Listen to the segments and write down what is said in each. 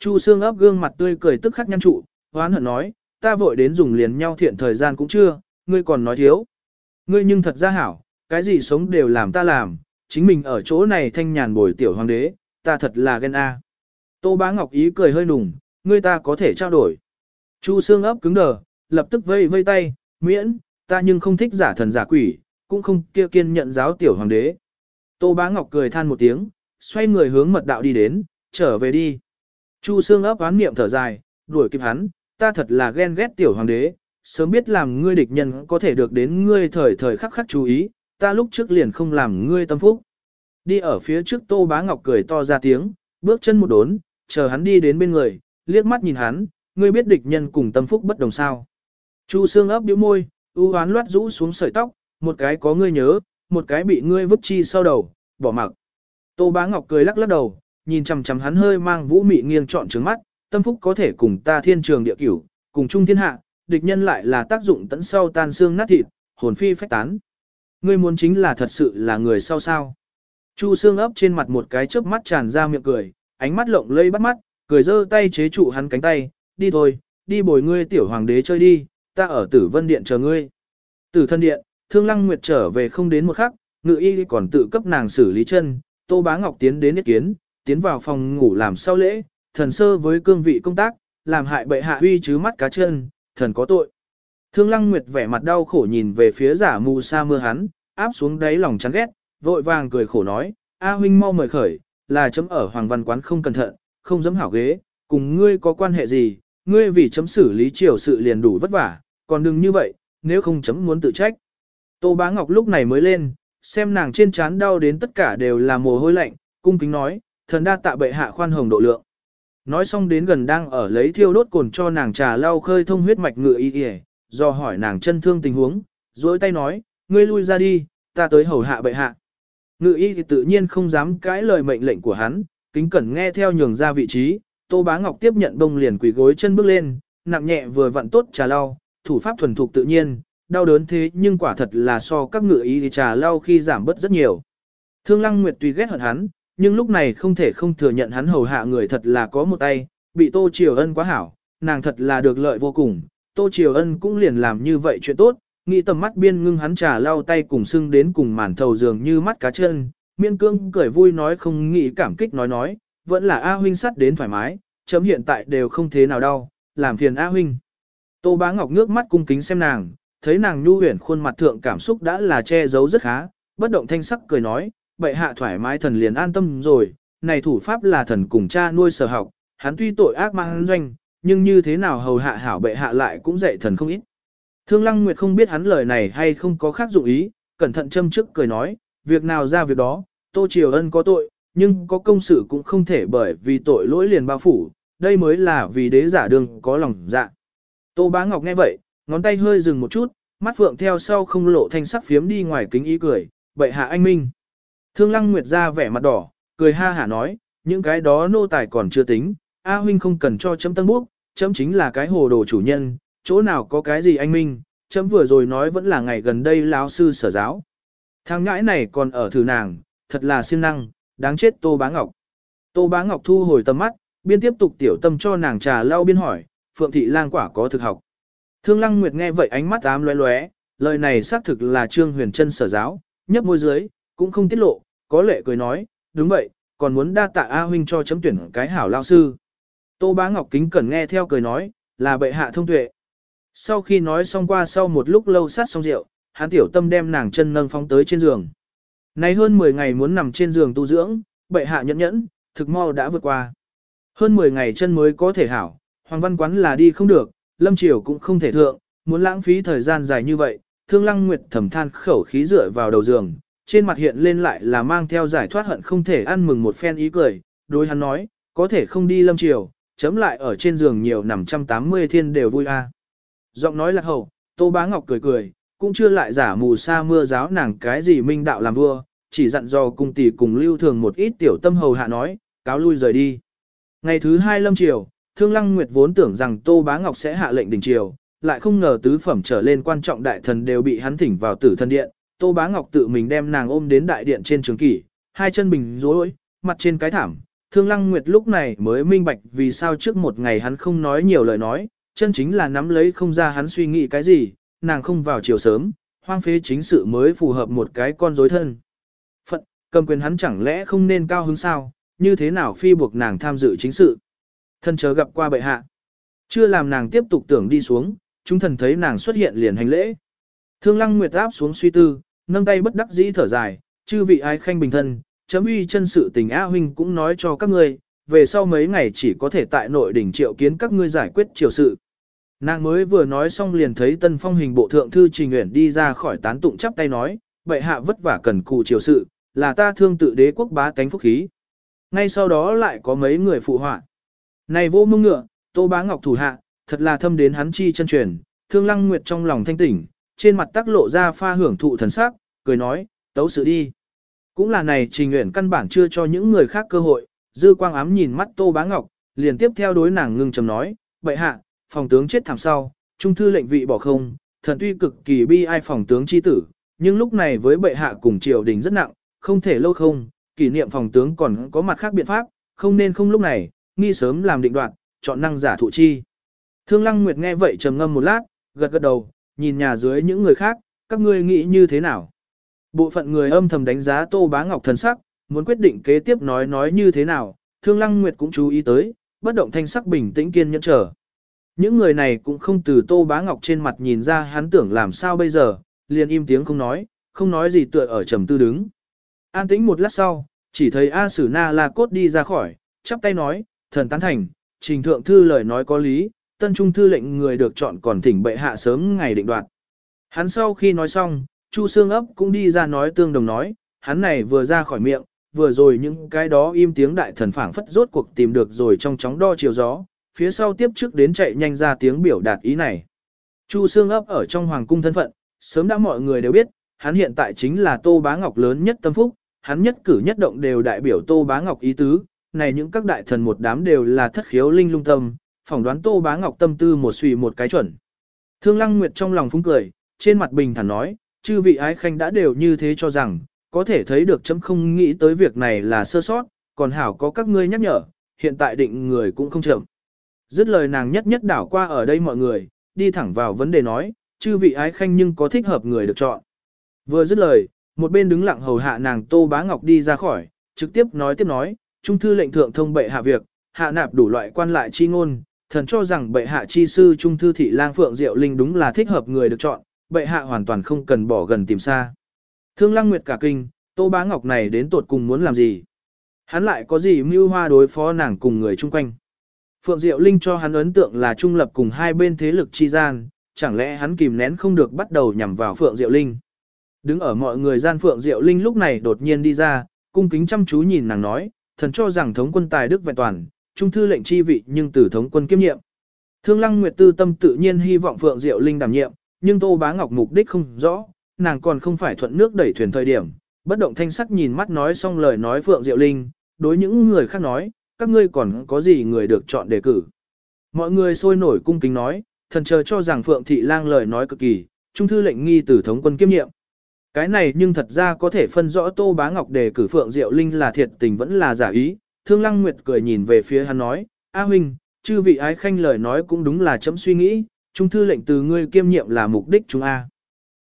Chu Sương ấp gương mặt tươi cười tức khắc nhăn trụ, hoán hận nói, ta vội đến dùng liền nhau thiện thời gian cũng chưa, ngươi còn nói thiếu. Ngươi nhưng thật ra hảo, cái gì sống đều làm ta làm, chính mình ở chỗ này thanh nhàn bồi tiểu hoàng đế, ta thật là ghen a. Tô bá ngọc ý cười hơi nùng, ngươi ta có thể trao đổi. Chu Sương ấp cứng đờ, lập tức vây vây tay, miễn, ta nhưng không thích giả thần giả quỷ, cũng không kia kiên nhận giáo tiểu hoàng đế. Tô bá ngọc cười than một tiếng, xoay người hướng mật đạo đi đến, trở về đi. Chu Sương ấp oán niệm thở dài, đuổi kịp hắn, ta thật là ghen ghét tiểu hoàng đế, sớm biết làm ngươi địch nhân có thể được đến ngươi thời thời khắc khắc chú ý, ta lúc trước liền không làm ngươi tâm phúc. Đi ở phía trước Tô Bá Ngọc cười to ra tiếng, bước chân một đốn, chờ hắn đi đến bên người, liếc mắt nhìn hắn, ngươi biết địch nhân cùng tâm phúc bất đồng sao. Chu Sương ấp điếu môi, ưu hoán loát rũ xuống sợi tóc, một cái có ngươi nhớ, một cái bị ngươi vứt chi sau đầu, bỏ mặc. Tô Bá Ngọc cười lắc lắc đầu, nhìn chằm chằm hắn hơi mang vũ mị nghiêng trọn trứng mắt, tâm phúc có thể cùng ta thiên trường địa cửu, cùng chung thiên hạ, địch nhân lại là tác dụng tận sau tan xương nát thịt, hồn phi phách tán. Ngươi muốn chính là thật sự là người sau sao. Chu xương ấp trên mặt một cái chớp mắt tràn ra miệng cười, ánh mắt lộng lây bắt mắt, cười giơ tay chế trụ hắn cánh tay, đi thôi, đi bồi ngươi tiểu hoàng đế chơi đi, ta ở tử vân điện chờ ngươi. Tử thân điện, thương lăng nguyệt trở về không đến một khắc, ngự y còn tự cấp nàng xử lý chân, tô bá ngọc tiến đến ý kiến, tiến vào phòng ngủ làm sau lễ, thần sơ với cương vị công tác, làm hại bệ hạ huy chứ mắt cá chân, thần có tội. Thương Lăng Nguyệt vẻ mặt đau khổ nhìn về phía giả mù sa mưa hắn, áp xuống đáy lòng chán ghét, vội vàng cười khổ nói, A huynh mau mời khởi, là chấm ở Hoàng Văn Quán không cẩn thận, không dám hảo ghế, cùng ngươi có quan hệ gì, ngươi vì chấm xử lý triều sự liền đủ vất vả, còn đừng như vậy, nếu không chấm muốn tự trách. Tô Bá Ngọc lúc này mới lên, xem nàng trên trán đau đến tất cả đều là mồ hôi lạnh, cung kính nói, thần đa tạ bệ hạ khoan hồng độ lượng. Nói xong đến gần đang ở lấy thiêu đốt cồn cho nàng trà lau khơi thông huyết mạch ngựa y y, do hỏi nàng chân thương tình huống, duỗi tay nói, ngươi lui ra đi, ta tới hầu hạ bệ hạ. Ngự y thì tự nhiên không dám cãi lời mệnh lệnh của hắn, kính cẩn nghe theo nhường ra vị trí, Tô Bá Ngọc tiếp nhận bông liền quỳ gối chân bước lên, nặng nhẹ vừa vặn tốt trà lau, thủ pháp thuần thục tự nhiên, đau đớn thế nhưng quả thật là so các ngự y thì trà lau khi giảm bớt rất nhiều. Thương Lăng Nguyệt tùy ghét hận hắn, nhưng lúc này không thể không thừa nhận hắn hầu hạ người thật là có một tay, bị Tô Triều Ân quá hảo, nàng thật là được lợi vô cùng, Tô Triều Ân cũng liền làm như vậy chuyện tốt, nghĩ tầm mắt biên ngưng hắn trà lau tay cùng sưng đến cùng màn thầu dường như mắt cá chân, miên cương cười vui nói không nghĩ cảm kích nói nói, vẫn là A huynh sắt đến thoải mái, chấm hiện tại đều không thế nào đau, làm phiền A huynh. Tô Bá Ngọc nước mắt cung kính xem nàng, thấy nàng nhu huyền khuôn mặt thượng cảm xúc đã là che giấu rất khá, bất động thanh sắc cười nói, bệ hạ thoải mái thần liền an tâm rồi, này thủ pháp là thần cùng cha nuôi sở học, hắn tuy tội ác mang doanh, nhưng như thế nào hầu hạ hảo bệ hạ lại cũng dạy thần không ít. Thương Lăng Nguyệt không biết hắn lời này hay không có khác dụng ý, cẩn thận châm trước cười nói, việc nào ra việc đó, Tô Triều Ân có tội, nhưng có công sự cũng không thể bởi vì tội lỗi liền bao phủ, đây mới là vì đế giả đường có lòng dạ. Tô Bá Ngọc nghe vậy, ngón tay hơi dừng một chút, mắt phượng theo sau không lộ thanh sắc phiếm đi ngoài kính ý cười, bệ hạ anh minh. Thương Lăng Nguyệt ra vẻ mặt đỏ, cười ha hả nói, những cái đó nô tài còn chưa tính, A huynh không cần cho chấm tân búc, chấm chính là cái hồ đồ chủ nhân, chỗ nào có cái gì anh minh, chấm vừa rồi nói vẫn là ngày gần đây lão sư sở giáo. Thằng ngãi này còn ở thử nàng, thật là siêng năng, đáng chết Tô Bá Ngọc. Tô Bá Ngọc thu hồi tầm mắt, biên tiếp tục tiểu tâm cho nàng trà lau biên hỏi, Phượng Thị Lang quả có thực học. Thương Lăng Nguyệt nghe vậy ánh mắt ám lóe lóe, lời này xác thực là Trương Huyền Trân sở giáo, nhấp môi dưới, cũng không tiết lộ, có lệ cười nói, đúng vậy, còn muốn đa tạ A huynh cho chấm tuyển cái hảo lao sư. Tô Bá Ngọc kính cẩn nghe theo cười nói, là bệ hạ thông tuệ. Sau khi nói xong qua sau một lúc lâu sát xong rượu, hắn tiểu tâm đem nàng chân nâng phóng tới trên giường. Nay hơn 10 ngày muốn nằm trên giường tu dưỡng, bệ hạ nhẫn nhẫn, thực mau đã vượt qua. Hơn 10 ngày chân mới có thể hảo, Hoàng Văn Quán là đi không được, Lâm Triều cũng không thể thượng, muốn lãng phí thời gian dài như vậy, Thương Lăng Nguyệt thầm than khẩu khí dựa vào đầu giường, trên mặt hiện lên lại là mang theo giải thoát hận không thể ăn mừng một phen ý cười, đối hắn nói, có thể không đi Lâm Triều, chấm lại ở trên giường nhiều nằm trăm tám mươi thiên đều vui a. Giọng nói lạc hậu, Tô Bá Ngọc cười cười, cũng chưa lại giả mù sa mưa giáo nàng cái gì minh đạo làm vua, chỉ dặn dò cung tỷ cùng lưu thường một ít tiểu tâm hầu hạ nói, cáo lui rời đi. Ngày thứ hai lâm triều, Thương Lăng Nguyệt vốn tưởng rằng Tô Bá Ngọc sẽ hạ lệnh đình triều, lại không ngờ tứ phẩm trở lên quan trọng đại thần đều bị hắn thỉnh vào tử thân điện. Tô Bá Ngọc tự mình đem nàng ôm đến đại điện trên trường kỷ, hai chân bình rối, mặt trên cái thảm, Thương Lăng Nguyệt lúc này mới minh bạch vì sao trước một ngày hắn không nói nhiều lời nói, chân chính là nắm lấy không ra hắn suy nghĩ cái gì, nàng không vào chiều sớm, hoang phế chính sự mới phù hợp một cái con rối thân. Phận, cầm quyền hắn chẳng lẽ không nên cao hứng sao, như thế nào phi buộc nàng tham dự chính sự. Thân chớ gặp qua bệ hạ. Chưa làm nàng tiếp tục tưởng đi xuống, chúng thần thấy nàng xuất hiện liền hành lễ. Thương Lăng Nguyệt áp xuống suy tư, nâng tay bất đắc dĩ thở dài, chư vị ái khanh bình thân, chấm uy chân sự tình A huynh cũng nói cho các ngươi, về sau mấy ngày chỉ có thể tại nội đỉnh triệu kiến các ngươi giải quyết triều sự. Nàng mới vừa nói xong liền thấy tân phong hình bộ thượng thư trình nguyện đi ra khỏi tán tụng chắp tay nói, bệ hạ vất vả cần cù triều sự, là ta thương tự đế quốc bá tánh phúc khí. Ngay sau đó lại có mấy người phụ họa. Này vô mông ngựa, tô bá ngọc thủ hạ, thật là thâm đến hắn chi chân truyền, thương lăng nguyệt trong lòng thanh tỉnh, trên mặt tác lộ ra pha hưởng thụ thần sắc, cười nói, tấu sự đi. Cũng là này trình nguyện căn bản chưa cho những người khác cơ hội, dư quang ám nhìn mắt tô bá ngọc, liền tiếp theo đối nàng ngưng trầm nói, bệ hạ, phòng tướng chết thảm sau, trung thư lệnh vị bỏ không, thần tuy cực kỳ bi ai phòng tướng chi tử, nhưng lúc này với bệ hạ cùng triều đình rất nặng, không thể lâu không, kỷ niệm phòng tướng còn có mặt khác biện pháp, không nên không lúc này, nghi sớm làm định đoạn, chọn năng giả thụ chi. Thương Lăng Nguyệt nghe vậy trầm ngâm một lát, gật gật đầu, nhìn nhà dưới những người khác, các ngươi nghĩ như thế nào? Bộ phận người âm thầm đánh giá Tô Bá Ngọc thần sắc, muốn quyết định kế tiếp nói nói như thế nào, Thương Lăng Nguyệt cũng chú ý tới, bất động thanh sắc bình tĩnh kiên nhẫn chờ. Những người này cũng không từ Tô Bá Ngọc trên mặt nhìn ra hắn tưởng làm sao bây giờ, liền im tiếng không nói, không nói gì tựa ở trầm tư đứng. An tĩnh một lát sau, chỉ thấy A Sử Na La Cốt đi ra khỏi, chắp tay nói, thần tán thành, trình thượng thư lời nói có lý, tân trung thư lệnh người được chọn còn thỉnh bệ hạ sớm ngày định đoạt. Hắn sau khi nói xong, Chu Sương ấp cũng đi ra nói tương đồng nói, hắn này vừa ra khỏi miệng, vừa rồi những cái đó im tiếng đại thần phảng phất rốt cuộc tìm được rồi trong chóng đo chiều gió, phía sau tiếp trước đến chạy nhanh ra tiếng biểu đạt ý này. Chu Sương ấp ở trong hoàng cung thân phận, sớm đã mọi người đều biết, hắn hiện tại chính là Tô Bá Ngọc lớn nhất tâm phúc, hắn nhất cử nhất động đều đại biểu Tô Bá Ngọc ý tứ, này những các đại thần một đám đều là thất khiếu linh lung tâm, phỏng đoán Tô Bá Ngọc tâm tư một suy một cái chuẩn. Thương Lăng Nguyệt trong lòng phúng cười, trên mặt bình thản nói, chư vị ái khanh đã đều như thế cho rằng, có thể thấy được chấm không nghĩ tới việc này là sơ sót, còn hảo có các ngươi nhắc nhở, hiện tại định người cũng không chậm. Dứt lời nàng nhất nhất đảo qua ở đây mọi người, đi thẳng vào vấn đề nói, chư vị ái khanh nhưng có thích hợp người được chọn. Vừa dứt lời, một bên đứng lặng hầu hạ nàng Tô Bá Ngọc đi ra khỏi, trực tiếp nói tiếp nói, trung thư lệnh thượng thông bệ hạ việc, hạ nạp đủ loại quan lại chi ngôn, thần cho rằng bệ hạ chi sư trung thư thị lang phượng diệu linh đúng là thích hợp người được chọn, bệ hạ hoàn toàn không cần bỏ gần tìm xa. Thương Lăng Nguyệt cả kinh, Tô Bá Ngọc này đến tột cùng muốn làm gì? Hắn lại có gì mưu hoa đối phó nàng cùng người chung quanh? Phượng Diệu Linh cho hắn ấn tượng là trung lập cùng hai bên thế lực chi gian, chẳng lẽ hắn kìm nén không được bắt đầu nhằm vào Phượng Diệu Linh? Đứng ở mọi người gian Phượng Diệu Linh lúc này đột nhiên đi ra, cung kính chăm chú nhìn nàng nói, thần cho rằng thống quân tài đức vẹn toàn, trung thư lệnh chi vị nhưng từ thống quân kiêm nhiệm. Thương Lăng Nguyệt Tư tâm tự nhiên hy vọng Phượng Diệu Linh đảm nhiệm, nhưng Tô Bá Ngọc mục đích không rõ, nàng còn không phải thuận nước đẩy thuyền thời điểm, bất động thanh sắc nhìn mắt nói xong lời nói Phượng Diệu Linh, đối những người khác nói, các ngươi còn có gì người được chọn đề cử. Mọi người sôi nổi cung kính nói, thần chờ cho rằng Phượng Thị Lang lời nói cực kỳ, trung thư lệnh nghi tử thống quân kiêm nhiệm. Cái này nhưng thật ra có thể phân rõ Tô Bá Ngọc đề cử Phượng Diệu Linh là thiệt tình vẫn là giả ý, Thương Lăng Nguyệt cười nhìn về phía hắn nói, A huynh, chư vị ái khanh lời nói cũng đúng là chấm suy nghĩ, trung thư lệnh từ ngươi kiêm nhiệm là mục đích chúng A.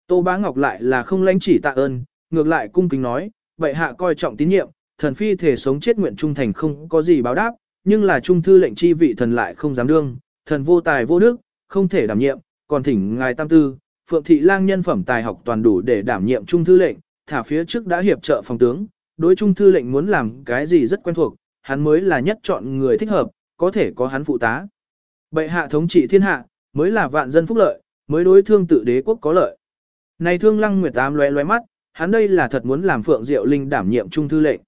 Tô Bá Ngọc lại là không lãnh chỉ tạ ơn, ngược lại cung kính nói, vậy hạ coi trọng tín nhiệm, thần phi thể sống chết nguyện trung thành không có gì báo đáp, nhưng là trung thư lệnh chi vị thần lại không dám đương, thần vô tài vô đức, không thể đảm nhiệm, còn thỉnh ngài tam tư, phượng thị lang nhân phẩm tài học toàn đủ để đảm nhiệm trung thư lệnh, thả phía trước đã hiệp trợ phòng tướng, đối trung thư lệnh muốn làm cái gì rất quen thuộc, hắn mới là nhất chọn người thích hợp, có thể có hắn phụ tá. Bệ hạ thống trị thiên hạ, mới là vạn dân phúc lợi, mới đối thương tự đế quốc có lợi. Này thương lăng nguyệt ám lóe lóe mắt, hắn đây là thật muốn làm Phượng Diệu Linh đảm nhiệm trung thư lệnh.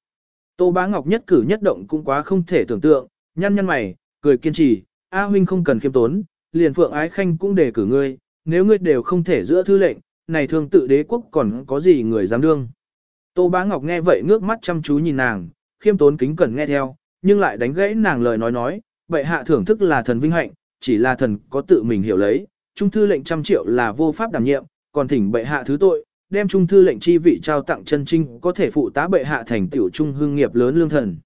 Tô Bá Ngọc nhất cử nhất động cũng quá không thể tưởng tượng, nhăn nhăn mày, cười kiên trì, A huynh không cần khiêm tốn, liền Phượng Ái Khanh cũng đề cử ngươi, nếu ngươi đều không thể giữa thư lệnh, này thương tự đế quốc còn có gì người dám đương. Tô Bá Ngọc nghe vậy ngước mắt chăm chú nhìn nàng, khiêm tốn kính cẩn nghe theo, nhưng lại đánh gãy nàng lời nói nói, bệ hạ thưởng thức là thần vinh hạnh, chỉ là thần có tự mình hiểu lấy, trung thư lệnh trăm triệu là vô pháp đảm nhiệm, còn thỉnh bệ hạ thứ tội, đem trung thư lệnh chi vị trao tặng chân trinh có thể phụ tá bệ hạ thành tiểu trung hương nghiệp lớn lương thần.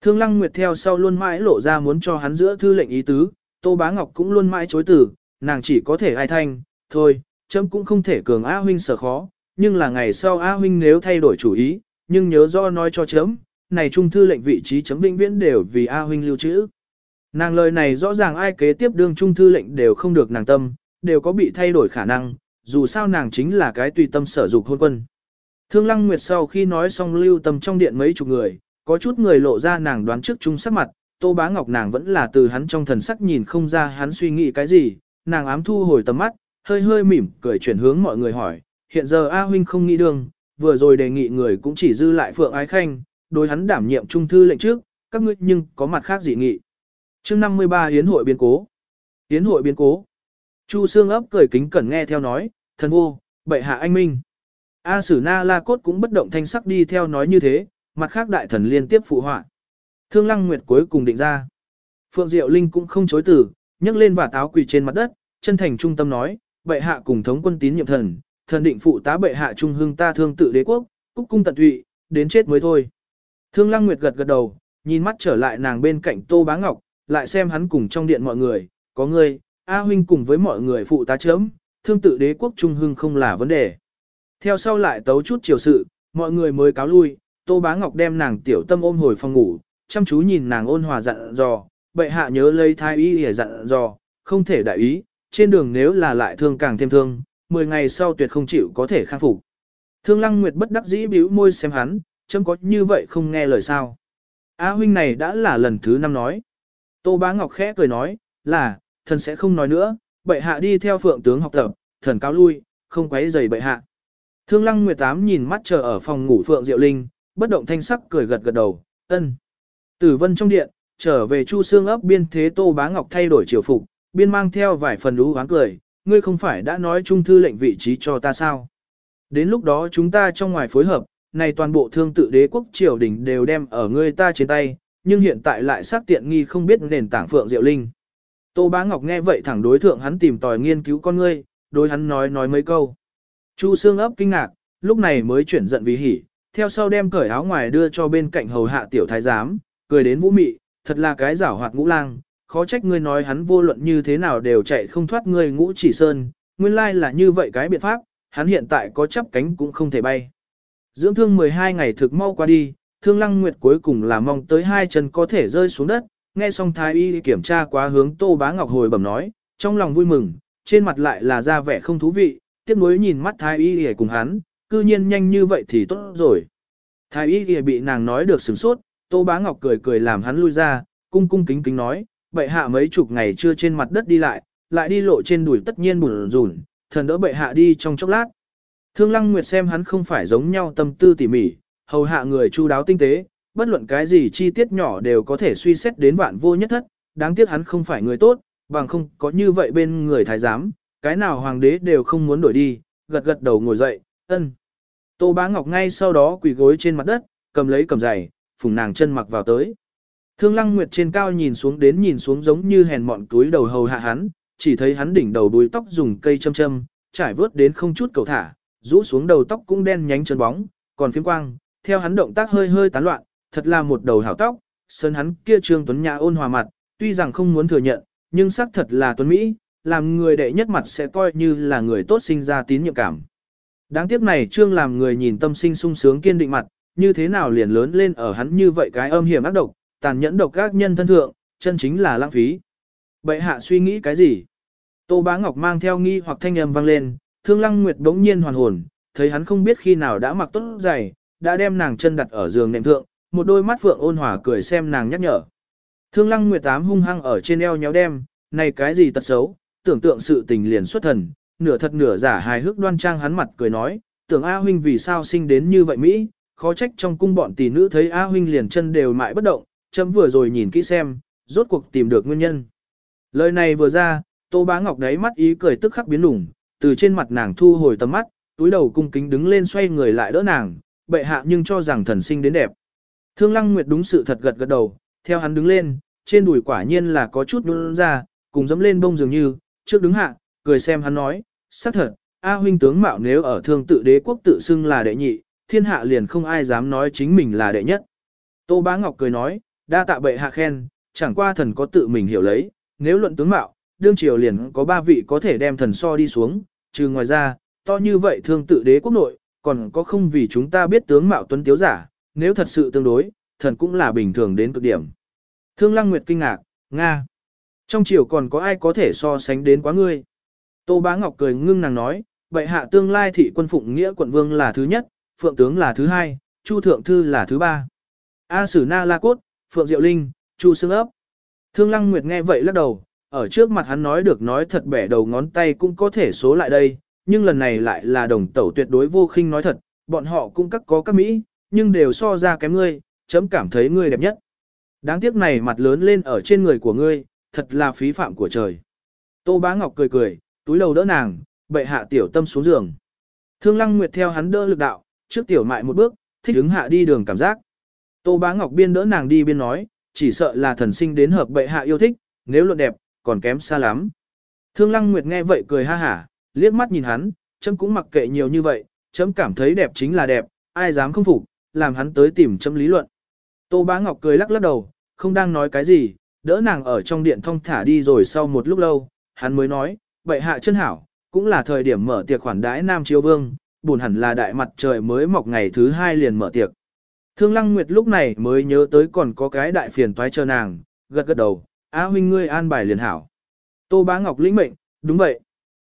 Thương Lăng Nguyệt theo sau luôn mãi lộ ra muốn cho hắn giữa thư lệnh ý tứ, Tô Bá Ngọc cũng luôn mãi chối từ, nàng chỉ có thể ai thanh, thôi, chấm cũng không thể cường A huynh sở khó, nhưng là ngày sau A huynh nếu thay đổi chủ ý, nhưng nhớ do nói cho chấm, này trung thư lệnh vị trí chấm vĩnh viễn đều vì A huynh lưu trữ. Nàng lời này rõ ràng ai kế tiếp đương trung thư lệnh đều không được nàng tâm, đều có bị thay đổi khả năng, dù sao nàng chính là cái tùy tâm sở dục hôn quân. Thương Lăng Nguyệt sau khi nói xong lưu tâm trong điện mấy chục người, có chút người lộ ra nàng đoán trước chung sắc mặt, Tô Bá Ngọc nàng vẫn là từ hắn trong thần sắc nhìn không ra hắn suy nghĩ cái gì, nàng ám thu hồi tầm mắt, hơi hơi mỉm cười chuyển hướng mọi người hỏi, hiện giờ A huynh không nghĩ đường, vừa rồi đề nghị người cũng chỉ dư lại Phượng Ái Khanh, đối hắn đảm nhiệm trung thư lệnh trước, các ngươi nhưng có mặt khác dị nghị. Chương 53 yến hội biến cố. yến hội biến cố. Chu Sương ấp cười kính cẩn nghe theo nói, thần vô, bệ hạ anh minh. A Sử Na La Cốt cũng bất động thanh sắc đi theo nói như thế, mặt khác đại thần liên tiếp phụ họa. Thương Lăng Nguyệt cuối cùng định ra. Phượng Diệu Linh cũng không chối từ, nhấc lên và táo quỳ trên mặt đất, chân thành trung tâm nói, bệ hạ cùng thống quân tín nhiệm thần, thần định phụ tá bệ hạ trung hưng ta thương tự đế quốc, cúc cung tận tụy, đến chết mới thôi. Thương Lăng Nguyệt gật gật đầu, nhìn mắt trở lại nàng bên cạnh Tô Bá Ngọc, lại xem hắn cùng trong điện mọi người, có người, A huynh cùng với mọi người phụ tá chấm, thương tự đế quốc trung hưng không là vấn đề. Theo sau lại tấu chút chiều sự, mọi người mới cáo lui, Tô Bá Ngọc đem nàng tiểu tâm ôm hồi phòng ngủ, chăm chú nhìn nàng ôn hòa dặn dò, bệ hạ nhớ lấy thái y để dặn dò, không thể đại ý, trên đường nếu là lại thương càng thêm thương, 10 ngày sau tuyệt không chịu có thể khắc phục. Thương Lăng Nguyệt bất đắc dĩ bĩu môi xem hắn, chấm có như vậy không nghe lời sao. A huynh này đã là lần thứ năm nói. Tô Bá Ngọc khẽ cười nói, là, thần sẽ không nói nữa, bệ hạ đi theo phượng tướng học tập, thần cáo lui, không quấy rầy bệ hạ. Thương Lăng Nguyệt Tám nhìn mắt chờ ở phòng ngủ Phượng Diệu Linh, bất động thanh sắc cười gật gật đầu, ân. Tử vân trong điện, trở về Chu Xương ấp biên thế Tô Bá Ngọc thay đổi triều phục, biên mang theo vài phần lũ hoáng cười, ngươi không phải đã nói trung thư lệnh vị trí cho ta sao? Đến lúc đó chúng ta trong ngoài phối hợp, này toàn bộ thương tự đế quốc triều đình đều đem ở ngươi ta trên tay, nhưng hiện tại lại xác tiện nghi không biết nền tảng Phượng Diệu Linh. Tô Bá Ngọc nghe vậy thẳng đối thượng hắn tìm tòi nghiên cứu con ngươi, đối hắn nói nói mấy câu. Chu Sương ấp kinh ngạc, lúc này mới chuyển giận vì hỉ, theo sau đem cởi áo ngoài đưa cho bên cạnh hầu hạ tiểu thái giám, cười đến vũ mị, thật là cái giảo hoạt ngũ lang, khó trách ngươi nói hắn vô luận như thế nào đều chạy không thoát ngươi ngũ chỉ sơn, nguyên lai là như vậy cái biện pháp, hắn hiện tại có chắp cánh cũng không thể bay. Dưỡng thương 12 ngày thực mau qua đi, thương lăng nguyệt cuối cùng là mong tới hai chân có thể rơi xuống đất, nghe xong thái y kiểm tra quá hướng tô bá ngọc hồi bẩm nói, trong lòng vui mừng, trên mặt lại là ra vẻ không thú vị, tiếc nuối nhìn mắt thái y hề cùng hắn, cư nhiên nhanh như vậy thì tốt rồi. Thái y hề bị nàng nói được sửng sốt, tô bá ngọc cười cười làm hắn lui ra, cung cung kính kính nói, bệ hạ mấy chục ngày chưa trên mặt đất đi lại, lại đi lộ trên đùi tất nhiên bùn rùn, thần đỡ bệ hạ đi trong chốc lát. Thương Lăng Nguyệt xem hắn không phải giống nhau tâm tư tỉ mỉ, hầu hạ người chu đáo tinh tế, bất luận cái gì chi tiết nhỏ đều có thể suy xét đến vạn vô nhất thất, đáng tiếc hắn không phải người tốt, bằng không có như vậy bên người thái giám, cái nào hoàng đế đều không muốn đổi đi, gật gật đầu ngồi dậy, ân. Tô Bá Ngọc ngay sau đó quỳ gối trên mặt đất, cầm lấy cầm giày, phùng nàng chân mặc vào tới. Thương Lăng Nguyệt trên cao nhìn xuống đến nhìn xuống giống như hèn mọn túi đầu hầu hạ hắn, chỉ thấy hắn đỉnh đầu đuôi tóc dùng cây châm châm, trải vớt đến không chút cầu thả, rũ xuống đầu tóc cũng đen nhánh chân bóng, còn phiếm quang, theo hắn động tác hơi hơi tán loạn, thật là một đầu hảo tóc, sơn hắn kia trương tuấn nhã ôn hòa mặt, tuy rằng không muốn thừa nhận, nhưng xác thật là tuấn Mỹ, làm người đệ nhất mặt sẽ coi như là người tốt sinh ra tín nhiệm cảm. Đáng tiếc này trương làm người nhìn tâm sinh sung sướng kiên định mặt, như thế nào liền lớn lên ở hắn như vậy cái âm hiểm ác độc, tàn nhẫn độc các nhân thân thượng, chân chính là lãng phí. Bệ hạ suy nghĩ cái gì? Tô Bá Ngọc mang theo nghi hoặc thanh âm vang lên, Thương Lăng Nguyệt bỗng nhiên hoàn hồn, thấy hắn không biết khi nào đã mặc tốt giày, đã đem nàng chân đặt ở giường nệm thượng, một đôi mắt phượng ôn hòa cười xem nàng nhắc nhở. Thương Lăng Nguyệt tám hung hăng ở trên eo nhéo đem, này cái gì tật xấu, tưởng tượng sự tình liền xuất thần, nửa thật nửa giả hài hước đoan trang hắn mặt cười nói, tưởng A huynh vì sao sinh đến như vậy Mỹ, khó trách trong cung bọn tỷ nữ thấy A huynh liền chân đều mãi bất động, chấm vừa rồi nhìn kỹ xem, rốt cuộc tìm được nguyên nhân. Lời này vừa ra, Tô Bá Ngọc đáy mắt ý cười tức khắc biến lủng, từ trên mặt nàng thu hồi tầm mắt, túi đầu cung kính đứng lên xoay người lại đỡ nàng, bệ hạ nhưng cho rằng thần sinh đến đẹp. Thương Lăng Nguyệt đúng sự thật gật gật đầu, theo hắn đứng lên, trên đùi quả nhiên là có chút nhún ra, cùng dẫm lên bông dường như, trước đứng hạ, cười xem hắn nói, xác thật, A huynh tướng mạo nếu ở thương tự đế quốc tự xưng là đệ nhị, thiên hạ liền không ai dám nói chính mình là đệ nhất. Tô Bá Ngọc cười nói, đa tạ bệ hạ khen, chẳng qua thần có tự mình hiểu lấy, nếu luận tướng mạo, đương triều liền có ba vị có thể đem thần so đi xuống, trừ ngoài ra, to như vậy thương tự đế quốc nội, còn có không vì chúng ta biết tướng mạo tuấn tiếu giả, nếu thật sự tương đối, thần cũng là bình thường đến cực điểm. Thương Lăng Nguyệt kinh ngạc, Nga. Trong triều còn có ai có thể so sánh đến quá ngươi? Tô Bá Ngọc cười ngưng nàng nói, bệ hạ tương lai thị quân phụng nghĩa quận vương là thứ nhất, phượng tướng là thứ hai, chu thượng thư là thứ ba. A Sử Na La Cốt, Phượng Diệu Linh, chu Sương ấp. Thương Lăng Nguyệt nghe vậy lắc đầu, ở trước mặt hắn nói được nói thật bẻ đầu ngón tay cũng có thể số lại đây, nhưng lần này lại là đồng tẩu tuyệt đối vô khinh nói thật, bọn họ cũng các có các mỹ, nhưng đều so ra kém ngươi, chấm cảm thấy ngươi đẹp nhất. Đáng tiếc này mặt lớn lên ở trên người của ngươi, thật là phí phạm của trời. Tô Bá Ngọc cười cười, túi đầu đỡ nàng, bệ hạ tiểu tâm xuống giường. Thương Lăng Nguyệt theo hắn đỡ lực đạo, trước tiểu mại một bước, thích đứng hạ đi đường cảm giác. Tô Bá Ngọc biên đỡ nàng đi biên nói, chỉ sợ là thần sinh đến hợp bệ hạ yêu thích, nếu luận đẹp, còn kém xa lắm. Thương Lăng Nguyệt nghe vậy cười ha hả, liếc mắt nhìn hắn, chấm cũng mặc kệ nhiều như vậy, chấm cảm thấy đẹp chính là đẹp, ai dám không phục, làm hắn tới tìm chấm lý luận. Tô Bá Ngọc cười lắc lắc đầu, không đang nói cái gì, đỡ nàng ở trong điện thông thả đi rồi sau một lúc lâu, hắn mới nói, bệ hạ chân hảo, cũng là thời điểm mở tiệc khoản đãi Nam Chiếu Vương, buồn hẳn là đại mặt trời mới mọc ngày thứ hai liền mở tiệc. Thương Lăng Nguyệt lúc này mới nhớ tới còn có cái đại phiền toái chờ nàng, gật gật đầu, A huynh ngươi an bài liền hảo. Tô Bá Ngọc lĩnh mệnh, đúng vậy.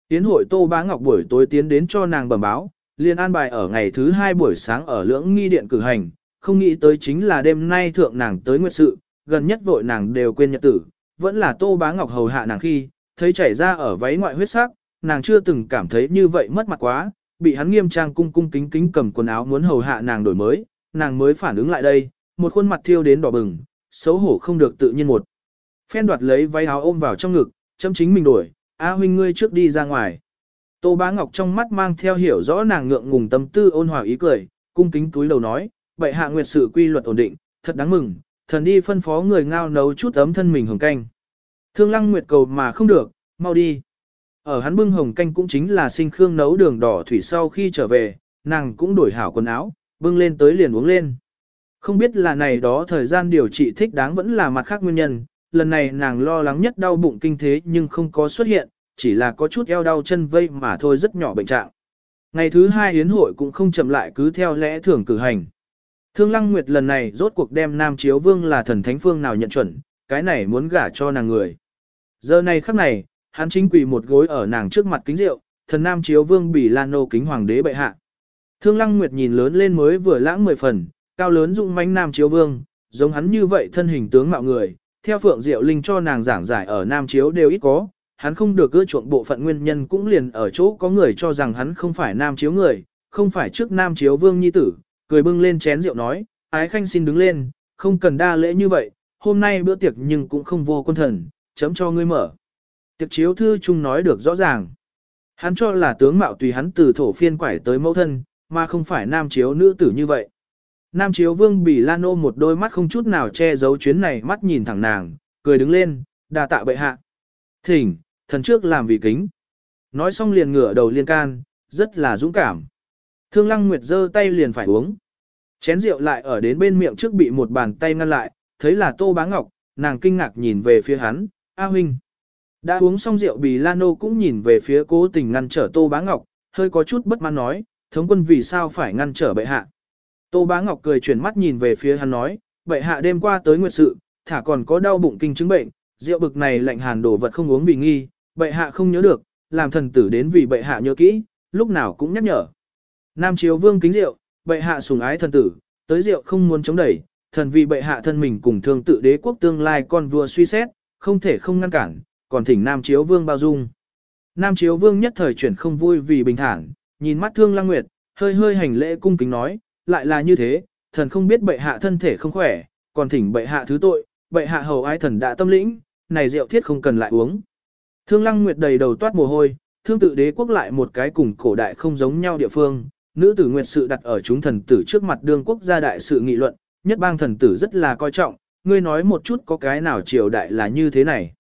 Tiến hội Tô Bá Ngọc buổi tối tiến đến cho nàng bẩm báo, liền an bài ở ngày thứ hai buổi sáng ở lưỡng nghi điện cử hành, không nghĩ tới chính là đêm nay thượng nàng tới nguyệt sự, gần nhất vội nàng đều quên nhật tử, vẫn là Tô Bá Ngọc hầu hạ nàng khi, thấy chảy ra ở váy ngoại huyết sắc, nàng chưa từng cảm thấy như vậy mất mặt quá, bị hắn nghiêm trang cung cung kính kính cầm quần áo muốn hầu hạ nàng đổi mới, nàng mới phản ứng lại đây, một khuôn mặt thiêu đến đỏ bừng, xấu hổ không được tự nhiên một. Phen đoạt lấy váy áo ôm vào trong ngực, châm chính mình đổi, A huynh ngươi trước đi ra ngoài. Tô Bá Ngọc trong mắt mang theo hiểu rõ nàng ngượng ngùng tâm tư ôn hòa ý cười, cung kính túi đầu nói, vậy hạ nguyệt sự quy luật ổn định, thật đáng mừng, thần đi phân phó người ngao nấu chút ấm thân mình hồng canh. Thương lăng nguyệt cầu mà không được, mau đi. Ở hắn bưng hồng canh cũng chính là sinh khương nấu đường đỏ thủy sau khi trở về, nàng cũng đổi hảo quần áo, bưng lên tới liền uống lên. Không biết là này đó thời gian điều trị thích đáng vẫn là mặt khác nguyên nhân, lần này nàng lo lắng nhất đau bụng kinh thế nhưng không có xuất hiện, chỉ là có chút eo đau chân vây mà thôi rất nhỏ bệnh trạng. Ngày thứ hai yến hội cũng không chậm lại cứ theo lẽ thường cử hành. Thương Lăng Nguyệt lần này rốt cuộc đem Nam Chiếu Vương là thần thánh phương nào nhận chuẩn, cái này muốn gả cho nàng người. Giờ này khắc này, hắn chính quỳ một gối ở nàng trước mặt kính rượu, thần Nam Chiếu Vương bị Lan Nô kính hoàng đế bệ hạ. Thương Lăng Nguyệt nhìn lớn lên mới vừa lãng mười phần, cao lớn dụng mãnh Nam Chiếu Vương, giống hắn như vậy thân hình tướng mạo người, theo Phượng Diệu Linh cho nàng giảng giải ở Nam Chiếu đều ít có, hắn không được ưa chuộng bộ phận nguyên nhân cũng liền ở chỗ có người cho rằng hắn không phải Nam Chiếu người, không phải trước Nam Chiếu Vương Nhi Tử, cười bưng lên chén rượu nói, ái khanh xin đứng lên, không cần đa lễ như vậy, hôm nay bữa tiệc nhưng cũng không vô quân thần, chấm cho ngươi mở. Tiệc chiếu thư chung nói được rõ ràng. Hắn cho là tướng mạo tùy hắn từ thổ phiên quải tới mẫu thân, mà không phải nam chiếu nữ tử như vậy. Nam chiếu vương bỉ lan ôm một đôi mắt không chút nào che giấu chuyến này mắt nhìn thẳng nàng, cười đứng lên, đà tạ bệ hạ. Thỉnh, thần trước làm vì kính. Nói xong liền ngửa đầu liên can, rất là dũng cảm. Thương Lăng Nguyệt giơ tay liền phải uống. Chén rượu lại ở đến bên miệng trước bị một bàn tay ngăn lại, thấy là Tô Bá Ngọc, nàng kinh ngạc nhìn về phía hắn, A huynh. Đã uống xong rượu bì Lano cũng nhìn về phía cố tình ngăn trở Tô Bá Ngọc, hơi có chút bất mãn nói, thống quân vì sao phải ngăn trở bệ hạ. Tô Bá Ngọc cười chuyển mắt nhìn về phía hắn nói, bệ hạ đêm qua tới nguyệt sự, thả còn có đau bụng kinh chứng bệnh, rượu bực này lạnh hàn đổ vật không uống vì nghi, bệ hạ không nhớ được, làm thần tử đến vì bệ hạ nhớ kỹ, lúc nào cũng nhắc nhở. Nam chiếu vương kính rượu, bệ hạ sùng ái thần tử, tới rượu không muốn chống đẩy, thần vì bệ hạ thân mình cùng thương tự đế quốc tương lai con vua suy xét, không thể không ngăn cản, còn thỉnh Nam chiếu vương bao dung. Nam chiếu vương nhất thời chuyển không vui vì bình thản, nhìn mắt thương Lang nguyệt, hơi hơi hành lễ cung kính nói, lại là như thế, thần không biết bệ hạ thân thể không khỏe, còn thỉnh bệ hạ thứ tội, bệ hạ hầu ai thần đã tâm lĩnh, này rượu thiết không cần lại uống. Thương lăng nguyệt đầy đầu toát mồ hôi, thương tự đế quốc lại một cái cùng cổ đại không giống nhau địa phương, nữ tử nguyệt sự đặt ở chúng thần tử trước mặt đương quốc gia đại sự nghị luận, nhất bang thần tử rất là coi trọng, ngươi nói một chút có cái nào triều đại là như thế này.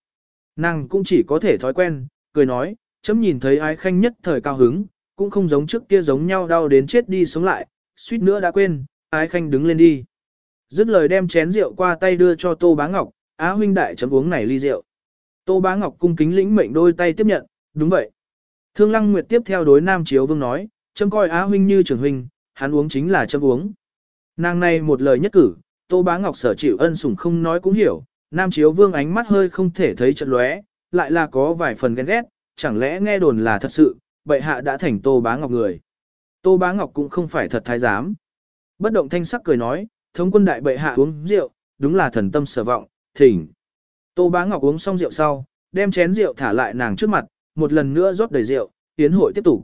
Nàng cũng chỉ có thể thói quen, cười nói, chấm nhìn thấy ái khanh nhất thời cao hứng, cũng không giống trước kia giống nhau đau đến chết đi sống lại, suýt nữa đã quên, ái khanh đứng lên đi. Dứt lời đem chén rượu qua tay đưa cho Tô Bá Ngọc, Á huynh đại chấm uống này ly rượu. Tô Bá Ngọc cung kính lĩnh mệnh đôi tay tiếp nhận, đúng vậy. Thương Lăng Nguyệt tiếp theo đối Nam Chiếu Vương nói, chấm coi Á huynh như trưởng huynh, hắn uống chính là chấm uống. Nàng này một lời nhất cử, Tô Bá Ngọc sở chịu ân sủng không nói cũng hiểu, Nam Chiếu Vương ánh mắt hơi không thể thấy trận lóe, lại là có vài phần ghen ghét, chẳng lẽ nghe đồn là thật sự, bệ hạ đã thành Tô Bá Ngọc người. Tô Bá Ngọc cũng không phải thật thái giám. Bất động thanh sắc cười nói, thống quân đại bệ hạ uống rượu, đúng là thần tâm sở vọng, thỉnh. Tô Bá Ngọc uống xong rượu sau, đem chén rượu thả lại nàng trước mặt, một lần nữa rót đầy rượu, tiến hội tiếp tục.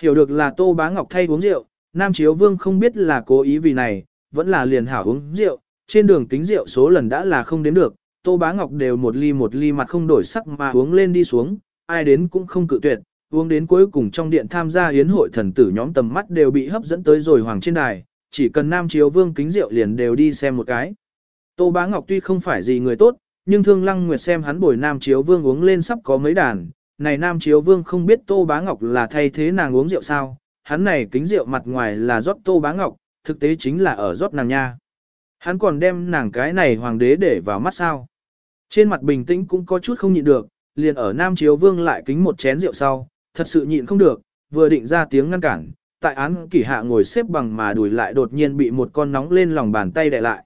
Hiểu được là Tô Bá Ngọc thay uống rượu, Nam Chiếu Vương không biết là cố ý vì này, vẫn là liền hảo uống rượu, trên đường kính rượu số lần đã là không đến được, Tô Bá Ngọc đều một ly một ly mặt không đổi sắc mà uống lên đi xuống, ai đến cũng không cự tuyệt, uống đến cuối cùng trong điện tham gia yến hội thần tử nhóm tầm mắt đều bị hấp dẫn tới rồi hoàng trên đài, chỉ cần Nam Chiếu Vương kính rượu liền đều đi xem một cái. Tô Bá Ngọc tuy không phải gì người tốt, nhưng Thương Lăng Nguyệt xem hắn bồi Nam Chiếu Vương uống lên sắp có mấy đàn, này Nam Chiếu Vương không biết Tô Bá Ngọc là thay thế nàng uống rượu sao, hắn này kính rượu mặt ngoài là rót Tô Bá Ngọc, thực tế chính là ở rót nàng nha. Hắn còn đem nàng cái này hoàng đế để vào mắt sao. Trên mặt bình tĩnh cũng có chút không nhịn được, liền ở Nam Chiếu Vương lại kính một chén rượu sau, thật sự nhịn không được, vừa định ra tiếng ngăn cản, tại án kỷ hạ ngồi xếp bằng mà đùi lại đột nhiên bị một con nóng lên lòng bàn tay đè lại.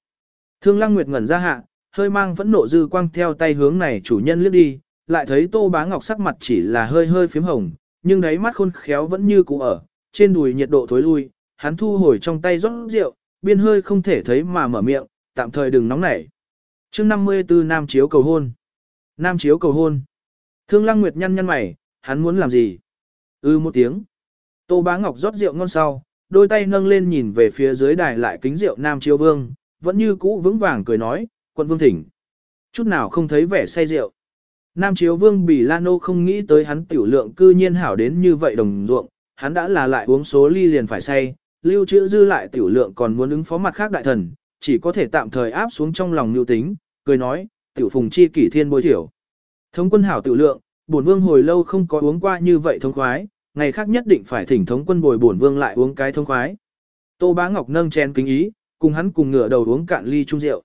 Thương Lăng Nguyệt ngẩn ra hạ, hơi mang vẫn nộ dư quang theo tay hướng này chủ nhân liếc đi, lại thấy Tô Bá Ngọc sắc mặt chỉ là hơi hơi phím hồng, nhưng đáy mắt khôn khéo vẫn như cũ ở, trên đùi nhiệt độ thối lui, hắn thu hồi trong tay rót rượu, biên hơi không thể thấy mà mở miệng, tạm thời đừng nóng nảy. Chương 54 Nam chiếu cầu hôn. Nam chiếu cầu hôn. Thương Lăng Nguyệt nhăn nhăn mày, hắn muốn làm gì? Ư ừ một tiếng. Tô Bá Ngọc rót rượu ngon sau, đôi tay nâng lên nhìn về phía dưới đài lại kính rượu Nam Chiếu Vương, vẫn như cũ vững vàng cười nói, quận vương thỉnh. Chút nào không thấy vẻ say rượu. Nam Chiếu Vương Bỉ Lano không nghĩ tới hắn tiểu lượng cư nhiên hảo đến như vậy đồng ruộng, hắn đã là lại uống số ly liền phải say, lưu trữ dư lại tiểu lượng còn muốn ứng phó mặt khác đại thần, chỉ có thể tạm thời áp xuống trong lòng nhu tính, cười nói, tiểu phùng chi kỷ thiên bôi thiểu. Thống quân hảo tiểu lượng, bổn vương hồi lâu không có uống qua như vậy thông khoái, ngày khác nhất định phải thỉnh thống quân bồi bổn vương lại uống cái thông khoái. Tô Bá Ngọc nâng chén kính ý, cùng hắn cùng ngửa đầu uống cạn ly chung rượu.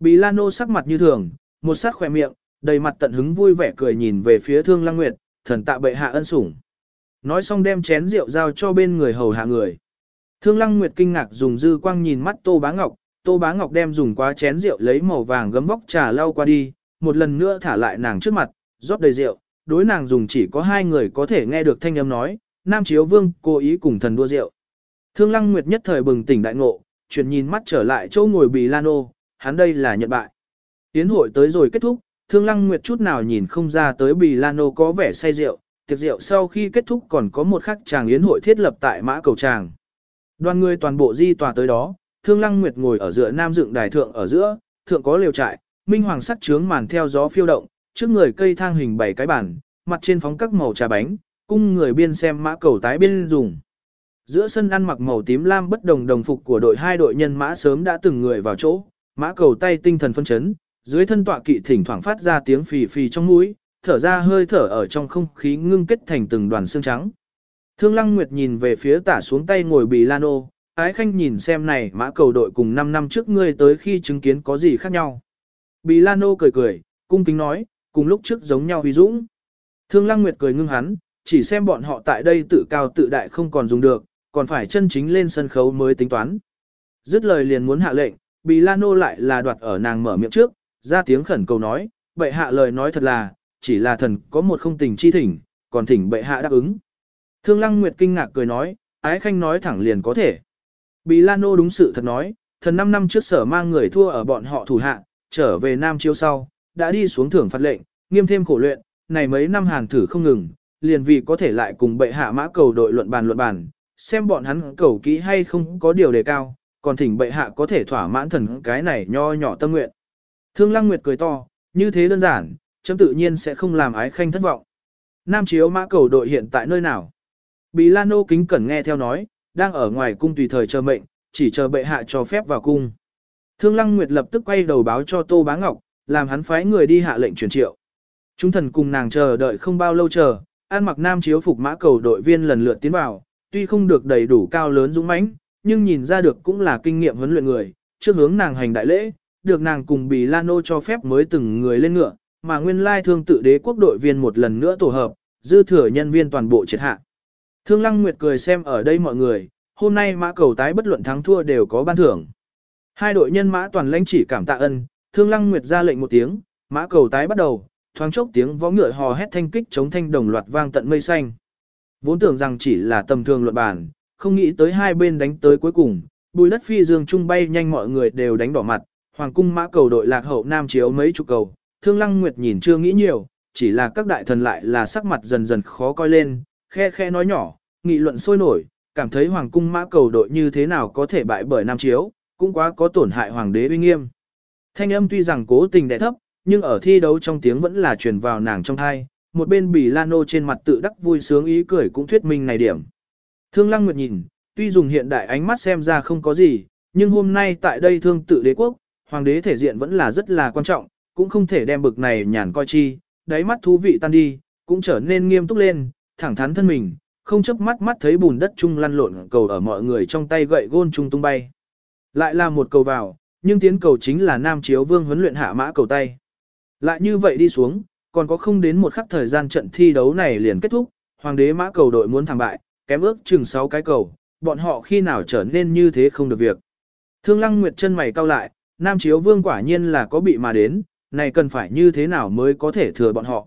Bí Lano sắc mặt như thường, một sát khỏe miệng, đầy mặt tận hứng vui vẻ cười nhìn về phía Thương Lăng Nguyệt, thần tạ bệ hạ ân sủng. Nói xong đem chén rượu giao cho bên người hầu hạ người. Thương Lăng Nguyệt kinh ngạc dùng dư quang nhìn mắt Tô Bá Ngọc, Tô Bá Ngọc đem dùng quá chén rượu lấy màu vàng gấm vóc trà lau qua đi, một lần nữa thả lại nàng trước mặt, rót đầy rượu, đối nàng dùng chỉ có hai người có thể nghe được thanh âm nói, Nam Chiếu Vương cố ý cùng thần đua rượu. Thương Lăng Nguyệt nhất thời bừng tỉnh đại ngộ, chuyển nhìn mắt trở lại chỗ ngồi Bì Lan Ô, hắn đây là nhận bại. Tiến hội tới rồi kết thúc, Thương Lăng Nguyệt chút nào nhìn không ra tới Bì Lan Ô có vẻ say rượu, tiệc rượu sau khi kết thúc còn có một khắc chàng yến hội thiết lập tại mã cầu tràng. Đoàn người toàn bộ di tòa tới đó, Thương Lăng Nguyệt ngồi ở giữa nam dựng đài thượng ở giữa, thượng có liều trại, minh hoàng sắc trướng màn theo gió phiêu động, trước người cây thang hình bảy cái bàn, mặt trên phóng các màu trà bánh, cung người biên xem mã cầu tái biên dùng. Giữa sân ăn mặc màu tím lam bất đồng đồng phục của đội hai đội nhân mã sớm đã từng người vào chỗ, mã cầu tay tinh thần phân chấn, dưới thân tọa kỵ thỉnh thoảng phát ra tiếng phì phì trong mũi, thở ra hơi thở ở trong không khí ngưng kết thành từng đoàn xương trắng. Thương Lăng Nguyệt nhìn về phía tả xuống tay ngồi bì Lano, ái khanh nhìn xem này mã cầu đội cùng 5 năm trước ngươi tới khi chứng kiến có gì khác nhau. Bì Lano cười cười, cung kính nói, cùng lúc trước giống nhau huy dũng. Thương Lăng Nguyệt cười ngưng hắn, chỉ xem bọn họ tại đây tự cao tự đại không còn dùng được, còn phải chân chính lên sân khấu mới tính toán. Dứt lời liền muốn hạ lệnh, Bì Lano lại là đoạt ở nàng mở miệng trước, ra tiếng khẩn cầu nói, bệ hạ lời nói thật là, chỉ là thần có một không tình chi thỉnh, còn thỉnh bệ hạ đáp ứng. Thương Lăng Nguyệt kinh ngạc cười nói, ái khanh nói thẳng liền có thể. Bì Lano đúng sự thật nói, thần 5 năm trước sở mang người thua ở bọn họ thủ hạ, trở về Nam Chiêu sau, đã đi xuống thưởng phạt lệnh, nghiêm thêm khổ luyện, này mấy năm hàn thử không ngừng, liền vì có thể lại cùng bệ hạ mã cầu đội luận bàn luận bàn, xem bọn hắn cầu kỹ hay không có điều đề cao, còn thỉnh bệ hạ có thể thỏa mãn thần cái này nho nhỏ tâm nguyện. Thương Lăng Nguyệt cười to, như thế đơn giản, chấm tự nhiên sẽ không làm ái khanh thất vọng. Nam chiếu mã cầu đội hiện tại nơi nào? Bì Lano kính cẩn nghe theo nói, đang ở ngoài cung tùy thời chờ mệnh, chỉ chờ bệ hạ cho phép vào cung. Thương Lăng Nguyệt lập tức quay đầu báo cho Tô Bá Ngọc, làm hắn phái người đi hạ lệnh truyền triệu. Chúng thần cùng nàng chờ đợi không bao lâu chờ, an mặc nam chiếu phục mã cầu đội viên lần lượt tiến vào, tuy không được đầy đủ cao lớn dũng mãnh, nhưng nhìn ra được cũng là kinh nghiệm huấn luyện người, trước hướng nàng hành đại lễ, được nàng cùng Bì Lano cho phép mới từng người lên ngựa, mà nguyên lai thương tự đế quốc đội viên một lần nữa tổ hợp, dư thừa nhân viên toàn bộ triệt hạ. Thương Lăng Nguyệt cười xem ở đây mọi người, hôm nay mã cầu tái bất luận thắng thua đều có ban thưởng. Hai đội nhân mã toàn lãnh chỉ cảm tạ ân, Thương Lăng Nguyệt ra lệnh một tiếng, mã cầu tái bắt đầu, thoáng chốc tiếng vó ngựa hò hét thanh kích chống thanh đồng loạt vang tận mây xanh. Vốn tưởng rằng chỉ là tầm thường luận bản, không nghĩ tới hai bên đánh tới cuối cùng, bùi đất phi dương trung bay nhanh mọi người đều đánh đỏ mặt, hoàng cung mã cầu đội lạc hậu nam chiếu mấy chục cầu, Thương Lăng Nguyệt nhìn chưa nghĩ nhiều, chỉ là các đại thần lại là sắc mặt dần dần khó coi lên, khe khe nói nhỏ, nghị luận sôi nổi, cảm thấy hoàng cung mã cầu đội như thế nào có thể bại bởi nam chiếu, cũng quá có tổn hại hoàng đế uy nghiêm. Thanh âm tuy rằng cố tình đè thấp, nhưng ở thi đấu trong tiếng vẫn là truyền vào nàng trong thai, một bên bỉ Lano trên mặt tự đắc vui sướng ý cười cũng thuyết minh này điểm. Thương Lăng Nguyệt nhìn, tuy dùng hiện đại ánh mắt xem ra không có gì, nhưng hôm nay tại đây thương tự đế quốc, hoàng đế thể diện vẫn là rất là quan trọng, cũng không thể đem bực này nhàn coi chi, đáy mắt thú vị tan đi, cũng trở nên nghiêm túc lên, thẳng thắn thân mình, không chấp mắt mắt thấy bùn đất chung lăn lộn cầu ở mọi người trong tay gậy gôn chung tung bay. Lại là một cầu vào, nhưng tiến cầu chính là Nam Chiếu Vương huấn luyện hạ mã cầu tay. Lại như vậy đi xuống, còn có không đến một khắc thời gian trận thi đấu này liền kết thúc, hoàng đế mã cầu đội muốn thảm bại, kém ước chừng 6 cái cầu, bọn họ khi nào trở nên như thế không được việc. Thương Lăng Nguyệt chân mày cau lại, Nam Chiếu Vương quả nhiên là có bị mà đến, này cần phải như thế nào mới có thể thừa bọn họ.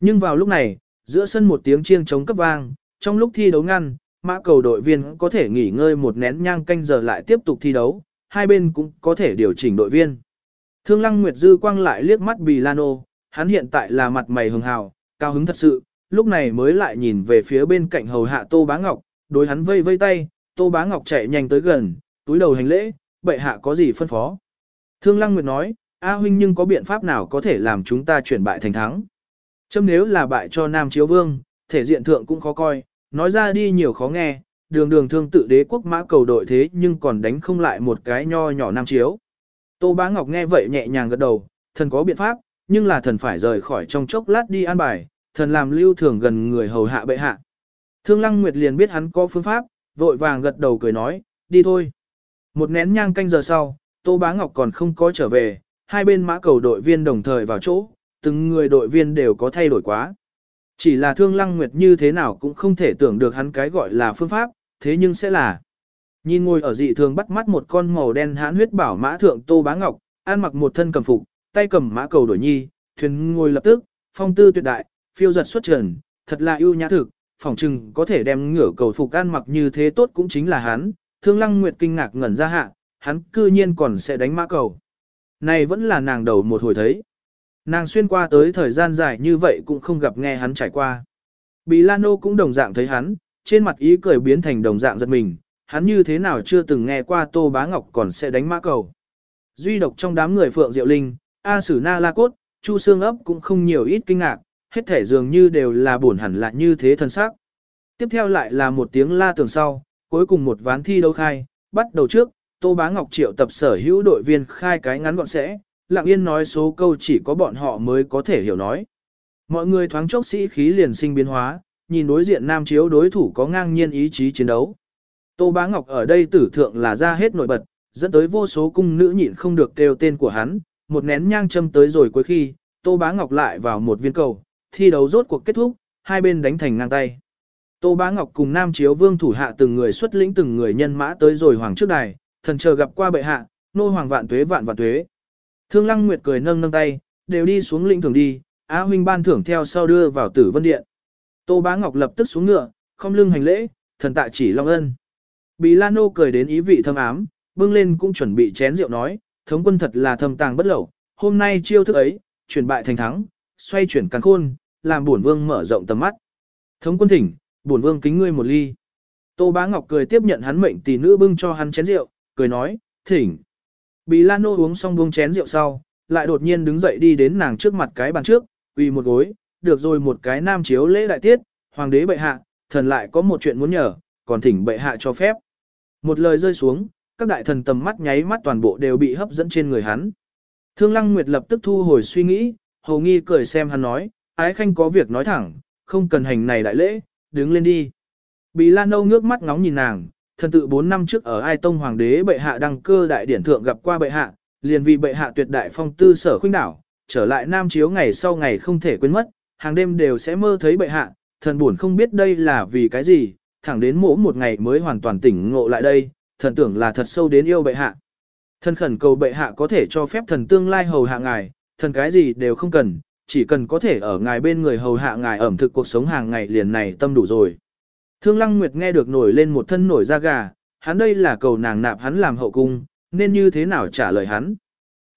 Nhưng vào lúc này, giữa sân một tiếng chiêng chống cấp vang, trong lúc thi đấu ngăn, mã cầu đội viên có thể nghỉ ngơi một nén nhang canh giờ lại tiếp tục thi đấu, hai bên cũng có thể điều chỉnh đội viên. Thương Lăng Nguyệt Dư quang lại liếc mắt Bì Lano, hắn hiện tại là mặt mày hường hào, cao hứng thật sự, lúc này mới lại nhìn về phía bên cạnh hầu hạ Tô Bá Ngọc, đối hắn vây vây tay, Tô Bá Ngọc chạy nhanh tới gần, túi đầu hành lễ, bệ hạ có gì phân phó. Thương Lăng Nguyệt nói, A huynh nhưng có biện pháp nào có thể làm chúng ta chuyển bại thành thắng. Châm nếu là bại cho Nam Chiếu Vương, thể diện thượng cũng khó coi, nói ra đi nhiều khó nghe, đường đường thương tự đế quốc mã cầu đội thế nhưng còn đánh không lại một cái nho nhỏ Nam Chiếu. Tô Bá Ngọc nghe vậy nhẹ nhàng gật đầu, thần có biện pháp, nhưng là thần phải rời khỏi trong chốc lát đi an bài, thần làm lưu thường gần người hầu hạ bệ hạ. Thương Lăng Nguyệt liền biết hắn có phương pháp, vội vàng gật đầu cười nói, đi thôi. Một nén nhang canh giờ sau, Tô Bá Ngọc còn không có trở về, hai bên mã cầu đội viên đồng thời vào chỗ, từng người đội viên đều có thay đổi quá. Chỉ là Thương Lăng Nguyệt như thế nào cũng không thể tưởng được hắn cái gọi là phương pháp, thế nhưng sẽ là. Nhìn ngồi ở dị thường bắt mắt một con màu đen hãn huyết bảo mã thượng Tô Bá Ngọc, ăn mặc một thân cầm phục, tay cầm mã cầu đổi nhi, thuyền ngồi lập tức, phong tư tuyệt đại, phiêu giật xuất trần, thật là ưu nhã thực, phỏng chừng có thể đem ngửa cầu phục ăn mặc như thế tốt cũng chính là hắn, thương lăng nguyệt kinh ngạc ngẩn ra hạ, hắn cư nhiên còn sẽ đánh mã cầu. Này vẫn là nàng đầu một hồi thấy. Nàng xuyên qua tới thời gian dài như vậy cũng không gặp nghe hắn trải qua. Bì Lano cũng đồng dạng thấy hắn, trên mặt ý cười biến thành đồng dạng giật mình, hắn như thế nào chưa từng nghe qua Tô Bá Ngọc còn sẽ đánh mã cầu. Duy độc trong đám người Phượng Diệu Linh, A Sử Na La Cốt, Chu Sương ấp cũng không nhiều ít kinh ngạc, hết thể dường như đều là buồn hẳn lại như thế thân xác. Tiếp theo lại là một tiếng la tường sau, cuối cùng một ván thi đấu khai, bắt đầu trước, Tô Bá Ngọc triệu tập sở hữu đội viên khai cái ngắn gọn sẽ, lặng yên nói số câu chỉ có bọn họ mới có thể hiểu nói. Mọi người thoáng chốc sĩ khí liền sinh biến hóa, nhìn đối diện nam chiếu đối thủ có ngang nhiên ý chí chiến đấu. Tô Bá Ngọc ở đây tử thượng là ra hết nổi bật, dẫn tới vô số cung nữ nhịn không được kêu tên của hắn, một nén nhang châm tới rồi cuối khi, Tô Bá Ngọc lại vào một viên cầu, thi đấu rốt cuộc kết thúc, hai bên đánh thành ngang tay. Tô Bá Ngọc cùng Nam Chiếu Vương thủ hạ từng người xuất lĩnh từng người nhân mã tới rồi hoàng trước đài, thần chờ gặp qua bệ hạ, nô hoàng vạn tuế vạn vạn tuế. Thương Lăng Nguyệt cười nâng nâng tay, đều đi xuống lĩnh thưởng đi, Á huynh ban thưởng theo sau đưa vào Tử Vân Điện. Tô Bá Ngọc lập tức xuống ngựa, không lưng hành lễ, thần tạ chỉ long ân. Bì Lan Nô cười đến ý vị thâm ám, bưng lên cũng chuẩn bị chén rượu nói, thống quân thật là thâm tàng bất lậu, hôm nay chiêu thức ấy, chuyển bại thành thắng, xoay chuyển càn khôn, làm bổn vương mở rộng tầm mắt. Thống quân thỉnh, bổn vương kính ngươi một ly. Tô Bá Ngọc cười tiếp nhận hắn mệnh tỷ nữ bưng cho hắn chén rượu, cười nói, thỉnh. Bì Lan Nô uống xong buông chén rượu sau, lại đột nhiên đứng dậy đi đến nàng trước mặt cái bàn trước, quỳ một gối, được rồi một cái nam chiếu lễ đại tiết, hoàng đế bệ hạ, thần lại có một chuyện muốn nhờ, còn thỉnh bệ hạ cho phép. Một lời rơi xuống, các đại thần tầm mắt nháy mắt toàn bộ đều bị hấp dẫn trên người hắn. Thương Lăng Nguyệt lập tức thu hồi suy nghĩ, hầu nghi cười xem hắn nói, ái khanh có việc nói thẳng, không cần hành này đại lễ, đứng lên đi. Bì Lan Âu ngước mắt ngóng nhìn nàng, thần tự 4 năm trước ở Ai Tông Hoàng đế bệ hạ đăng cơ đại điển thượng gặp qua bệ hạ, liền vì bệ hạ tuyệt đại phong tư sở khuynh đảo, trở lại Nam Chiếu ngày sau ngày không thể quên mất, hàng đêm đều sẽ mơ thấy bệ hạ, thần buồn không biết đây là vì cái gì, thẳng đến mỗi một ngày mới hoàn toàn tỉnh ngộ lại đây, thần tưởng là thật sâu đến yêu bệ hạ. Thần khẩn cầu bệ hạ có thể cho phép thần tương lai hầu hạ ngài, thần cái gì đều không cần, chỉ cần có thể ở ngài bên người hầu hạ ngài ẩm thực cuộc sống hàng ngày liền này tâm đủ rồi. Thương Lăng Nguyệt nghe được nổi lên một thân nổi da gà, hắn đây là cầu nàng nạp hắn làm hậu cung, nên như thế nào trả lời hắn.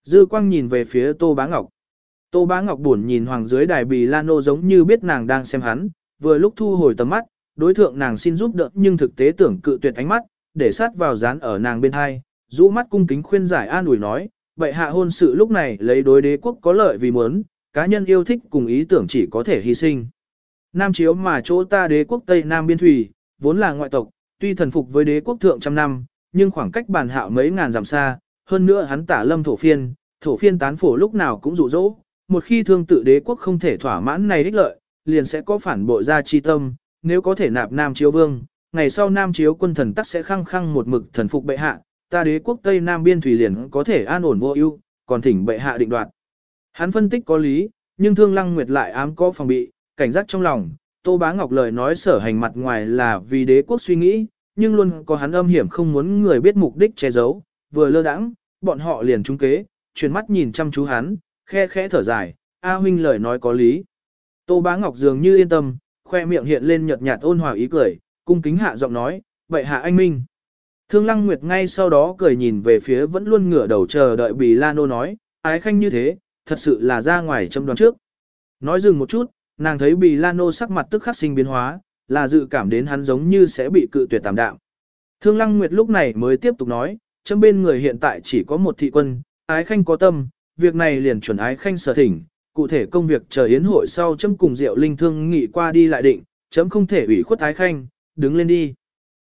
Dư quang nhìn về phía Tô Bá Ngọc. Tô Bá Ngọc buồn nhìn hoàng dưới đài bì Lano giống như biết nàng đang xem hắn, vừa lúc thu hồi tầm mắt, đối thượng nàng xin giúp đỡ nhưng thực tế tưởng cự tuyệt ánh mắt, để sát vào dán ở nàng bên hai, rũ mắt cung kính khuyên giải an ủi nói, vậy hạ hôn sự lúc này lấy đối đế quốc có lợi vì muốn, cá nhân yêu thích cùng ý tưởng chỉ có thể hy sinh. Nam chiếu mà chỗ ta đế quốc Tây Nam Biên Thủy, vốn là ngoại tộc, tuy thần phục với đế quốc thượng trăm năm, nhưng khoảng cách bản hạo mấy ngàn dặm xa, hơn nữa hắn tả lâm thổ phiên, thổ phiên tán phổ lúc nào cũng dụ dỗ, một khi thương tự đế quốc không thể thỏa mãn này đích lợi, liền sẽ có phản bội ra chi tâm, nếu có thể nạp Nam chiếu vương, ngày sau Nam chiếu quân thần tắc sẽ khăng khăng một mực thần phục bệ hạ, ta đế quốc Tây Nam biên thủy liền có thể an ổn vô ưu, còn thỉnh bệ hạ định đoạt. Hắn phân tích có lý, nhưng Thương Lăng Nguyệt lại ám có phòng bị, cảnh giác trong lòng, Tô Bá Ngọc lời nói sở hành mặt ngoài là vì đế quốc suy nghĩ, nhưng luôn có hắn âm hiểm không muốn người biết mục đích che giấu, vừa lơ đãng, bọn họ liền trung kế, chuyển mắt nhìn chăm chú hắn, khe khẽ thở dài, A huynh lời nói có lý. Tô Bá Ngọc dường như yên tâm, khoe miệng hiện lên nhợt nhạt ôn hòa ý cười, cung kính hạ giọng nói, vậy hạ anh minh. Thương Lăng Nguyệt ngay sau đó cười nhìn về phía vẫn luôn ngửa đầu chờ đợi Bì Lano nói, ái khanh như thế, thật sự là ra ngoài châm đoán trước. Nói dừng một chút, nàng thấy Bì Lano Nô sắc mặt tức khắc sinh biến hóa, là dự cảm đến hắn giống như sẽ bị cự tuyệt tạm đạm. Thương Lăng Nguyệt lúc này mới tiếp tục nói, chấm bên người hiện tại chỉ có một thị quân, ái khanh có tâm, việc này liền chuẩn ái khanh sở thỉnh, cụ thể công việc chờ yến hội sau chấm cùng Diệu Linh thương nghị qua đi lại định, chấm không thể ủy khuất ái khanh, đứng lên đi.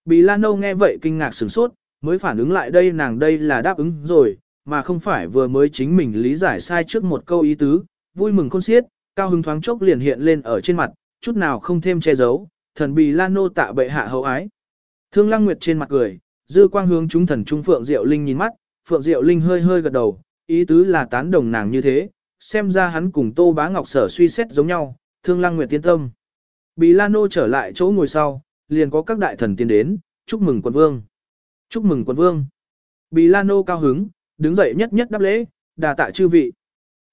Bì Lan Âu nghe vậy kinh ngạc sửng sốt, mới phản ứng lại đây nàng đây là đáp ứng rồi, mà không phải vừa mới chính mình lý giải sai trước một câu ý tứ, vui mừng khôn xiết, cao hứng thoáng chốc liền hiện lên ở trên mặt, chút nào không thêm che giấu, thần Bì Lan Nô tạ bệ hạ hậu ái. Thương Lăng Nguyệt trên mặt cười, dư quang hướng chúng thần trung Phượng Diệu Linh nhìn mắt, Phượng Diệu Linh hơi hơi gật đầu, ý tứ là tán đồng nàng như thế, xem ra hắn cùng Tô Bá Ngọc sở suy xét giống nhau, Thương Lăng Nguyệt tiên tâm. Bì Lan Nô trở lại chỗ ngồi sau, liền có các đại thần tiến đến, chúc mừng quân vương. Chúc mừng quân vương. Bì Lan Nô cao hứng, đứng dậy nhất nhất đáp lễ, đà tạ chư vị.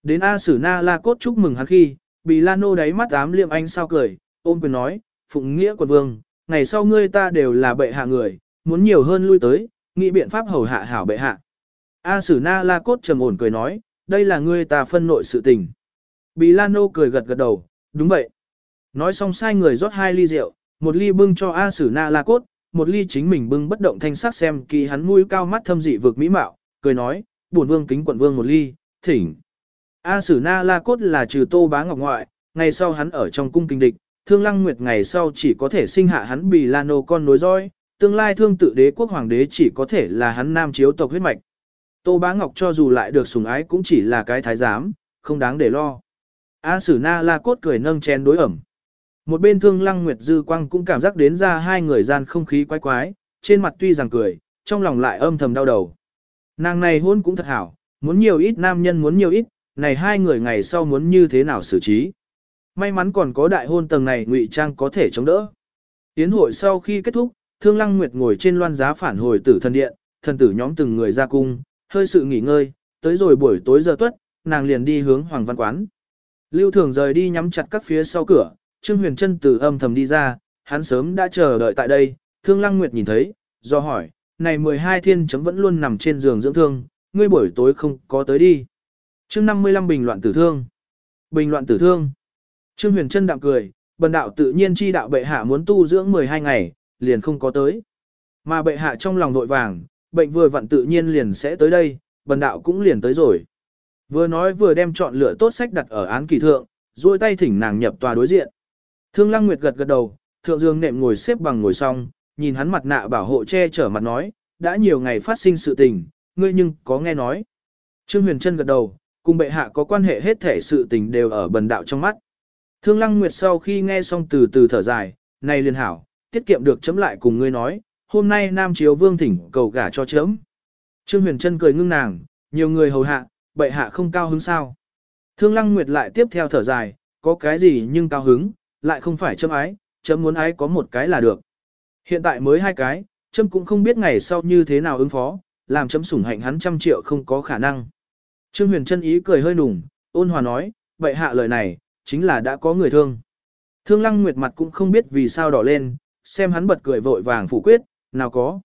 Đến A Sử Na La Cốt chúc mừng hắn khi, Bì Lan Nô đáy mắt ám liệm anh sao cười, ôm quyền nói, phụng nghĩa quận vương, ngày sau ngươi ta đều là bệ hạ người, muốn nhiều hơn lui tới, nghĩ biện pháp hầu hạ hảo bệ hạ. A Sử Na La Cốt trầm ổn cười nói, đây là ngươi ta phân nội sự tình. Bì Lan Nô cười gật gật đầu, đúng vậy. Nói xong sai người rót hai ly rượu, một ly bưng cho A Sử Na La Cốt, một ly chính mình bưng bất động thanh sắc xem kỳ hắn mũi cao mắt thâm dị vực mỹ mạo, cười nói, buồn vương kính quận vương một ly, thỉnh. A Sử Na La Cốt là trừ Tô Bá Ngọc ngoại, ngày sau hắn ở trong cung kinh địch, Thương Lăng Nguyệt ngày sau chỉ có thể sinh hạ hắn Bì La Nô con nối roi, tương lai thương tự đế quốc hoàng đế chỉ có thể là hắn nam chiếu tộc huyết mạch. Tô Bá Ngọc cho dù lại được sủng ái cũng chỉ là cái thái giám, không đáng để lo. A Sử Na La Cốt cười nâng chén đối ẩm. Một bên thương lăng nguyệt dư quang cũng cảm giác đến ra hai người gian không khí quái quái, trên mặt tuy rằng cười, trong lòng lại âm thầm đau đầu. Nàng này hôn cũng thật hảo, muốn nhiều ít nam nhân muốn nhiều ít, này hai người ngày sau muốn như thế nào xử trí. May mắn còn có đại hôn tầng này ngụy trang có thể chống đỡ. Tiến hội sau khi kết thúc, Thương Lăng Nguyệt ngồi trên loan giá phản hồi tử thần điện, thần tử nhóm từng người ra cung, hơi sự nghỉ ngơi, tới rồi buổi tối giờ tuất, nàng liền đi hướng Hoàng Văn Quán. Lưu Thường rời đi nhắm chặt các phía sau cửa, Trương Huyền Trân từ âm thầm đi ra, hắn sớm đã chờ đợi tại đây, Thương Lăng Nguyệt nhìn thấy, do hỏi, này 12 thiên chấm vẫn luôn nằm trên giường dưỡng thương, ngươi buổi tối không có tới đi. Chương 55 bình loạn tử thương. Bình loạn tử thương. Trương Huyền Trân đạm cười, bần đạo tự nhiên chi đạo bệ hạ muốn tu dưỡng 12 ngày, liền không có tới. Mà bệ hạ trong lòng nội vàng, bệnh vừa vặn tự nhiên liền sẽ tới đây, bần đạo cũng liền tới rồi. Vừa nói vừa đem chọn lựa tốt sách đặt ở án kỳ thượng, duỗi tay thỉnh nàng nhập tòa đối diện. Thương Lăng Nguyệt gật gật đầu, thượng dương nệm ngồi xếp bằng ngồi xong, nhìn hắn mặt nạ bảo hộ che chở mặt nói, đã nhiều ngày phát sinh sự tình, ngươi nhưng có nghe nói. Trương Huyền Trân gật đầu, cùng bệ hạ có quan hệ hết thể sự tình đều ở bần đạo trong mắt. Thương Lăng Nguyệt sau khi nghe xong từ từ thở dài, này liền hảo, tiết kiệm được chấm lại cùng ngươi nói, hôm nay Nam Chiếu Vương thỉnh cầu gả cho chấm. Trương Huyền Trân cười ngưng nàng, nhiều người hầu hạ, bệ hạ không cao hứng sao. Thương Lăng Nguyệt lại tiếp theo thở dài, có cái gì nhưng cao hứng, lại không phải chấm ái, chấm muốn ái có một cái là được. Hiện tại mới hai cái, chấm cũng không biết ngày sau như thế nào ứng phó, làm chấm sủng hạnh hắn trăm triệu không có khả năng. Trương Huyền Trân ý cười hơi nùng, ôn hòa nói, bệ hạ lời này, chính là đã có người thương. Thương Lăng Nguyệt mặt cũng không biết vì sao đỏ lên, xem hắn bật cười vội vàng phủ quyết, nào có.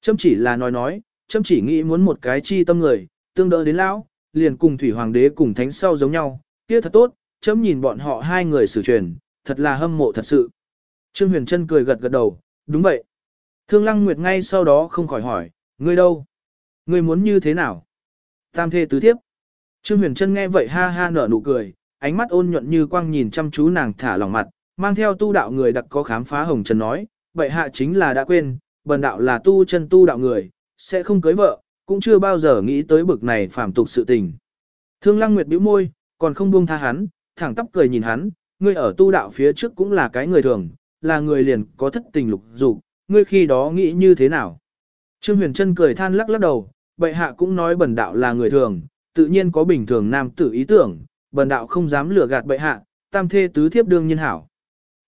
Châm chỉ là nói nói, châm chỉ nghĩ muốn một cái chi tâm người, tương đỡ đến lão, liền cùng thủy hoàng đế cùng thánh sau giống nhau, kia thật tốt, chấm nhìn bọn họ hai người xử truyền, thật là hâm mộ thật sự. Trương Huyền Trân cười gật gật đầu, đúng vậy. Thương Lăng Nguyệt ngay sau đó không khỏi hỏi, ngươi đâu? Ngươi muốn như thế nào? Tam thê tứ thiếp. Trương Huyền Trân nghe vậy ha ha nở nụ cười, ánh mắt ôn nhuận như quang nhìn chăm chú nàng thả lỏng mặt, mang theo tu đạo người đặc có khám phá hồng trần nói, vậy hạ chính là đã quên, bần đạo là tu chân tu đạo người, sẽ không cưới vợ, cũng chưa bao giờ nghĩ tới bực này phàm tục sự tình. Thương Lăng Nguyệt bĩu môi, còn không buông tha hắn, thẳng tắp cười nhìn hắn, ngươi ở tu đạo phía trước cũng là cái người thường, là người liền có thất tình lục dục, ngươi khi đó nghĩ như thế nào? Trương Huyền Trân cười than lắc lắc đầu, bệ hạ cũng nói bần đạo là người thường, tự nhiên có bình thường nam tử ý tưởng, bần đạo không dám lừa gạt bệ hạ, tam thê tứ thiếp đương nhiên hảo.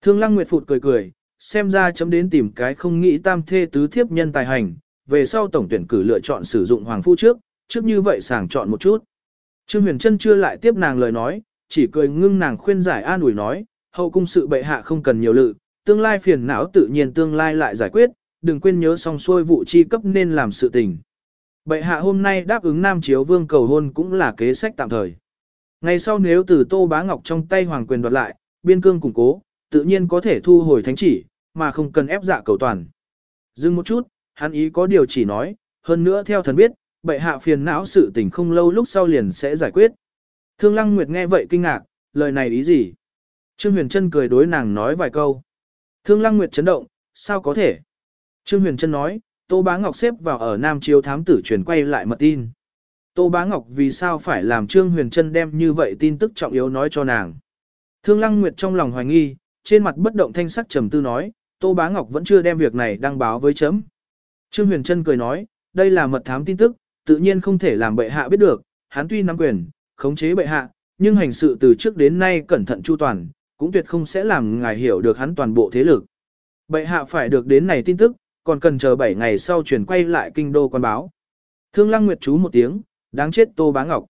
Thương Lăng Nguyệt Phụt cười cười, xem ra chấm đến tìm cái không nghĩ tam thê tứ thiếp nhân tài hành, về sau tổng tuyển cử lựa chọn sử dụng hoàng phu trước, trước như vậy sàng chọn một chút. Trương Huyền Trân chưa lại tiếp nàng lời nói, chỉ cười ngưng nàng khuyên giải an ủi nói, hậu cung sự bệ hạ không cần nhiều lự, tương lai phiền não tự nhiên tương lai lại giải quyết, đừng quên nhớ xong xuôi vụ chi cấp nên làm sự tình. Bệ hạ hôm nay đáp ứng Nam Chiếu Vương cầu hôn cũng là kế sách tạm thời. Ngày sau nếu từ Tô Bá Ngọc trong tay hoàng quyền đoạt lại, biên cương củng cố, tự nhiên có thể thu hồi thánh chỉ, mà không cần ép dạ cầu toàn. Dừng một chút, hắn ý có điều chỉ nói, hơn nữa theo thần biết, bệ hạ phiền não sự tình không lâu lúc sau liền sẽ giải quyết. Thương Lăng Nguyệt nghe vậy kinh ngạc, lời này ý gì? Trương Huyền Trân cười đối nàng nói vài câu. Thương Lăng Nguyệt chấn động, sao có thể? Trương Huyền Trân nói, Tô Bá Ngọc xếp vào ở Nam Chiếu thám tử truyền quay lại mật tin. Tô Bá Ngọc vì sao phải làm Trương Huyền Trân đem như vậy tin tức trọng yếu nói cho nàng. Thương Lăng Nguyệt trong lòng hoài nghi, trên mặt bất động thanh sắc trầm tư nói, Tô Bá Ngọc vẫn chưa đem việc này đăng báo với chấm. Trương Huyền Trân cười nói, đây là mật thám tin tức, tự nhiên không thể làm bệ hạ biết được, hắn tuy nắm quyền, khống chế bệ hạ, nhưng hành sự từ trước đến nay cẩn thận chu toàn, cũng tuyệt không sẽ làm ngài hiểu được hắn toàn bộ thế lực. Bệ hạ phải được đến này tin tức, còn cần chờ 7 ngày sau chuyển quay lại kinh đô quan báo. Thương Lăng Nguyệt chú một tiếng, đáng chết Tô Bá Ngọc.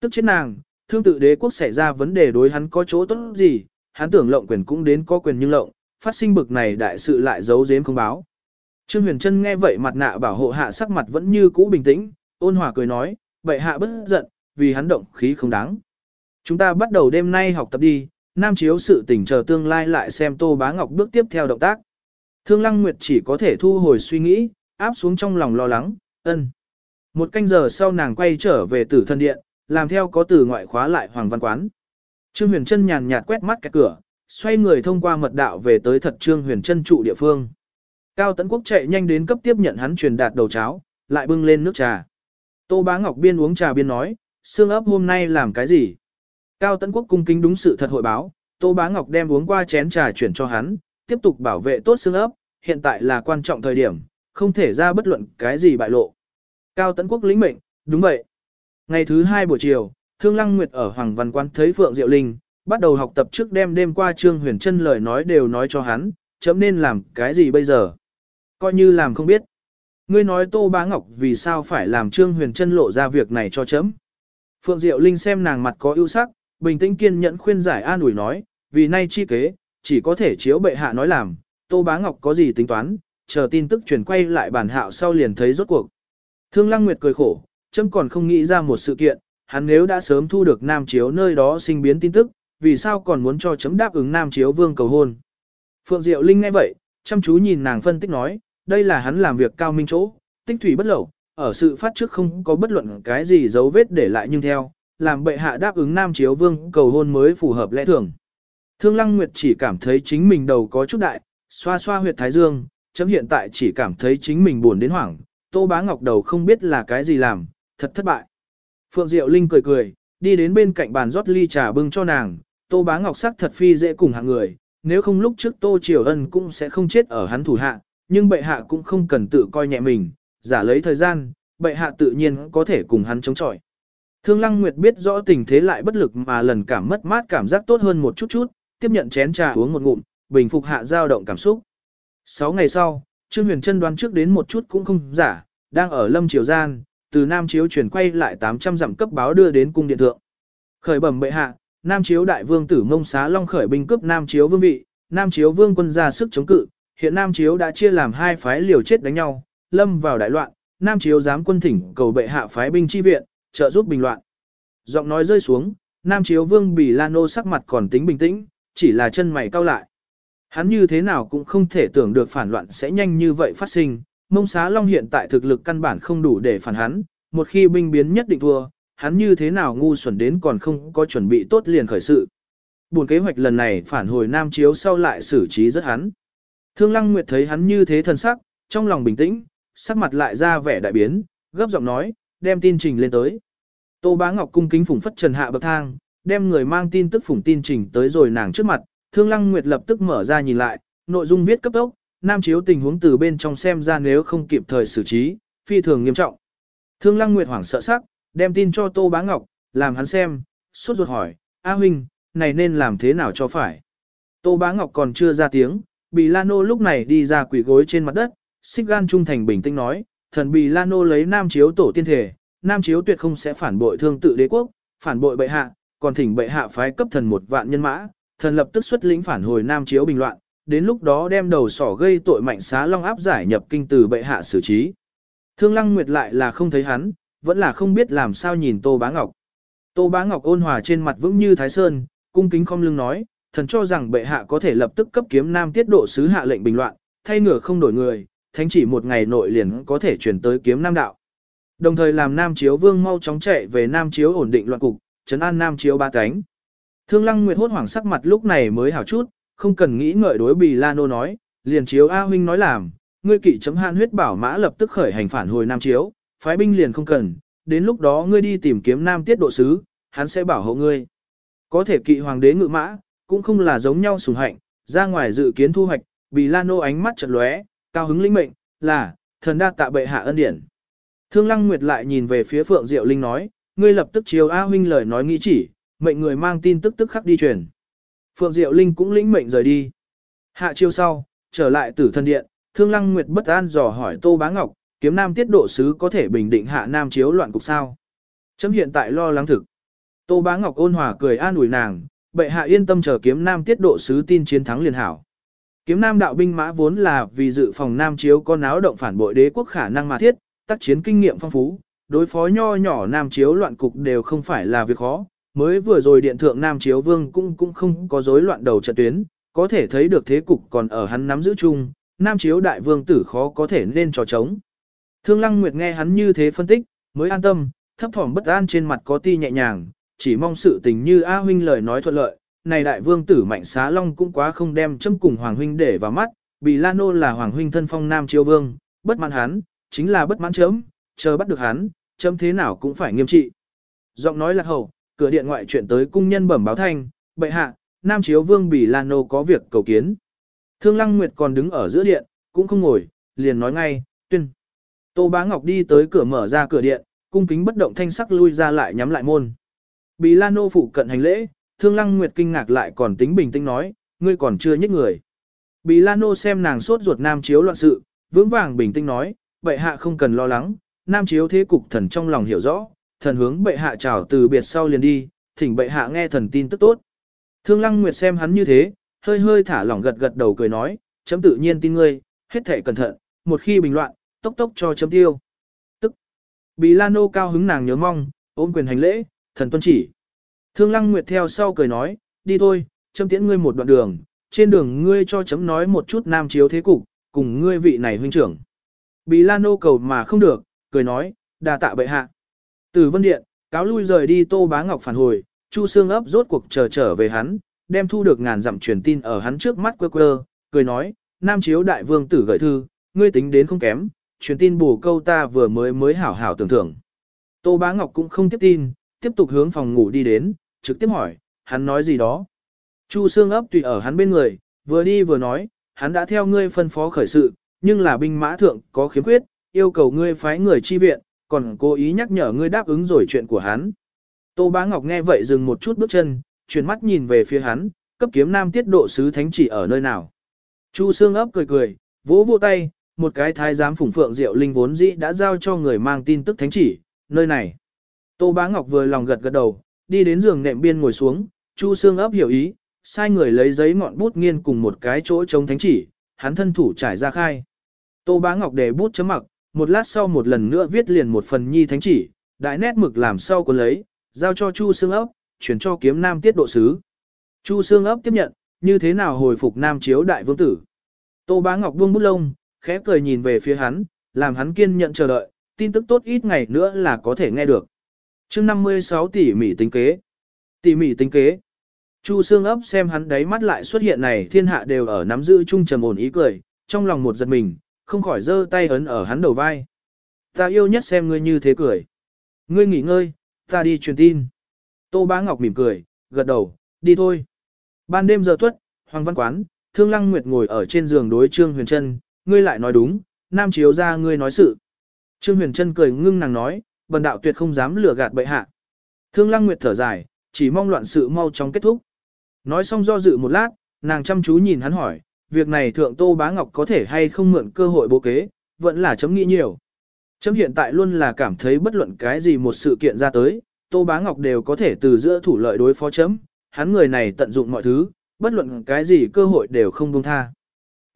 Tức chết nàng, thương tự đế quốc xảy ra vấn đề đối hắn có chỗ tốt gì, hắn tưởng lộng quyền cũng đến có quyền nhưng lộng, phát sinh bực này đại sự lại giấu giếm không báo. Trương Huyền Trân nghe vậy mặt nạ bảo hộ hạ sắc mặt vẫn như cũ bình tĩnh, ôn hòa cười nói, vậy hạ bất giận, vì hắn động khí không đáng. Chúng ta bắt đầu đêm nay học tập đi, nam chiếu sự tỉnh chờ tương lai lại xem Tô Bá Ngọc bước tiếp theo động tác. Thương Lăng Nguyệt chỉ có thể thu hồi suy nghĩ, áp xuống trong lòng lo lắng, ân. Một canh giờ sau nàng quay trở về tử thân điện, làm theo có từ ngoại khóa lại Hoàng Văn Quán. Trương Huyền Trân nhàn nhạt quét mắt cái cửa, xoay người thông qua mật đạo về tới thật Trương Huyền Trân trụ địa phương. Cao Tấn Quốc chạy nhanh đến cấp tiếp nhận hắn truyền đạt đầu cháo, lại bưng lên nước trà. Tô Bá Ngọc biên uống trà biên nói, xương ấp hôm nay làm cái gì? Cao Tấn Quốc cung kính đúng sự thật hội báo, Tô Bá Ngọc đem uống qua chén trà chuyển cho hắn, tiếp tục bảo vệ tốt xương ấp, hiện tại là quan trọng thời điểm, không thể ra bất luận cái gì bại lộ. Cao Tấn Quốc lĩnh mệnh, đúng vậy. Ngày thứ hai buổi chiều, Thương Lăng Nguyệt ở Hoàng Văn Quan thấy Phượng Diệu Linh, bắt đầu học tập trước đêm đêm qua Trương Huyền Trân lời nói đều nói cho hắn, chấm nên làm cái gì bây giờ. Coi như làm không biết. Ngươi nói Tô Bá Ngọc vì sao phải làm Trương Huyền Trân lộ ra việc này cho chấm. Phượng Diệu Linh xem nàng mặt có ưu sắc, bình tĩnh kiên nhẫn khuyên giải an ủi nói, vì nay chi kế, chỉ có thể chiếu bệ hạ nói làm, Tô Bá Ngọc có gì tính toán, chờ tin tức truyền quay lại bản hạo sau liền thấy rốt cuộc. Thương Lăng Nguyệt cười khổ, chấm còn không nghĩ ra một sự kiện, hắn nếu đã sớm thu được Nam Chiếu nơi đó sinh biến tin tức, vì sao còn muốn cho chấm đáp ứng Nam Chiếu Vương cầu hôn. Phượng Diệu Linh nghe vậy, chăm chú nhìn nàng phân tích nói, đây là hắn làm việc cao minh chỗ, tinh thủy bất lậu, ở sự phát trước không có bất luận cái gì dấu vết để lại nhưng theo, làm bệ hạ đáp ứng Nam Chiếu Vương cầu hôn mới phù hợp lẽ thường. Thương Lăng Nguyệt chỉ cảm thấy chính mình đầu có chút đại, xoa xoa huyệt thái dương, chấm hiện tại chỉ cảm thấy chính mình buồn đến hoảng, Tô Bá Ngọc đầu không biết là cái gì làm, thật thất bại. Phượng Diệu Linh cười cười, đi đến bên cạnh bàn rót ly trà bưng cho nàng, Tô Bá Ngọc sắc thật phi dễ cùng hạng người, nếu không lúc trước Tô Triều Ân cũng sẽ không chết ở hắn thủ hạ, nhưng bệ hạ cũng không cần tự coi nhẹ mình, giả lấy thời gian, bệ hạ tự nhiên có thể cùng hắn chống chọi. Thương Lăng Nguyệt biết rõ tình thế lại bất lực mà lần cảm mất mát cảm giác tốt hơn một chút chút, tiếp nhận chén trà uống một ngụm, bình phục hạ dao động cảm xúc. Sáu ngày sau, Trương Huyền Trân đoán trước đến một chút cũng không giả, đang ở Lâm Triều Gian, từ Nam Chiếu chuyển quay lại 800 dặm cấp báo đưa đến cung điện thượng. Khởi bẩm bệ hạ, Nam Chiếu đại vương tử Mông Xá Long khởi binh cướp Nam Chiếu vương vị, Nam Chiếu vương quân ra sức chống cự, hiện Nam Chiếu đã chia làm hai phái liều chết đánh nhau, lâm vào đại loạn, Nam Chiếu dám quân thỉnh cầu bệ hạ phái binh chi viện, trợ giúp bình loạn. Giọng nói rơi xuống, Nam Chiếu vương Bỉ Lan Nô sắc mặt còn tính bình tĩnh, chỉ là chân mày cau lại. Hắn như thế nào cũng không thể tưởng được phản loạn sẽ nhanh như vậy phát sinh, mông xá long hiện tại thực lực căn bản không đủ để phản hắn, một khi binh biến nhất định thua, hắn như thế nào ngu xuẩn đến còn không có chuẩn bị tốt liền khởi sự. Buồn kế hoạch lần này phản hồi Nam Chiếu sau lại xử trí rất hắn. Thương Lăng Nguyệt thấy hắn như thế thần sắc, trong lòng bình tĩnh, sắc mặt lại ra vẻ đại biến, gấp giọng nói, đem tin trình lên tới. Tô Bá Ngọc cung kính phủng phất trần hạ bậc thang, đem người mang tin tức phủng tin trình tới rồi nàng trước mặt, Thương Lăng Nguyệt lập tức mở ra nhìn lại, nội dung viết cấp tốc, Nam Chiếu tình huống từ bên trong xem ra nếu không kịp thời xử trí, phi thường nghiêm trọng. Thương Lăng Nguyệt hoảng sợ sắc, đem tin cho Tô Bá Ngọc, làm hắn xem, suốt ruột hỏi, A huynh, này nên làm thế nào cho phải. Tô Bá Ngọc còn chưa ra tiếng, Bì Lano lúc này đi ra quỷ gối trên mặt đất, xích gan trung thành bình tĩnh nói, thần Bì Lano lấy Nam Chiếu tổ tiên thể, Nam Chiếu tuyệt không sẽ phản bội thương tự đế quốc, phản bội bệ hạ, còn thỉnh bệ hạ phái cấp thần một vạn nhân mã, thần lập tức xuất lĩnh phản hồi Nam Chiếu bình loạn, đến lúc đó đem đầu sỏ gây tội mạnh xá long áp giải nhập kinh từ bệ hạ xử trí. Thương Lăng Nguyệt lại là không thấy hắn, vẫn là không biết làm sao nhìn Tô Bá Ngọc. Tô Bá Ngọc ôn hòa trên mặt vững như Thái Sơn, cung kính không lưng nói, thần cho rằng bệ hạ có thể lập tức cấp kiếm nam tiết độ sứ hạ lệnh bình loạn, thay ngửa không đổi người, thánh chỉ một ngày nội liền có thể chuyển tới kiếm nam đạo. Đồng thời làm nam chiếu vương mau chóng chạy về nam chiếu ổn định loạn cục, trấn an nam chiếu ba cánh. Thương Lăng Nguyệt hốt hoảng sắc mặt lúc này mới hảo chút, không cần nghĩ ngợi đối Bì La Nô nói, liền chiếu A huynh nói làm, ngươi kỵ chấm hạn huyết bảo mã lập tức khởi hành phản hồi Nam chiếu, phái binh liền không cần, đến lúc đó ngươi đi tìm kiếm Nam tiết độ sứ, hắn sẽ bảo hộ ngươi. Có thể kỵ hoàng đế ngự mã, cũng không là giống nhau sùng hạnh, ra ngoài dự kiến thu hoạch, Bì La Nô ánh mắt chợt lóe, cao hứng lĩnh mệnh, là, thần đa tạ bệ hạ ân điển. Thương Lăng Nguyệt lại nhìn về phía Phượng Diệu Linh nói, ngươi lập tức chiếu A huynh lời nói nghĩ chỉ, mệnh người mang tin tức tức khắc đi truyền. Phượng Diệu Linh cũng lĩnh mệnh rời đi. Hạ chiêu sau, trở lại tử thân điện, Thương Lăng Nguyệt bất an dò hỏi Tô Bá Ngọc, kiếm nam tiết độ sứ có thể bình định hạ nam chiếu loạn cục sao. Chấm hiện tại lo lắng thực. Tô Bá Ngọc ôn hòa cười an ủi nàng, bệ hạ yên tâm chờ kiếm nam tiết độ sứ tin chiến thắng liền hảo. Kiếm nam đạo binh mã vốn là vì dự phòng nam chiếu có náo động phản bội đế quốc khả năng mà thiết, tác chiến kinh nghiệm phong phú, đối phó nho nhỏ nam chiếu loạn cục đều không phải là việc khó, mới vừa rồi điện thượng Nam Chiếu Vương cũng cũng không có rối loạn đầu trận tuyến, có thể thấy được thế cục còn ở hắn nắm giữ chung, Nam Chiếu Đại Vương tử khó có thể nên trò trống. Thương Lăng Nguyệt nghe hắn như thế phân tích, mới an tâm, thấp thỏm bất an trên mặt có ti nhẹ nhàng, chỉ mong sự tình như A huynh lời nói thuận lợi, này đại vương tử mạnh xá long cũng quá không đem châm cùng hoàng huynh để vào mắt, bị La Nô là hoàng huynh thân phong Nam Chiếu Vương, bất mãn hắn, chính là bất mãn chấm, chờ bắt được hắn, chấm thế nào cũng phải nghiêm trị. Giọng nói là hậu, cửa điện ngoại chuyện tới cung nhân bẩm báo thanh, bệ hạ, Nam Chiếu Vương Bỉ Lan Nô có việc cầu kiến. Thương Lăng Nguyệt còn đứng ở giữa điện, cũng không ngồi, liền nói ngay, tuyên. Tô Bá Ngọc đi tới cửa mở ra cửa điện, cung kính bất động thanh sắc lui ra lại nhắm lại môn. Bỉ Lan Nô phụ cận hành lễ, Thương Lăng Nguyệt kinh ngạc lại còn tính bình tĩnh nói, ngươi còn chưa nhích người. Bỉ Lan Nô xem nàng sốt ruột Nam Chiếu loạn sự, vững vàng bình tĩnh nói, bệ hạ không cần lo lắng, Nam Chiếu thế cục thần trong lòng hiểu rõ, thần hướng bệ hạ chào từ biệt sau liền đi, thỉnh bệ hạ nghe thần tin tức tốt. Thương Lăng Nguyệt xem hắn như thế, hơi hơi thả lỏng gật gật đầu cười nói, chấm tự nhiên tin ngươi, hết thể cẩn thận, một khi bình loạn, tốc tốc cho chấm tiêu. Tức, Bì Lan Nô cao hứng nàng nhớ mong, ôm quyền hành lễ, thần tuân chỉ. Thương Lăng Nguyệt theo sau cười nói, đi thôi, chấm tiễn ngươi một đoạn đường, trên đường ngươi cho chấm nói một chút nam chiếu thế cục, cùng ngươi vị này huynh trưởng. Bì Lan Nô cầu mà không được, cười nói, đà tạ bệ hạ. Từ vân điện, cáo lui rời đi Tô Bá Ngọc phản hồi, Chu xương ấp rốt cuộc chờ trở về hắn, đem thu được ngàn dặm truyền tin ở hắn trước mắt quơ quơ, cười nói, Nam Chiếu Đại Vương tử gửi thư, ngươi tính đến không kém, truyền tin bù câu ta vừa mới mới hảo hảo tưởng thưởng. Tô Bá Ngọc cũng không tiếp tin, tiếp tục hướng phòng ngủ đi đến, trực tiếp hỏi, hắn nói gì đó. Chu xương ấp tùy ở hắn bên người, vừa đi vừa nói, hắn đã theo ngươi phân phó khởi sự, nhưng là binh mã thượng có khiếm khuyết, yêu cầu ngươi phái người chi viện, còn cố ý nhắc nhở ngươi đáp ứng rồi chuyện của hắn. Tô Bá Ngọc nghe vậy dừng một chút bước chân, chuyển mắt nhìn về phía hắn, cấp kiếm nam tiết độ sứ thánh chỉ ở nơi nào. Chu Sương ấp cười cười, vỗ vỗ tay, một cái thái giám phủng phượng diệu linh vốn dĩ đã giao cho người mang tin tức thánh chỉ, nơi này. Tô Bá Ngọc vừa lòng gật gật đầu, đi đến giường nệm biên ngồi xuống, Chu Sương ấp hiểu ý, sai người lấy giấy ngọn bút nghiên cùng một cái chỗ chống thánh chỉ, hắn thân thủ trải ra khai. Tô Bá Ngọc để bút chấm mặc, một lát sau một lần nữa viết liền một phần nhi thánh chỉ, đại nét mực làm sau cuốn lấy, giao cho Chu Sương ấp, chuyển cho kiếm nam tiết độ sứ. Chu Sương ấp tiếp nhận, như thế nào hồi phục nam chiếu đại vương tử. Tô Bá Ngọc buông bút lông, khẽ cười nhìn về phía hắn, làm hắn kiên nhận chờ đợi, tin tức tốt ít ngày nữa là có thể nghe được. chương 56 tỷ mỉ tính kế. Tỷ mỉ tính kế. Chu Sương ấp xem hắn đáy mắt lại xuất hiện này thiên hạ đều ở nắm giữ chung trầm ổn ý cười, trong lòng một giật mình, không khỏi giơ tay ấn ở hắn đầu vai. Ta yêu nhất xem ngươi như thế cười. Ngươi nghỉ ngơi, ta đi truyền tin. Tô Bá Ngọc mỉm cười, gật đầu, đi thôi. Ban đêm giờ tuất, Hoàng Văn Quán, Thương Lăng Nguyệt ngồi ở trên giường đối Trương Huyền Trân, ngươi lại nói đúng, nam chiếu ra ngươi nói sự. Trương Huyền Trân cười ngưng nàng nói, bần đạo tuyệt không dám lừa gạt bệ hạ. Thương Lăng Nguyệt thở dài, chỉ mong loạn sự mau chóng kết thúc. Nói xong do dự một lát, nàng chăm chú nhìn hắn hỏi, việc này thượng Tô Bá Ngọc có thể hay không mượn cơ hội bố kế, vẫn là chấm nghĩ nhiều. Chấm hiện tại luôn là cảm thấy bất luận cái gì một sự kiện ra tới, Tô Bá Ngọc đều có thể từ giữa thủ lợi đối phó chấm, hắn người này tận dụng mọi thứ, bất luận cái gì cơ hội đều không buông tha.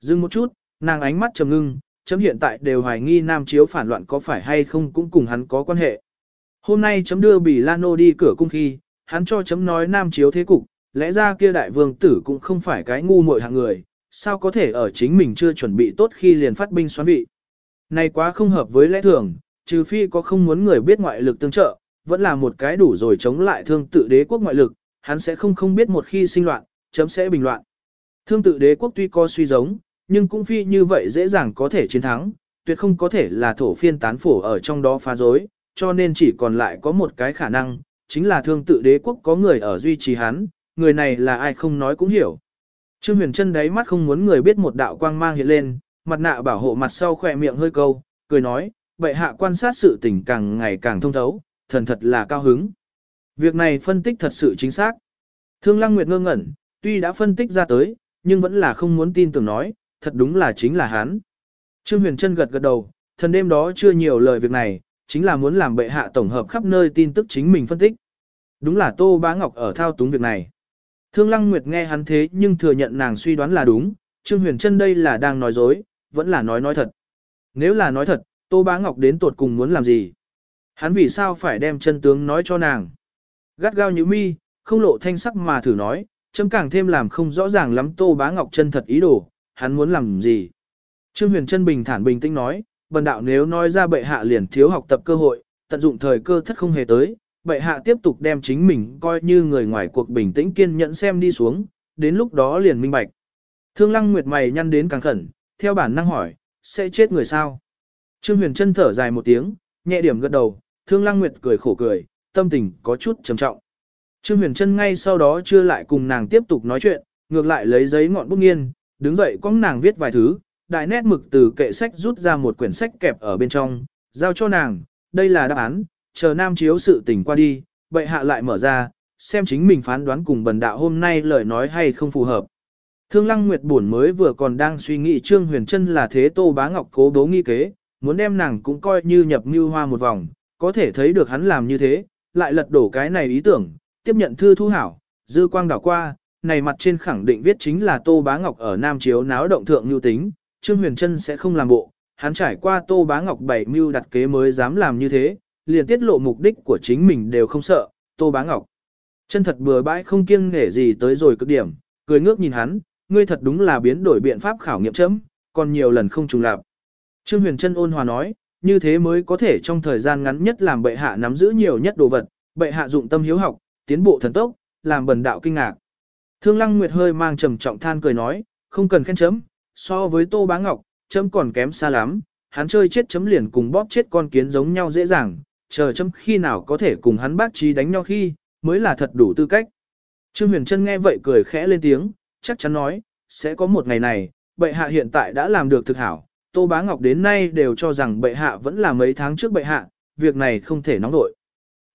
Dừng một chút, nàng ánh mắt trầm ngưng, chấm hiện tại đều hoài nghi nam chiếu phản loạn có phải hay không cũng cùng hắn có quan hệ. Hôm nay chấm đưa Bỉ Lano đi cửa cung khi, hắn cho chấm nói nam chiếu thế cục, lẽ ra kia đại vương tử cũng không phải cái ngu muội hạng người, sao có thể ở chính mình chưa chuẩn bị tốt khi liền phát binh xoán vị. Này quá không hợp với lẽ thường, trừ phi có không muốn người biết ngoại lực tương trợ, vẫn là một cái đủ rồi chống lại thương tự đế quốc ngoại lực, hắn sẽ không không biết một khi sinh loạn, chấm sẽ bình loạn. Thương tự đế quốc tuy có suy giống, nhưng cũng phi như vậy dễ dàng có thể chiến thắng, tuyệt không có thể là thổ phiên tán phổ ở trong đó phá rối, cho nên chỉ còn lại có một cái khả năng, chính là thương tự đế quốc có người ở duy trì hắn, người này là ai không nói cũng hiểu. Trương Huyền Trân đáy mắt không muốn người biết một đạo quang mang hiện lên, mặt nạ bảo hộ mặt sau khỏe miệng hơi câu, cười nói, bệ hạ quan sát sự tình càng ngày càng thông thấu, thần thật là cao hứng. Việc này phân tích thật sự chính xác. Thương Lăng Nguyệt ngơ ngẩn, tuy đã phân tích ra tới, nhưng vẫn là không muốn tin tưởng nói, thật đúng là chính là hắn. Trương Huyền Trân gật gật đầu, thần đêm đó chưa nhiều lời việc này, chính là muốn làm bệ hạ tổng hợp khắp nơi tin tức chính mình phân tích. Đúng là Tô Bá Ngọc ở thao túng việc này. Thương Lăng Nguyệt nghe hắn thế nhưng thừa nhận nàng suy đoán là đúng, Trương Huyền Trân đây là đang nói dối, vẫn là nói nói thật. Nếu là nói thật, Tô Bá Ngọc đến tuột cùng muốn làm gì? Hắn vì sao phải đem chân tướng nói cho nàng? Gắt gao như mi, không lộ thanh sắc mà thử nói, chấm càng thêm làm không rõ ràng lắm Tô Bá Ngọc chân thật ý đồ, hắn muốn làm gì? Trương Huyền Trân bình thản bình tĩnh nói, bần đạo nếu nói ra bệ hạ liền thiếu học tập cơ hội, tận dụng thời cơ thất không hề tới, bệ hạ tiếp tục đem chính mình coi như người ngoài cuộc bình tĩnh kiên nhẫn xem đi xuống, đến lúc đó liền minh bạch. Thương Lăng Nguyệt mày nhăn đến càng khẩn, theo bản năng hỏi, sẽ chết người sao? Trương Huyền Trân thở dài một tiếng, nhẹ điểm gật đầu, Thương Lăng Nguyệt cười khổ cười, tâm tình có chút trầm trọng. Trương Huyền Trân ngay sau đó chưa lại cùng nàng tiếp tục nói chuyện, ngược lại lấy giấy ngọn bút nghiên, đứng dậy cong nàng viết vài thứ, đại nét mực từ kệ sách rút ra một quyển sách kẹp ở bên trong, giao cho nàng, đây là đáp án, chờ nam chiếu sự tình qua đi, bệ hạ lại mở ra, xem chính mình phán đoán cùng bần đạo hôm nay lời nói hay không phù hợp. Thương Lăng Nguyệt buồn mới vừa còn đang suy nghĩ Trương Huyền Trân là thế Tô Bá Ngọc cố bố nghi kế, muốn đem nàng cũng coi như nhập mưu hoa một vòng, có thể thấy được hắn làm như thế, lại lật đổ cái này ý tưởng, tiếp nhận thư thu hảo, dư quang đảo qua, này mặt trên khẳng định viết chính là Tô Bá Ngọc ở Nam Chiếu náo động thượng lưu tính, Trương Huyền Trân sẽ không làm bộ, hắn trải qua Tô Bá Ngọc bảy mưu đặt kế mới dám làm như thế, liền tiết lộ mục đích của chính mình đều không sợ, Tô Bá Ngọc. Chân thật bừa bãi không kiêng nể gì tới rồi cực điểm, cười ngước nhìn hắn, ngươi thật đúng là biến đổi biện pháp khảo nghiệm chấm, còn nhiều lần không trùng lặp. Trương Huyền Trân ôn hòa nói, như thế mới có thể trong thời gian ngắn nhất làm bệ hạ nắm giữ nhiều nhất đồ vật, bệ hạ dụng tâm hiếu học, tiến bộ thần tốc, làm bần đạo kinh ngạc. Thương Lăng Nguyệt hơi mang trầm trọng than cười nói, không cần khen chấm, so với Tô Bá Ngọc, chấm còn kém xa lắm, hắn chơi chết chấm liền cùng bóp chết con kiến giống nhau dễ dàng, chờ chấm khi nào có thể cùng hắn bác trí đánh nhau khi, mới là thật đủ tư cách. Trương Huyền Trân nghe vậy cười khẽ lên tiếng, chắc chắn nói, sẽ có một ngày này, bệ hạ hiện tại đã làm được thực hảo, Tô Bá Ngọc đến nay đều cho rằng bệ hạ vẫn là mấy tháng trước bệ hạ, việc này không thể nóng nổi.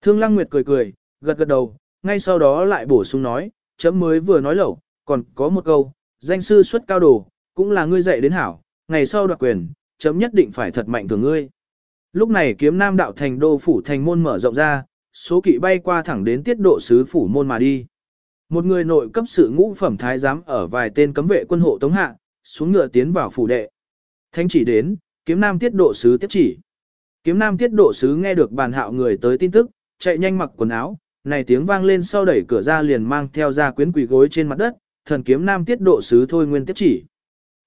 Thương Lăng Nguyệt cười cười, gật gật đầu, ngay sau đó lại bổ sung nói, chấm mới vừa nói lẩu, còn có một câu, danh sư xuất cao đồ, cũng là ngươi dạy đến hảo, ngày sau đoạt quyền, chấm nhất định phải thật mạnh thường ngươi. Lúc này kiếm nam đạo thành đô phủ thành môn mở rộng ra, số kỵ bay qua thẳng đến tiết độ sứ phủ môn mà đi. Một người nội cấp sự ngũ phẩm thái giám ở vài tên cấm vệ quân hộ tống hạ, xuống ngựa tiến vào phủ đệ. thánh chỉ đến, kiếm nam tiết độ sứ tiếp chỉ. Kiếm nam tiết độ sứ nghe được bàn hạo người tới tin tức, chạy nhanh mặc quần áo, này tiếng vang lên sau đẩy cửa ra liền mang theo ra quyến quỳ gối trên mặt đất, thần kiếm nam tiết độ sứ thôi nguyên tiếp chỉ.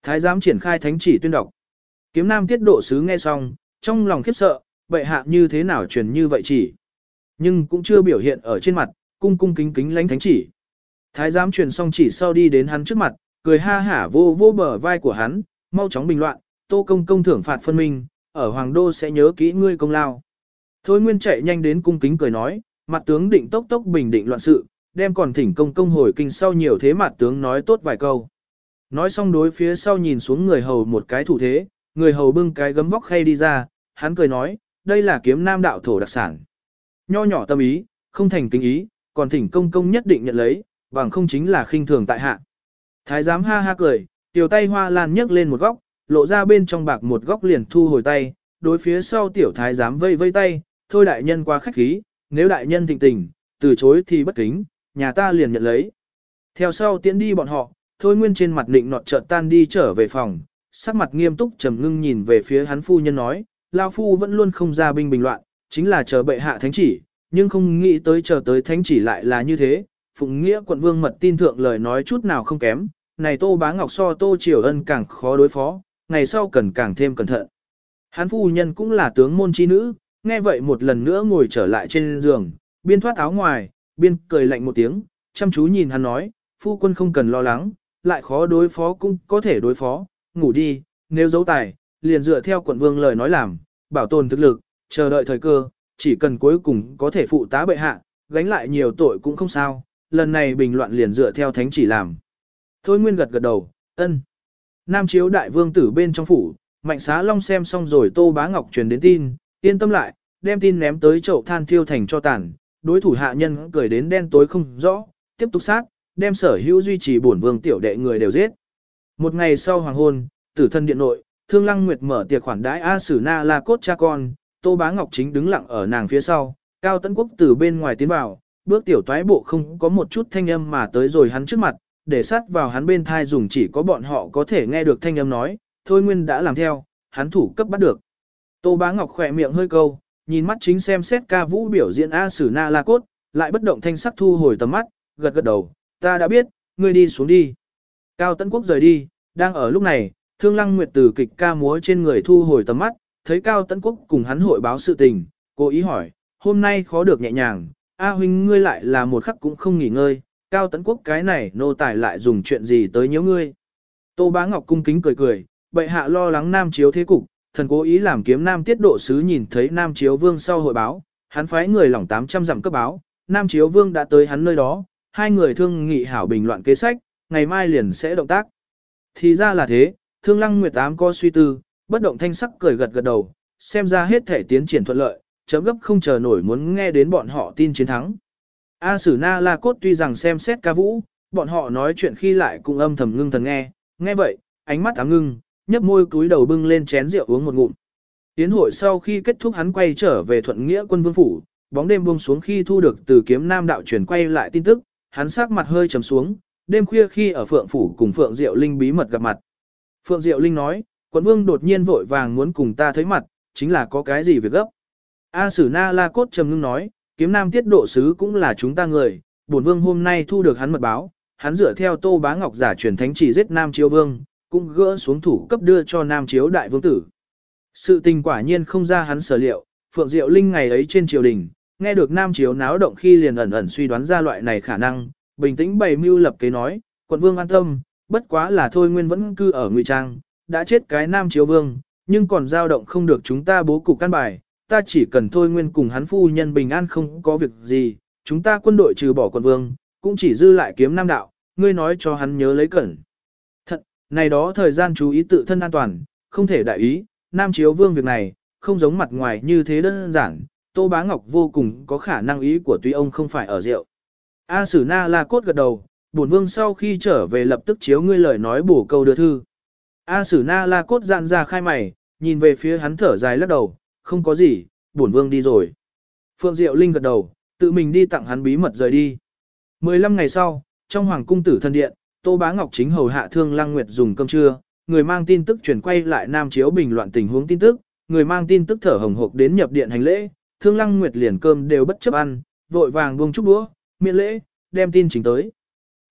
Thái giám triển khai thánh chỉ tuyên đọc. Kiếm nam tiết độ sứ nghe xong, trong lòng khiếp sợ, bệ hạ như thế nào truyền như vậy chỉ. Nhưng cũng chưa biểu hiện ở trên mặt, cung cung kính kính lánh thánh chỉ. Thái giám truyền xong chỉ sau đi đến hắn trước mặt, cười ha hả vô vô bờ vai của hắn, mau chóng bình loạn, tô công công thưởng phạt phân minh, ở hoàng đô sẽ nhớ kỹ ngươi công lao. Thôi nguyên chạy nhanh đến cung kính cười nói, mặt tướng định tốc tốc bình định loạn sự, đem còn thỉnh công công hồi kinh sau nhiều thế mặt tướng nói tốt vài câu. Nói xong đối phía sau nhìn xuống người hầu một cái thủ thế, người hầu bưng cái gấm vóc khay đi ra, hắn cười nói, đây là kiếm nam đạo thổ đặc sản. Nho nhỏ tâm ý, không thành kính ý, còn thỉnh công công nhất định nhận lấy, bằng không chính là khinh thường tại hạ. Thái giám ha ha cười, tiểu tay hoa lan nhấc lên một góc, lộ ra bên trong bạc một góc liền thu hồi tay, đối phía sau tiểu thái giám vây vây tay, thôi đại nhân qua khách khí, nếu đại nhân thịnh tình, từ chối thì bất kính, nhà ta liền nhận lấy. Theo sau tiến đi bọn họ, thôi nguyên trên mặt định nọt chợt tan đi trở về phòng, sắc mặt nghiêm túc trầm ngưng nhìn về phía hắn phu nhân nói, lao phu vẫn luôn không ra binh bình loạn, chính là chờ bệ hạ thánh chỉ, nhưng không nghĩ tới chờ tới thánh chỉ lại là như thế. Phụng nghĩa quận vương mật tin thượng lời nói chút nào không kém, này tô bá ngọc so tô triều ân càng khó đối phó, ngày sau cần càng thêm cẩn thận. Hắn phu nhân cũng là tướng môn chi nữ, nghe vậy một lần nữa ngồi trở lại trên giường, biên thoát áo ngoài, biên cười lạnh một tiếng, chăm chú nhìn hắn nói, phu quân không cần lo lắng, lại khó đối phó cũng có thể đối phó, ngủ đi, nếu giấu tài, liền dựa theo quận vương lời nói làm, bảo tồn thực lực, chờ đợi thời cơ, chỉ cần cuối cùng có thể phụ tá bệ hạ, gánh lại nhiều tội cũng không sao, lần này bình loạn liền dựa theo thánh chỉ làm. Thôi Nguyên gật gật đầu, ân. Nam chiếu đại vương tử bên trong phủ, mạnh xá long xem xong rồi tô bá ngọc truyền đến tin, yên tâm lại, đem tin ném tới chậu than thiêu thành cho tàn, đối thủ hạ nhân cười đến đen tối không rõ, tiếp tục sát, đem sở hữu duy trì bổn vương tiểu đệ người đều giết. Một ngày sau hoàng hôn, tử thân điện nội, thương lăng nguyệt mở tiệc khoản đãi A Sử Na La Cốt cha con, Tô Bá Ngọc chính đứng lặng ở nàng phía sau, Cao Tấn Quốc từ bên ngoài tiến vào, bước tiểu toái bộ không có một chút thanh âm mà tới rồi hắn trước mặt, để sát vào hắn bên thai dùng chỉ có bọn họ có thể nghe được thanh âm nói, thôi nguyên đã làm theo, hắn thủ cấp bắt được. Tô Bá Ngọc khỏe miệng hơi câu, nhìn mắt chính xem xét ca vũ biểu diễn A Sử Na La Cốt, lại bất động thanh sắc thu hồi tầm mắt, gật gật đầu, ta đã biết, ngươi đi xuống đi. Cao Tấn Quốc rời đi, đang ở lúc này, Thương Lăng Nguyệt từ kịch ca múa trên người thu hồi tầm mắt, thấy Cao Tấn Quốc cùng hắn hội báo sự tình, cố ý hỏi, hôm nay khó được nhẹ nhàng, A huynh ngươi lại là một khắc cũng không nghỉ ngơi, Cao Tấn Quốc cái này nô tài lại dùng chuyện gì tới nhiễu ngươi. Tô Bá Ngọc cung kính cười cười, bệ hạ lo lắng Nam Chiếu thế cục, thần cố ý làm kiếm Nam Tiết Độ Sứ nhìn thấy Nam Chiếu Vương sau hội báo, hắn phái người lỏng 800 dặm cấp báo, Nam Chiếu Vương đã tới hắn nơi đó, hai người thương nghị hảo bình loạn kế sách, ngày mai liền sẽ động tác. Thì ra là thế, thương lăng nguyệt ám có suy tư, bất động thanh sắc cười gật gật đầu, xem ra hết thể tiến triển thuận lợi, chấm gấp không chờ nổi muốn nghe đến bọn họ tin chiến thắng. A Sử Na La Cốt tuy rằng xem xét ca vũ, bọn họ nói chuyện khi lại cũng âm thầm ngưng thần nghe, nghe vậy, ánh mắt ám ngưng, nhấp môi cúi đầu bưng lên chén rượu uống một ngụm. Tiến hội sau khi kết thúc hắn quay trở về thuận nghĩa quân vương phủ, bóng đêm buông xuống khi thu được từ kiếm nam đạo truyền quay lại tin tức, hắn sắc mặt hơi trầm xuống, đêm khuya khi ở Phượng Phủ cùng Phượng Diệu Linh bí mật gặp mặt. Phượng Diệu Linh nói, quận vương đột nhiên vội vàng muốn cùng ta thấy mặt, chính là có cái gì việc gấp. A Sử Na La Cốt trầm ngưng nói, kiếm nam tiết độ sứ cũng là chúng ta người, bổn vương hôm nay thu được hắn mật báo, hắn dựa theo tô bá ngọc giả truyền thánh chỉ giết nam chiếu vương, cũng gỡ xuống thủ cấp đưa cho nam chiếu đại vương tử. Sự tình quả nhiên không ra hắn sở liệu, Phượng Diệu Linh ngày ấy trên triều đình, nghe được nam chiếu náo động khi liền ẩn ẩn suy đoán ra loại này khả năng, bình tĩnh bày mưu lập kế nói, quận vương an tâm, bất quá là thôi nguyên vẫn cư ở ngụy trang, đã chết cái nam chiếu vương, nhưng còn dao động không được chúng ta bố cục căn bài, ta chỉ cần thôi nguyên cùng hắn phu nhân bình an không có việc gì, chúng ta quân đội trừ bỏ quận vương, cũng chỉ dư lại kiếm nam đạo, ngươi nói cho hắn nhớ lấy cẩn. Thật, này đó thời gian chú ý tự thân an toàn, không thể đại ý, Nam Chiếu Vương việc này, không giống mặt ngoài như thế đơn giản, Tô Bá Ngọc vô cùng có khả năng ý của tuy ông không phải ở rượu. A Sử Na La Cốt gật đầu, bổn vương sau khi trở về lập tức chiếu ngươi lời nói bổ câu đưa thư. A Sử Na La Cốt dạn ra khai mày, nhìn về phía hắn thở dài lắc đầu, không có gì, bổn vương đi rồi. Phượng Diệu Linh gật đầu, tự mình đi tặng hắn bí mật rời đi. 15 ngày sau, trong Hoàng cung tử thân điện, Tô Bá Ngọc chính hầu hạ Thương Lăng Nguyệt dùng cơm trưa, người mang tin tức chuyển quay lại Nam Chiếu bình loạn tình huống tin tức, người mang tin tức thở hồng hộc đến nhập điện hành lễ, Thương Lăng Nguyệt liền cơm đều bất chấp ăn, vội vàng buông chúc đũa, miễn lễ, đem tin trình tới.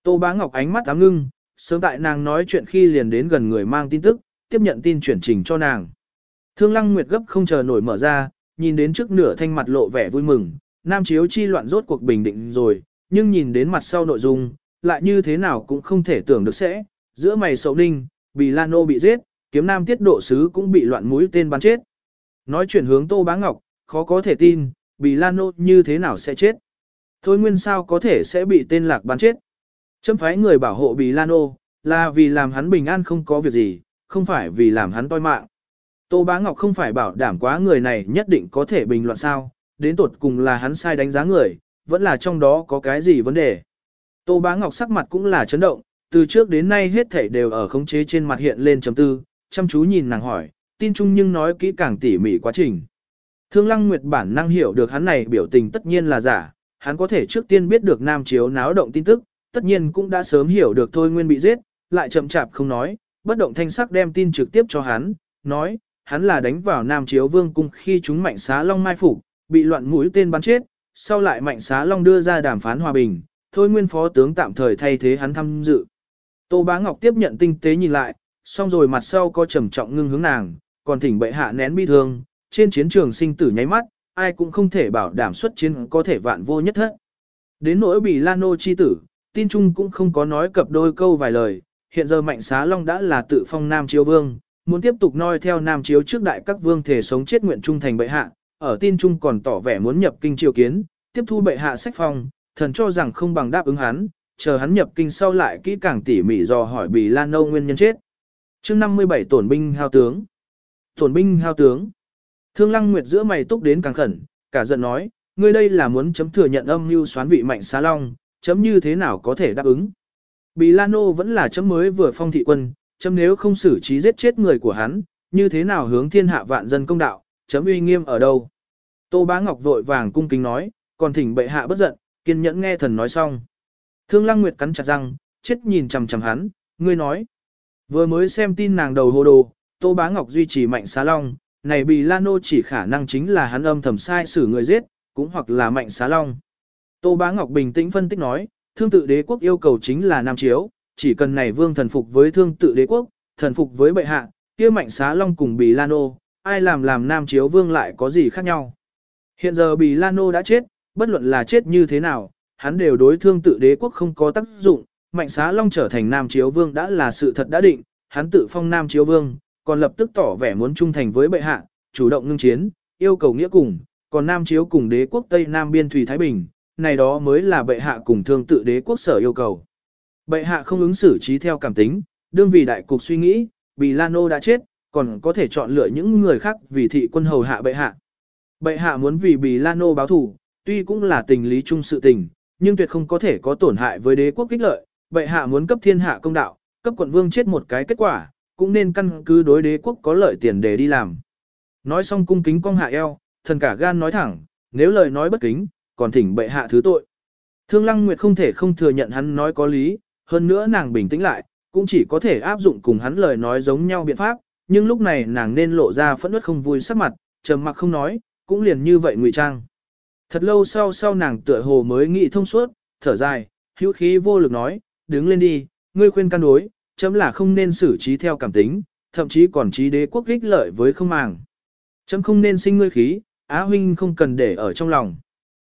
Tô Bá Ngọc ánh mắt ám ngưng, sớm tại nàng nói chuyện khi liền đến gần người mang tin tức, tiếp nhận tin chuyển trình cho nàng. Thương Lăng Nguyệt gấp không chờ nổi mở ra, nhìn đến trước nửa thanh mặt lộ vẻ vui mừng, Nam Chiếu chi loạn rốt cuộc bình định rồi, nhưng nhìn đến mặt sau nội dung, lại như thế nào cũng không thể tưởng được sẽ, giữa mày sậu ninh, bị Lano bị giết, kiếm nam tiết độ sứ cũng bị loạn mũi tên bắn chết. Nói chuyển hướng Tô Bá Ngọc, khó có thể tin, bị Lano như thế nào sẽ chết. Thôi nguyên sao có thể sẽ bị tên lạc bắn chết. Chấm phái người bảo hộ bị Lano, là vì làm hắn bình an không có việc gì, không phải vì làm hắn toi mạng. Tô Bá Ngọc không phải bảo đảm quá người này nhất định có thể bình luận sao, đến tột cùng là hắn sai đánh giá người, vẫn là trong đó có cái gì vấn đề. Tô Bá Ngọc sắc mặt cũng là chấn động, từ trước đến nay hết thảy đều ở khống chế trên mặt hiện lên chấm tư, chăm chú nhìn nàng hỏi, tin chung nhưng nói kỹ càng tỉ mỉ quá trình. Thương Lăng Nguyệt bản năng hiểu được hắn này biểu tình tất nhiên là giả, hắn có thể trước tiên biết được Nam Chiếu náo động tin tức, tất nhiên cũng đã sớm hiểu được Thôi Nguyên bị giết, lại chậm chạp không nói, bất động thanh sắc đem tin trực tiếp cho hắn, nói, hắn là đánh vào Nam Chiếu Vương cung khi chúng mạnh xá Long Mai phủ, bị loạn mũi tên bắn chết, sau lại mạnh xá Long đưa ra đàm phán hòa bình, thôi nguyên phó tướng tạm thời thay thế hắn tham dự. Tô Bá Ngọc tiếp nhận tinh tế nhìn lại, xong rồi mặt sau có trầm trọng ngưng hướng nàng, còn thỉnh bệ hạ nén bi thương, trên chiến trường sinh tử nháy mắt, ai cũng không thể bảo đảm xuất chiến có thể vạn vô nhất hết. Đến nỗi bị Lano chi tử, tin chung cũng không có nói cập đôi câu vài lời, hiện giờ mạnh xá long đã là tự phong Nam Chiếu Vương, muốn tiếp tục noi theo Nam Chiếu trước đại các vương thể sống chết nguyện trung thành bệ hạ, ở tin chung còn tỏ vẻ muốn nhập kinh triều kiến, tiếp thu bệ hạ sách phong, thần cho rằng không bằng đáp ứng hắn, chờ hắn nhập kinh sau lại kỹ càng tỉ mỉ dò hỏi Bì Lan nguyên nhân chết. chương 57 tổn binh hao tướng. Tổn binh hao tướng. Thương Lăng Nguyệt giữa mày túc đến càng khẩn, cả giận nói, ngươi đây là muốn chấm thừa nhận âm mưu xoán vị mạnh xá long, chấm như thế nào có thể đáp ứng. Bì Lano vẫn là chấm mới vừa phong thị quân, chấm nếu không xử trí giết chết người của hắn, như thế nào hướng thiên hạ vạn dân công đạo, chấm uy nghiêm ở đâu. Tô Bá Ngọc vội vàng cung kính nói, còn thỉnh bệ hạ bất giận, kiên nhẫn nghe thần nói xong. Thương Lăng Nguyệt cắn chặt răng, chết nhìn chằm chằm hắn, ngươi nói. Vừa mới xem tin nàng đầu hồ đồ, Tô Bá Ngọc duy trì mạnh xá long, này bị Lano chỉ khả năng chính là hắn âm thầm sai xử người giết, cũng hoặc là mạnh xá long. Tô Bá Ngọc bình tĩnh phân tích nói, thương tự đế quốc yêu cầu chính là Nam Chiếu, chỉ cần này vương thần phục với thương tự đế quốc, thần phục với bệ hạ, kia mạnh xá long cùng bị Lano, ai làm làm Nam Chiếu vương lại có gì khác nhau. Hiện giờ bị Lano đã chết, bất luận là chết như thế nào, hắn đều đối thương tự đế quốc không có tác dụng, mạnh xá long trở thành Nam Chiếu Vương đã là sự thật đã định, hắn tự phong Nam Chiếu Vương, còn lập tức tỏ vẻ muốn trung thành với bệ hạ, chủ động ngưng chiến, yêu cầu nghĩa cùng, còn Nam Chiếu cùng đế quốc Tây Nam Biên Thủy Thái Bình, này đó mới là bệ hạ cùng thương tự đế quốc sở yêu cầu. Bệ hạ không ứng xử trí theo cảm tính, đương vì đại cục suy nghĩ, vì Lano đã chết, còn có thể chọn lựa những người khác vì thị quân hầu hạ bệ hạ. Bệ hạ muốn vì Bì Lano báo thủ, tuy cũng là tình lý chung sự tình, nhưng tuyệt không có thể có tổn hại với đế quốc kích lợi, bệ hạ muốn cấp thiên hạ công đạo, cấp quận vương chết một cái kết quả, cũng nên căn cứ đối đế quốc có lợi tiền để đi làm. Nói xong cung kính cong hạ eo, thần cả gan nói thẳng, nếu lời nói bất kính, còn thỉnh bệ hạ thứ tội. Thương Lăng Nguyệt không thể không thừa nhận hắn nói có lý, hơn nữa nàng bình tĩnh lại, cũng chỉ có thể áp dụng cùng hắn lời nói giống nhau biện pháp, nhưng lúc này nàng nên lộ ra phẫn nộ không vui sắc mặt, trầm mặc không nói, cũng liền như vậy ngụy trang. Thật lâu sau sau nàng tựa hồ mới nghĩ thông suốt, thở dài, hữu khí vô lực nói, đứng lên đi, ngươi khuyên can đối, chấm là không nên xử trí theo cảm tính, thậm chí còn trí đế quốc ích lợi với không màng. Chấm không nên sinh ngươi khí, Á huynh không cần để ở trong lòng.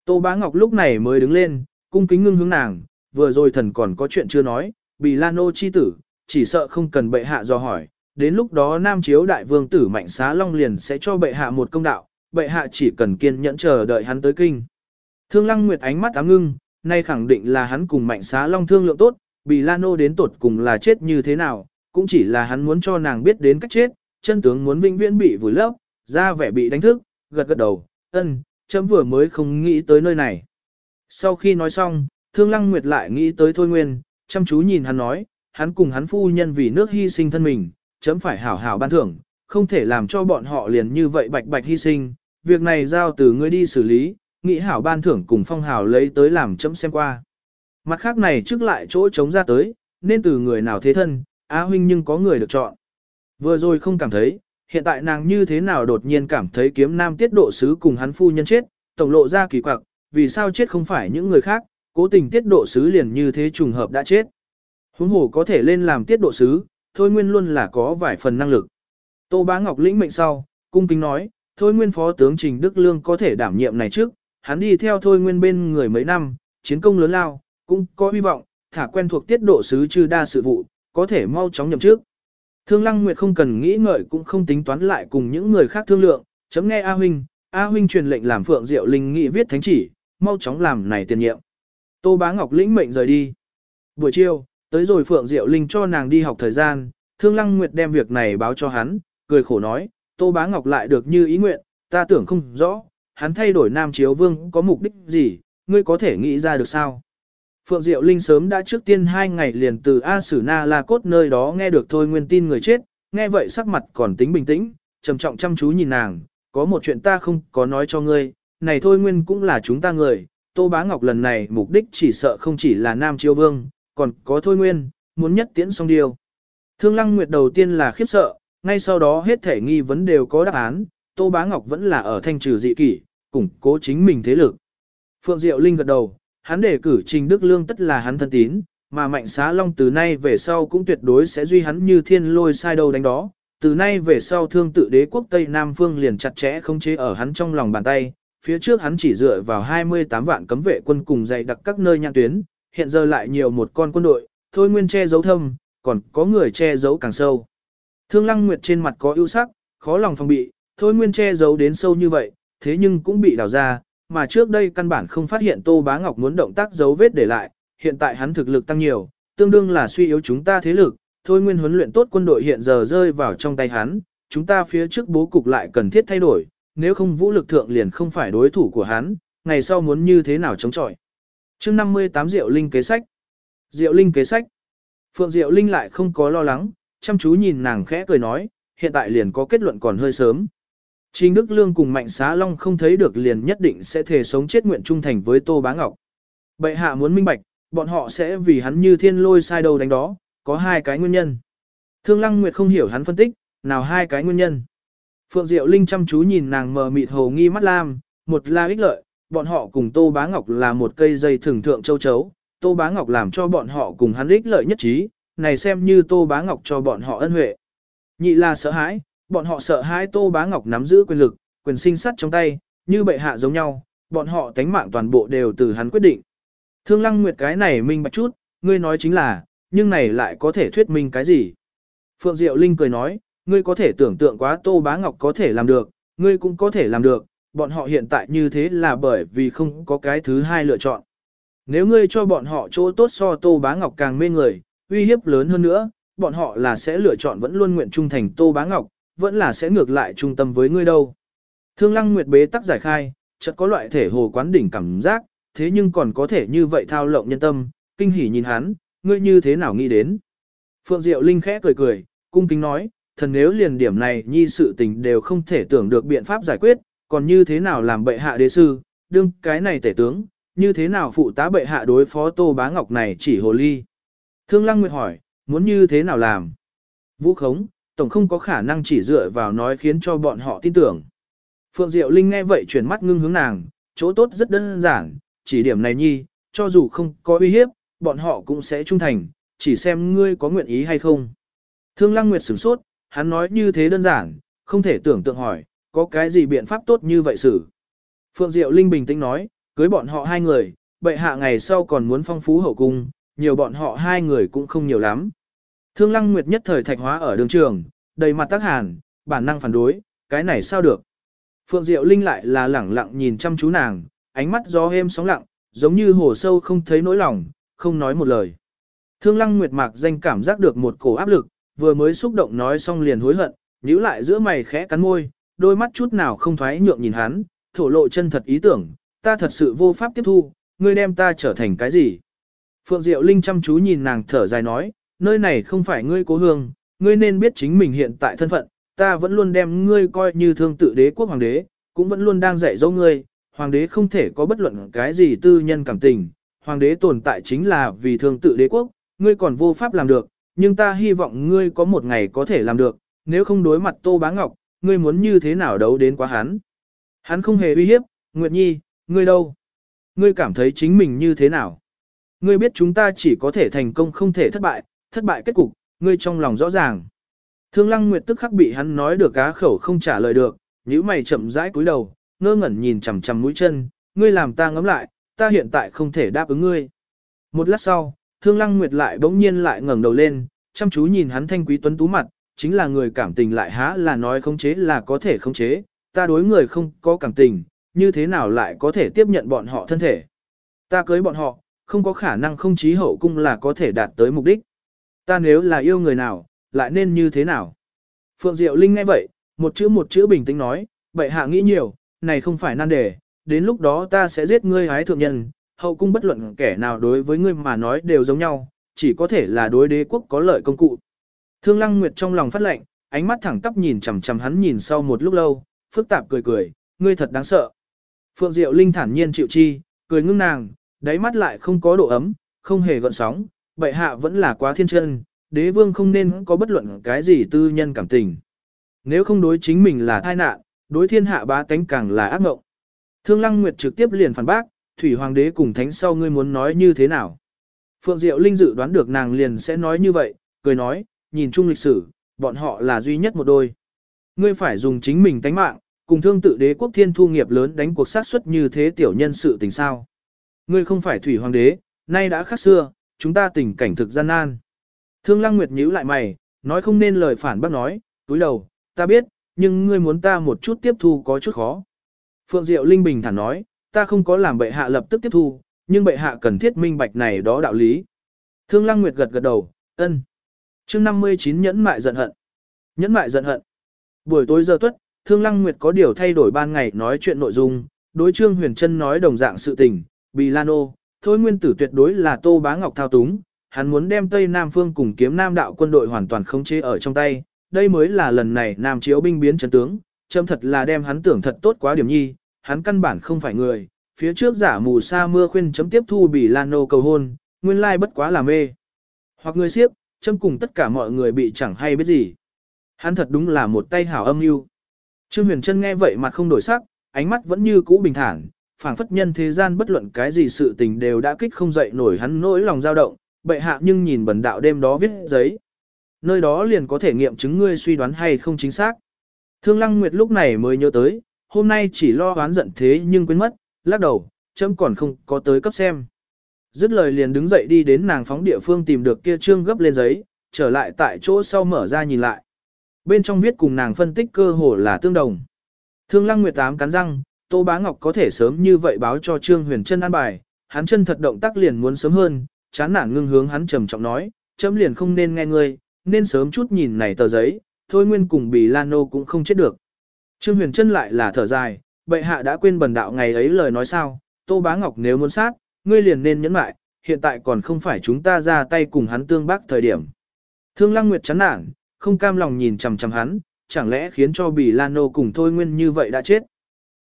Tô Bá Ngọc lúc này mới đứng lên, cung kính ngưng hướng nàng, vừa rồi thần còn có chuyện chưa nói, bị Lano chi tử, chỉ sợ không cần bệ hạ do hỏi, đến lúc đó Nam Chiếu Đại Vương tử Mạnh Xá Long liền sẽ cho bệ hạ một công đạo, bệ hạ chỉ cần kiên nhẫn chờ đợi hắn tới kinh. Thương Lăng Nguyệt ánh mắt ám ngưng, nay khẳng định là hắn cùng Mạnh Xá Long thương lượng tốt, bị Lano đến tột cùng là chết như thế nào, cũng chỉ là hắn muốn cho nàng biết đến cách chết, chân tướng muốn vĩnh viễn bị vùi lấp, ra vẻ bị đánh thức, gật gật đầu, ân, chấm vừa mới không nghĩ tới nơi này. Sau khi nói xong, Thương Lăng Nguyệt lại nghĩ tới Thôi Nguyên, chăm chú nhìn hắn nói, hắn cùng hắn phu nhân vì nước hy sinh thân mình, chấm phải hảo hảo ban thưởng, không thể làm cho bọn họ liền như vậy bạch bạch hy sinh, việc này giao từ ngươi đi xử lý, nghĩ hảo ban thưởng cùng phong hảo lấy tới làm chấm xem qua. Mặt khác này trước lại chỗ trống ra tới, nên từ người nào thế thân, Á huynh nhưng có người được chọn. Vừa rồi không cảm thấy, hiện tại nàng như thế nào đột nhiên cảm thấy kiếm nam tiết độ sứ cùng hắn phu nhân chết, tổng lộ ra kỳ quặc, vì sao chết không phải những người khác, cố tình tiết độ sứ liền như thế trùng hợp đã chết. Huống hồ có thể lên làm tiết độ sứ, thôi nguyên luôn là có vài phần năng lực. Tô Bá Ngọc lĩnh mệnh sau, cung kính nói, thôi nguyên phó tướng Trình Đức Lương có thể đảm nhiệm này trước, hắn đi theo thôi nguyên bên người mấy năm, chiến công lớn lao, cũng có hy vọng, thả quen thuộc tiết độ sứ chư đa sự vụ, có thể mau chóng nhậm trước. Thương Lăng Nguyệt không cần nghĩ ngợi cũng không tính toán lại cùng những người khác thương lượng, chấm nghe A Huynh, A Huynh truyền lệnh làm Phượng Diệu Linh nghị viết thánh chỉ, mau chóng làm này tiền nhiệm. Tô Bá Ngọc lĩnh mệnh rời đi. Buổi chiều, tới rồi Phượng Diệu Linh cho nàng đi học thời gian, Thương Lăng Nguyệt đem việc này báo cho hắn, cười khổ nói, Tô Bá Ngọc lại được như ý nguyện, ta tưởng không rõ, hắn thay đổi Nam Chiếu Vương có mục đích gì, ngươi có thể nghĩ ra được sao? Phượng Diệu Linh sớm đã trước tiên hai ngày liền từ A Sử Na La Cốt nơi đó nghe được thôi nguyên tin người chết, nghe vậy sắc mặt còn tính bình tĩnh, trầm trọng chăm chú nhìn nàng, có một chuyện ta không có nói cho ngươi, này thôi nguyên cũng là chúng ta người, Tô Bá Ngọc lần này mục đích chỉ sợ không chỉ là Nam Chiêu Vương, còn có thôi nguyên, muốn nhất tiễn xong điều. Thương Lăng Nguyệt đầu tiên là khiếp sợ, ngay sau đó hết thể nghi vấn đều có đáp án, Tô Bá Ngọc vẫn là ở thanh trừ dị kỷ, củng cố chính mình thế lực. Phượng Diệu Linh gật đầu, hắn đề cử Trình Đức Lương tất là hắn thân tín, mà Mạnh Xá Long từ nay về sau cũng tuyệt đối sẽ duy hắn như thiên lôi sai đầu đánh đó. Từ nay về sau thương tự đế quốc Tây Nam Phương liền chặt chẽ không chế ở hắn trong lòng bàn tay, phía trước hắn chỉ dựa vào 28 vạn cấm vệ quân cùng dày đặc các nơi nhãn tuyến, hiện giờ lại nhiều một con quân đội, thôi nguyên che giấu thâm, còn có người che giấu càng sâu. Thương Lăng Nguyệt trên mặt có ưu sắc, khó lòng phòng bị, thôi nguyên che giấu đến sâu như vậy, thế nhưng cũng bị đào ra, mà trước đây căn bản không phát hiện Tô Bá Ngọc muốn động tác dấu vết để lại, hiện tại hắn thực lực tăng nhiều, tương đương là suy yếu chúng ta thế lực, thôi nguyên huấn luyện tốt quân đội hiện giờ rơi vào trong tay hắn, chúng ta phía trước bố cục lại cần thiết thay đổi, nếu không vũ lực thượng liền không phải đối thủ của hắn, ngày sau muốn như thế nào chống chọi. Chương 58 Diệu Linh kế sách. Diệu Linh kế sách. Phượng Diệu Linh lại không có lo lắng, chăm chú nhìn nàng khẽ cười nói, hiện tại liền có kết luận còn hơi sớm. Trình Đức Lương cùng Mạnh Xá Long không thấy được liền nhất định sẽ thề sống chết nguyện trung thành với Tô Bá Ngọc. Bệ hạ muốn minh bạch, bọn họ sẽ vì hắn như thiên lôi sai đầu đánh đó, có hai cái nguyên nhân. Thương Lăng Nguyệt không hiểu hắn phân tích, nào hai cái nguyên nhân. Phượng Diệu Linh chăm chú nhìn nàng mờ mịt hồ nghi mắt lam, một là ích lợi, bọn họ cùng Tô Bá Ngọc là một cây dây thường thượng châu chấu, Tô Bá Ngọc làm cho bọn họ cùng hắn ích lợi nhất trí, này xem như Tô Bá Ngọc cho bọn họ ân huệ. Nhị là sợ hãi, bọn họ sợ hãi Tô Bá Ngọc nắm giữ quyền lực, quyền sinh sát trong tay, như bệ hạ giống nhau, bọn họ tánh mạng toàn bộ đều từ hắn quyết định. Thương Lăng Nguyệt cái này minh bạch chút, ngươi nói chính là, nhưng này lại có thể thuyết minh cái gì? Phượng Diệu Linh cười nói, ngươi có thể tưởng tượng quá Tô Bá Ngọc có thể làm được, ngươi cũng có thể làm được, bọn họ hiện tại như thế là bởi vì không có cái thứ hai lựa chọn. Nếu ngươi cho bọn họ chỗ tốt so Tô Bá Ngọc càng mê người, uy hiếp lớn hơn nữa, bọn họ là sẽ lựa chọn vẫn luôn nguyện trung thành Tô Bá Ngọc, vẫn là sẽ ngược lại trung tâm với ngươi đâu. Thương Lăng Nguyệt bế tắc giải khai, chợt có loại thể hồ quán đỉnh cảm giác, thế nhưng còn có thể như vậy thao lộng nhân tâm, kinh hỉ nhìn hắn, ngươi như thế nào nghĩ đến. Phượng Diệu Linh khẽ cười cười, cung kính nói, thần nếu liền điểm này nhi sự tình đều không thể tưởng được biện pháp giải quyết, còn như thế nào làm bệ hạ đế sư, đương cái này tể tướng, như thế nào phụ tá bệ hạ đối phó Tô Bá Ngọc này chỉ hồ ly. Thương Lăng Nguyệt hỏi, muốn như thế nào làm? Vũ khống, tổng không có khả năng chỉ dựa vào nói khiến cho bọn họ tin tưởng. Phượng Diệu Linh nghe vậy chuyển mắt ngưng hướng nàng, chỗ tốt rất đơn giản, chỉ điểm này nhi, cho dù không có uy hiếp, bọn họ cũng sẽ trung thành, chỉ xem ngươi có nguyện ý hay không. Thương Lăng Nguyệt sửng sốt, hắn nói như thế đơn giản, không thể tưởng tượng hỏi, có cái gì biện pháp tốt như vậy xử. Phượng Diệu Linh bình tĩnh nói, cưới bọn họ hai người, bệ hạ ngày sau còn muốn phong phú hậu cung, nhiều bọn họ hai người cũng không nhiều lắm. Thương Lăng Nguyệt nhất thời thạch hóa ở đường trường, đầy mặt tác hàn, bản năng phản đối, cái này sao được. Phượng Diệu Linh lại là lẳng lặng nhìn chăm chú nàng, ánh mắt gió êm sóng lặng, giống như hồ sâu không thấy nỗi lòng, không nói một lời. Thương Lăng Nguyệt mạc danh cảm giác được một cổ áp lực, vừa mới xúc động nói xong liền hối hận, nhíu lại giữa mày khẽ cắn môi, đôi mắt chút nào không thoái nhượng nhìn hắn, thổ lộ chân thật ý tưởng, ta thật sự vô pháp tiếp thu, ngươi đem ta trở thành cái gì? Phượng Diệu Linh chăm chú nhìn nàng thở dài nói, nơi này không phải ngươi cố hương, ngươi nên biết chính mình hiện tại thân phận, ta vẫn luôn đem ngươi coi như thương tự đế quốc hoàng đế, cũng vẫn luôn đang dạy dỗ ngươi, hoàng đế không thể có bất luận cái gì tư nhân cảm tình, hoàng đế tồn tại chính là vì thương tự đế quốc, ngươi còn vô pháp làm được, nhưng ta hy vọng ngươi có một ngày có thể làm được, nếu không đối mặt Tô Bá Ngọc, ngươi muốn như thế nào đấu đến quá hắn. Hắn không hề uy hiếp, Nguyệt Nhi, ngươi đâu? Ngươi cảm thấy chính mình như thế nào? Ngươi biết chúng ta chỉ có thể thành công không thể thất bại, thất bại kết cục, ngươi trong lòng rõ ràng. Thương Lăng Nguyệt tức khắc bị hắn nói được cá khẩu không trả lời được, nhíu mày chậm rãi cúi đầu, ngơ ngẩn nhìn chằm chằm mũi chân, ngươi làm ta ngấm lại, ta hiện tại không thể đáp ứng ngươi. Một lát sau, Thương Lăng Nguyệt lại bỗng nhiên lại ngẩng đầu lên, chăm chú nhìn hắn thanh quý tuấn tú mặt, chính là người cảm tình lại há là nói khống chế là có thể khống chế, ta đối người không có cảm tình, như thế nào lại có thể tiếp nhận bọn họ thân thể. Ta cưới bọn họ, không có khả năng không chí hậu cung là có thể đạt tới mục đích. Ta nếu là yêu người nào, lại nên như thế nào? Phượng Diệu Linh nghe vậy, một chữ một chữ bình tĩnh nói, vậy hạ nghĩ nhiều, này không phải nan đề, đến lúc đó ta sẽ giết ngươi hái thượng nhân, hậu cung bất luận kẻ nào đối với ngươi mà nói đều giống nhau, chỉ có thể là đối đế quốc có lợi công cụ. Thương Lăng Nguyệt trong lòng phát lệnh, ánh mắt thẳng tắp nhìn chằm chằm hắn nhìn sau một lúc lâu, phức tạp cười cười, ngươi thật đáng sợ. Phượng Diệu Linh thản nhiên chịu chi, cười ngưng nàng, đáy mắt lại không có độ ấm, không hề gợn sóng, bệ hạ vẫn là quá thiên chân, đế vương không nên có bất luận cái gì tư nhân cảm tình. Nếu không đối chính mình là tai nạn, đối thiên hạ bá tánh càng là ác mộng. Thương Lăng Nguyệt trực tiếp liền phản bác, Thủy Hoàng đế cùng thánh sau ngươi muốn nói như thế nào. Phượng Diệu Linh dự đoán được nàng liền sẽ nói như vậy, cười nói, nhìn chung lịch sử, bọn họ là duy nhất một đôi. Ngươi phải dùng chính mình tánh mạng, cùng thương tự đế quốc thiên thu nghiệp lớn đánh cuộc sát suất như thế tiểu nhân sự tình sao. Ngươi không phải Thủy Hoàng đế, nay đã khác xưa, chúng ta tình cảnh thực gian nan. Thương Lăng Nguyệt nhíu lại mày, nói không nên lời phản bác nói, túi đầu, ta biết, nhưng ngươi muốn ta một chút tiếp thu có chút khó. Phượng Diệu Linh bình thản nói, ta không có làm bệ hạ lập tức tiếp thu, nhưng bệ hạ cần thiết minh bạch này đó đạo lý. Thương Lăng Nguyệt gật gật đầu, ân. Chương 59 nhẫn mại giận hận. Nhẫn mại giận hận. Buổi tối giờ tuất, Thương Lăng Nguyệt có điều thay đổi ban ngày nói chuyện nội dung, đối Trương Huyền Trân nói đồng dạng sự tình, Bì ô thôi nguyên tử tuyệt đối là Tô Bá Ngọc thao túng, hắn muốn đem Tây Nam Phương cùng kiếm Nam đạo quân đội hoàn toàn khống chế ở trong tay, đây mới là lần này Nam chiếu binh biến chấn tướng, châm thật là đem hắn tưởng thật tốt quá điểm nhi, hắn căn bản không phải người, phía trước giả mù sa mưa khuyên chấm tiếp thu Bì Lano cầu hôn, nguyên lai bất quá là mê. Hoặc người siếp, châm cùng tất cả mọi người bị chẳng hay biết gì. Hắn thật đúng là một tay hảo âm mưu. Trương Huyền Trân nghe vậy mặt không đổi sắc, ánh mắt vẫn như cũ bình thản, phảng phất nhân thế gian bất luận cái gì sự tình đều đã kích không dậy nổi hắn nỗi lòng dao động, bệ hạ nhưng nhìn bần đạo đêm đó viết giấy. Nơi đó liền có thể nghiệm chứng ngươi suy đoán hay không chính xác. Thương Lăng Nguyệt lúc này mới nhớ tới, hôm nay chỉ lo oán giận thế nhưng quên mất, lắc đầu, chấm còn không có tới cấp xem. Dứt lời liền đứng dậy đi đến nàng phóng địa phương tìm được kia trương gấp lên giấy, trở lại tại chỗ sau mở ra nhìn lại. Bên trong viết cùng nàng phân tích cơ hồ là tương đồng. Thương Lăng Nguyệt tám cắn răng, Tô Bá Ngọc có thể sớm như vậy báo cho Trương Huyền Trân an bài, hắn chân thật động tác liền muốn sớm hơn, chán nản ngưng hướng hắn trầm trọng nói, chấm liền không nên nghe ngươi, nên sớm chút nhìn này tờ giấy, thôi nguyên cùng Bì Lano cũng không chết được. Trương Huyền Trân lại là thở dài, bệ hạ đã quên bần đạo ngày ấy lời nói sao, Tô Bá Ngọc nếu muốn sát, ngươi liền nên nhẫn lại, hiện tại còn không phải chúng ta ra tay cùng hắn tương bác thời điểm. Thương Lăng Nguyệt chán nản, không cam lòng nhìn chằm chằm hắn, chẳng lẽ khiến cho Bì Lano cùng Thôi Nguyên như vậy đã chết.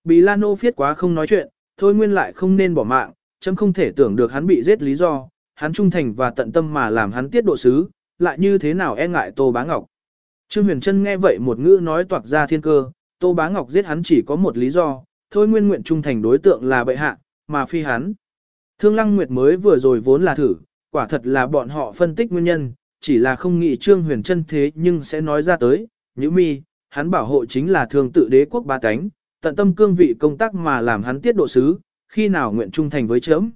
Bì Lano phiết quá không nói chuyện, Thôi Nguyên lại không nên bỏ mạng, chấm không thể tưởng được hắn bị giết lý do, hắn trung thành và tận tâm mà làm hắn tiết độ sứ, lại như thế nào e ngại Tô Bá Ngọc. Trương Huyền Trân nghe vậy một ngữ nói toạc ra thiên cơ, Tô Bá Ngọc giết hắn chỉ có một lý do, thôi nguyên nguyện trung thành đối tượng là bệ hạ, mà phi hắn. Thương Lăng Nguyệt mới vừa rồi vốn là thử, quả thật là bọn họ phân tích nguyên nhân, chỉ là không nghĩ Trương Huyền Trân thế nhưng sẽ nói ra tới, như mi, hắn bảo hộ chính là Thương tự đế quốc ba cánh, tận tâm cương vị công tác mà làm hắn tiết độ sứ, khi nào nguyện trung thành với chớm.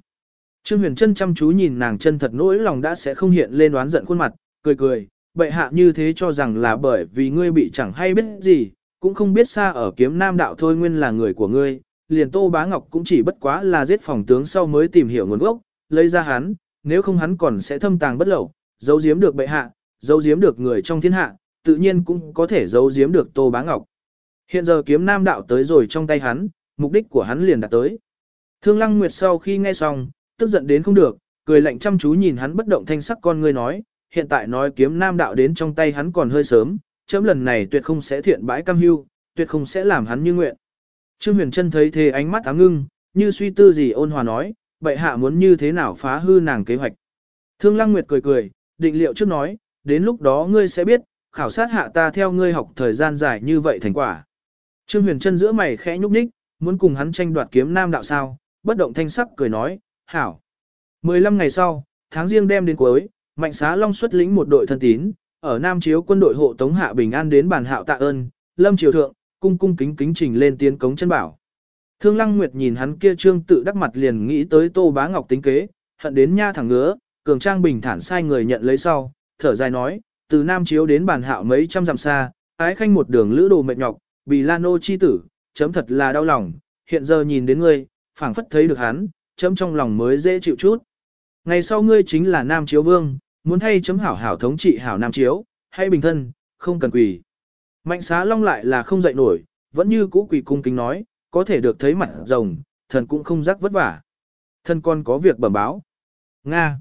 Trương Huyền Trân chăm chú nhìn nàng chân thật nỗi lòng đã sẽ không hiện lên đoán giận khuôn mặt, cười cười, bệ hạ như thế cho rằng là bởi vì ngươi bị chẳng hay biết gì, cũng không biết xa ở kiếm nam đạo thôi nguyên là người của ngươi, liền Tô Bá Ngọc cũng chỉ bất quá là giết phòng tướng sau mới tìm hiểu nguồn gốc, lấy ra hắn, nếu không hắn còn sẽ thâm tàng bất lậu, giấu giếm được bệ hạ, giấu giếm được người trong thiên hạ, tự nhiên cũng có thể giấu giếm được Tô Bá Ngọc. Hiện giờ kiếm nam đạo tới rồi trong tay hắn, mục đích của hắn liền đạt tới. Thương Lăng Nguyệt sau khi nghe xong, tức giận đến không được, cười lạnh chăm chú nhìn hắn bất động thanh sắc con ngươi nói, hiện tại nói kiếm nam đạo đến trong tay hắn còn hơi sớm, chấm lần này tuyệt không sẽ thiện bãi cam hưu, tuyệt không sẽ làm hắn như nguyện. Trương Huyền Trân thấy thế ánh mắt ám ngưng, như suy tư gì ôn hòa nói, bệ hạ muốn như thế nào phá hư nàng kế hoạch. Thương Lăng Nguyệt cười cười, định liệu trước nói, đến lúc đó ngươi sẽ biết, khảo sát hạ ta theo ngươi học thời gian dài như vậy thành quả. Trương Huyền Trân giữa mày khẽ nhúc nhích, muốn cùng hắn tranh đoạt kiếm nam đạo sao, bất động thanh sắc cười nói, hảo. 15 ngày sau, tháng riêng đem đến cuối, Mạnh Xá Long xuất lĩnh một đội thân tín, ở Nam Chiếu quân đội hộ tống hạ bình an đến bản hạo tạ ơn, lâm triều thượng, cung cung kính kính trình lên tiến cống chân bảo. Thương Lăng Nguyệt nhìn hắn kia trương tự đắc mặt liền nghĩ tới Tô Bá Ngọc tính kế, hận đến nha thẳng ngứa, cường trang bình thản sai người nhận lấy sau, thở dài nói, từ Nam Chiếu đến bản hạo mấy trăm dặm xa, ái khanh một đường lữ đồ mệt nhọc, bị Lano Nô chi tử, chấm thật là đau lòng, hiện giờ nhìn đến ngươi, phảng phất thấy được hắn, chấm trong lòng mới dễ chịu chút. Ngày sau ngươi chính là Nam Chiếu Vương, muốn thay chấm hảo hảo thống trị hảo Nam Chiếu, hay bình thân, không cần quỳ. Mạnh xá long lại là không dậy nổi, vẫn như cũ quỳ cung kính nói, có thể được thấy mặt rồng, thần cũng không rắc vất vả. Thần con có việc bẩm báo. Nga.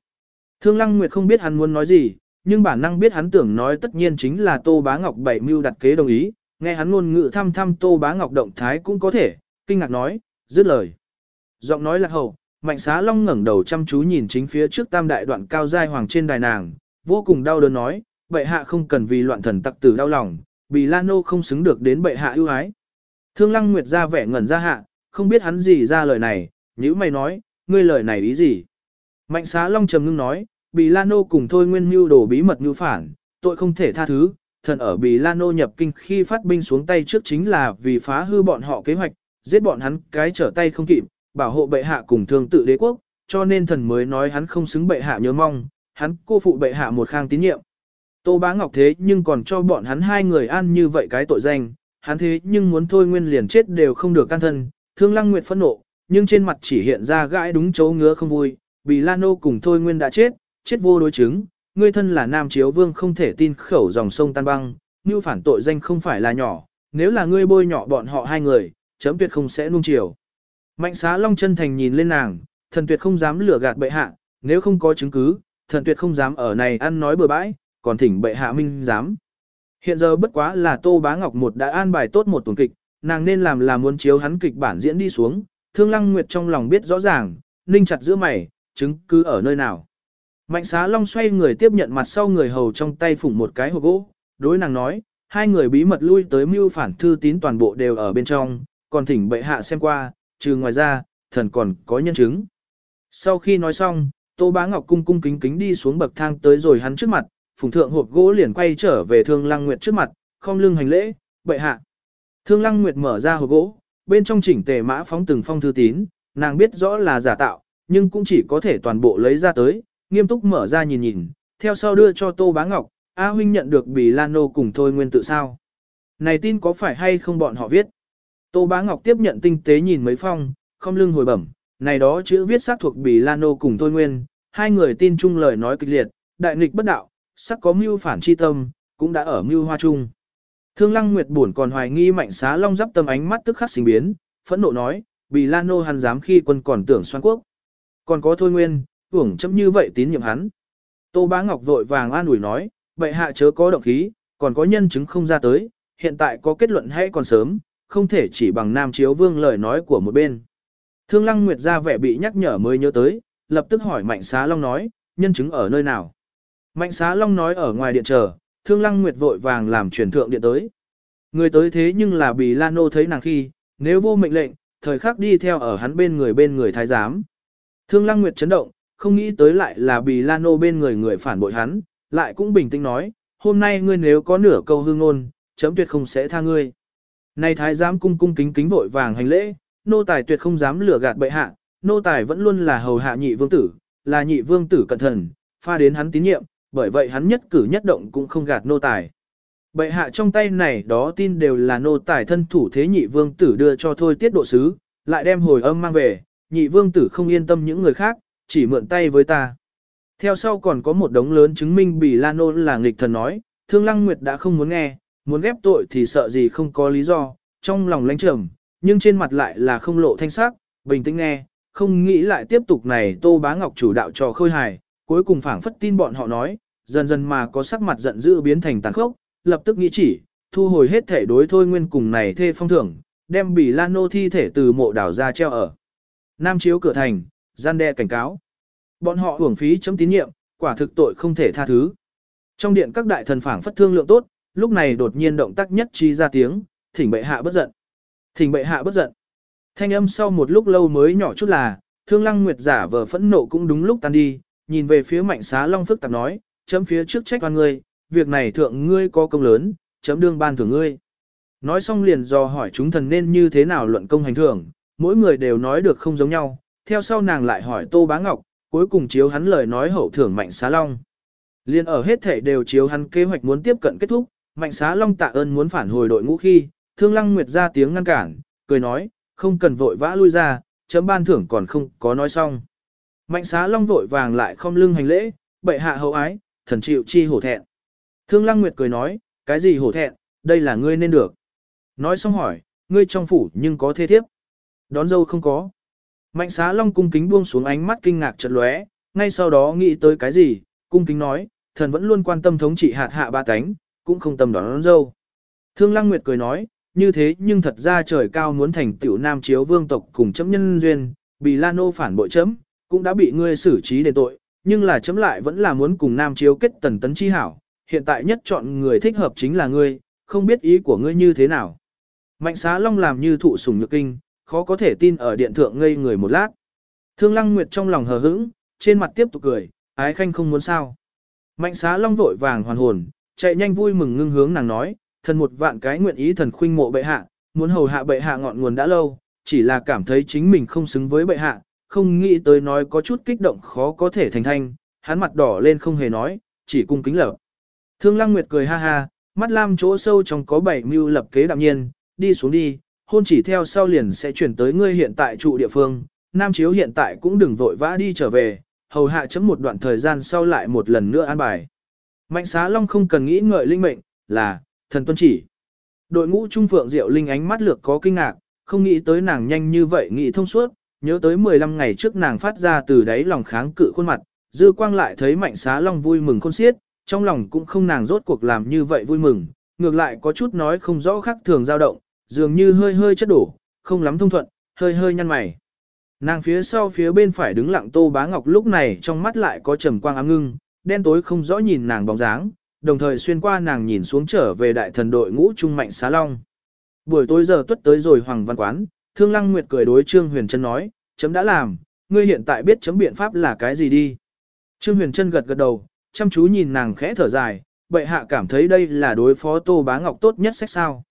Thương Lăng Nguyệt không biết hắn muốn nói gì, nhưng bản năng biết hắn tưởng nói tất nhiên chính là Tô Bá Ngọc bảy mưu đặt kế đồng ý, nghe hắn ngôn ngữ thăm thăm Tô Bá Ngọc động thái cũng có thể, kinh ngạc nói, dứt lời. Giọng nói lạc hậu, Mạnh Xá Long ngẩng đầu chăm chú nhìn chính phía trước tam đại đoạn cao giai hoàng trên đài nàng, vô cùng đau đớn nói, bệ hạ không cần vì loạn thần tặc tử đau lòng, vì Lano không xứng được đến bệ hạ ưu ái. Thương Lăng Nguyệt ra vẻ ngẩn ra hạ, không biết hắn gì ra lời này, nếu mày nói, ngươi lời này ý gì? Mạnh Xá Long trầm ngưng nói, bị Lano cùng thôi nguyên mưu đồ bí mật mưu phản, tội không thể tha thứ, thần ở Bì Lano nhập kinh khi phát binh xuống tay trước chính là vì phá hư bọn họ kế hoạch, giết bọn hắn cái trở tay không kịp, bảo hộ bệ hạ cùng thương tự đế quốc, cho nên thần mới nói hắn không xứng bệ hạ nhớ mong, hắn cô phụ bệ hạ một khang tín nhiệm. Tô bá ngọc thế nhưng còn cho bọn hắn hai người ăn như vậy cái tội danh, hắn thế nhưng muốn thôi nguyên liền chết đều không được can thân, thương lăng nguyệt phẫn nộ, nhưng trên mặt chỉ hiện ra gãi đúng chấu ngứa không vui, bị Lano cùng thôi nguyên đã chết, chết vô đối chứng, ngươi thân là nam chiếu vương không thể tin khẩu dòng sông tan băng, như phản tội danh không phải là nhỏ, nếu là ngươi bôi nhỏ bọn họ hai người, chấm tuyệt không sẽ nuông chiều. Mạnh xá long chân thành nhìn lên nàng, thần tuyệt không dám lừa gạt bệ hạ, nếu không có chứng cứ, thần tuyệt không dám ở này ăn nói bừa bãi, còn thỉnh bệ hạ minh dám. Hiện giờ bất quá là Tô Bá Ngọc một đã an bài tốt một tuần kịch, nàng nên làm là muốn chiếu hắn kịch bản diễn đi xuống, Thương Lăng Nguyệt trong lòng biết rõ ràng, ninh chặt giữa mày, chứng cứ ở nơi nào. Mạnh xá long xoay người tiếp nhận mặt sau người hầu trong tay phủng một cái hộp gỗ, đối nàng nói, hai người bí mật lui tới mưu phản thư tín toàn bộ đều ở bên trong, còn thỉnh bệ hạ xem qua, trừ ngoài ra, thần còn có nhân chứng. Sau khi nói xong, Tô Bá Ngọc cung cung kính kính đi xuống bậc thang tới rồi hắn trước mặt, phùng thượng hộp gỗ liền quay trở về Thương Lăng Nguyệt trước mặt, không lưng hành lễ, bệ hạ. Thương Lăng Nguyệt mở ra hộp gỗ, bên trong chỉnh tề mã phóng từng phong thư tín, nàng biết rõ là giả tạo, nhưng cũng chỉ có thể toàn bộ lấy ra tới, nghiêm túc mở ra nhìn nhìn, theo sau đưa cho Tô Bá Ngọc, A huynh nhận được Bì Lan Nô cùng Thôi Nguyên tự sao. Này tin có phải hay không bọn họ viết? Tô Bá Ngọc tiếp nhận tinh tế nhìn mấy phong, không lưng hồi bẩm, này đó chữ viết xác thuộc Bì Lan Nô cùng Thôi Nguyên, hai người tin chung lời nói kịch liệt, đại nghịch bất đạo, sắc có mưu phản chi tâm, cũng đã ở mưu hoa chung. Thương Lăng Nguyệt buồn còn hoài nghi mạnh xá long giáp tâm ánh mắt tức khắc sinh biến, phẫn nộ nói, Bì Lan Nô hắn dám khi quân còn tưởng xoan quốc. Còn có Thôi Nguyên, hưởng chấm như vậy tín nhiệm hắn. Tô Bá Ngọc vội vàng an ủi nói, bệ hạ chớ có động khí, còn có nhân chứng không ra tới, hiện tại có kết luận hay còn sớm, không thể chỉ bằng Nam Chiếu Vương lời nói của một bên. Thương Lăng Nguyệt ra vẻ bị nhắc nhở mới nhớ tới, lập tức hỏi Mạnh Xá Long nói, nhân chứng ở nơi nào? Mạnh Xá Long nói ở ngoài điện chờ, Thương Lăng Nguyệt vội vàng làm truyền thượng điện tới. Người tới thế nhưng là Bì Lan Nô thấy nàng khi, nếu vô mệnh lệnh, thời khắc đi theo ở hắn bên người bên người thái giám. Thương Lăng Nguyệt chấn động, không nghĩ tới lại là Bì Lano bên người người phản bội hắn, lại cũng bình tĩnh nói, hôm nay ngươi nếu có nửa câu hương ngôn, chấm tuyệt không sẽ tha ngươi. Này thái giám cung cung kính kính vội vàng hành lễ, nô tài tuyệt không dám lừa gạt bệ hạ, nô tài vẫn luôn là hầu hạ nhị vương tử, là nhị vương tử cẩn thận, pha đến hắn tín nhiệm, bởi vậy hắn nhất cử nhất động cũng không gạt nô tài. Bệ hạ trong tay này đó tin đều là nô tài thân thủ thế nhị vương tử đưa cho thôi tiết độ sứ, lại đem hồi âm mang về, nhị vương tử không yên tâm những người khác, chỉ mượn tay với ta. Theo sau còn có một đống lớn chứng minh Bì Lano là nghịch thần nói, Thương Lăng Nguyệt đã không muốn nghe, muốn ghép tội thì sợ gì không có lý do, trong lòng lãnh trầm, nhưng trên mặt lại là không lộ thanh sắc, bình tĩnh nghe, không nghĩ lại tiếp tục này Tô Bá Ngọc chủ đạo trò khôi hài, cuối cùng phảng phất tin bọn họ nói, dần dần mà có sắc mặt giận dữ biến thành tàn khốc, lập tức nghĩ chỉ, thu hồi hết thể đối thôi nguyên cùng này thê phong thưởng, đem bỉ lano nô thi thể từ mộ đảo ra treo ở. Nam chiếu cửa thành, gian đe cảnh cáo. Bọn họ hưởng phí chấm tín nhiệm, quả thực tội không thể tha thứ. Trong điện các đại thần phảng phất thương lượng tốt, lúc này đột nhiên động tác nhất chi ra tiếng, thỉnh bệ hạ bất giận. Thỉnh bệ hạ bất giận. Thanh âm sau một lúc lâu mới nhỏ chút là, thương lăng nguyệt giả vờ phẫn nộ cũng đúng lúc tan đi, nhìn về phía mạnh xá long phức tạp nói, chấm phía trước trách oan ngươi, việc này thượng ngươi có công lớn, chấm đương ban thưởng ngươi. Nói xong liền do hỏi chúng thần nên như thế nào luận công hành thưởng, mỗi người đều nói được không giống nhau, theo sau nàng lại hỏi Tô Bá Ngọc, cuối cùng chiếu hắn lời nói hậu thưởng Mạnh Xá Long. Liên ở hết thể đều chiếu hắn kế hoạch muốn tiếp cận kết thúc, Mạnh Xá Long tạ ơn muốn phản hồi đội ngũ khi, Thương Lăng Nguyệt ra tiếng ngăn cản, cười nói, không cần vội vã lui ra, chấm ban thưởng còn không có nói xong. Mạnh Xá Long vội vàng lại không lưng hành lễ, bệ hạ hậu ái, thần chịu chi hổ thẹn. Thương Lăng Nguyệt cười nói, cái gì hổ thẹn, đây là ngươi nên được. Nói xong hỏi, ngươi trong phủ nhưng có thế thiếp. Đón dâu không có. Mạnh xá long cung kính buông xuống ánh mắt kinh ngạc chật lóe, ngay sau đó nghĩ tới cái gì, cung kính nói, thần vẫn luôn quan tâm thống trị hạt hạ ba cánh, cũng không tâm đón, đón dâu. Thương Lăng Nguyệt cười nói, như thế nhưng thật ra trời cao muốn thành tiểu nam chiếu vương tộc cùng chấm nhân duyên, bị Lano phản bội chấm, cũng đã bị ngươi xử trí để tội, nhưng là chấm lại vẫn là muốn cùng nam chiếu kết tần tấn chi hảo, hiện tại nhất chọn người thích hợp chính là ngươi, không biết ý của ngươi như thế nào. Mạnh xá long làm như thụ sủng nhược kinh, khó có thể tin ở điện thượng ngây người một lát. Thương Lăng Nguyệt trong lòng hờ hững, trên mặt tiếp tục cười, ái khanh không muốn sao. Mạnh xá long vội vàng hoàn hồn, chạy nhanh vui mừng ngưng hướng nàng nói, thần một vạn cái nguyện ý thần khuynh mộ bệ hạ, muốn hầu hạ bệ hạ ngọn nguồn đã lâu, chỉ là cảm thấy chính mình không xứng với bệ hạ, không nghĩ tới nói có chút kích động khó có thể thành thanh, hắn mặt đỏ lên không hề nói, chỉ cung kính lở. Thương Lăng Nguyệt cười ha ha, mắt lam chỗ sâu trong có bảy mưu lập kế đạm nhiên, đi xuống đi, hôn chỉ theo sau liền sẽ chuyển tới ngươi hiện tại trụ địa phương, nam chiếu hiện tại cũng đừng vội vã đi trở về, hầu hạ chấm một đoạn thời gian sau lại một lần nữa an bài. Mạnh xá long không cần nghĩ ngợi linh mệnh, là, thần tuân chỉ. Đội ngũ trung phượng diệu linh ánh mắt lược có kinh ngạc, không nghĩ tới nàng nhanh như vậy nghĩ thông suốt, nhớ tới 15 ngày trước nàng phát ra từ đáy lòng kháng cự khuôn mặt, dư quang lại thấy mạnh xá long vui mừng khôn xiết, trong lòng cũng không nàng rốt cuộc làm như vậy vui mừng, ngược lại có chút nói không rõ khác thường dao động, dường như hơi hơi chất đổ, không lắm thông thuận, hơi hơi nhăn mày. Nàng phía sau phía bên phải đứng lặng Tô Bá Ngọc lúc này trong mắt lại có trầm quang ám ngưng, đen tối không rõ nhìn nàng bóng dáng, đồng thời xuyên qua nàng nhìn xuống trở về đại thần đội ngũ trung mạnh xá long. Buổi tối giờ tuất tới rồi Hoàng Văn Quán, Thương Lăng Nguyệt cười đối Trương Huyền Trân nói, chấm đã làm, ngươi hiện tại biết chấm biện pháp là cái gì đi. Trương Huyền Trân gật gật đầu, chăm chú nhìn nàng khẽ thở dài, bệ hạ cảm thấy đây là đối phó Tô Bá Ngọc tốt nhất sách sao.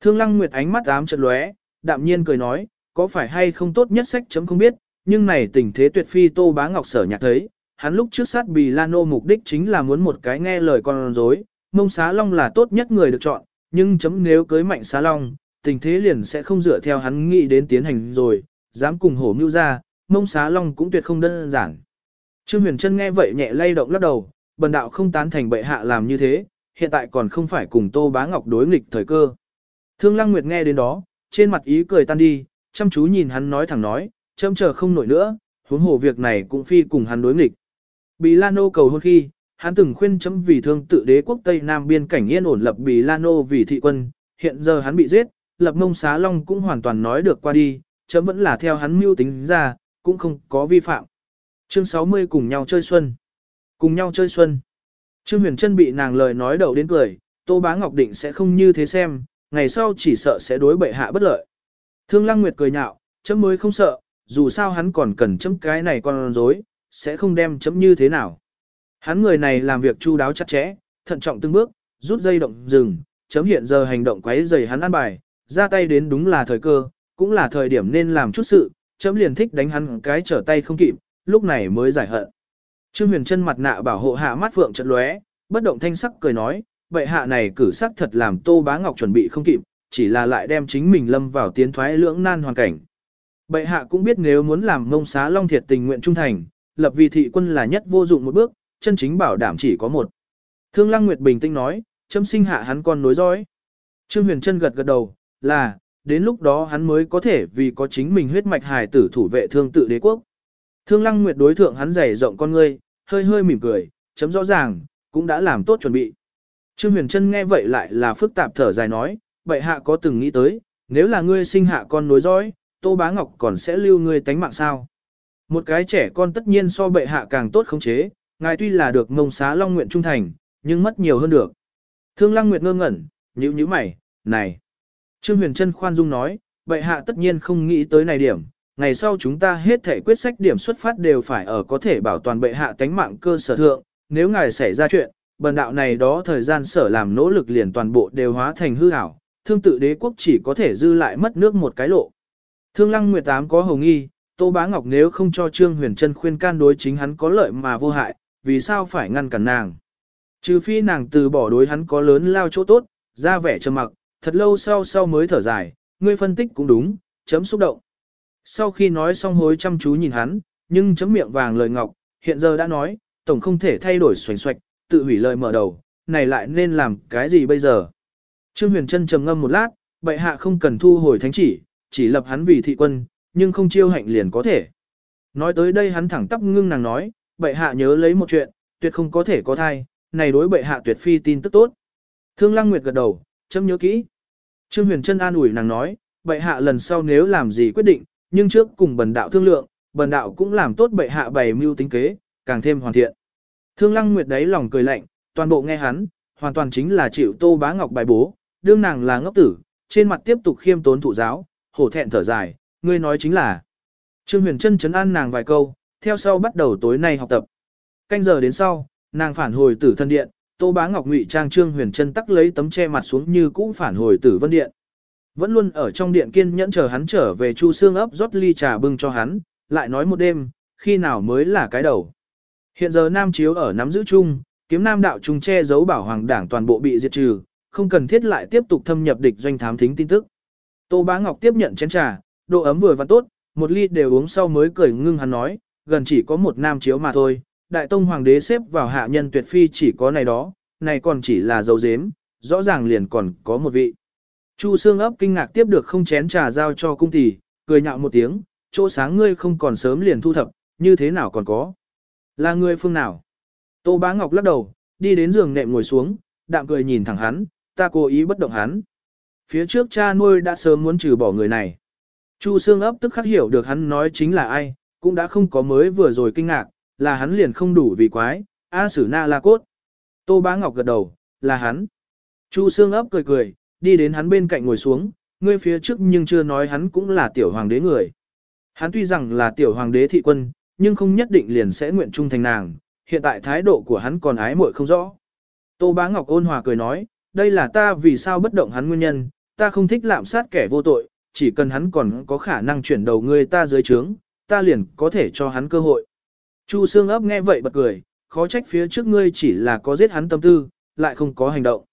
Thương Lăng Nguyệt ánh mắt ám chợt lóe, đạm nhiên cười nói, có phải hay không tốt nhất sách chấm không biết, nhưng này tình thế tuyệt phi Tô Bá Ngọc sở nhạc thấy, hắn lúc trước sát Bì Lano mục đích chính là muốn một cái nghe lời con dối, Mông Xá Long là tốt nhất người được chọn, nhưng chấm nếu cưới Mạnh Xá Long, tình thế liền sẽ không dựa theo hắn nghĩ đến tiến hành rồi, dám cùng hổ mưu ra, Mông Xá Long cũng tuyệt không đơn giản. Trương Huyền Trân nghe vậy nhẹ lay động lắc đầu, bần đạo không tán thành bệ hạ làm như thế, hiện tại còn không phải cùng Tô Bá Ngọc đối nghịch thời cơ. Thương Lăng Nguyệt nghe đến đó, trên mặt ý cười tan đi, chăm chú nhìn hắn nói thẳng nói, châm chờ không nổi nữa, huống hồ việc này cũng phi cùng hắn đối nghịch. Bì Lano cầu hôn khi, hắn từng khuyên chấm vì thương tự đế quốc Tây Nam biên cảnh yên ổn lập Bì Lano vì thị quân, hiện giờ hắn bị giết, lập mông xá long cũng hoàn toàn nói được qua đi, chấm vẫn là theo hắn mưu tính ra, cũng không có vi phạm. Chương 60 cùng nhau chơi xuân. Cùng nhau chơi xuân. Trương Huyền Trân bị nàng lời nói đầu đến cười, Tô Bá Ngọc Định sẽ không như thế xem, ngày sau chỉ sợ sẽ đối bệ hạ bất lợi. Thương Lăng Nguyệt cười nhạo, chấm mới không sợ, dù sao hắn còn cần chấm cái này con dối, sẽ không đem chấm như thế nào. Hắn người này làm việc chu đáo chặt chẽ, thận trọng từng bước, rút dây động dừng, chấm hiện giờ hành động quấy rầy hắn ăn bài, ra tay đến đúng là thời cơ, cũng là thời điểm nên làm chút sự, chấm liền thích đánh hắn cái trở tay không kịp, lúc này mới giải hận. Trương Huyền chân mặt nạ bảo hộ hạ mắt phượng trận lóe, bất động thanh sắc cười nói, vậy hạ này cử sắc thật làm Tô Bá Ngọc chuẩn bị không kịp, chỉ là lại đem chính mình lâm vào tiến thoái lưỡng nan hoàn cảnh. Bệ hạ cũng biết nếu muốn làm mông xá long thiệt tình nguyện trung thành, lập vì thị quân là nhất vô dụng một bước, chân chính bảo đảm chỉ có một. Thương Lăng Nguyệt bình tĩnh nói, chấm sinh hạ hắn con nối dõi. Trương Huyền Trân gật gật đầu, là, đến lúc đó hắn mới có thể vì có chính mình huyết mạch hài tử thủ vệ thương tự đế quốc. Thương Lăng Nguyệt đối thượng hắn dày rộng con ngươi, hơi hơi mỉm cười, chấm rõ ràng, cũng đã làm tốt chuẩn bị. Trương Huyền Trân nghe vậy lại là phức tạp thở dài nói, vậy hạ có từng nghĩ tới, nếu là ngươi sinh hạ con nối dõi, Tô Bá Ngọc còn sẽ lưu ngươi tánh mạng sao? Một cái trẻ con tất nhiên so bệ hạ càng tốt khống chế, ngài tuy là được mông xá long nguyện trung thành, nhưng mất nhiều hơn được. Thương Lăng Nguyệt ngơ ngẩn, nhíu nhíu mày, này. Trương Huyền Trân khoan dung nói, bệ hạ tất nhiên không nghĩ tới này điểm, ngày sau chúng ta hết thể quyết sách điểm xuất phát đều phải ở có thể bảo toàn bệ hạ tánh mạng cơ sở thượng, nếu ngài xảy ra chuyện, bần đạo này đó thời gian sở làm nỗ lực liền toàn bộ đều hóa thành hư ảo, thương tự đế quốc chỉ có thể dư lại mất nước một cái lộ. Thương Lăng Nguyệt Tám có hồng nghi, Tô Bá Ngọc nếu không cho Trương Huyền Trân khuyên can đối chính hắn có lợi mà vô hại, vì sao phải ngăn cản nàng? Trừ phi nàng từ bỏ đối hắn có lớn lao chỗ tốt, ra vẻ trầm mặc, thật lâu sau sau mới thở dài, ngươi phân tích cũng đúng, chấm xúc động. Sau khi nói xong hối chăm chú nhìn hắn, nhưng chấm miệng vàng lời ngọc, hiện giờ đã nói, tổng không thể thay đổi xoành xoạch, tự hủy lời mở đầu, này lại nên làm cái gì bây giờ? Trương Huyền Trân trầm ngâm một lát, bệ hạ không cần thu hồi thánh chỉ, chỉ lập hắn vì thị quân, nhưng không chiêu hạnh liền có thể. Nói tới đây hắn thẳng tắp ngưng nàng nói, bệ hạ nhớ lấy một chuyện, tuyệt không có thể có thai, này đối bệ hạ tuyệt phi tin tức tốt. Thương Lăng Nguyệt gật đầu, chấm nhớ kỹ. Trương Huyền Trân an ủi nàng nói, bệ hạ lần sau nếu làm gì quyết định, nhưng trước cùng bần đạo thương lượng, bần đạo cũng làm tốt bệ hạ bày mưu tính kế, càng thêm hoàn thiện. Thương Lăng Nguyệt đấy lòng cười lạnh, toàn bộ nghe hắn, hoàn toàn chính là chịu Tô Bá Ngọc bài bố, đương nàng là ngốc tử, trên mặt tiếp tục khiêm tốn thụ giáo, hổ thẹn thở dài, ngươi nói chính là. Trương Huyền Trân chấn an nàng vài câu, theo sau bắt đầu tối nay học tập. Canh giờ đến sau, nàng phản hồi tử thân điện, Tô Bá Ngọc ngụy trang Trương Huyền Trân tắc lấy tấm che mặt xuống như cũ phản hồi tử vân điện. Vẫn luôn ở trong điện kiên nhẫn chờ hắn trở về Chu Xương ấp rót ly trà bưng cho hắn, lại nói một đêm, khi nào mới là cái đầu. Hiện giờ Nam Chiếu ở nắm giữ chung, kiếm Nam đạo trung che giấu bảo hoàng đảng toàn bộ bị diệt trừ, không cần thiết lại tiếp tục thâm nhập địch doanh thám thính tin tức. Tô Bá Ngọc tiếp nhận chén trà, độ ấm vừa và tốt, một ly đều uống sau mới cười ngưng hắn nói, gần chỉ có một nam chiếu mà thôi, đại tông hoàng đế xếp vào hạ nhân tuyệt phi chỉ có này đó, này còn chỉ là dấu dếm, rõ ràng liền còn có một vị. Chu Sương ấp kinh ngạc tiếp được không chén trà giao cho cung tỷ, cười nhạo một tiếng, chỗ sáng ngươi không còn sớm liền thu thập, như thế nào còn có. Là người phương nào? Tô Bá Ngọc lắc đầu, đi đến giường nệm ngồi xuống, đạm cười nhìn thẳng hắn, ta cố ý bất động hắn. Phía trước cha nuôi đã sớm muốn trừ bỏ người này. Chu Sương ấp tức khắc hiểu được hắn nói chính là ai, cũng đã không có mới vừa rồi kinh ngạc, là hắn liền không đủ vì quái, A Sử Na La Cốt. Tô Bá Ngọc gật đầu, là hắn. Chu Sương ấp cười cười, đi đến hắn bên cạnh ngồi xuống, ngươi phía trước nhưng chưa nói hắn cũng là tiểu hoàng đế người. Hắn tuy rằng là tiểu hoàng đế thị quân, nhưng không nhất định liền sẽ nguyện trung thành nàng, hiện tại thái độ của hắn còn ái muội không rõ. Tô Bá Ngọc ôn hòa cười nói, đây là ta vì sao bất động hắn nguyên nhân, ta không thích lạm sát kẻ vô tội, chỉ cần hắn còn có khả năng chuyển đầu người ta dưới trướng, ta liền có thể cho hắn cơ hội. Chu Sương ấp nghe vậy bật cười, khó trách phía trước ngươi chỉ là có giết hắn tâm tư, lại không có hành động.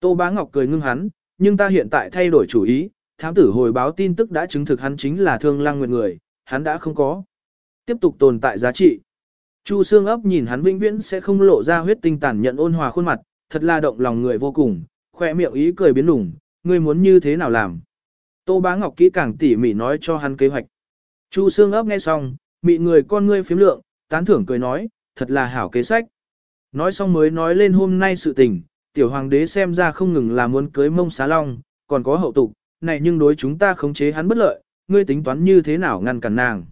Tô Bá Ngọc cười ngưng hắn, nhưng ta hiện tại thay đổi chủ ý, thám tử hồi báo tin tức đã chứng thực hắn chính là thương lăng nguyện người, hắn đã không có. Tiếp tục tồn tại giá trị. Chu xương ấp nhìn hắn vĩnh viễn sẽ không lộ ra huyết tinh tàn nhận ôn hòa khuôn mặt, thật là động lòng người vô cùng, khoe miệng ý cười biến đủng, ngươi muốn như thế nào làm. Tô Bá Ngọc kỹ càng tỉ mỉ nói cho hắn kế hoạch. Chu xương ấp nghe xong, mị người con ngươi phiếm lượng, tán thưởng cười nói, thật là hảo kế sách. Nói xong mới nói lên hôm nay sự tình, tiểu hoàng đế xem ra không ngừng là muốn cưới mông xá long, còn có hậu tục, này nhưng đối chúng ta khống chế hắn bất lợi, ngươi tính toán như thế nào ngăn cản nàng.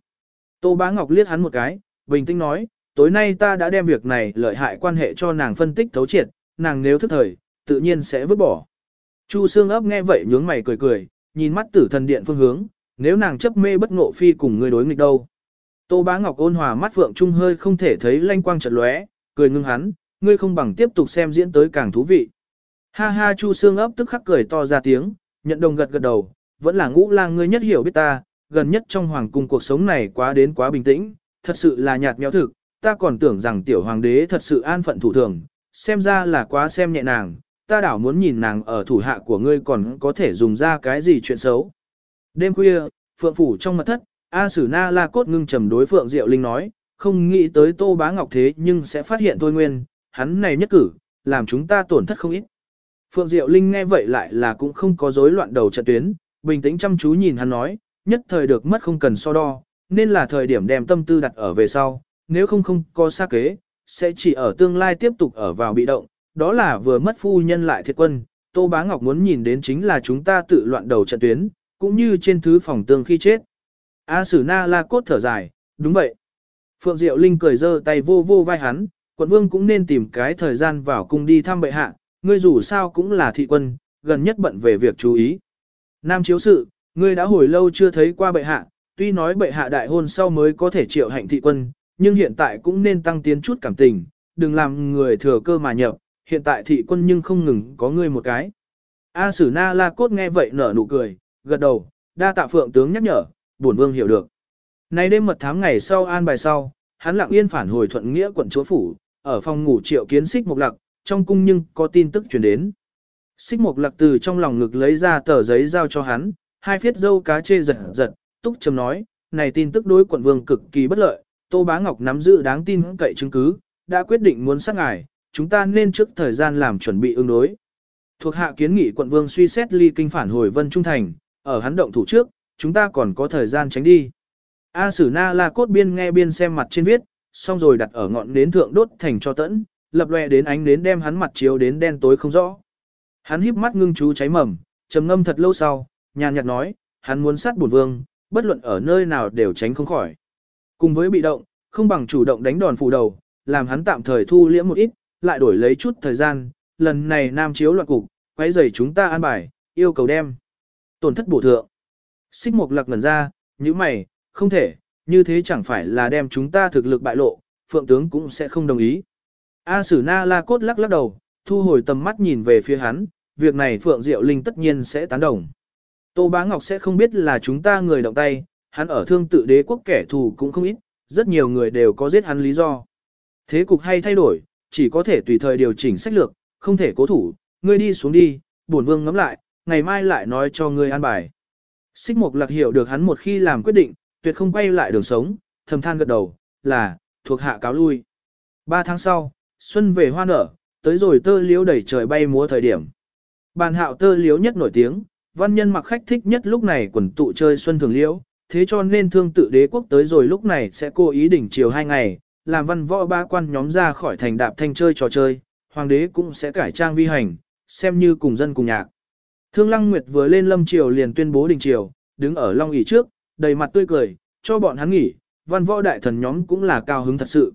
Tô Bá Ngọc liếc hắn một cái, bình tĩnh nói, tối nay ta đã đem việc này lợi hại quan hệ cho nàng phân tích thấu triệt, nàng nếu thức thời, tự nhiên sẽ vứt bỏ. Chu Sương ấp nghe vậy nhướng mày cười cười, nhìn mắt tử thần điện phương hướng, nếu nàng chấp mê bất ngộ phi cùng người đối nghịch đâu. Tô Bá Ngọc ôn hòa mắt vượng trung hơi không thể thấy lanh quang chợt lóe, cười ngưng hắn, ngươi không bằng tiếp tục xem diễn tới càng thú vị. Ha ha Chu Sương ấp tức khắc cười to ra tiếng, nhận đồng gật gật đầu, vẫn là ngũ lang ngươi nhất hiểu biết ta, gần nhất trong hoàng cung cuộc sống này quá đến quá bình tĩnh, thật sự là nhạt nhẽo thực, ta còn tưởng rằng tiểu hoàng đế thật sự an phận thủ thường, xem ra là quá xem nhẹ nàng, ta đảo muốn nhìn nàng ở thủ hạ của ngươi còn có thể dùng ra cái gì chuyện xấu. Đêm khuya, Phượng Phủ trong mật thất, A Sử Na La Cốt ngưng trầm đối Phượng Diệu Linh nói, không nghĩ tới Tô Bá Ngọc thế nhưng sẽ phát hiện thôi nguyên, hắn này nhất cử, làm chúng ta tổn thất không ít. Phượng Diệu Linh nghe vậy lại là cũng không có rối loạn đầu trận tuyến, bình tĩnh chăm chú nhìn hắn nói, nhất thời được mất không cần so đo, nên là thời điểm đem tâm tư đặt ở về sau, nếu không không có xa kế, sẽ chỉ ở tương lai tiếp tục ở vào bị động, đó là vừa mất phu nhân lại thiệt quân, Tô Bá Ngọc muốn nhìn đến chính là chúng ta tự loạn đầu trận tuyến, cũng như trên thứ phòng tương khi chết. A Sử Na La cốt thở dài, đúng vậy. Phượng Diệu Linh cười giơ tay vô vô vai hắn, quận vương cũng nên tìm cái thời gian vào cung đi thăm bệ hạ, ngươi dù sao cũng là thị quân, gần nhất bận về việc chú ý. Nam chiếu sự, ngươi đã hồi lâu chưa thấy qua bệ hạ, tuy nói bệ hạ đại hôn sau mới có thể triệu hạnh thị quân, nhưng hiện tại cũng nên tăng tiến chút cảm tình, đừng làm người thừa cơ mà nhập, hiện tại thị quân nhưng không ngừng có ngươi một cái. A Sử Na La Cốt nghe vậy nở nụ cười, gật đầu, đa tạ phượng tướng nhắc nhở, bổn vương hiểu được. Nay đêm mật thám ngày sau an bài sau, hắn lặng yên phản hồi thuận nghĩa quận chúa phủ, ở phòng ngủ triệu kiến xích mục lặc, trong cung nhưng có tin tức truyền đến. Xích mục lặc từ trong lòng ngực lấy ra tờ giấy giao cho hắn, hai phiết dâu cá chê giật giật, túc trầm nói, này tin tức đối quận vương cực kỳ bất lợi, Tô Bá Ngọc nắm giữ đáng tin cậy chứng cứ, đã quyết định muốn sát ngài, chúng ta nên trước thời gian làm chuẩn bị ứng đối. Thuộc hạ kiến nghị quận vương suy xét ly kinh phản hồi Vân Trung Thành, ở hắn động thủ trước, chúng ta còn có thời gian tránh đi. A Sử Na La Cốt biên nghe biên xem mặt trên viết, xong rồi đặt ở ngọn nến thượng đốt thành cho tẫn, lập lòe đến ánh nến đem hắn mặt chiếu đến đen tối không rõ. Hắn híp mắt ngưng chú cháy mầm, trầm ngâm thật lâu sau, nhàn nhạt nói, hắn muốn sát bổn vương, bất luận ở nơi nào đều tránh không khỏi. Cùng với bị động, không bằng chủ động đánh đòn phủ đầu, làm hắn tạm thời thu liễm một ít, lại đổi lấy chút thời gian, lần này nam chiếu loạn cục, quấy rầy chúng ta an bài, yêu cầu đem. Tổn thất bổ thượng. Xích mục lạc ngẩn ra, như mày, không thể, như thế chẳng phải là đem chúng ta thực lực bại lộ, phượng tướng cũng sẽ không đồng ý. A Sử Na La Cốt lắc lắc đầu, thu hồi tầm mắt nhìn về phía hắn, việc này Phượng Diệu Linh tất nhiên sẽ tán đồng. Tô Bá Ngọc sẽ không biết là chúng ta người động tay, hắn ở thương tự đế quốc kẻ thù cũng không ít, rất nhiều người đều có giết hắn lý do. Thế cục hay thay đổi, chỉ có thể tùy thời điều chỉnh sách lược, không thể cố thủ, ngươi đi xuống đi, bổn vương ngắm lại, ngày mai lại nói cho ngươi an bài. Xích Mộc Lạc hiểu được hắn một khi làm quyết định, tuyệt không quay lại đường sống, thầm than gật đầu, là, thuộc hạ cáo lui. Ba tháng sau, xuân về hoa nở, tới rồi tơ liếu đẩy trời bay múa thời điểm. Bàn hạo tơ liếu nhất nổi tiếng, văn nhân mặc khách thích nhất lúc này quần tụ chơi xuân thường liễu, thế cho nên thương tự đế quốc tới rồi lúc này sẽ cố ý đỉnh chiều hai ngày, làm văn võ ba quan nhóm ra khỏi thành đạp thanh chơi trò chơi, hoàng đế cũng sẽ cải trang vi hành, xem như cùng dân cùng nhạc. Thương Lăng Nguyệt vừa lên lâm triều liền tuyên bố đình triều, đứng ở long ỷ trước, đầy mặt tươi cười, cho bọn hắn nghỉ, văn võ đại thần nhóm cũng là cao hứng thật sự.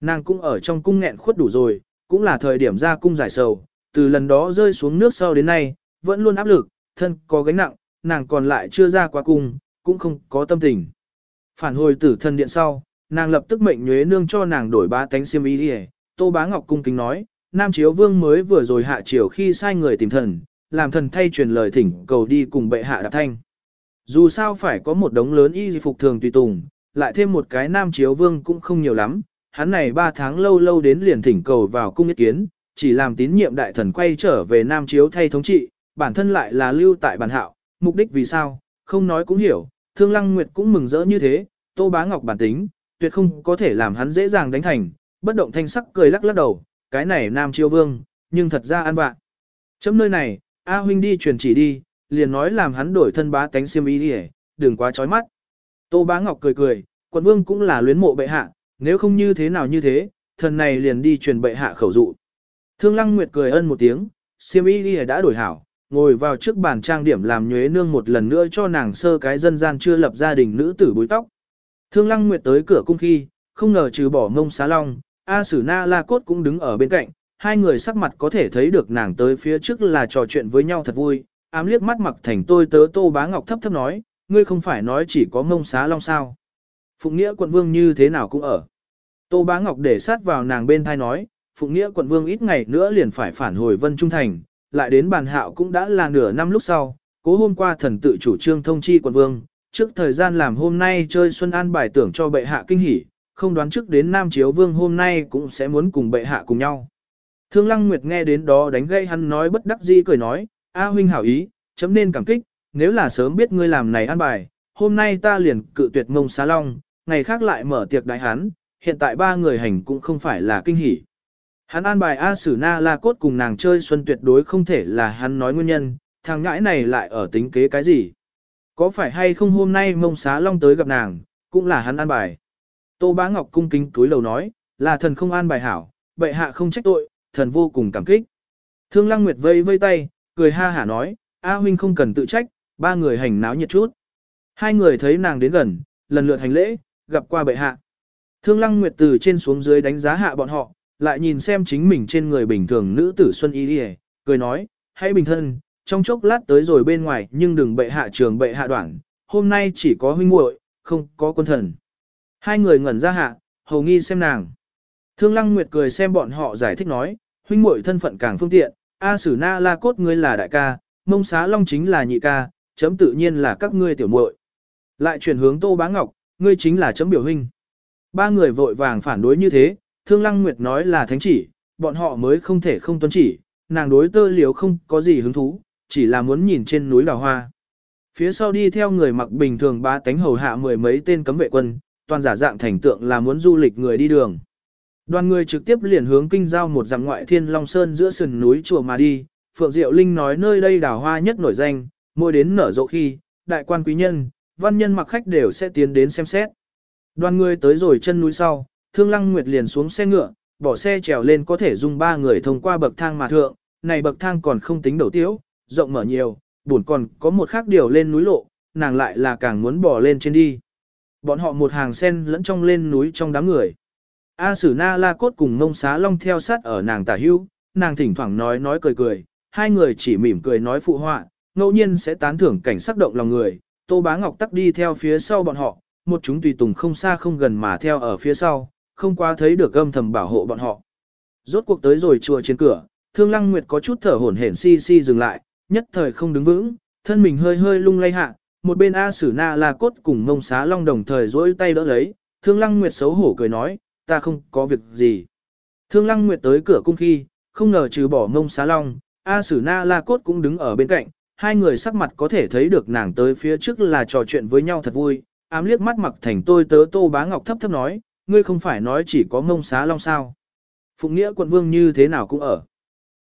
Nàng cũng ở trong cung nghẹn khuất đủ rồi, cũng là thời điểm ra cung giải sầu, từ lần đó rơi xuống nước sau đến nay, vẫn luôn áp lực, thân có gánh nặng, nàng còn lại chưa ra qua cung, cũng không có tâm tình. Phản hồi tử thân điện sau, nàng lập tức mệnh nhuế nương cho nàng đổi ba tánh xiêm y đi Tô Bá Ngọc cung kính nói, Nam Chiếu Vương mới vừa rồi hạ chiều khi sai người tìm thần, làm thần thay truyền lời thỉnh cầu đi cùng bệ hạ đạp thanh. Dù sao phải có một đống lớn y phục thường tùy tùng, lại thêm một cái Nam Chiếu Vương cũng không nhiều lắm, hắn này ba tháng lâu lâu đến liền thỉnh cầu vào cung ý kiến, chỉ làm tín nhiệm đại thần quay trở về Nam Chiếu thay thống trị, bản thân lại là lưu tại bản hạo, mục đích vì sao, không nói cũng hiểu, Thương Lăng Nguyệt cũng mừng rỡ như thế, Tô Bá Ngọc bản tính, tuyệt không có thể làm hắn dễ dàng đánh thành, bất động thanh sắc cười lắc lắc đầu, cái này Nam Chiêu Vương, nhưng thật ra an bạn. Chấm nơi này, A huynh đi truyền chỉ đi, liền nói làm hắn đổi thân bá tánh xiêm y đi đừng quá chói mắt. Tô Bá Ngọc cười cười, quận vương cũng là luyến mộ bệ hạ, nếu không như thế nào như thế, thần này liền đi truyền bệ hạ khẩu dụ. Thương Lăng Nguyệt cười ân một tiếng, xiêm y đi đã đổi hảo, ngồi vào trước bàn trang điểm làm nhuế nương một lần nữa cho nàng sơ cái dân gian chưa lập gia đình nữ tử búi tóc. Thương Lăng Nguyệt tới cửa cung khi, không ngờ trừ bỏ ngông xá long, A Sử Na La Cốt cũng đứng ở bên cạnh, hai người sắc mặt có thể thấy được nàng tới phía trước là trò chuyện với nhau thật vui, ám liếc mắt mặc thành tôi tớ Tô Bá Ngọc thấp thấp nói, ngươi không phải nói chỉ có ngông xá long sao. Phụng Nghĩa quận vương như thế nào cũng ở. Tô Bá Ngọc để sát vào nàng bên thai nói, Phụng Nghĩa quận vương ít ngày nữa liền phải phản hồi Vân Trung Thành, lại đến bàn hạo cũng đã là nửa năm lúc sau, cố hôm qua thần tự chủ trương thông chi quận vương, trước thời gian làm hôm nay chơi Xuân An bài tưởng cho bệ hạ kinh hỉ, không đoán trước đến Nam Chiếu Vương hôm nay cũng sẽ muốn cùng bệ hạ cùng nhau. Thương Lăng Nguyệt nghe đến đó đánh gây hắn nói bất đắc dĩ cười nói, A huynh hảo ý, chấm nên cảm kích, nếu là sớm biết ngươi làm này an bài, hôm nay ta liền cự tuyệt mông xá long, ngày khác lại mở tiệc đại hán, hiện tại ba người hành cũng không phải là kinh hỉ. Hắn an bài A Sử Na La Cốt cùng nàng chơi xuân tuyệt đối không thể là hắn nói nguyên nhân, thằng ngãi này lại ở tính kế cái gì. Có phải hay không hôm nay mông xá long tới gặp nàng, cũng là hắn an bài. Tô Bá Ngọc cung kính túi lầu nói, là thần không an bài hảo, bệ hạ không trách tội, thần vô cùng cảm kích. Thương Lăng Nguyệt vây vây tay, cười ha hả nói, A huynh không cần tự trách, ba người hành náo nhiệt chút. Hai người thấy nàng đến gần, lần lượt hành lễ, gặp qua bệ hạ. Thương Lăng Nguyệt từ trên xuống dưới đánh giá hạ bọn họ, lại nhìn xem chính mình trên người bình thường nữ tử Xuân Y Điề, cười nói, hãy bình thân, trong chốc lát tới rồi bên ngoài nhưng đừng bệ hạ trường bệ hạ đoạn, hôm nay chỉ có huynh muội, không có quân thần. Hai người ngẩn ra hạ, hầu nghi xem nàng. Thương Lăng Nguyệt cười xem bọn họ giải thích nói, huynh muội thân phận càng phương tiện, A Sử Na La Cốt ngươi là đại ca, Mông Xá Long chính là nhị ca, chấm tự nhiên là các ngươi tiểu muội. Lại chuyển hướng Tô Bá Ngọc, ngươi chính là chấm biểu huynh. Ba người vội vàng phản đối như thế, Thương Lăng Nguyệt nói là thánh chỉ, bọn họ mới không thể không tuân chỉ, nàng đối tơ liếu không có gì hứng thú, chỉ là muốn nhìn trên núi đào hoa. Phía sau đi theo người mặc bình thường ba tánh hầu hạ mười mấy tên cấm vệ quân, toàn giả dạng thành tượng là muốn du lịch người đi đường. Đoàn người trực tiếp liền hướng kinh giao một dặm ngoại thiên Long Sơn giữa sườn núi chùa mà đi, Phượng Diệu Linh nói nơi đây đào hoa nhất nổi danh, mỗi đến nở rộ khi, đại quan quý nhân, văn nhân mặc khách đều sẽ tiến đến xem xét. Đoàn người tới rồi chân núi sau, Thương Lăng Nguyệt liền xuống xe ngựa, bỏ xe trèo lên có thể dùng ba người thông qua bậc thang mà thượng, này bậc thang còn không tính đầu tiếu, rộng mở nhiều, buồn còn có một khác điều lên núi lộ, nàng lại là càng muốn bỏ lên trên đi. Bọn họ một hàng sen lẫn trong lên núi trong đám người. A Sử Na La Cốt cùng Ngông Xá Long theo sát ở nàng tả hưu, nàng thỉnh thoảng nói nói cười cười, hai người chỉ mỉm cười nói phụ họa, ngẫu nhiên sẽ tán thưởng cảnh sắc động lòng người, Tô Bá Ngọc tắc đi theo phía sau bọn họ, một chúng tùy tùng không xa không gần mà theo ở phía sau, không qua thấy được âm thầm bảo hộ bọn họ. Rốt cuộc tới rồi chùa trên cửa, Thương Lăng Nguyệt có chút thở hổn hển si si dừng lại, nhất thời không đứng vững, thân mình hơi hơi lung lay hạ, một bên A Sử Na La Cốt cùng Mông Xá Long đồng thời dỗi tay đỡ lấy, Thương Lăng Nguyệt xấu hổ cười nói, ta không có việc gì. Thương Lăng Nguyệt tới cửa cung khi, không ngờ trừ bỏ Mông Xá Long, A Sử Na La Cốt cũng đứng ở bên cạnh, hai người sắc mặt có thể thấy được nàng tới phía trước là trò chuyện với nhau thật vui, ám liếc mắt mặc thành tôi tớ Tô Bá Ngọc thấp thấp nói, ngươi không phải nói chỉ có Mông Xá Long sao. Phụng Nghĩa quận vương như thế nào cũng ở.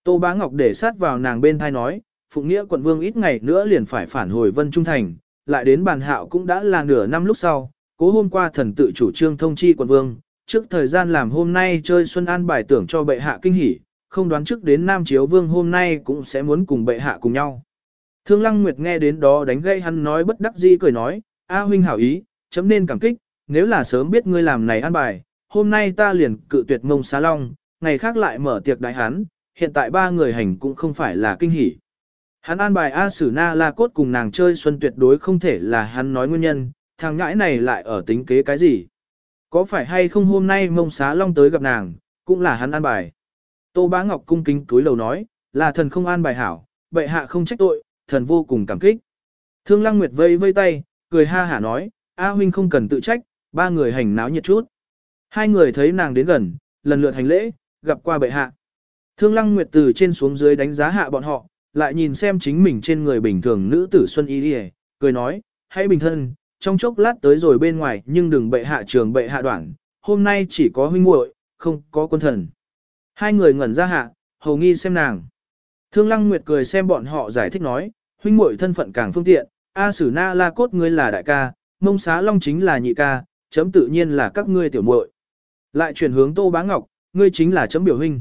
Tô Bá Ngọc để sát vào nàng bên thai nói, Phụng Nghĩa quận vương ít ngày nữa liền phải phản hồi Vân Trung Thành, lại đến bàn hạo cũng đã là nửa năm lúc sau, cố hôm qua thần tự chủ trương thông chi quận vương, trước thời gian làm hôm nay chơi Xuân An bài tưởng cho bệ hạ kinh hỉ, không đoán trước đến Nam Chiếu Vương hôm nay cũng sẽ muốn cùng bệ hạ cùng nhau. Thương Lăng Nguyệt nghe đến đó đánh gây hắn nói bất đắc dĩ cười nói, A huynh hảo ý, chấm nên cảm kích, nếu là sớm biết ngươi làm này ăn bài, hôm nay ta liền cự tuyệt mông xá long, ngày khác lại mở tiệc đại hắn, hiện tại ba người hành cũng không phải là kinh hỉ. Hắn an bài A Sử Na La Cốt cùng nàng chơi xuân tuyệt đối không thể là hắn nói nguyên nhân, thằng ngãi này lại ở tính kế cái gì. Có phải hay không hôm nay mông xá long tới gặp nàng, cũng là hắn an bài. Tô Bá Ngọc cung kính túi lầu nói, là thần không an bài hảo, bệ hạ không trách tội, thần vô cùng cảm kích. Thương Lăng Nguyệt vây vây tay, cười ha hả nói, A huynh không cần tự trách, ba người hành náo nhiệt chút. Hai người thấy nàng đến gần, lần lượt hành lễ, gặp qua bệ hạ. Thương Lăng Nguyệt từ trên xuống dưới đánh giá hạ bọn họ, lại nhìn xem chính mình trên người bình thường nữ tử Xuân Y Điề, cười nói, hãy bình thân, trong chốc lát tới rồi bên ngoài nhưng đừng bệ hạ trường bệ hạ đoạn, hôm nay chỉ có huynh muội, không có quân thần. Hai người ngẩn ra hạ, hầu nghi xem nàng. Thương Lăng Nguyệt cười xem bọn họ giải thích nói, huynh muội thân phận càng phương tiện, A Sử Na La Cốt ngươi là đại ca, Mông Xá Long chính là nhị ca, chấm tự nhiên là các ngươi tiểu muội. Lại chuyển hướng Tô Bá Ngọc, ngươi chính là chấm biểu huynh.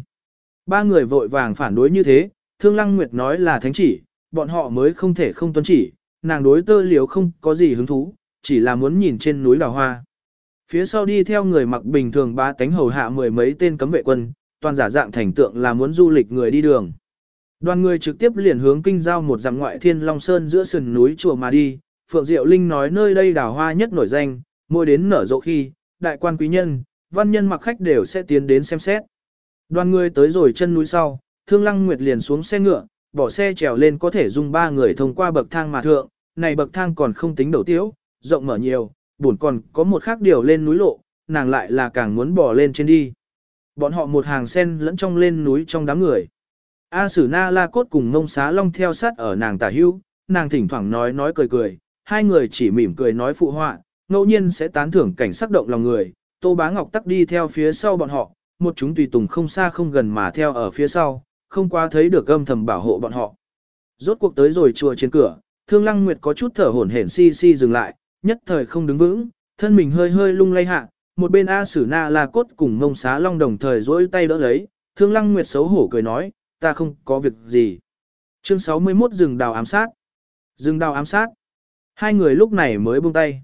Ba người vội vàng phản đối như thế, Thương Lăng Nguyệt nói là thánh chỉ, bọn họ mới không thể không tuân chỉ, nàng đối tơ liếu không có gì hứng thú, chỉ là muốn nhìn trên núi đào hoa. Phía sau đi theo người mặc bình thường ba tánh hầu hạ mười mấy tên cấm vệ quân, toàn giả dạng thành tượng là muốn du lịch người đi đường. Đoàn người trực tiếp liền hướng kinh giao một dặm ngoại thiên Long Sơn giữa sườn núi chùa mà đi, Phượng Diệu Linh nói nơi đây đào hoa nhất nổi danh, mỗi đến nở rộ khi, đại quan quý nhân, văn nhân mặc khách đều sẽ tiến đến xem xét. Đoàn người tới rồi chân núi sau, Thương Lăng Nguyệt liền xuống xe ngựa, bỏ xe trèo lên có thể dùng ba người thông qua bậc thang mà thượng, này bậc thang còn không tính đầu tiếu, rộng mở nhiều, buồn còn có một khác điều lên núi lộ, nàng lại là càng muốn bỏ lên trên đi. Bọn họ một hàng sen lẫn trong lên núi trong đám người. A Sử Na La Cốt cùng Mông Xá Long theo sát ở nàng tả hưu, nàng thỉnh thoảng nói nói cười cười, hai người chỉ mỉm cười nói phụ họa, ngẫu nhiên sẽ tán thưởng cảnh sắc động lòng người, Tô Bá Ngọc tắc đi theo phía sau bọn họ, một chúng tùy tùng không xa không gần mà theo ở phía sau, không qua thấy được âm thầm bảo hộ bọn họ. Rốt cuộc tới rồi chùa trên cửa, Thương Lăng Nguyệt có chút thở hổn hển si si dừng lại, nhất thời không đứng vững, thân mình hơi hơi lung lay hạ, một bên A Sử Na La Cốt cùng Ngông Xá Long đồng thời duỗi tay đỡ lấy, Thương Lăng Nguyệt xấu hổ cười nói, ta không có việc gì. Chương 61 rừng đào ám sát. Rừng đào ám sát. Hai người lúc này mới buông tay.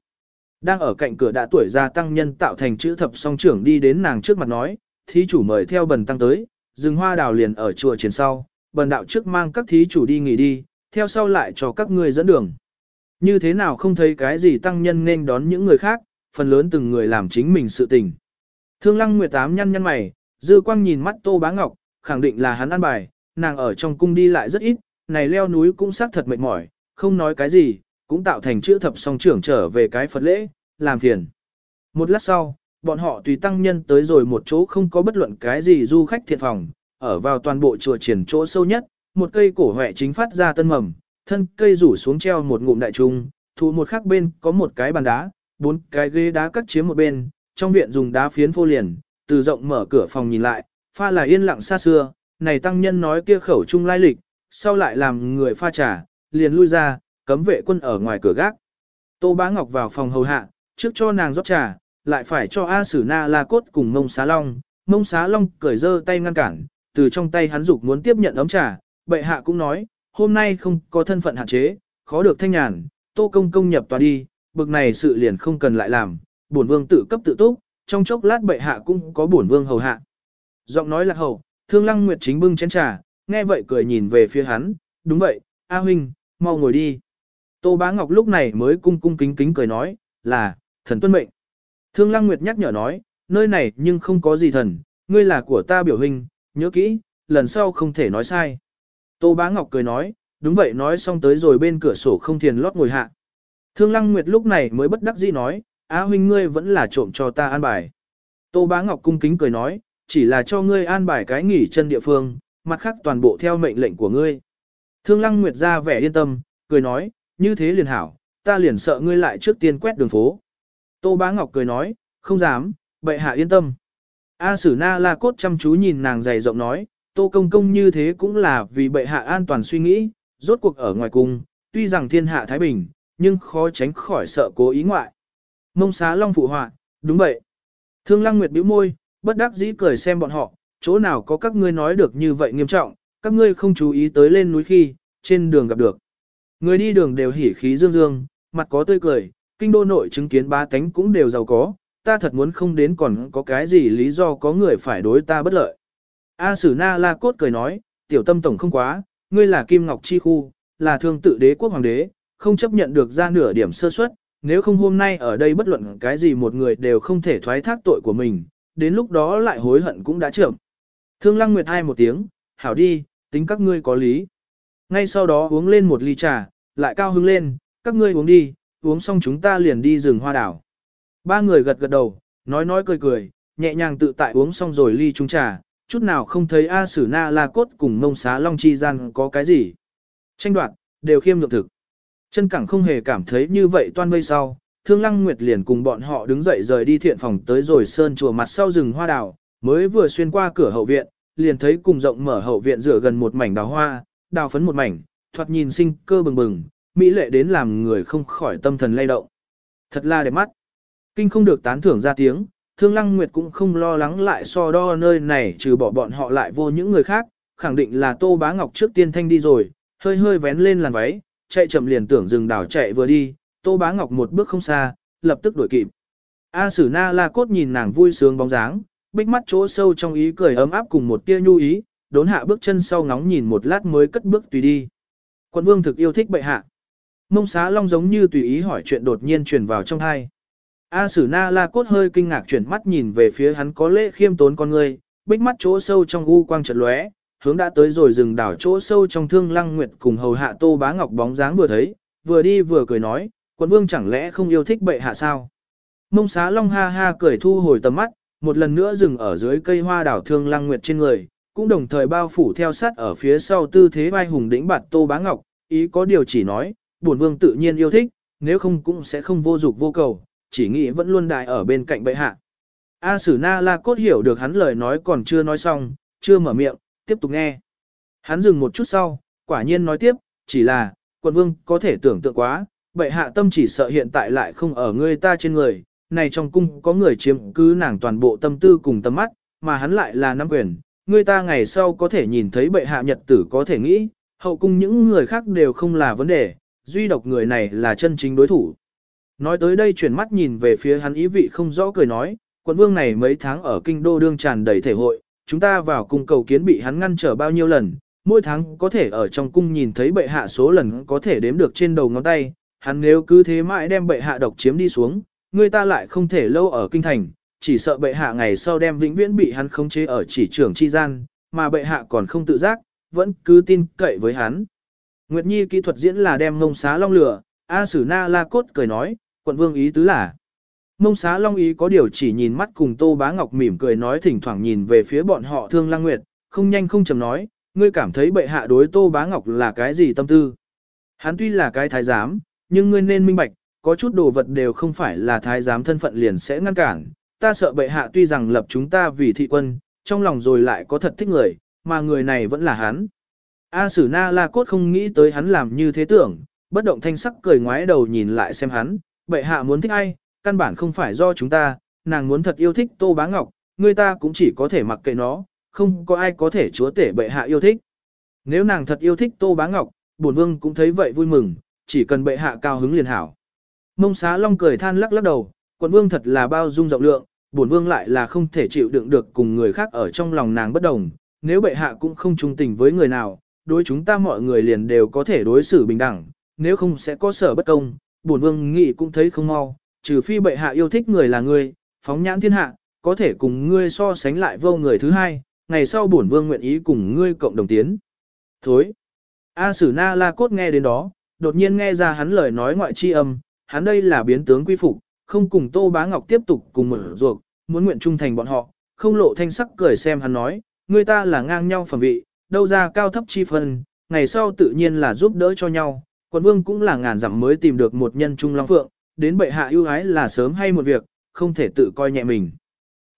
Đang ở cạnh cửa đã tuổi già tăng nhân tạo thành chữ thập song trưởng đi đến nàng trước mặt nói, thí chủ mời theo bần tăng tới, rừng hoa đào liền ở chùa chiến sau, bần đạo trước mang các thí chủ đi nghỉ đi, theo sau lại cho các ngươi dẫn đường. Như thế nào không thấy cái gì tăng nhân nên đón những người khác, phần lớn từng người làm chính mình sự tình. Thương lăng nguyệt tám nhăn nhăn mày, dư quang nhìn mắt tô bá ngọc, khẳng định là hắn ăn bài, nàng ở trong cung đi lại rất ít, này leo núi cũng xác thật mệt mỏi, không nói cái gì, cũng tạo thành chữ thập song trưởng trở về cái Phật lễ, làm thiền Một lát sau, bọn họ tùy tăng nhân tới rồi một chỗ không có bất luận cái gì du khách thiện phòng, ở vào toàn bộ chùa triển chỗ sâu nhất, một cây cổ hẹ chính phát ra tân mầm, thân cây rủ xuống treo một ngụm đại trung, thụ một khắc bên có một cái bàn đá, bốn cái ghế đá cắt chiếm một bên, trong viện dùng đá phiến phô liền, từ rộng mở cửa phòng nhìn lại, pha là yên lặng xa xưa, này tăng nhân nói kia khẩu trung lai lịch, sau lại làm người pha trà, liền lui ra, cấm vệ quân ở ngoài cửa gác. Tô Bá Ngọc vào phòng hầu hạ, trước cho nàng rót trà, lại phải cho A Sử Na La Cốt cùng Mông Xá Long. Mông Xá Long cởi dơ tay ngăn cản, từ trong tay hắn dục muốn tiếp nhận ấm trà, bệ hạ cũng nói, hôm nay không có thân phận hạn chế, khó được thanh nhàn, Tô Công Công nhập tòa đi, bực này sự liền không cần lại làm, bổn vương tự cấp tự túc, trong chốc lát bệ hạ cũng có bổn vương hầu hạ. Giọng nói là hầu, Thương Lăng Nguyệt chính bưng chén trà, nghe vậy cười nhìn về phía hắn, đúng vậy, A huynh, mau ngồi đi. Tô Bá Ngọc lúc này mới cung cung kính kính cười nói, là, thần tuân mệnh. Thương Lăng Nguyệt nhắc nhở nói, nơi này nhưng không có gì thần, ngươi là của ta biểu hình, nhớ kỹ, lần sau không thể nói sai. Tô Bá Ngọc cười nói, đúng vậy nói xong tới rồi bên cửa sổ không thiền lót ngồi hạ. Thương Lăng Nguyệt lúc này mới bất đắc dĩ nói, Á huynh ngươi vẫn là trộm cho ta an bài. Tô Bá Ngọc cung kính cười nói, chỉ là cho ngươi an bài cái nghỉ chân địa phương, mặt khác toàn bộ theo mệnh lệnh của ngươi. Thương Lăng Nguyệt ra vẻ yên tâm, cười nói, như thế liền hảo, ta liền sợ ngươi lại trước tiên quét đường phố. Tô Bá Ngọc cười nói, không dám, bệ hạ yên tâm. A Sử Na La Cốt chăm chú nhìn nàng dày rộng nói, Tô Công Công như thế cũng là vì bệ hạ an toàn suy nghĩ, rốt cuộc ở ngoài cung, tuy rằng thiên hạ Thái Bình, nhưng khó tránh khỏi sợ cố ý ngoại. Mông xá long phụ họa, đúng vậy. Thương Lăng Nguyệt bĩu môi, bất đắc dĩ cười xem bọn họ, chỗ nào có các ngươi nói được như vậy nghiêm trọng, các ngươi không chú ý tới lên núi khi, trên đường gặp được. Người đi đường đều hỉ khí dương dương, mặt có tươi cười, kinh đô nội chứng kiến ba tánh cũng đều giàu có, ta thật muốn không đến còn có cái gì lý do có người phải đối ta bất lợi. A Sử Na La Cốt cười nói, tiểu tâm tổng không quá, ngươi là Kim Ngọc Chi Khu, là thương tự đế quốc hoàng đế, không chấp nhận được ra nửa điểm sơ suất, nếu không hôm nay ở đây bất luận cái gì một người đều không thể thoái thác tội của mình, đến lúc đó lại hối hận cũng đã trưởng. Thương Lăng Nguyệt hai một tiếng, hảo đi, tính các ngươi có lý. Ngay sau đó uống lên một ly trà, lại cao hứng lên, các ngươi uống đi, uống xong chúng ta liền đi rừng hoa đảo. Ba người gật gật đầu, nói nói cười cười, nhẹ nhàng tự tại uống xong rồi ly chung trà, chút nào không thấy A Sử Na La Cốt cùng mông xá Long Chi gian có cái gì. Tranh đoạt, đều khiêm nhượng thực. Chân cẳng không hề cảm thấy như vậy toan vây sau, Thương Lăng Nguyệt liền cùng bọn họ đứng dậy rời đi thiện phòng tới rồi sơn chùa mặt sau rừng hoa đào, mới vừa xuyên qua cửa hậu viện, liền thấy cùng rộng mở hậu viện rửa gần một mảnh đào hoa, đào phấn một mảnh, thoạt nhìn sinh cơ bừng bừng, mỹ lệ đến làm người không khỏi tâm thần lay động. Thật là đẹp mắt. Kinh không được tán thưởng ra tiếng, Thương Lăng Nguyệt cũng không lo lắng lại so đo nơi này trừ bỏ bọn họ lại vô những người khác, khẳng định là Tô Bá Ngọc trước tiên thanh đi rồi, hơi hơi vén lên làn váy, chạy chậm liền tưởng dừng đảo chạy vừa đi, Tô Bá Ngọc một bước không xa, lập tức đuổi kịp. A Sử Na La Cốt nhìn nàng vui sướng bóng dáng, bích mắt chỗ sâu trong ý cười ấm áp cùng một tia nhu ý, đốn hạ bước chân sau ngóng nhìn một lát mới cất bước tùy đi. Quận vương thực yêu thích bệ hạ. Mông xá long giống như tùy ý hỏi chuyện đột nhiên truyền vào trong hai. A Sử Na La Cốt hơi kinh ngạc chuyển mắt nhìn về phía hắn có lễ khiêm tốn con người, bích mắt chỗ sâu trong u quang chợt lóe, hướng đã tới rồi rừng đảo chỗ sâu trong thương lăng nguyệt cùng hầu hạ tô bá ngọc bóng dáng vừa thấy, vừa đi vừa cười nói, quận vương chẳng lẽ không yêu thích bệ hạ sao? Mông xá long ha ha cười thu hồi tầm mắt, một lần nữa dừng ở dưới cây hoa đảo thương lăng nguyệt trên người, cũng đồng thời bao phủ theo sát ở phía sau tư thế vai hùng đỉnh bạt tô bá ngọc, ý có điều chỉ nói, bổn vương tự nhiên yêu thích, nếu không cũng sẽ không vô dục vô cầu, chỉ nghĩ vẫn luôn đại ở bên cạnh bệ hạ. A Sử Na La Cốt hiểu được hắn lời nói còn chưa nói xong, chưa mở miệng, tiếp tục nghe. Hắn dừng một chút sau, quả nhiên nói tiếp, chỉ là, quận vương có thể tưởng tượng quá, bệ hạ tâm chỉ sợ hiện tại lại không ở người ta trên người, này trong cung có người chiếm cứ nàng toàn bộ tâm tư cùng tâm mắt, mà hắn lại là nắm quyền, người ta ngày sau có thể nhìn thấy bệ hạ nhật tử có thể nghĩ, hậu cung những người khác đều không là vấn đề, duy độc người này là chân chính đối thủ. Nói tới đây chuyển mắt nhìn về phía hắn ý vị không rõ cười nói, quận vương này mấy tháng ở kinh đô đương tràn đầy thể hội, chúng ta vào cung cầu kiến bị hắn ngăn trở bao nhiêu lần, mỗi tháng có thể ở trong cung nhìn thấy bệ hạ số lần có thể đếm được trên đầu ngón tay, hắn nếu cứ thế mãi đem bệ hạ độc chiếm đi xuống, người ta lại không thể lâu ở kinh thành, chỉ sợ bệ hạ ngày sau đem vĩnh viễn bị hắn khống chế ở chỉ trưởng chi gian, mà bệ hạ còn không tự giác, vẫn cứ tin cậy với hắn. Nguyệt Nhi kỹ thuật diễn là đem ngông xá long lửa, A Sử Na La Cốt cười nói, quận vương ý tứ là. Mông xá long ý có điều chỉ nhìn mắt cùng Tô Bá Ngọc mỉm cười nói thỉnh thoảng nhìn về phía bọn họ thương lang nguyệt, không nhanh không chậm nói, ngươi cảm thấy bệ hạ đối Tô Bá Ngọc là cái gì tâm tư. Hắn tuy là cái thái giám, nhưng ngươi nên minh bạch, có chút đồ vật đều không phải là thái giám thân phận liền sẽ ngăn cản. Ta sợ bệ hạ tuy rằng lập chúng ta vì thị quân, trong lòng rồi lại có thật thích người, mà người này vẫn là hắn. A Sử Na La Cốt không nghĩ tới hắn làm như thế tưởng, bất động thanh sắc cười ngoái đầu nhìn lại xem hắn, bệ hạ muốn thích ai, căn bản không phải do chúng ta, nàng muốn thật yêu thích Tô Bá Ngọc, người ta cũng chỉ có thể mặc kệ nó, không có ai có thể chúa tể bệ hạ yêu thích. Nếu nàng thật yêu thích Tô Bá Ngọc, bổn vương cũng thấy vậy vui mừng, chỉ cần bệ hạ cao hứng liền hảo. Mông xá long cười than lắc lắc đầu, quận vương thật là bao dung rộng lượng, bổn vương lại là không thể chịu đựng được cùng người khác ở trong lòng nàng bất đồng, nếu bệ hạ cũng không trung tình với người nào, đối chúng ta mọi người liền đều có thể đối xử bình đẳng, nếu không sẽ có sở bất công, bổn vương nghĩ cũng thấy không mau, trừ phi bệ hạ yêu thích người là ngươi, phóng nhãn thiên hạ, có thể cùng ngươi so sánh lại vô người thứ hai, ngày sau bổn vương nguyện ý cùng ngươi cộng đồng tiến. Thối. A Sử Na La Cốt nghe đến đó, đột nhiên nghe ra hắn lời nói ngoại chi âm, hắn đây là biến tướng quy phục, không cùng Tô Bá Ngọc tiếp tục cùng mở ruột, muốn nguyện trung thành bọn họ, không lộ thanh sắc cười xem hắn nói, người ta là ngang nhau phẩm vị, đâu ra cao thấp chi phân, ngày sau tự nhiên là giúp đỡ cho nhau, quận vương cũng là ngàn dặm mới tìm được một nhân trung long phượng, đến bệ hạ ưu ái là sớm hay một việc, không thể tự coi nhẹ mình.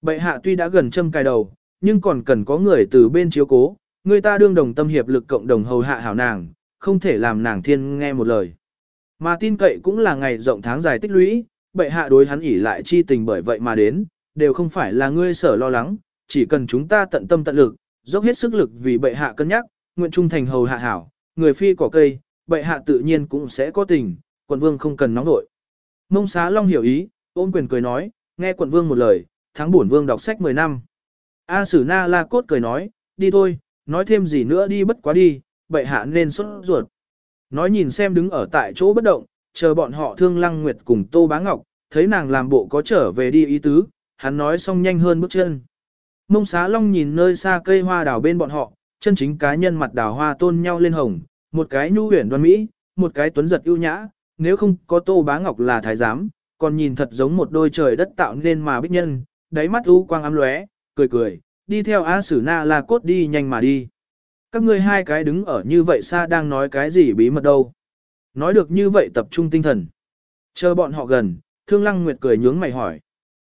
Bệ hạ tuy đã gần châm cài đầu, nhưng còn cần có người từ bên chiếu cố, người ta đương đồng tâm hiệp lực cộng đồng hầu hạ hảo nàng, không thể làm nàng thiên nghe một lời. Mà tin cậy cũng là ngày rộng tháng dài tích lũy, bệ hạ đối hắn ỉ lại chi tình bởi vậy mà đến, đều không phải là ngươi sở lo lắng, chỉ cần chúng ta tận tâm tận lực, dốc hết sức lực vì bệ hạ cân nhắc, nguyện trung thành hầu hạ hảo, người phi cỏ cây, bệ hạ tự nhiên cũng sẽ có tình, quận vương không cần nóng nội. Mông xá long hiểu ý, ôm quyền cười nói, nghe quận vương một lời, tháng bổn vương đọc sách 10 năm. A sử na la cốt cười nói, đi thôi, nói thêm gì nữa đi bất quá đi, bệ hạ nên xuất ruột. Nói nhìn xem đứng ở tại chỗ bất động, chờ bọn họ thương lăng nguyệt cùng tô bá ngọc, thấy nàng làm bộ có trở về đi ý tứ, hắn nói xong nhanh hơn bước chân. Mông xá long nhìn nơi xa cây hoa đào bên bọn họ, chân chính cá nhân mặt đào hoa tôn nhau lên hồng, một cái nhu huyền đoan mỹ, một cái tuấn giật ưu nhã, nếu không có tô bá ngọc là thái giám, còn nhìn thật giống một đôi trời đất tạo nên mà bích nhân, đáy mắt u quang ám lóe, cười cười, đi theo A Sử Na La Cốt đi nhanh mà đi. Các ngươi hai cái đứng ở như vậy xa đang nói cái gì bí mật đâu. Nói được như vậy tập trung tinh thần. Chờ bọn họ gần, Thương Lăng Nguyệt cười nhướng mày hỏi.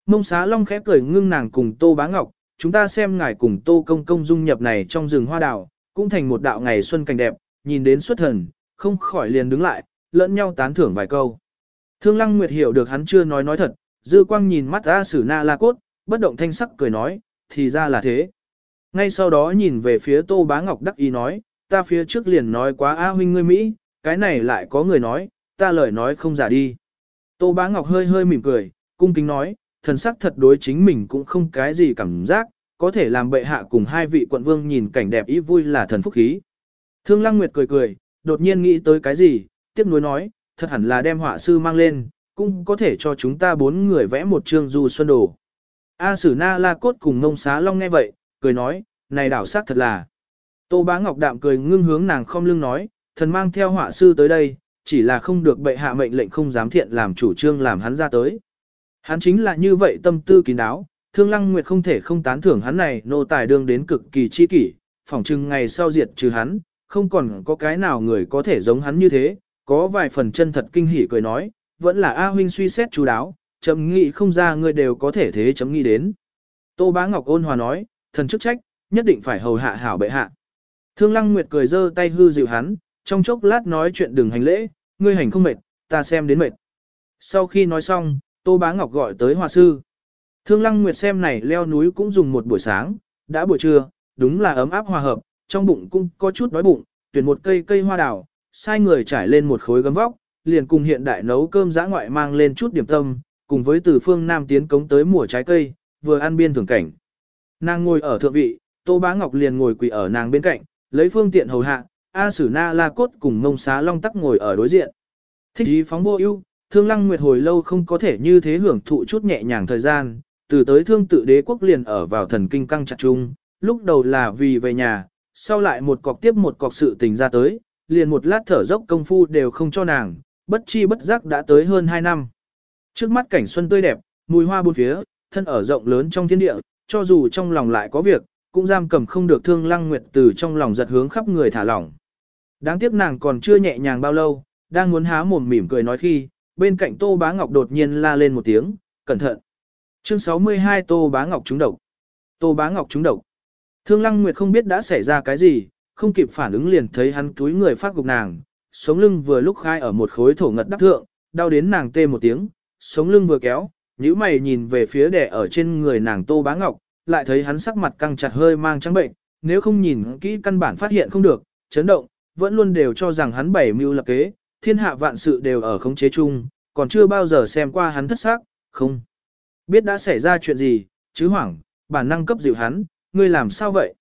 Mông xá long khẽ cười ngưng nàng cùng Tô Bá Ngọc, chúng ta xem ngài cùng Tô Công Công dung nhập này trong rừng hoa đào, cũng thành một đạo ngày xuân cảnh đẹp, nhìn đến xuất thần, không khỏi liền đứng lại, lẫn nhau tán thưởng vài câu. Thương Lăng Nguyệt hiểu được hắn chưa nói nói thật, dư quang nhìn mắt A Sử Na La Cốt, bất động thanh sắc cười nói, thì ra là thế. Ngay sau đó nhìn về phía Tô Bá Ngọc đắc ý nói, ta phía trước liền nói quá A huynh ngươi Mỹ, cái này lại có người nói, ta lời nói không giả đi. Tô Bá Ngọc hơi hơi mỉm cười, cung kính nói, thần sắc thật đối chính mình cũng không cái gì cảm giác, có thể làm bệ hạ cùng hai vị quận vương nhìn cảnh đẹp ý vui là thần phúc khí. Thương Lăng Nguyệt cười cười, đột nhiên nghĩ tới cái gì, tiếp nối nói, thật hẳn là đem họa sư mang lên, cũng có thể cho chúng ta bốn người vẽ một chương du xuân đồ. A Sử Na La Cốt cùng Ngông Xá Long nghe vậy, cười nói, này đảo sắc thật là. Tô Bá Ngọc đạm cười ngưng hướng nàng không lưng nói, thần mang theo họa sư tới đây, chỉ là không được bệ hạ mệnh lệnh không dám thiện làm chủ trương làm hắn ra tới. Hắn chính là như vậy tâm tư kín đáo, Thương Lăng Nguyệt không thể không tán thưởng hắn này nô tài đương đến cực kỳ chi kỷ, phỏng chừng ngày sau diệt trừ hắn, không còn có cái nào người có thể giống hắn như thế, có vài phần chân thật kinh hỉ cười nói, vẫn là A huynh suy xét chú đáo, chấm nghĩ không ra ngươi đều có thể thế chấm nghĩ đến. Tô Bá Ngọc ôn hòa nói, thần chức trách, nhất định phải hầu hạ hảo bệ hạ. Thương Lăng Nguyệt cười giơ tay hư dịu hắn, trong chốc lát nói chuyện đừng hành lễ, ngươi hành không mệt, ta xem đến mệt. Sau khi nói xong, Tô Bá Ngọc gọi tới hòa sư. Thương Lăng Nguyệt xem này leo núi cũng dùng một buổi sáng, đã buổi trưa, đúng là ấm áp hòa hợp, trong bụng cũng có chút đói bụng, tuyển một cây cây hoa đào, sai người trải lên một khối gấm vóc, liền cùng hiện đại nấu cơm giã ngoại mang lên chút điểm tâm, cùng với từ phương Nam tiến cống tới mùa trái cây, vừa ăn biên thường cảnh. Nàng ngồi ở thượng vị, Tô Bá Ngọc liền ngồi quỳ ở nàng bên cạnh, lấy phương tiện hầu hạ, A Sử Na La Cốt cùng Mông Xá Long Tắc ngồi ở đối diện. Thích ý phóng vô ưu, Thương Lăng Nguyệt hồi lâu không có thể như thế hưởng thụ chút nhẹ nhàng thời gian, từ tới thương tự đế quốc liền ở vào thần kinh căng chặt chung, lúc đầu là vì về nhà, sau lại một cọc tiếp một cọc sự tình ra tới, liền một lát thở dốc công phu đều không cho nàng, bất chi bất giác đã tới hơn 2 năm. Trước mắt cảnh xuân tươi đẹp, mùi hoa bốn phía, thân ở rộng lớn trong thiên địa, cho dù trong lòng lại có việc, cũng giam cầm không được thương lăng nguyệt từ trong lòng giật hướng khắp người thả lỏng. Đáng tiếc nàng còn chưa nhẹ nhàng bao lâu, đang muốn há mồm mỉm cười nói khi, bên cạnh Tô Bá Ngọc đột nhiên la lên một tiếng, cẩn thận. Chương 62 Tô Bá Ngọc trúng độc. Tô Bá Ngọc trúng độc. Thương Lăng Nguyệt không biết đã xảy ra cái gì, không kịp phản ứng liền thấy hắn túi người phát gục nàng, sống lưng vừa lúc khai ở một khối thổ ngật đắp thượng, đau đến nàng tê một tiếng, sống lưng vừa kéo, nhíu mày nhìn về phía đẻ ở trên người nàng Tô Bá Ngọc, lại thấy hắn sắc mặt căng chặt hơi mang trắng bệnh, nếu không nhìn kỹ căn bản phát hiện không được, chấn động, vẫn luôn đều cho rằng hắn bảy mưu lập kế, thiên hạ vạn sự đều ở khống chế chung, còn chưa bao giờ xem qua hắn thất xác, không. Biết đã xảy ra chuyện gì, chứ hoảng, bản năng cấp dịu hắn, ngươi làm sao vậy?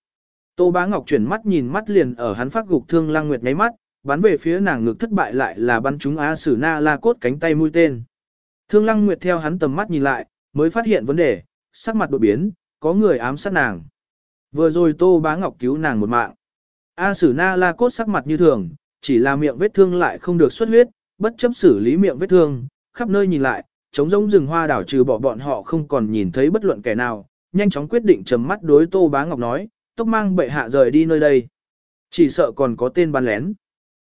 Tô Bá Ngọc chuyển mắt nhìn mắt liền ở hắn phát gục thương lang nguyệt nháy mắt, bắn về phía nàng ngực thất bại lại là bắn trúng Á Sử Na La cốt cánh tay mũi tên. Thương Lăng Nguyệt theo hắn tầm mắt nhìn lại, mới phát hiện vấn đề, sắc mặt đột biến, có người ám sát nàng. Vừa rồi Tô Bá Ngọc cứu nàng một mạng. A Sử Na La cốt sắc mặt như thường, chỉ là miệng vết thương lại không được xuất huyết, bất chấp xử lý miệng vết thương, khắp nơi nhìn lại, trống rỗng rừng hoa đảo trừ bỏ bọn họ không còn nhìn thấy bất luận kẻ nào, nhanh chóng quyết định trầm mắt đối Tô Bá Ngọc nói, tốc mang bệ hạ rời đi nơi đây. Chỉ sợ còn có tên bắn lén.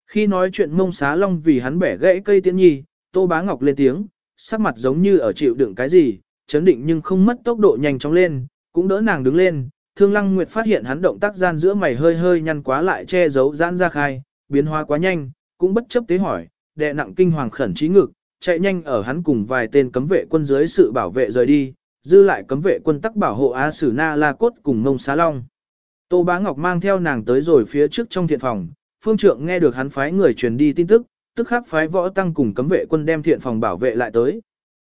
Khi nói chuyện mông xá long vì hắn bẻ gãy cây tiễn nhi, Tô Bá Ngọc lên tiếng, sắc mặt giống như ở chịu đựng cái gì, chấn định nhưng không mất tốc độ nhanh chóng lên, cũng đỡ nàng đứng lên. Thương Lăng Nguyệt phát hiện hắn động tác gian giữa mày hơi hơi nhăn quá lại che giấu giãn ra khai, biến hóa quá nhanh, cũng bất chấp tế hỏi, đệ nặng kinh hoàng khẩn trí ngực, chạy nhanh ở hắn cùng vài tên cấm vệ quân dưới sự bảo vệ rời đi, dư lại cấm vệ quân tắc bảo hộ A Sử Na La Cốt cùng Mông Xá Long. Tô Bá Ngọc mang theo nàng tới rồi phía trước trong thiện phòng, phương trượng nghe được hắn phái người truyền đi tin tức, tức khắc phái võ tăng cùng cấm vệ quân đem thiện phòng bảo vệ lại tới.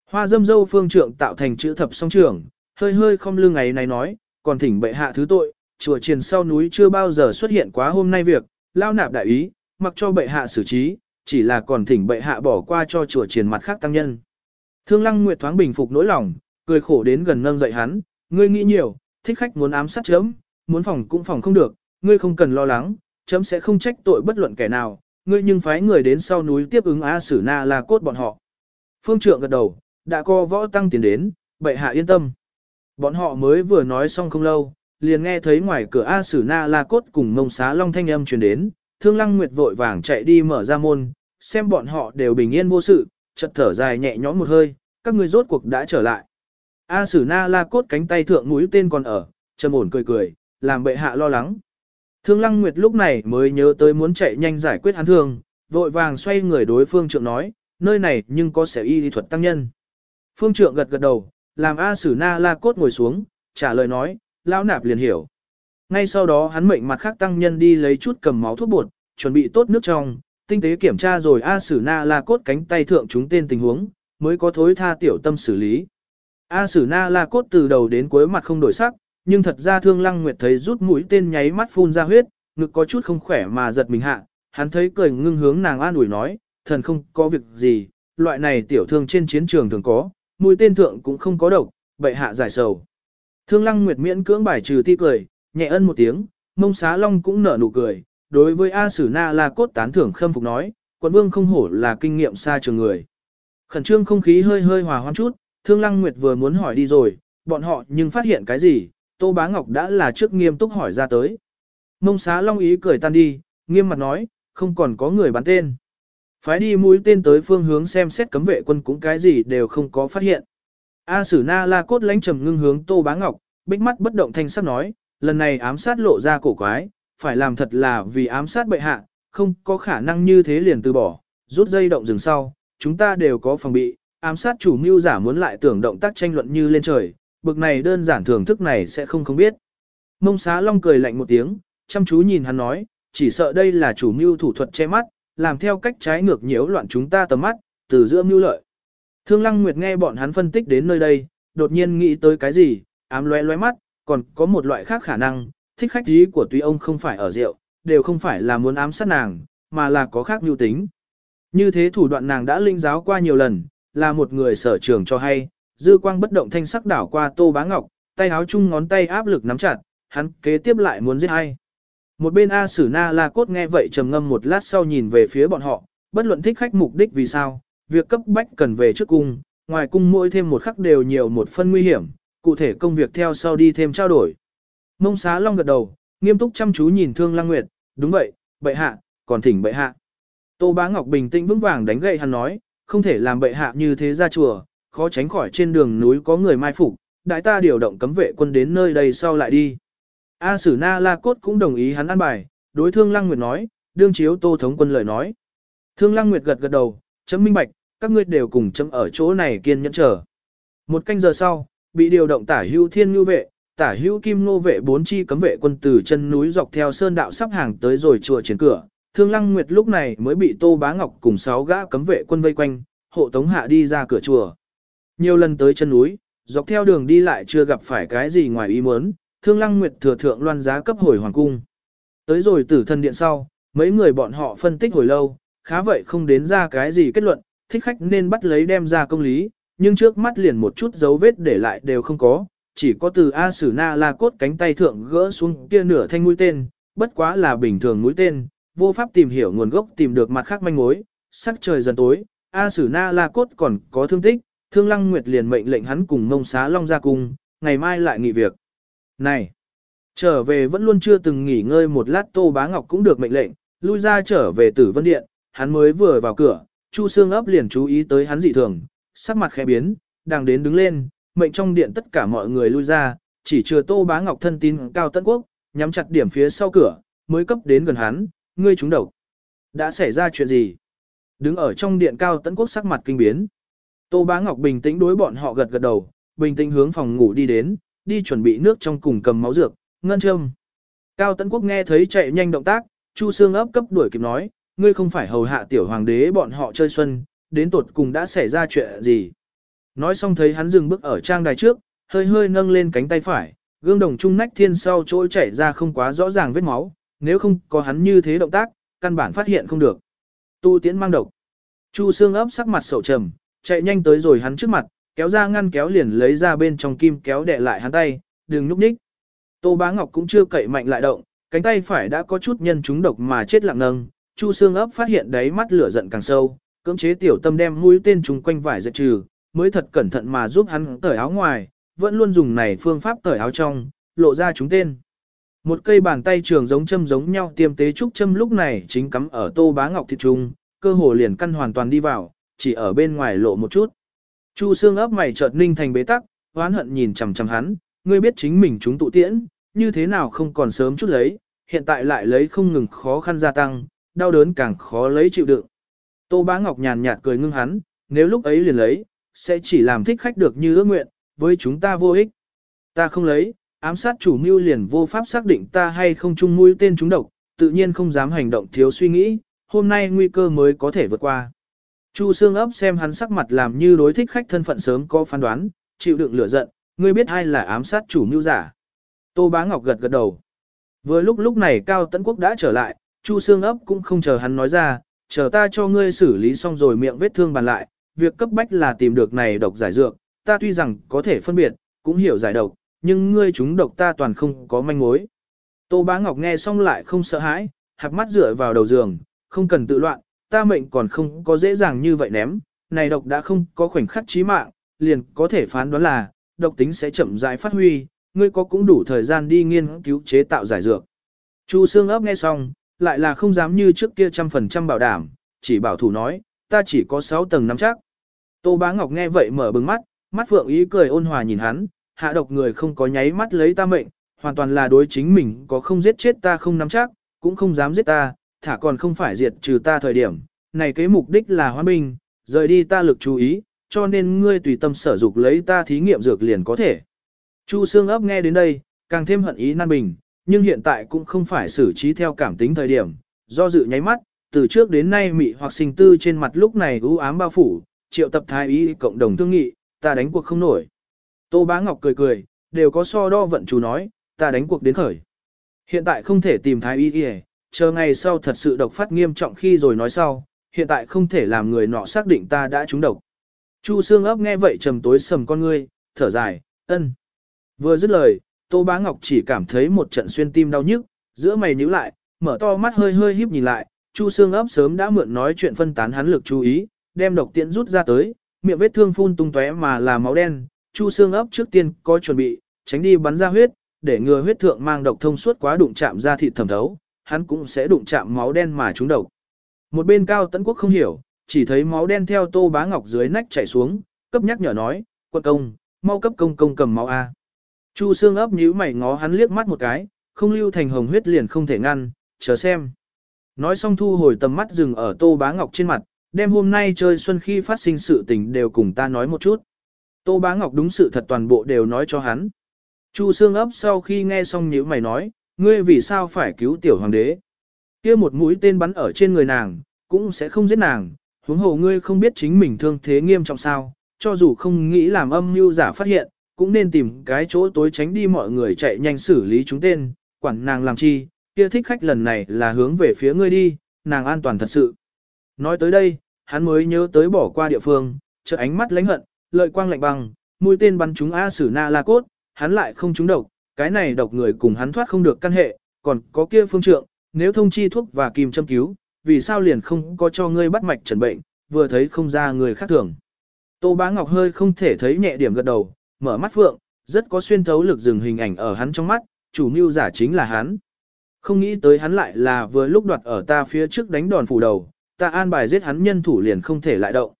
Hoa dâm dâu phương trượng tạo thành chữ thập song trưởng, hơi hơi không lưng ngày này nói, còn thỉnh bệ hạ thứ tội, chùa triền sau núi chưa bao giờ xuất hiện quá hôm nay việc, lao nạp đại ý, mặc cho bệ hạ xử trí, chỉ là còn thỉnh bệ hạ bỏ qua cho chùa triền mặt khác tăng nhân. Thương Lăng Nguyệt thoáng bình phục nỗi lòng, cười khổ đến gần nâng dậy hắn, ngươi nghĩ nhiều, thích khách muốn ám sát chấm, muốn phòng cũng phòng không được, ngươi không cần lo lắng, chấm sẽ không trách tội bất luận kẻ nào, ngươi nhưng phái người đến sau núi tiếp ứng A Sử Na là cốt bọn họ. Phương trượng gật đầu, đã có võ tăng tiền đến, bệ hạ yên tâm. Bọn họ mới vừa nói xong không lâu, liền nghe thấy ngoài cửa A Sử Na La Cốt cùng mông xá long thanh âm truyền đến, Thương Lăng Nguyệt vội vàng chạy đi mở ra môn, xem bọn họ đều bình yên vô sự, chợt thở dài nhẹ nhõm một hơi, các người rốt cuộc đã trở lại. A Sử Na La Cốt cánh tay thượng mũi tên còn ở, trầm ổn cười cười, làm bệ hạ lo lắng. Thương Lăng Nguyệt lúc này mới nhớ tới muốn chạy nhanh giải quyết hắn thương, vội vàng xoay người đối phương trượng nói, nơi này nhưng có sẽ y lý thuật tăng nhân. Phương trượng gật gật đầu, làm A Sử Na La Cốt ngồi xuống, trả lời nói, lão nạp liền hiểu. Ngay sau đó hắn mệnh mặt khác tăng nhân đi lấy chút cầm máu thuốc bột, chuẩn bị tốt nước trong, tinh tế kiểm tra rồi A Sử Na La Cốt cánh tay thượng chúng tên tình huống, mới có thối tha tiểu tâm xử lý. A Sử Na La Cốt từ đầu đến cuối mặt không đổi sắc, nhưng thật ra Thương Lăng Nguyệt thấy rút mũi tên nháy mắt phun ra huyết, ngực có chút không khỏe mà giật mình hạ, hắn thấy cười ngưng hướng nàng an ủi nói, thần không có việc gì, loại này tiểu thương trên chiến trường thường có, mũi tên thượng cũng không có độc, bệ hạ giải sầu. Thương Lăng Nguyệt miễn cưỡng bài trừ ti cười, nhẹ ân một tiếng, mông xá long cũng nở nụ cười, đối với A Sử Na La Cốt tán thưởng khâm phục nói, quận vương không hổ là kinh nghiệm xa trường người. Khẩn trương không khí hơi hơi hòa hoãn chút, Thương Lăng Nguyệt vừa muốn hỏi đi rồi, bọn họ nhưng phát hiện cái gì, Tô Bá Ngọc đã là trước nghiêm túc hỏi ra tới. Mông xá long ý cười tan đi, nghiêm mặt nói, không còn có người bán tên. Phái đi mũi tên tới phương hướng xem xét cấm vệ quân cũng cái gì đều không có phát hiện. A Sử Na La cốt lãnh trầm ngưng hướng Tô Bá Ngọc, bích mắt bất động thanh sắc nói, lần này ám sát lộ ra cổ quái, phải làm thật là vì ám sát bệ hạ, không có khả năng như thế liền từ bỏ, rút dây động dừng sau, chúng ta đều có phòng bị, ám sát chủ mưu giả muốn lại tưởng động tác tranh luận như lên trời, bực này đơn giản thưởng thức này sẽ không không biết. Mông xá long cười lạnh một tiếng, chăm chú nhìn hắn nói, chỉ sợ đây là chủ mưu thủ thuật che mắt, làm theo cách trái ngược nhiễu loạn chúng ta tầm mắt, từ giữa mưu lợi. Thương Lăng Nguyệt nghe bọn hắn phân tích đến nơi đây, đột nhiên nghĩ tới cái gì, ám loé loé mắt, còn có một loại khác khả năng, thích khách ý của tuy ông không phải ở rượu, đều không phải là muốn ám sát nàng, mà là có khác mưu tính. Như thế thủ đoạn nàng đã linh giáo qua nhiều lần, là một người sở trường cho hay, dư quang bất động thanh sắc đảo qua tô bá ngọc, tay áo chung ngón tay áp lực nắm chặt, hắn kế tiếp lại muốn giết ai một bên A Sử Na La Cốt nghe vậy trầm ngâm một lát sau nhìn về phía bọn họ, bất luận thích khách mục đích vì sao, việc cấp bách cần về trước cung, ngoài cung mỗi thêm một khắc đều nhiều một phân nguy hiểm, cụ thể công việc theo sau đi thêm trao đổi. Mông xá long gật đầu, nghiêm túc chăm chú nhìn Thương Lăng Nguyệt, đúng vậy, bệ hạ, còn thỉnh bệ hạ. Tô Bá Ngọc bình tĩnh vững vàng đánh gậy hắn nói, không thể làm bệ hạ như thế ra chùa, khó tránh khỏi trên đường núi có người mai phục, đại ta điều động cấm vệ quân đến nơi đây sau lại đi. A Sử Na La Cốt cũng đồng ý hắn ăn bài, đối Thương Lăng Nguyệt nói, đương chiếu Tô thống quân lời nói. Thương Lăng Nguyệt gật gật đầu, chấm minh bạch, các ngươi đều cùng chấm ở chỗ này kiên nhẫn chờ. Một canh giờ sau, bị điều động tả Hưu thiên ngư vệ, tả Hưu kim nô vệ bốn chi cấm vệ quân từ chân núi dọc theo sơn đạo sắp hàng tới rồi chùa chiến cửa. Thương Lăng Nguyệt lúc này mới bị Tô Bá Ngọc cùng sáu gã cấm vệ quân vây quanh, hộ tống hạ đi ra cửa chùa. Nhiều lần tới chân núi, dọc theo đường đi lại chưa gặp phải cái gì ngoài ý muốn, Thương Lăng Nguyệt thừa thượng loan giá cấp hồi hoàng cung. Tới rồi tử thần điện sau, mấy người bọn họ phân tích hồi lâu, khá vậy không đến ra cái gì kết luận, thích khách nên bắt lấy đem ra công lý, nhưng trước mắt liền một chút dấu vết để lại đều không có, chỉ có từ A Sử Na La cốt cánh tay thượng gỡ xuống kia nửa thanh mũi tên, bất quá là bình thường mũi tên, vô pháp tìm hiểu nguồn gốc tìm được mặt khác manh mối, sắc trời dần tối, A Sử Na La cốt còn có thương tích, Thương Lăng Nguyệt liền mệnh lệnh hắn cùng Ngông Xá Long ra cung, ngày mai lại nghỉ việc. Này, trở về vẫn luôn chưa từng nghỉ ngơi một lát Tô Bá Ngọc cũng được mệnh lệnh, lui ra trở về Tử Vân Điện, hắn mới vừa vào cửa, Chu Sương ấp liền chú ý tới hắn dị thường, sắc mặt khẽ biến, đang đến đứng lên, mệnh trong điện tất cả mọi người lui ra, chỉ chưa Tô Bá Ngọc thân tín Cao Tấn Quốc, nhắm chặt điểm phía sau cửa, mới cấp đến gần hắn, ngươi trúng độc. Đã xảy ra chuyện gì? Đứng ở trong điện Cao Tấn Quốc sắc mặt kinh biến. Tô Bá Ngọc bình tĩnh đối bọn họ gật gật đầu, bình tĩnh hướng phòng ngủ đi đến, đi chuẩn bị nước trong cùng cầm máu dược, ngân châm. Cao Tấn Quốc nghe thấy chạy nhanh động tác, Chu Sương ấp cấp đuổi kịp nói, ngươi không phải hầu hạ tiểu hoàng đế bọn họ chơi xuân, đến tột cùng đã xảy ra chuyện gì. Nói xong thấy hắn dừng bước ở trang đài trước, hơi hơi nâng lên cánh tay phải, gương đồng trung nách thiên sau trôi chảy ra không quá rõ ràng vết máu, nếu không có hắn như thế động tác, căn bản phát hiện không được. Tu tiễn mang độc. Chu xương ấp sắc mặt sầu trầm, chạy nhanh tới rồi hắn trước mặt, kéo ra ngăn kéo liền lấy ra bên trong kim kéo đè lại hắn tay, đừng nhúc nhích. Tô Bá Ngọc cũng chưa cậy mạnh lại động, cánh tay phải đã có chút nhân chúng độc mà chết lặng nâng, Chu xương ấp phát hiện đáy mắt lửa giận càng sâu, cưỡng chế tiểu tâm đem mũi tên trùng quanh vải giật trừ, mới thật cẩn thận mà giúp hắn cởi áo ngoài, vẫn luôn dùng này phương pháp cởi áo trong, lộ ra chúng tên. Một cây bàn tay trường giống châm giống nhau tiêm tế trúc châm lúc này chính cắm ở tô bá ngọc thịt trùng cơ hồ liền căn hoàn toàn đi vào, chỉ ở bên ngoài lộ một chút. Chu xương ấp mày chợt ninh thành bế tắc, oán hận nhìn chằm chằm hắn, ngươi biết chính mình chúng tụ tiễn, như thế nào không còn sớm chút lấy, hiện tại lại lấy không ngừng khó khăn gia tăng, đau đớn càng khó lấy chịu đựng. Tô Bá Ngọc nhàn nhạt cười ngưng hắn, nếu lúc ấy liền lấy, sẽ chỉ làm thích khách được như ước nguyện, với chúng ta vô ích. Ta không lấy, ám sát chủ mưu liền vô pháp xác định ta hay không chung mũi tên chúng độc, tự nhiên không dám hành động thiếu suy nghĩ, hôm nay nguy cơ mới có thể vượt qua. Chu Sương ấp xem hắn sắc mặt làm như đối thích khách thân phận sớm có phán đoán, chịu đựng lửa giận, ngươi biết ai là ám sát chủ mưu giả. Tô Bá Ngọc gật gật đầu. Vừa lúc lúc này Cao Tấn Quốc đã trở lại, Chu Sương ấp cũng không chờ hắn nói ra, chờ ta cho ngươi xử lý xong rồi miệng vết thương bàn lại, việc cấp bách là tìm được này độc giải dược, ta tuy rằng có thể phân biệt, cũng hiểu giải độc, nhưng ngươi chúng độc ta toàn không có manh mối. Tô Bá Ngọc nghe xong lại không sợ hãi, hạp mắt dựa vào đầu giường, không cần tự loạn, ta mệnh còn không có dễ dàng như vậy ném, này độc đã không có khoảnh khắc chí mạng, liền có thể phán đoán là, độc tính sẽ chậm rãi phát huy, ngươi có cũng đủ thời gian đi nghiên cứu chế tạo giải dược. Chu Sương ấp nghe xong, lại là không dám như trước kia trăm phần trăm bảo đảm, chỉ bảo thủ nói, ta chỉ có 6 tầng nắm chắc. Tô Bá Ngọc nghe vậy mở bừng mắt, mắt phượng ý cười ôn hòa nhìn hắn, hạ độc người không có nháy mắt lấy ta mệnh, hoàn toàn là đối chính mình có không giết chết ta không nắm chắc, cũng không dám giết ta, thả còn không phải diệt trừ ta thời điểm. Này cái mục đích là hoa binh, rời đi ta lực chú ý, cho nên ngươi tùy tâm sở dục lấy ta thí nghiệm dược liền có thể. Chu Sương ấp nghe đến đây, càng thêm hận ý nan bình, nhưng hiện tại cũng không phải xử trí theo cảm tính thời điểm, do dự nháy mắt, từ trước đến nay mị hoặc sinh tư trên mặt lúc này u ám bao phủ, triệu tập thái ý cộng đồng thương nghị, ta đánh cuộc không nổi. Tô Bá Ngọc cười cười, đều có so đo vận chủ nói, ta đánh cuộc đến khởi. Hiện tại không thể tìm thái y y, chờ ngày sau thật sự độc phát nghiêm trọng khi rồi nói sau, hiện tại không thể làm người nọ xác định ta đã trúng độc. Chu Sương ấp nghe vậy trầm tối sầm con ngươi, thở dài, ân. Vừa dứt lời, Tô Bá Ngọc chỉ cảm thấy một trận xuyên tim đau nhức, giữa mày nhíu lại, mở to mắt hơi hơi híp nhìn lại, Chu Sương ấp sớm đã mượn nói chuyện phân tán hắn lực chú ý, đem độc tiễn rút ra tới, miệng vết thương phun tung tóe mà là máu đen, Chu Sương ấp trước tiên có chuẩn bị, tránh đi bắn ra huyết, để ngừa huyết thượng mang độc thông suốt quá đụng chạm ra thịt thẩm thấu, hắn cũng sẽ đụng chạm máu đen mà trúng độc. Một bên Cao Tấn Quốc không hiểu, chỉ thấy máu đen theo Tô Bá Ngọc dưới nách chảy xuống, cấp nhắc nhở nói, "Quân công, mau cấp công công cầm máu a." Chu Sương ấp nhíu mày ngó hắn liếc mắt một cái, không lưu thành hồng huyết liền không thể ngăn, chờ xem. Nói xong thu hồi tầm mắt dừng ở Tô Bá Ngọc trên mặt, đem hôm nay chơi xuân khi phát sinh sự tình đều cùng ta nói một chút. Tô Bá Ngọc đúng sự thật toàn bộ đều nói cho hắn. Chu Sương ấp sau khi nghe xong nhíu mày nói, ngươi vì sao phải cứu tiểu hoàng đế? Kia một mũi tên bắn ở trên người nàng, cũng sẽ không giết nàng, huống hồ ngươi không biết chính mình thương thế nghiêm trọng sao, cho dù không nghĩ làm âm mưu giả phát hiện, cũng nên tìm cái chỗ tối tránh đi mọi người chạy nhanh xử lý chúng tên, quản nàng làm chi, kia thích khách lần này là hướng về phía ngươi đi, nàng an toàn thật sự. Nói tới đây, hắn mới nhớ tới bỏ qua địa phương, chợt ánh mắt lãnh hận, lợi quang lạnh băng, mũi tên bắn trúng A Sử Na La Cốt, hắn lại không trúng độc, cái này độc người cùng hắn thoát không được căn hệ, còn có kia phương trượng, nếu thông chi thuốc và kim châm cứu, vì sao liền không có cho ngươi bắt mạch trần bệnh, vừa thấy không ra người khác thường. Tô Bá Ngọc hơi không thể thấy nhẹ điểm gật đầu, mở mắt phượng, rất có xuyên thấu lực dừng hình ảnh ở hắn trong mắt, chủ mưu giả chính là hắn. Không nghĩ tới hắn lại là vừa lúc đoạt ở ta phía trước đánh đòn phủ đầu, ta an bài giết hắn nhân thủ liền không thể lại động.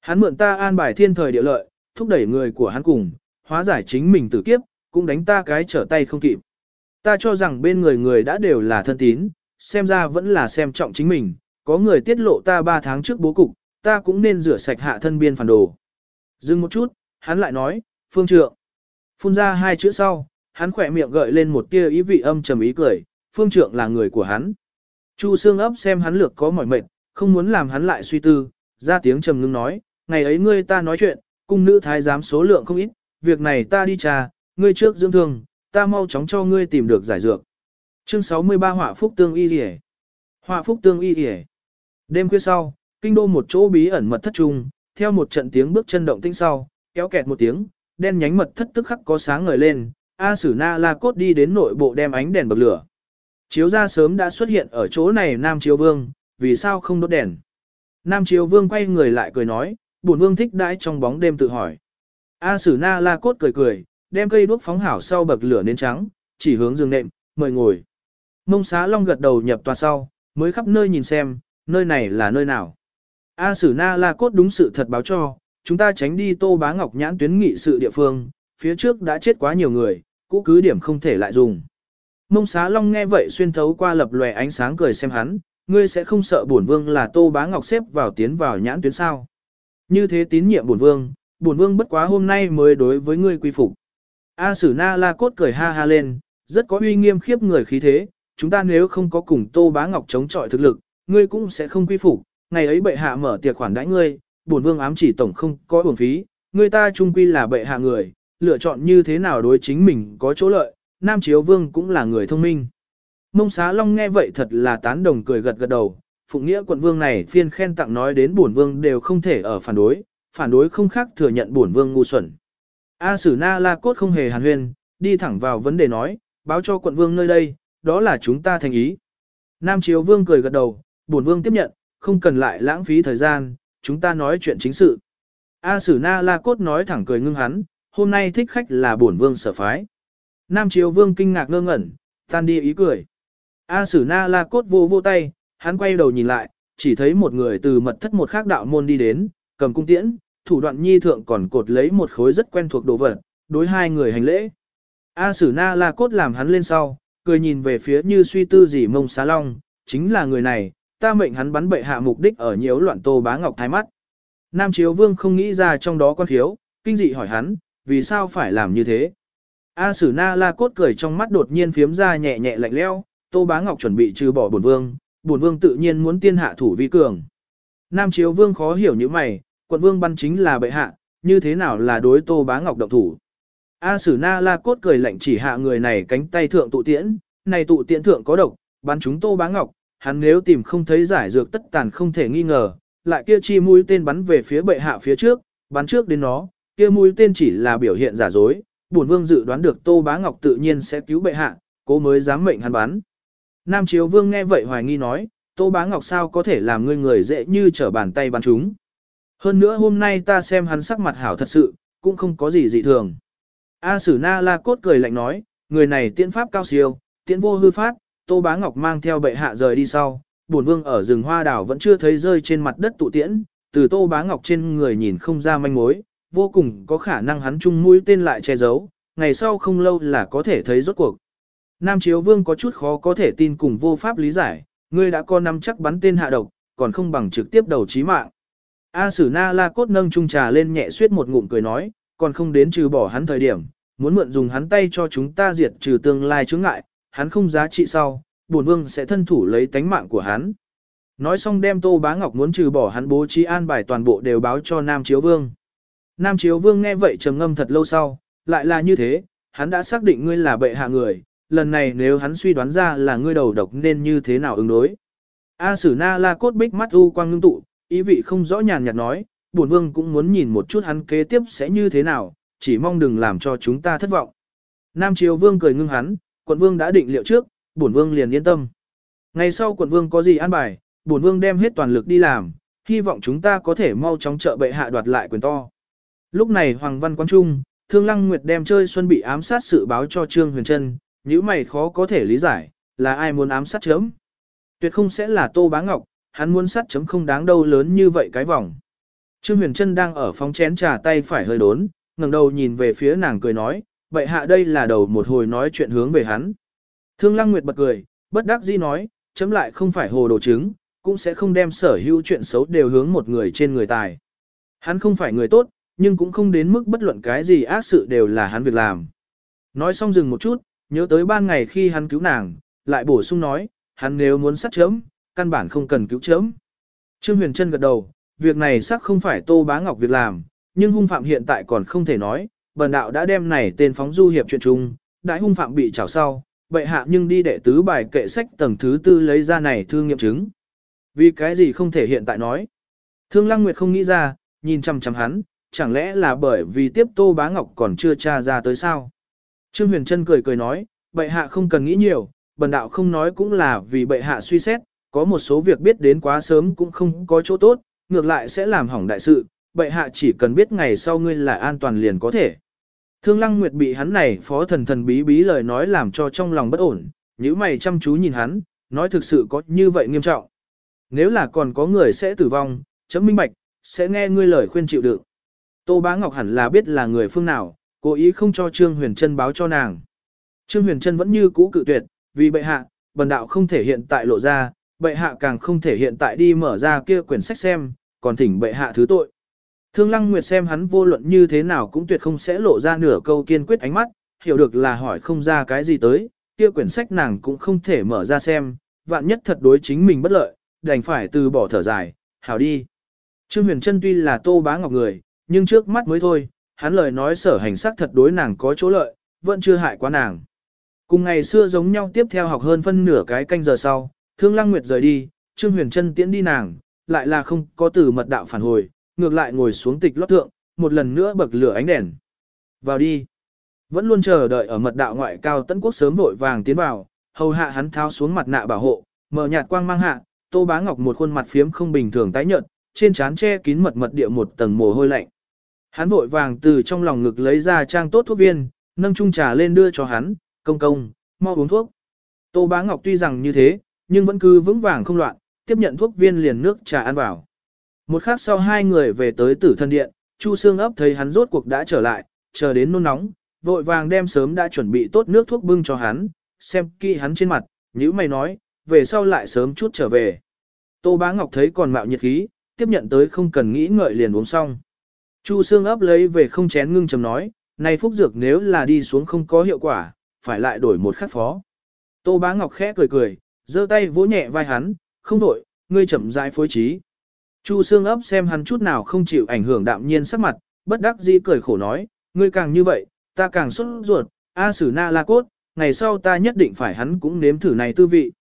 Hắn mượn ta an bài thiên thời địa lợi, thúc đẩy người của hắn cùng, hóa giải chính mình tử kiếp, cũng đánh ta cái trở tay không kịp. Ta cho rằng bên người người đã đều là thân tín, xem ra vẫn là xem trọng chính mình, có người tiết lộ ta 3 tháng trước bố cục, ta cũng nên rửa sạch hạ thân biên phản đồ. Dừng một chút, hắn lại nói, phương trượng. Phun ra hai chữ sau, hắn khỏe miệng gợi lên một tia ý vị âm trầm ý cười, phương trượng là người của hắn. Chu xương ấp xem hắn lược có mỏi mệt, không muốn làm hắn lại suy tư, ra tiếng trầm ngưng nói, ngày ấy ngươi ta nói chuyện, cung nữ thái giám số lượng không ít, việc này ta đi trà, ngươi trước dưỡng thương, ta mau chóng cho ngươi tìm được giải dược. Chương 63 Họa Phúc Tương Y Điề Họa Phúc Tương Y Điề Đêm khuya sau, kinh đô một chỗ bí ẩn mật thất trung, theo một trận tiếng bước chân động tĩnh sau, kéo kẹt một tiếng, đen nhánh mật thất tức khắc có sáng ngời lên, A Sử Na La Cốt đi đến nội bộ đem ánh đèn bật lửa. Chiếu ra sớm đã xuất hiện ở chỗ này Nam Chiếu Vương, vì sao không đốt đèn? Nam Chiếu Vương quay người lại cười nói, bổn vương thích đãi trong bóng đêm tự hỏi. A Sử Na La Cốt cười cười, đem cây đuốc phóng hảo sau bậc lửa nến trắng, chỉ hướng giường nệm, mời ngồi. Mông xá long gật đầu nhập tòa sau, mới khắp nơi nhìn xem, nơi này là nơi nào. A Sử Na La Cốt đúng sự thật báo cho, chúng ta tránh đi Tô Bá Ngọc nhãn tuyến nghị sự địa phương, phía trước đã chết quá nhiều người, cũ cứ điểm không thể lại dùng. Mông xá long nghe vậy xuyên thấu qua lập lòe ánh sáng cười xem hắn, ngươi sẽ không sợ bổn vương là Tô Bá Ngọc xếp vào tiến vào nhãn tuyến sao. Như thế tín nhiệm bổn vương, bổn vương bất quá hôm nay mới đối với ngươi quy phục. A Sử Na La Cốt cười ha ha lên, rất có uy nghiêm khiếp người khí thế, chúng ta nếu không có cùng Tô Bá Ngọc chống chọi thực lực, ngươi cũng sẽ không quy phục. Ngày ấy bệ hạ mở tiệc khoản đãi ngươi, bổn vương ám chỉ tổng không có uổng phí, ngươi ta trung quy là bệ hạ người, lựa chọn như thế nào đối chính mình có chỗ lợi, Nam Chiếu Vương cũng là người thông minh. Mông Xá Long nghe vậy thật là tán đồng cười gật gật đầu, Phụng Nghĩa quận vương này phiên khen tặng nói đến bổn vương đều không thể ở phản đối, phản đối không khác thừa nhận bổn vương ngu xuẩn. A Sử Na La Cốt không hề hàn huyên, đi thẳng vào vấn đề nói, báo cho quận vương nơi đây, đó là chúng ta thành ý. Nam Chiếu Vương cười gật đầu, bổn vương tiếp nhận, không cần lại lãng phí thời gian, chúng ta nói chuyện chính sự. A Sử Na La Cốt nói thẳng cười ngưng hắn, hôm nay thích khách là bổn vương sở phái. Nam Chiếu Vương kinh ngạc ngơ ngẩn, tan đi ý cười. A Sử Na La Cốt vô vô tay, hắn quay đầu nhìn lại, chỉ thấy một người từ mật thất một khác đạo môn đi đến, cầm cung tiễn, thủ đoạn nhi thượng còn cột lấy một khối rất quen thuộc đồ vật, đối hai người hành lễ. A Sử Na La Cốt làm hắn lên sau, cười nhìn về phía như suy tư gì mông xá long, chính là người này, ta mệnh hắn bắn bệ hạ mục đích ở nhiễu loạn Tô Bá Ngọc thái mắt. Nam Chiếu Vương không nghĩ ra trong đó quan thiếu, kinh dị hỏi hắn, vì sao phải làm như thế? A Sử Na La Cốt cười trong mắt đột nhiên phiếm ra nhẹ nhẹ lạnh leo, Tô Bá Ngọc chuẩn bị trừ bỏ bổn vương, bổn vương tự nhiên muốn tiên hạ thủ vi cường. Nam Chiếu Vương khó hiểu như mày, quận vương bắn chính là bệ hạ, như thế nào là đối Tô Bá Ngọc động thủ? A Sử Na La Cốt cười lạnh chỉ hạ người này cánh tay thượng tụ tiễn, này tụ tiễn thượng có độc, bắn chúng Tô Bá Ngọc, hắn nếu tìm không thấy giải dược tất tàn không thể nghi ngờ, lại kia chi mũi tên bắn về phía bệ hạ phía trước, bắn trước đến nó, kia mũi tên chỉ là biểu hiện giả dối, bổn vương dự đoán được Tô Bá Ngọc tự nhiên sẽ cứu bệ hạ, cố mới dám mệnh hắn bắn. Nam Chiếu Vương nghe vậy hoài nghi nói, Tô Bá Ngọc sao có thể làm ngươi người dễ như trở bàn tay bắn chúng. Hơn nữa hôm nay ta xem hắn sắc mặt hảo thật sự, cũng không có gì dị thường. A Sử Na La Cốt cười lạnh nói, người này tiễn pháp cao siêu, tiễn vô hư phát, Tô Bá Ngọc mang theo bệ hạ rời đi sau, bổn vương ở rừng hoa đảo vẫn chưa thấy rơi trên mặt đất tụ tiễn, từ Tô Bá Ngọc trên người nhìn không ra manh mối, vô cùng có khả năng hắn chung mũi tên lại che giấu, ngày sau không lâu là có thể thấy rốt cuộc. Nam Chiếu Vương có chút khó có thể tin cùng vô pháp lý giải, ngươi đã có năm chắc bắn tên hạ độc, còn không bằng trực tiếp đầu chí mạng. A Sử Na La Cốt nâng chung trà lên nhẹ suyết một ngụm cười nói, còn không đến trừ bỏ hắn thời điểm, muốn mượn dùng hắn tay cho chúng ta diệt trừ tương lai chướng ngại, hắn không giá trị sau, bổn vương sẽ thân thủ lấy tánh mạng của hắn. Nói xong đem Tô Bá Ngọc muốn trừ bỏ hắn bố trí an bài toàn bộ đều báo cho Nam Chiếu Vương. Nam Chiếu Vương nghe vậy trầm ngâm thật lâu sau, lại là như thế, hắn đã xác định ngươi là bệ hạ người, lần này nếu hắn suy đoán ra là ngươi đầu độc nên như thế nào ứng đối. A Sử Na La cốt bích mắt u quang ngưng tụ, ý vị không rõ nhàn nhạt nói, bổn vương cũng muốn nhìn một chút hắn kế tiếp sẽ như thế nào, chỉ mong đừng làm cho chúng ta thất vọng. Nam Triều Vương cười ngưng hắn, quận vương đã định liệu trước, bổn vương liền yên tâm. Ngày sau quận vương có gì an bài, bổn vương đem hết toàn lực đi làm, hy vọng chúng ta có thể mau chóng trợ bệ hạ đoạt lại quyền to. Lúc này Hoàng Văn Quang Trung, Thương Lăng Nguyệt đem chơi xuân bị ám sát sự báo cho Trương Huyền Trân, những mày khó có thể lý giải, là ai muốn ám sát chớm. Tuyệt không sẽ là Tô Bá Ngọc, hắn muốn sắt chấm không đáng đâu lớn như vậy cái vòng. Trương Huyền Trân đang ở phóng chén trà tay phải hơi đốn, ngẩng đầu nhìn về phía nàng cười nói, vậy hạ đây là đầu một hồi nói chuyện hướng về hắn. Thương Lăng Nguyệt bật cười, bất đắc dĩ nói, chấm lại không phải hồ đồ chứng, cũng sẽ không đem sở hữu chuyện xấu đều hướng một người trên người tài. Hắn không phải người tốt, nhưng cũng không đến mức bất luận cái gì ác sự đều là hắn việc làm. Nói xong dừng một chút, nhớ tới ban ngày khi hắn cứu nàng, lại bổ sung nói, hắn nếu muốn sát chấm, căn bản không cần cứu chớm. Trương Huyền Trân gật đầu, việc này xác không phải Tô Bá Ngọc việc làm, nhưng hung phạm hiện tại còn không thể nói, bần đạo đã đem này tên phóng du hiệp chuyện chung, đại hung phạm bị trảo sau, bệ hạ nhưng đi đệ tứ bài kệ sách tầng thứ tư lấy ra này thương nghiệm chứng. Vì cái gì không thể hiện tại nói. Thương Lăng Nguyệt không nghĩ ra, nhìn chăm chăm hắn, chẳng lẽ là bởi vì tiếp Tô Bá Ngọc còn chưa tra ra tới sao? Trương Huyền Trân cười cười nói, bệ hạ không cần nghĩ nhiều, bần đạo không nói cũng là vì bệ hạ suy xét, có một số việc biết đến quá sớm cũng không có chỗ tốt, ngược lại sẽ làm hỏng đại sự, bệ hạ chỉ cần biết ngày sau ngươi là an toàn liền có thể. Thương Lăng Nguyệt bị hắn này phó thần thần bí bí lời nói làm cho trong lòng bất ổn, nếu mày chăm chú nhìn hắn, nói thực sự có như vậy nghiêm trọng. Nếu là còn có người sẽ tử vong, chấm minh bạch, sẽ nghe ngươi lời khuyên chịu đựng. Tô Bá Ngọc hẳn là biết là người phương nào, cố ý không cho Trương Huyền Trân báo cho nàng. Trương Huyền Trân vẫn như cũ cự tuyệt, vì bệ hạ, bần đạo không thể hiện tại lộ ra, bệ hạ càng không thể hiện tại đi mở ra kia quyển sách xem, còn thỉnh bệ hạ thứ tội. Thương Lăng Nguyệt xem hắn vô luận như thế nào cũng tuyệt không sẽ lộ ra nửa câu kiên quyết ánh mắt, hiểu được là hỏi không ra cái gì tới, kia quyển sách nàng cũng không thể mở ra xem, vạn nhất thật đối chính mình bất lợi, đành phải từ bỏ thở dài, hảo đi. Trương Huyền Trân tuy là tô bá ngọc người, nhưng trước mắt mới thôi, hắn lời nói sở hành sắc thật đối nàng có chỗ lợi, vẫn chưa hại quá nàng. Cùng ngày xưa giống nhau tiếp theo học hơn phân nửa cái canh giờ sau, Thương Lăng Nguyệt rời đi, Trương Huyền Trân tiễn đi nàng, lại là không có từ mật đạo phản hồi, ngược lại ngồi xuống tịch lót thượng, một lần nữa bậc lửa ánh đèn. Vào đi. Vẫn luôn chờ đợi ở mật đạo ngoại cao tấn quốc sớm vội vàng tiến vào, hầu hạ hắn tháo xuống mặt nạ bảo hộ, mở nhạt quang mang hạ, Tô Bá Ngọc một khuôn mặt phiếm không bình thường tái nhợt, trên trán che kín mật mật địa một tầng mồ hôi lạnh. Hắn vội vàng từ trong lòng ngực lấy ra trang tốt thuốc viên, nâng chung trà lên đưa cho hắn, công công, mau uống thuốc. Tô Bá Ngọc tuy rằng như thế, nhưng vẫn cứ vững vàng không loạn, tiếp nhận thuốc viên liền nước trà ăn vào. Một khắc sau hai người về tới tử thân điện, Chu Sương ấp thấy hắn rốt cuộc đã trở lại, chờ đến nôn nóng, vội vàng đem sớm đã chuẩn bị tốt nước thuốc bưng cho hắn, xem kỹ hắn trên mặt, nhữ mày nói, về sau lại sớm chút trở về. Tô Bá Ngọc thấy còn mạo nhiệt khí, tiếp nhận tới không cần nghĩ ngợi liền uống xong. Chu Sương ấp lấy về không chén ngưng trầm nói, này phúc dược nếu là đi xuống không có hiệu quả, phải lại đổi một khắc phó. Tô Bá Ngọc khẽ cười cười, giơ tay vỗ nhẹ vai hắn, không đổi, ngươi chậm rãi phối trí. Chu Sương ấp xem hắn chút nào không chịu ảnh hưởng đạm nhiên sắc mặt, bất đắc dĩ cười khổ nói, ngươi càng như vậy, ta càng xuất ruột, A Sử Na La Cốt, ngày sau ta nhất định phải hắn cũng nếm thử này tư vị.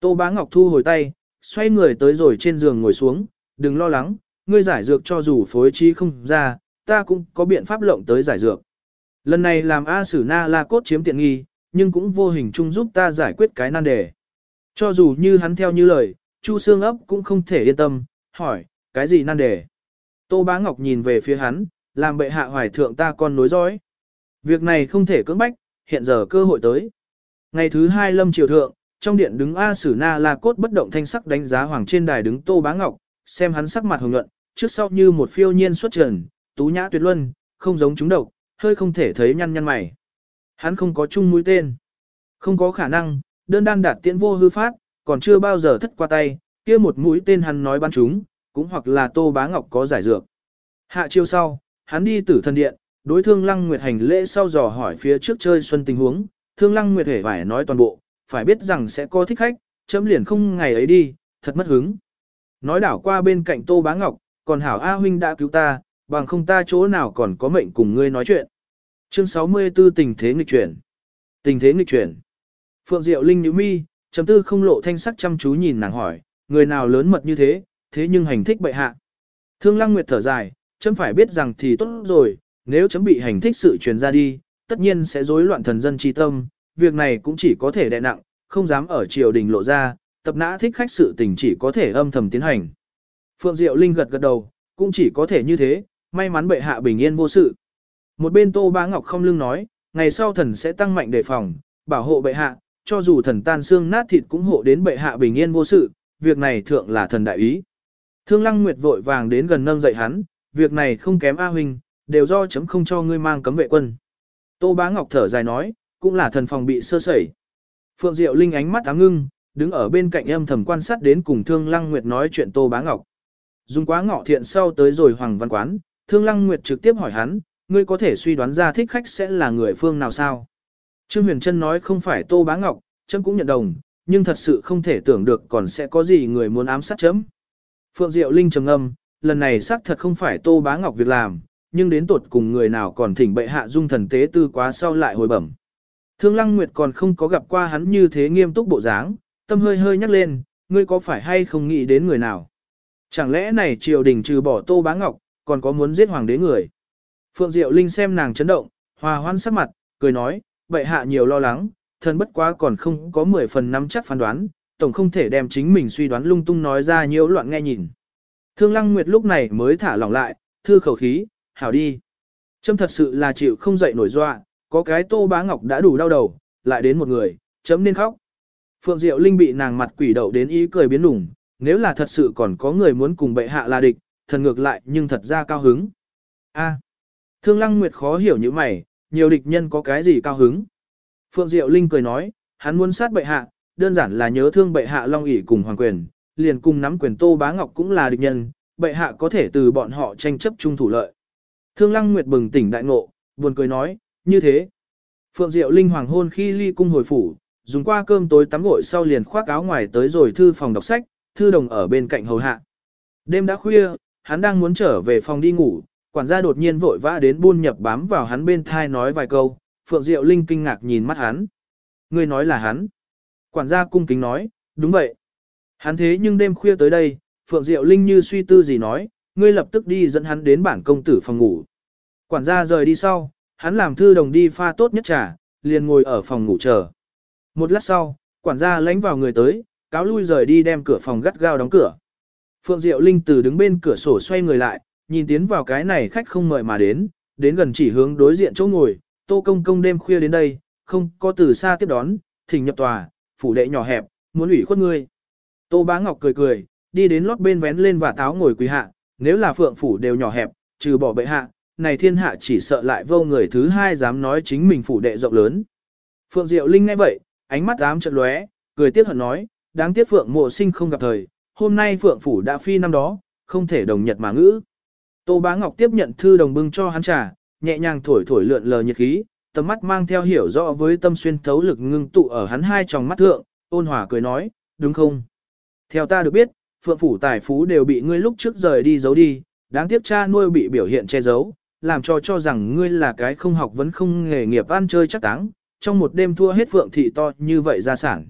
Tô Bá Ngọc thu hồi tay, xoay người tới rồi trên giường ngồi xuống, đừng lo lắng, ngươi giải dược cho dù phối trí không ra, ta cũng có biện pháp lộng tới giải dược. Lần này làm A Sử Na La Cốt chiếm tiện nghi, nhưng cũng vô hình chung giúp ta giải quyết cái nan đề. Cho dù như hắn theo như lời, Chu Sương ấp cũng không thể yên tâm, hỏi, cái gì nan đề? Tô Bá Ngọc nhìn về phía hắn, làm bệ hạ hoài thượng ta con nối dõi. Việc này không thể cưỡng bách, hiện giờ cơ hội tới. Ngày thứ hai lâm triều thượng, trong điện đứng A Sử Na La Cốt bất động thanh sắc đánh giá hoàng trên đài đứng Tô Bá Ngọc, xem hắn sắc mặt hồng nhuận, trước sau như một phiêu nhiên xuất trần, tú nhã tuyệt luân, không giống chúng độc, hơi không thể thấy nhăn nhăn mày. Hắn không có chung mũi tên. Không có khả năng, đơn đan đạt tiễn vô hư phát, còn chưa bao giờ thất qua tay, kia một mũi tên hắn nói bắn chúng, cũng hoặc là Tô Bá Ngọc có giải dược. Hạ chiêu sau, hắn đi tử thần điện, đối thương lăng nguyệt hành lễ sau dò hỏi phía trước chơi xuân tình huống, thương lăng nguyệt hề phải nói toàn bộ, phải biết rằng sẽ có thích khách, chấm liền không ngày ấy đi, thật mất hứng. Nói đảo qua bên cạnh Tô Bá Ngọc, còn Hảo A Huynh đã cứu ta, bằng không ta chỗ nào còn có mệnh cùng ngươi nói chuyện. Chương 64 tình thế nghịch chuyển. Tình thế nghịch chuyển. Phượng Diệu Linh nhíu mi, chấm tư không lộ thanh sắc chăm chú nhìn nàng hỏi, người nào lớn mật như thế, thế nhưng hành thích bệ hạ. Thương Lăng Nguyệt thở dài, chấm phải biết rằng thì tốt rồi, nếu chấm bị hành thích sự truyền ra đi, tất nhiên sẽ rối loạn thần dân chi tâm, việc này cũng chỉ có thể đè nặng, không dám ở triều đình lộ ra, tập nã thích khách sự tình chỉ có thể âm thầm tiến hành. Phượng Diệu Linh gật gật đầu, cũng chỉ có thể như thế, may mắn bệ hạ bình yên vô sự. Một bên Tô Bá Ngọc không lưng nói, ngày sau thần sẽ tăng mạnh đề phòng, bảo hộ bệ hạ, cho dù thần tan xương nát thịt cũng hộ đến bệ hạ bình yên vô sự, việc này thượng là thần đại ý. Thương Lăng Nguyệt vội vàng đến gần nâng dậy hắn, việc này không kém A huynh, đều do chấm không cho ngươi mang cấm vệ quân. Tô Bá Ngọc thở dài nói, cũng là thần phòng bị sơ sẩy. Phượng Diệu Linh ánh mắt ám ngưng, đứng ở bên cạnh âm thầm quan sát đến cùng Thương Lăng Nguyệt nói chuyện Tô Bá Ngọc. Dùng quá ngọ thiện sau tới rồi Hoàng Văn Quán, Thương Lăng Nguyệt trực tiếp hỏi hắn, ngươi có thể suy đoán ra thích khách sẽ là người phương nào sao? Trương Huyền Trân nói không phải Tô Bá Ngọc, chấm cũng nhận đồng, nhưng thật sự không thể tưởng được còn sẽ có gì người muốn ám sát chấm. Phượng Diệu Linh trầm ngâm, lần này xác thật không phải Tô Bá Ngọc việc làm, nhưng đến tột cùng người nào còn thỉnh bệ hạ dung thần tế tư quá sau lại hồi bẩm. Thương Lăng Nguyệt còn không có gặp qua hắn như thế nghiêm túc bộ dáng, tâm hơi hơi nhắc lên, ngươi có phải hay không nghĩ đến người nào? Chẳng lẽ này triều đình trừ bỏ Tô Bá Ngọc, còn có muốn giết hoàng đế người? Phượng Diệu Linh xem nàng chấn động, hòa hoan sắc mặt, cười nói, bệ hạ nhiều lo lắng, thần bất quá còn không có 10 phần năm chắc phán đoán, tổng không thể đem chính mình suy đoán lung tung nói ra nhiều loạn nghe nhìn. Thương Lăng Nguyệt lúc này mới thả lỏng lại, thư khẩu khí, hảo đi. Châm thật sự là chịu không dậy nổi dọa, có cái tô bá ngọc đã đủ đau đầu, lại đến một người, chấm nên khóc. Phượng Diệu Linh bị nàng mặt quỷ đậu đến ý cười biến đủng, nếu là thật sự còn có người muốn cùng bệ hạ là địch, thần ngược lại nhưng thật ra cao hứng. A. Thương Lăng Nguyệt khó hiểu như mày, nhiều địch nhân có cái gì cao hứng. Phượng Diệu Linh cười nói, hắn muốn sát bệ hạ, đơn giản là nhớ thương bệ hạ Long ỷ cùng hoàng quyền, liền cùng nắm quyền Tô Bá Ngọc cũng là địch nhân, bệ hạ có thể từ bọn họ tranh chấp chung thủ lợi. Thương Lăng Nguyệt bừng tỉnh đại ngộ, buồn cười nói, như thế. Phượng Diệu Linh hoàng hôn khi ly cung hồi phủ, dùng qua cơm tối tắm gội sau liền khoác áo ngoài tới rồi thư phòng đọc sách, thư đồng ở bên cạnh hầu hạ. Đêm đã khuya, hắn đang muốn trở về phòng đi ngủ, quản gia đột nhiên vội vã đến buôn nhập bám vào hắn bên thai nói vài câu, Phượng Diệu Linh kinh ngạc nhìn mắt hắn. Ngươi nói là hắn. Quản gia cung kính nói, đúng vậy. Hắn thế nhưng đêm khuya tới đây, Phượng Diệu Linh như suy tư gì nói, ngươi lập tức đi dẫn hắn đến bản công tử phòng ngủ. Quản gia rời đi sau, hắn làm thư đồng đi pha tốt nhất trà, liền ngồi ở phòng ngủ chờ. Một lát sau, quản gia lánh vào người tới, cáo lui rời đi đem cửa phòng gắt gao đóng cửa. Phượng Diệu Linh từ đứng bên cửa sổ xoay người lại, nhìn tiến vào cái này khách không mời mà đến, đến gần chỉ hướng đối diện chỗ ngồi, tô công công đêm khuya đến đây, không có từ xa tiếp đón, thỉnh nhập tòa, phủ đệ nhỏ hẹp, muốn ủy khuất ngươi. Tô Bá Ngọc cười cười, đi đến lót bên vén lên và táo ngồi quỳ hạ, nếu là phượng phủ đều nhỏ hẹp, trừ bỏ bệ hạ, này thiên hạ chỉ sợ lại vô người thứ hai dám nói chính mình phủ đệ rộng lớn. Phượng Diệu Linh nghe vậy, ánh mắt dám chợt lóe, cười tiếc hận nói, đáng tiếc Phượng mộ sinh không gặp thời, hôm nay Phượng phủ đã phi năm đó, không thể đồng nhật mà ngữ. Tô Bá Ngọc tiếp nhận thư đồng bưng cho hắn trà, nhẹ nhàng thổi thổi lượn lờ nhiệt khí, tầm mắt mang theo hiểu rõ với tâm xuyên thấu lực ngưng tụ ở hắn hai tròng mắt thượng, ôn hòa cười nói, đúng không? Theo ta được biết, Phượng phủ tài phú đều bị ngươi lúc trước rời đi giấu đi, đáng tiếc cha nuôi bị biểu hiện che giấu, làm cho cho rằng ngươi là cái không học vẫn không nghề nghiệp ăn chơi chắc táng, trong một đêm thua hết Phượng thị to như vậy gia sản.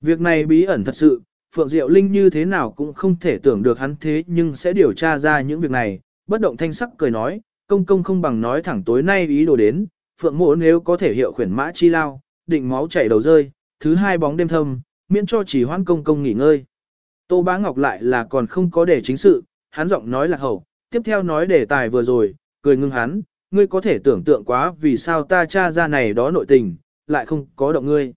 Việc này bí ẩn thật sự, Phượng Diệu Linh như thế nào cũng không thể tưởng được hắn thế nhưng sẽ điều tra ra những việc này, bất động thanh sắc cười nói, công công không bằng nói thẳng tối nay ý đồ đến, Phượng mộ nếu có thể hiệu khuyển mã chi lao, định máu chảy đầu rơi, thứ hai bóng đêm thâm, miễn cho chỉ hoan công công nghỉ ngơi. Tô Bá Ngọc lại là còn không có để chính sự, hắn giọng nói là hậu, tiếp theo nói đề tài vừa rồi, cười ngưng hắn, ngươi có thể tưởng tượng quá vì sao ta tra ra này đó nội tình, lại không có động ngươi.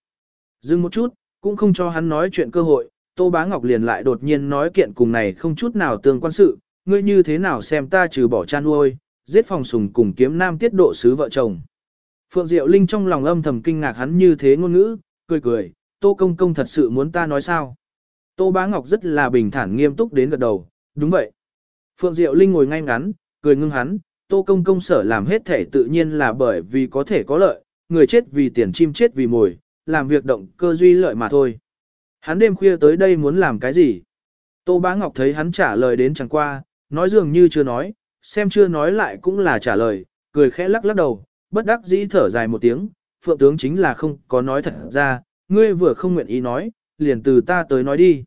Dừng một chút, cũng không cho hắn nói chuyện cơ hội, Tô Bá Ngọc liền lại đột nhiên nói kiện cùng này không chút nào tương quan sự, ngươi như thế nào xem ta trừ bỏ cha nuôi, giết phòng sùng cùng kiếm nam tiết độ sứ vợ chồng. Phượng Diệu Linh trong lòng âm thầm kinh ngạc hắn như thế ngôn ngữ, cười cười, Tô Công Công thật sự muốn ta nói sao? Tô Bá Ngọc rất là bình thản nghiêm túc đến gật đầu, đúng vậy. Phượng Diệu Linh ngồi ngay ngắn, cười ngưng hắn, Tô Công Công sở làm hết thể tự nhiên là bởi vì có thể có lợi, người chết vì tiền chim chết vì mồi, làm việc động cơ duy lợi mà thôi. Hắn đêm khuya tới đây muốn làm cái gì? Tô Bá Ngọc thấy hắn trả lời đến chẳng qua, nói dường như chưa nói, xem chưa nói lại cũng là trả lời, cười khẽ lắc lắc đầu, bất đắc dĩ thở dài một tiếng, phượng tướng chính là không có nói thật ra, ngươi vừa không nguyện ý nói, liền từ ta tới nói đi.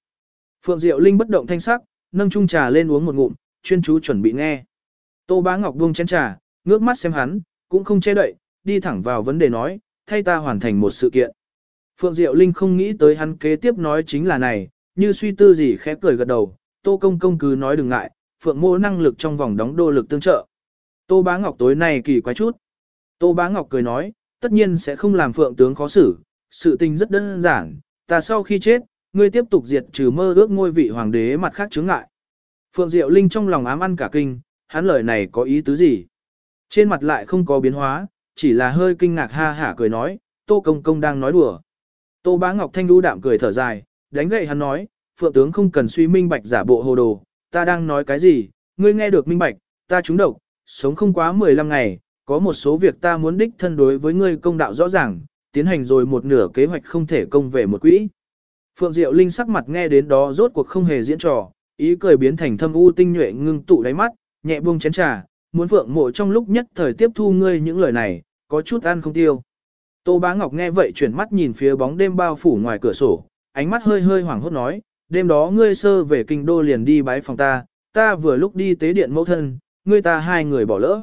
Phượng Diệu Linh bất động thanh sắc, nâng chung trà lên uống một ngụm, chuyên chú chuẩn bị nghe. Tô Bá Ngọc buông chén trà, ngước mắt xem hắn, cũng không che đậy, đi thẳng vào vấn đề nói, thay ta hoàn thành một sự kiện. Phượng Diệu Linh không nghĩ tới hắn kế tiếp nói chính là này, như suy tư gì khẽ cười gật đầu, Tô Công Công cứ nói đừng ngại, Phượng mô năng lực trong vòng đóng đô lực tương trợ. Tô Bá Ngọc tối nay kỳ quái chút. Tô Bá Ngọc cười nói, tất nhiên sẽ không làm Phượng tướng khó xử, sự tình rất đơn giản, ta sau khi chết, ngươi tiếp tục diệt trừ mơ ước ngôi vị hoàng đế mặt khác chướng ngại. Phượng Diệu Linh trong lòng ám ăn cả kinh, hắn lời này có ý tứ gì? Trên mặt lại không có biến hóa, chỉ là hơi kinh ngạc ha hả cười nói, Tô Công Công đang nói đùa. Tô Bá Ngọc Thanh đu đạm cười thở dài, đánh gậy hắn nói, Phượng tướng không cần suy minh bạch giả bộ hồ đồ, ta đang nói cái gì, ngươi nghe được minh bạch, ta trúng độc, sống không quá 15 ngày, có một số việc ta muốn đích thân đối với ngươi công đạo rõ ràng, tiến hành rồi một nửa kế hoạch không thể công về một quỹ. Phượng Diệu Linh sắc mặt nghe đến đó rốt cuộc không hề diễn trò, ý cười biến thành thâm u tinh nhuệ ngưng tụ đáy mắt, nhẹ buông chén trà, muốn Phượng mộ trong lúc nhất thời tiếp thu ngươi những lời này, có chút ăn không tiêu. Tô Bá Ngọc nghe vậy chuyển mắt nhìn phía bóng đêm bao phủ ngoài cửa sổ, ánh mắt hơi hơi hoảng hốt nói, đêm đó ngươi sơ về kinh đô liền đi bái phòng ta, ta vừa lúc đi tế điện mẫu thân, ngươi ta hai người bỏ lỡ.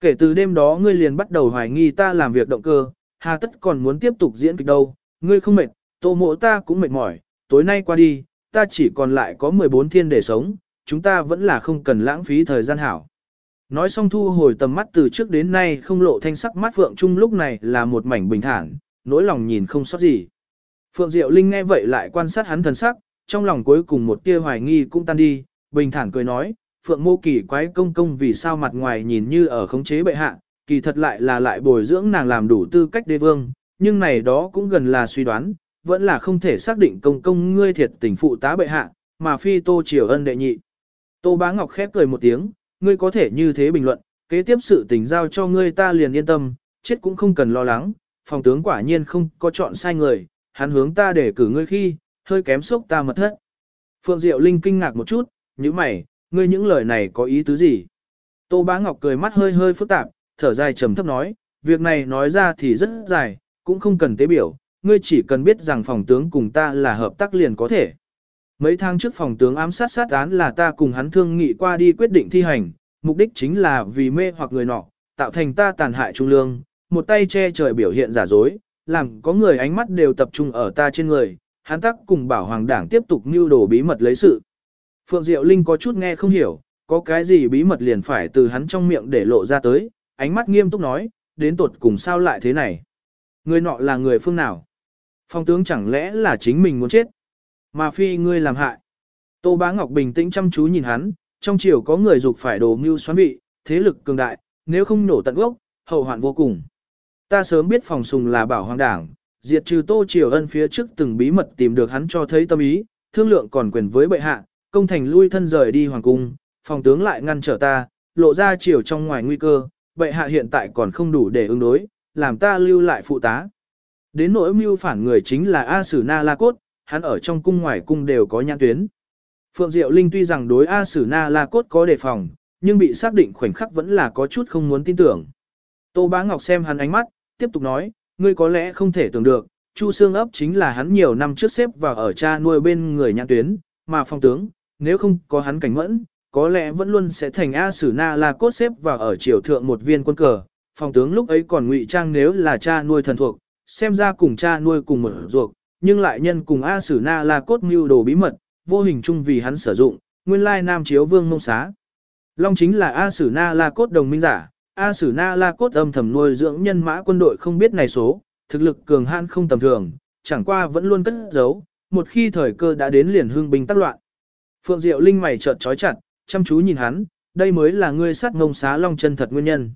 Kể từ đêm đó ngươi liền bắt đầu hoài nghi ta làm việc động cơ, hà tất còn muốn tiếp tục diễn kịch đâu, ngươi không mệt, tô mộ ta cũng mệt mỏi, tối nay qua đi, ta chỉ còn lại có 14 thiên để sống, chúng ta vẫn là không cần lãng phí thời gian hảo. Nói xong thu hồi tầm mắt từ trước đến nay không lộ thanh sắc mắt Phượng Trung lúc này là một mảnh bình thản, nỗi lòng nhìn không sót gì. Phượng Diệu Linh nghe vậy lại quan sát hắn thần sắc, trong lòng cuối cùng một tia hoài nghi cũng tan đi, bình thản cười nói, Phượng Mô kỳ quái công công vì sao mặt ngoài nhìn như ở khống chế bệ hạ, kỳ thật lại là lại bồi dưỡng nàng làm đủ tư cách đế vương, nhưng này đó cũng gần là suy đoán, vẫn là không thể xác định công công ngươi thiệt tình phụ tá bệ hạ, mà phi tô triều ân đệ nhị. Tô Bá Ngọc khép cười một tiếng, ngươi có thể như thế bình luận, kế tiếp sự tình giao cho ngươi ta liền yên tâm, chết cũng không cần lo lắng, phòng tướng quả nhiên không có chọn sai người, hắn hướng ta để cử ngươi khi, hơi kém sốc ta mật thất. Phượng Diệu Linh kinh ngạc một chút, như mày, ngươi những lời này có ý tứ gì? Tô Bá Ngọc cười mắt hơi hơi phức tạp, thở dài trầm thấp nói, việc này nói ra thì rất dài, cũng không cần tế biểu, ngươi chỉ cần biết rằng phòng tướng cùng ta là hợp tác liền có thể. Mấy tháng trước phòng tướng ám sát sát án là ta cùng hắn thương nghị qua đi quyết định thi hành, mục đích chính là vì mê hoặc người nọ, tạo thành ta tàn hại trung lương, một tay che trời biểu hiện giả dối, làm có người ánh mắt đều tập trung ở ta trên người, hắn tắc cùng bảo hoàng đảng tiếp tục mưu đồ bí mật lấy sự. Phượng Diệu Linh có chút nghe không hiểu, có cái gì bí mật liền phải từ hắn trong miệng để lộ ra tới, ánh mắt nghiêm túc nói, đến tột cùng sao lại thế này. Người nọ là người phương nào? Phong tướng chẳng lẽ là chính mình muốn chết? Mà phi ngươi làm hại. Tô Bá Ngọc bình tĩnh chăm chú nhìn hắn, trong chiều có người dục phải đồ mưu xoắn vị, thế lực cường đại, nếu không nổ tận gốc, hậu hoạn vô cùng. Ta sớm biết phòng sùng là bảo hoàng đảng, diệt trừ Tô Triều Ân phía trước từng bí mật tìm được hắn cho thấy tâm ý, thương lượng còn quyền với bệ hạ, công thành lui thân rời đi hoàng cung, phòng tướng lại ngăn trở ta, lộ ra chiều trong ngoài nguy cơ, bệ hạ hiện tại còn không đủ để ứng đối, làm ta lưu lại phụ tá. Đến nỗi mưu phản người chính là A Sử Na La Cốt, hắn ở trong cung ngoài cung đều có nhãn tuyến. Phượng Diệu Linh tuy rằng đối A Sử Na La Cốt có đề phòng, nhưng bị xác định khoảnh khắc vẫn là có chút không muốn tin tưởng. Tô Bá Ngọc xem hắn ánh mắt, tiếp tục nói, ngươi có lẽ không thể tưởng được, Chu Sương ấp chính là hắn nhiều năm trước xếp vào ở cha nuôi bên người nhãn tuyến, mà phong tướng, nếu không có hắn cảnh mẫn, có lẽ vẫn luôn sẽ thành A Sử Na La Cốt xếp vào ở triều thượng một viên quân cờ. Phong tướng lúc ấy còn ngụy trang nếu là cha nuôi thần thuộc, xem ra cùng cha nuôi cùng một ruột, nhưng lại nhân cùng A Sử Na La Cốt mưu đồ bí mật, vô hình chung vì hắn sử dụng, nguyên lai nam chiếu vương mông xá. Long chính là A Sử Na La Cốt đồng minh giả, A Sử Na La Cốt âm thầm nuôi dưỡng nhân mã quân đội không biết này số, thực lực cường hãn không tầm thường, chẳng qua vẫn luôn cất giấu, một khi thời cơ đã đến liền hương binh tác loạn. Phượng Diệu Linh mày chợt trói chặt, chăm chú nhìn hắn, đây mới là ngươi sát ngông xá long chân thật nguyên nhân.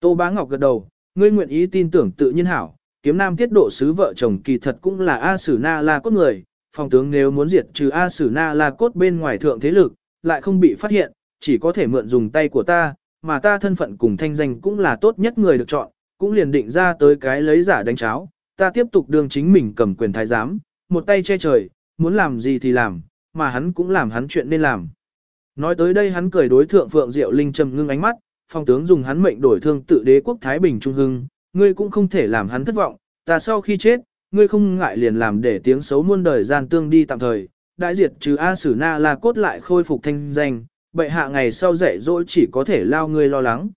Tô Bá Ngọc gật đầu, ngươi nguyện ý tin tưởng tự nhiên hảo, kiếm nam tiết độ sứ vợ chồng kỳ thật cũng là A Sử Na La Cốt người, phòng tướng nếu muốn diệt trừ A Sử Na La Cốt bên ngoài thượng thế lực, lại không bị phát hiện, chỉ có thể mượn dùng tay của ta, mà ta thân phận cùng thanh danh cũng là tốt nhất người được chọn, cũng liền định ra tới cái lấy giả đánh cháo, ta tiếp tục đương chính mình cầm quyền thái giám, một tay che trời, muốn làm gì thì làm, mà hắn cũng làm hắn chuyện nên làm. Nói tới đây hắn cười đối thượng Phượng Diệu Linh trầm ngưng ánh mắt, phong tướng dùng hắn mệnh đổi thương tự đế quốc Thái Bình Trung Hưng, ngươi cũng không thể làm hắn thất vọng, ta sau khi chết, ngươi không ngại liền làm để tiếng xấu muôn đời gian tương đi tạm thời, đại diệt trừ A Sử Na là cốt lại khôi phục thanh danh, bệ hạ ngày sau dạy dỗ chỉ có thể lao ngươi lo lắng.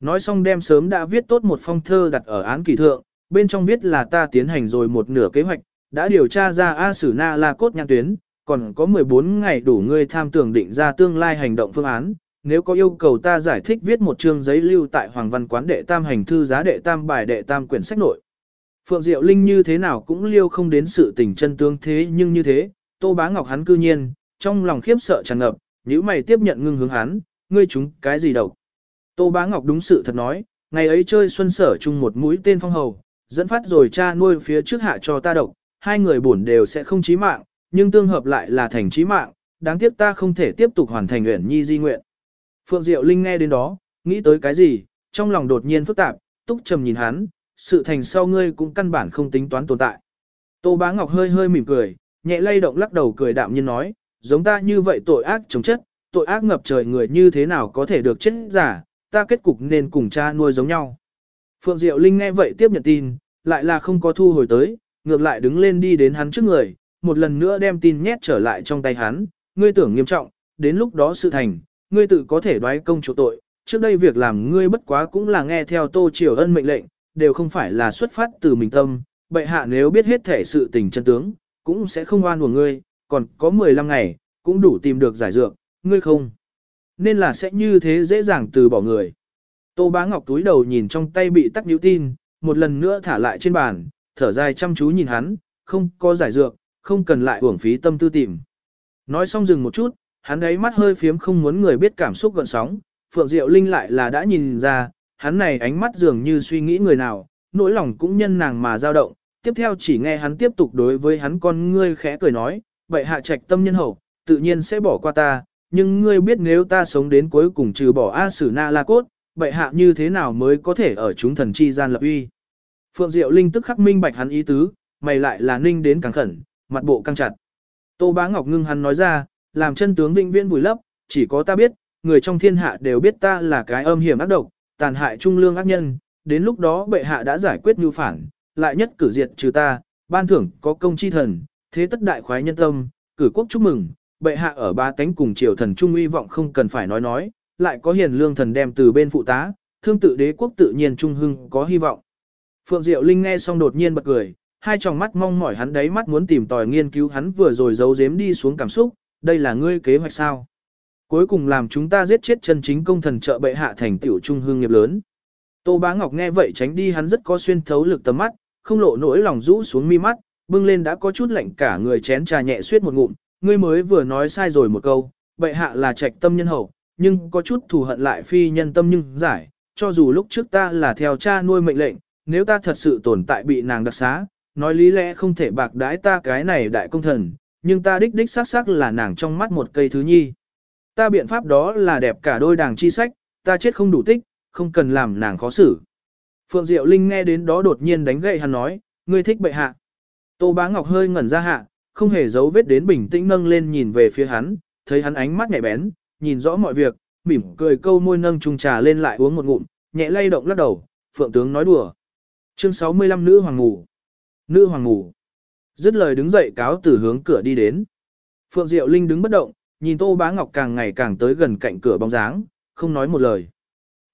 Nói xong đem sớm đã viết tốt một phong thơ đặt ở án kỳ thượng, bên trong viết là ta tiến hành rồi một nửa kế hoạch, đã điều tra ra A Sử Na La Cốt nhãn tuyến, còn có 14 ngày đủ ngươi tham tưởng định ra tương lai hành động phương án. Nếu có yêu cầu ta giải thích viết một chương giấy lưu tại Hoàng Văn Quán đệ tam hành thư giá đệ tam bài đệ tam quyển sách nội. Phượng Diệu Linh như thế nào cũng liêu không đến sự tình chân tương thế nhưng như thế, Tô Bá Ngọc hắn cư nhiên, trong lòng khiếp sợ tràn ngập, nếu mày tiếp nhận ngưng hướng hắn, ngươi chúng cái gì độc. Tô Bá Ngọc đúng sự thật nói, ngày ấy chơi xuân sở chung một mũi tên phong hầu, dẫn phát rồi cha nuôi phía trước hạ cho ta độc, hai người bổn đều sẽ không chí mạng, nhưng tương hợp lại là thành chí mạng, đáng tiếc ta không thể tiếp tục hoàn thành nguyện nhi di nguyện. Phượng Diệu Linh nghe đến đó, nghĩ tới cái gì, trong lòng đột nhiên phức tạp, túc trầm nhìn hắn, sự thành sau ngươi cũng căn bản không tính toán tồn tại. Tô Bá Ngọc hơi hơi mỉm cười, nhẹ lay động lắc đầu cười đạm nhiên nói, giống ta như vậy tội ác chống chất, tội ác ngập trời người như thế nào có thể được chết giả, ta kết cục nên cùng cha nuôi giống nhau. Phượng Diệu Linh nghe vậy tiếp nhận tin, lại là không có thu hồi tới, ngược lại đứng lên đi đến hắn trước người, một lần nữa đem tin nhét trở lại trong tay hắn, ngươi tưởng nghiêm trọng, đến lúc đó sự thành, ngươi tự có thể đoái công chỗ tội, trước đây việc làm ngươi bất quá cũng là nghe theo Tô Triều Ân mệnh lệnh, đều không phải là xuất phát từ mình tâm, bệ hạ nếu biết hết thể sự tình chân tướng, cũng sẽ không oan của ngươi, còn có 15 ngày, cũng đủ tìm được giải dược, ngươi không. Nên là sẽ như thế dễ dàng từ bỏ người. Tô Bá Ngọc túi đầu nhìn trong tay bị tắc nhũ tin, một lần nữa thả lại trên bàn, thở dài chăm chú nhìn hắn, không có giải dược, không cần lại uổng phí tâm tư tìm. Nói xong dừng một chút, hắn ấy mắt hơi phiếm không muốn người biết cảm xúc gợn sóng, Phượng Diệu Linh lại là đã nhìn ra, hắn này ánh mắt dường như suy nghĩ người nào, nỗi lòng cũng nhân nàng mà dao động, tiếp theo chỉ nghe hắn tiếp tục đối với hắn con ngươi khẽ cười nói, vậy hạ trạch tâm nhân hậu, tự nhiên sẽ bỏ qua ta, nhưng ngươi biết nếu ta sống đến cuối cùng trừ bỏ A Sử Na La Cốt, vậy hạ như thế nào mới có thể ở chúng thần chi gian lập uy. Phượng Diệu Linh tức khắc minh bạch hắn ý tứ, mày lại là ninh đến càng khẩn, mặt bộ căng chặt. Tô Bá Ngọc ngưng hắn nói ra, làm chân tướng vĩnh viễn vùi lấp, chỉ có ta biết, người trong thiên hạ đều biết ta là cái âm hiểm ác độc, tàn hại trung lương ác nhân, đến lúc đó bệ hạ đã giải quyết nhu phản, lại nhất cử diệt trừ ta, ban thưởng có công chi thần, thế tất đại khoái nhân tâm, cử quốc chúc mừng, bệ hạ ở ba tánh cùng triều thần trung uy vọng không cần phải nói nói, lại có hiền lương thần đem từ bên phụ tá, thương tự đế quốc tự nhiên trung hưng có hy vọng. Phượng Diệu Linh nghe xong đột nhiên bật cười, hai tròng mắt mong mỏi hắn đáy mắt muốn tìm tòi nghiên cứu hắn vừa rồi giấu giếm đi xuống cảm xúc, đây là ngươi kế hoạch sao? Cuối cùng làm chúng ta giết chết chân chính công thần trợ bệ hạ thành tiểu trung hương nghiệp lớn. Tô Bá Ngọc nghe vậy tránh đi hắn rất có xuyên thấu lực tầm mắt, không lộ nỗi lòng rũ xuống mi mắt, bưng lên đã có chút lạnh cả người chén trà nhẹ suýt một ngụm, ngươi mới vừa nói sai rồi một câu, bệ hạ là trạch tâm nhân hậu, nhưng có chút thù hận lại phi nhân tâm nhưng giải, cho dù lúc trước ta là theo cha nuôi mệnh lệnh, nếu ta thật sự tồn tại bị nàng đặc xá, nói lý lẽ không thể bạc đái ta cái này đại công thần, nhưng ta đích đích xác xác là nàng trong mắt một cây thứ nhi. Ta biện pháp đó là đẹp cả đôi đàng chi sách, ta chết không đủ tích, không cần làm nàng khó xử. Phượng Diệu Linh nghe đến đó đột nhiên đánh gậy hắn nói, ngươi thích bệ hạ. Tô Bá Ngọc hơi ngẩn ra hạ, không hề giấu vết đến bình tĩnh nâng lên nhìn về phía hắn, thấy hắn ánh mắt nhạy bén, nhìn rõ mọi việc, mỉm cười câu môi nâng chung trà lên lại uống một ngụm, nhẹ lay động lắc đầu, Phượng tướng nói đùa. Chương 65 Nữ Hoàng Ngủ Nữ Hoàng Ngủ Dứt lời đứng dậy cáo từ hướng cửa đi đến. Phượng Diệu Linh đứng bất động, nhìn Tô Bá Ngọc càng ngày càng tới gần cạnh cửa bóng dáng, không nói một lời.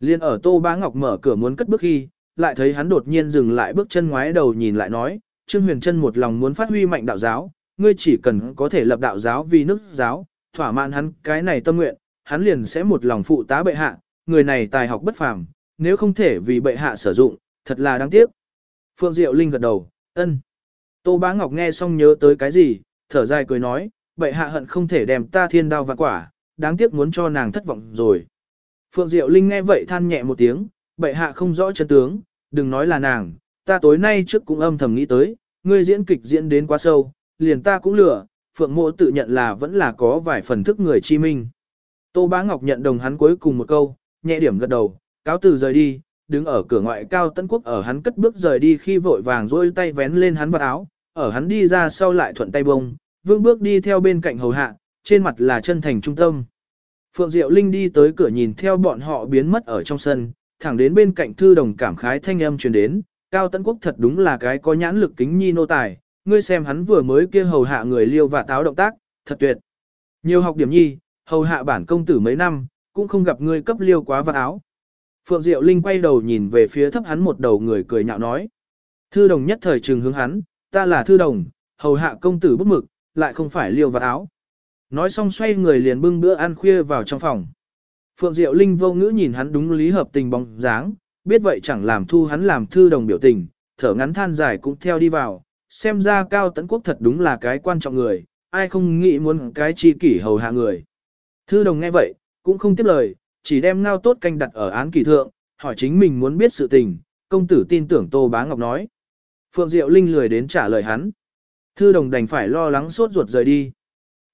Liên ở Tô Bá Ngọc mở cửa muốn cất bước khi, lại thấy hắn đột nhiên dừng lại bước chân ngoái đầu nhìn lại nói, Trương Huyền Trân một lòng muốn phát huy mạnh đạo giáo, ngươi chỉ cần có thể lập đạo giáo vì nước giáo, thỏa mãn hắn cái này tâm nguyện, hắn liền sẽ một lòng phụ tá bệ hạ, người này tài học bất phàm, nếu không thể vì bệ hạ sử dụng, thật là đáng tiếc. Phượng Diệu Linh gật đầu, ân. Tô Bá Ngọc nghe xong nhớ tới cái gì, thở dài cười nói, bệ hạ hận không thể đem ta thiên đao và quả, đáng tiếc muốn cho nàng thất vọng rồi. Phượng Diệu Linh nghe vậy than nhẹ một tiếng, bệ hạ không rõ chân tướng, đừng nói là nàng, ta tối nay trước cũng âm thầm nghĩ tới, ngươi diễn kịch diễn đến quá sâu, liền ta cũng lừa, Phượng Mộ tự nhận là vẫn là có vài phần thức người chi minh. Tô Bá Ngọc nhận đồng hắn cuối cùng một câu, nhẹ điểm gật đầu, cáo từ rời đi, đứng ở cửa ngoại cao tấn quốc ở hắn cất bước rời đi khi vội vàng rôi tay vén lên hắn vào áo, ở hắn đi ra sau lại thuận tay bông, vương bước đi theo bên cạnh hầu hạ, trên mặt là chân thành trung tâm. Phượng Diệu Linh đi tới cửa nhìn theo bọn họ biến mất ở trong sân, thẳng đến bên cạnh thư đồng cảm khái thanh âm truyền đến, Cao Tấn Quốc thật đúng là cái có nhãn lực kính nhi nô tài, ngươi xem hắn vừa mới kia hầu hạ người liêu và táo động tác, thật tuyệt. Nhiều học điểm nhi, hầu hạ bản công tử mấy năm, cũng không gặp ngươi cấp liêu quá vạt áo. Phượng Diệu Linh quay đầu nhìn về phía thấp hắn một đầu người cười nhạo nói. Thư đồng nhất thời trừng hướng hắn, ta là thư đồng, hầu hạ công tử bất mực, lại không phải liêu vạt áo. Nói xong xoay người liền bưng bữa ăn khuya vào trong phòng. Phượng Diệu Linh vô ngữ nhìn hắn đúng lý hợp tình bóng dáng, biết vậy chẳng làm thu hắn làm thư đồng biểu tình, thở ngắn than dài cũng theo đi vào, xem ra cao tấn quốc thật đúng là cái quan trọng người, ai không nghĩ muốn cái chi kỷ hầu hạ người. Thư đồng nghe vậy, cũng không tiếp lời, chỉ đem ngao tốt canh đặt ở án kỳ thượng, hỏi chính mình muốn biết sự tình, công tử tin tưởng Tô Bá Ngọc nói. Phượng Diệu Linh lười đến trả lời hắn. Thư đồng đành phải lo lắng sốt ruột rời đi.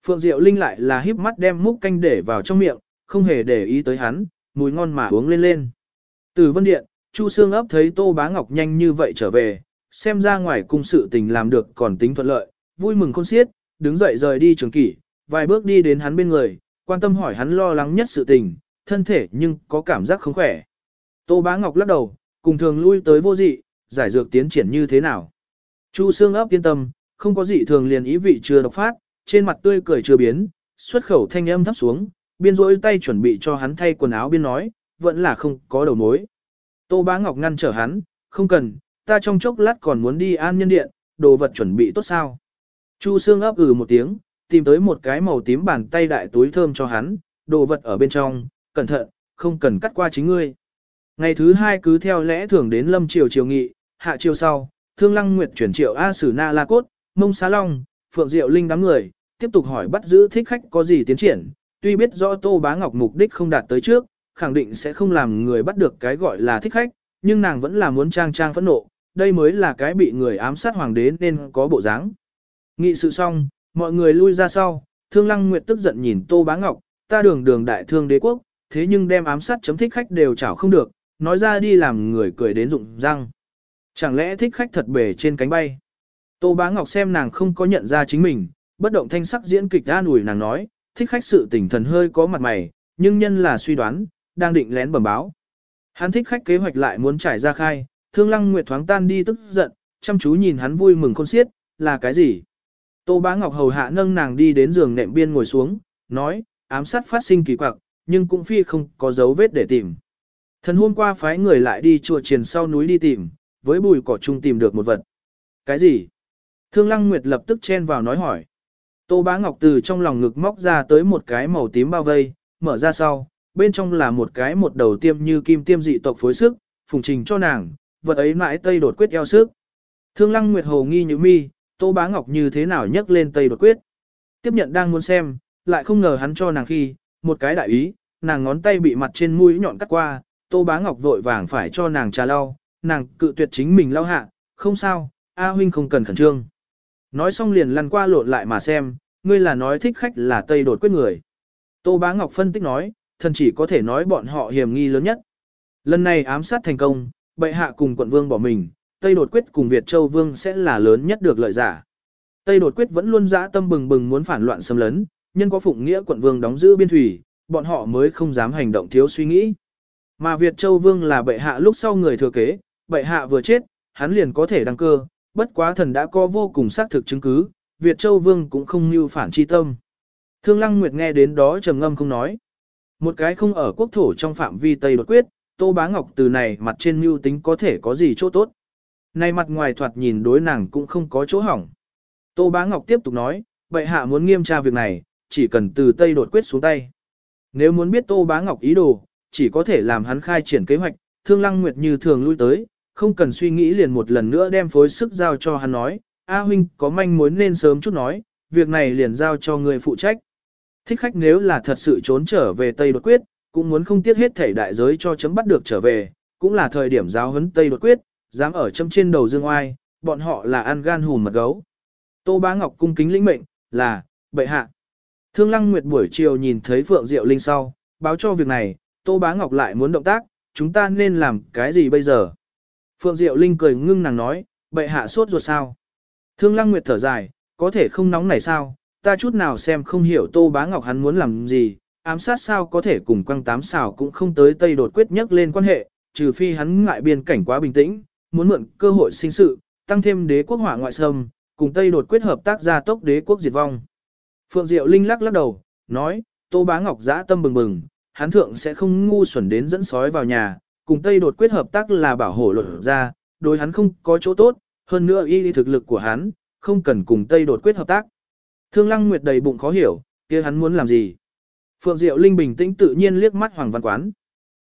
Phượng Diệu Linh lại là híp mắt đem múc canh để vào trong miệng, không hề để ý tới hắn, mùi ngon mà uống lên lên. Từ vân điện, Chu Sương ấp thấy Tô Bá Ngọc nhanh như vậy trở về, xem ra ngoài cung sự tình làm được còn tính thuận lợi, vui mừng khôn xiết, đứng dậy rời đi trường kỷ, vài bước đi đến hắn bên người, quan tâm hỏi hắn lo lắng nhất sự tình, thân thể nhưng có cảm giác không khỏe. Tô Bá Ngọc lắc đầu, cùng thường lui tới vô dị, giải dược tiến triển như thế nào. Chu Sương ấp yên tâm, không có dị thường liền ý vị chưa độc phát, trên mặt tươi cười chưa biến, xuất khẩu thanh âm thấp xuống, biên rỗi tay chuẩn bị cho hắn thay quần áo biên nói, vẫn là không có đầu mối. Tô Bá Ngọc ngăn trở hắn, không cần, ta trong chốc lát còn muốn đi an nhân điện, đồ vật chuẩn bị tốt sao. Chu Sương ấp ừ một tiếng, tìm tới một cái màu tím bàn tay đại túi thơm cho hắn, đồ vật ở bên trong, cẩn thận, không cần cắt qua chính ngươi. Ngày thứ hai cứ theo lẽ thường đến lâm triều triều nghị, hạ triều sau, thương lăng nguyệt chuyển triệu A Sử Na La Cốt, Mông Xá Long, Phượng Diệu Linh đám người, tiếp tục hỏi bắt giữ thích khách có gì tiến triển, tuy biết rõ Tô Bá Ngọc mục đích không đạt tới trước, khẳng định sẽ không làm người bắt được cái gọi là thích khách, nhưng nàng vẫn là muốn trang trang phẫn nộ, đây mới là cái bị người ám sát hoàng đế nên có bộ dáng. Nghị sự xong, mọi người lui ra sau, Thương Lăng Nguyệt tức giận nhìn Tô Bá Ngọc, ta đường đường đại thương đế quốc, thế nhưng đem ám sát chấm thích khách đều chảo không được, nói ra đi làm người cười đến rụng răng. Chẳng lẽ thích khách thật bể trên cánh bay? Tô Bá Ngọc xem nàng không có nhận ra chính mình, bất động thanh sắc diễn kịch an ủi nàng nói, thích khách sự tỉnh thần hơi có mặt mày, nhưng nhân là suy đoán, đang định lén bẩm báo. Hắn thích khách kế hoạch lại muốn trải ra khai, thương lăng nguyệt thoáng tan đi tức giận, chăm chú nhìn hắn vui mừng khôn xiết, là cái gì? Tô Bá Ngọc hầu hạ nâng nàng đi đến giường nệm biên ngồi xuống, nói, ám sát phát sinh kỳ quặc, nhưng cũng phi không có dấu vết để tìm. Thần hôm qua phái người lại đi chùa triền sau núi đi tìm, với bùi cỏ chung tìm được một vật. Cái gì? Thương Lăng Nguyệt lập tức chen vào nói hỏi. Tô Bá Ngọc từ trong lòng ngực móc ra tới một cái màu tím bao vây, mở ra sau, bên trong là một cái một đầu tiêm như kim tiêm dị tộc phối sức, phùng trình cho nàng, vật ấy mãi tây đột quyết eo sức. Thương Lăng Nguyệt hồ nghi như mi, Tô Bá Ngọc như thế nào nhấc lên Tây đột quyết. Tiếp nhận đang muốn xem, lại không ngờ hắn cho nàng khi, một cái đại ý, nàng ngón tay bị mặt trên mũi nhọn cắt qua, Tô Bá Ngọc vội vàng phải cho nàng trà lau, nàng cự tuyệt chính mình lau hạ, không sao, A huynh không cần khẩn trương. Nói xong liền lăn qua lộn lại mà xem, ngươi là nói thích khách là Tây đột quyết người. Tô Bá Ngọc phân tích nói, thần chỉ có thể nói bọn họ hiểm nghi lớn nhất. Lần này ám sát thành công, bệ hạ cùng quận vương bỏ mình, Tây đột quyết cùng Việt Châu Vương sẽ là lớn nhất được lợi giả. Tây đột quyết vẫn luôn dã tâm bừng bừng muốn phản loạn xâm lấn, nhân có phụng nghĩa quận vương đóng giữ biên thủy, bọn họ mới không dám hành động thiếu suy nghĩ. Mà Việt Châu Vương là bệ hạ lúc sau người thừa kế, bệ hạ vừa chết, hắn liền có thể đăng cơ, bất quá thần đã có vô cùng xác thực chứng cứ, Việt Châu Vương cũng không mưu phản chi tâm. Thương Lăng Nguyệt nghe đến đó trầm ngâm không nói. Một cái không ở quốc thổ trong phạm vi Tây đột quyết, Tô Bá Ngọc từ này mặt trên mưu tính có thể có gì chỗ tốt. Này mặt ngoài thoạt nhìn đối nàng cũng không có chỗ hỏng. Tô Bá Ngọc tiếp tục nói, bệ hạ muốn nghiêm tra việc này, chỉ cần từ Tây đột quyết xuống tay. Nếu muốn biết Tô Bá Ngọc ý đồ, chỉ có thể làm hắn khai triển kế hoạch, Thương Lăng Nguyệt như thường lui tới, không cần suy nghĩ liền một lần nữa đem phối sức giao cho hắn nói, A huynh có manh mối nên sớm chút nói, việc này liền giao cho người phụ trách. Thích khách nếu là thật sự trốn trở về Tây đột quyết, cũng muốn không tiếc hết thể đại giới cho chấm bắt được trở về, cũng là thời điểm giáo huấn Tây đột quyết, dám ở chấm trên đầu dương oai, bọn họ là ăn gan hùn mật gấu. Tô Bá Ngọc cung kính lĩnh mệnh, là, bệ hạ. Thương Lăng Nguyệt buổi chiều nhìn thấy Phượng Diệu Linh sau, báo cho việc này, Tô Bá Ngọc lại muốn động tác, chúng ta nên làm cái gì bây giờ? Phượng Diệu Linh cười ngưng nàng nói, bệ hạ sốt ruột sao? Thương Lăng Nguyệt thở dài, có thể không nóng này sao? Ta chút nào xem không hiểu Tô Bá Ngọc hắn muốn làm gì, ám sát sao có thể cùng quăng tám xào cũng không tới Tây đột quyết nhất lên quan hệ, trừ phi hắn ngại biên cảnh quá bình tĩnh, muốn mượn cơ hội sinh sự, tăng thêm đế quốc hỏa ngoại xâm, cùng Tây đột quyết hợp tác gia tốc đế quốc diệt vong. Phượng Diệu Linh lắc lắc đầu, nói, Tô Bá Ngọc dã tâm bừng bừng, hắn thượng sẽ không ngu xuẩn đến dẫn sói vào nhà, cùng Tây đột quyết hợp tác là bảo hộ luật ra, đối hắn không có chỗ tốt, hơn nữa y thực lực của hắn, không cần cùng Tây đột quyết hợp tác. Thương Lăng Nguyệt đầy bụng khó hiểu, kia hắn muốn làm gì? Phượng Diệu Linh bình tĩnh tự nhiên liếc mắt Hoàng Văn Quán.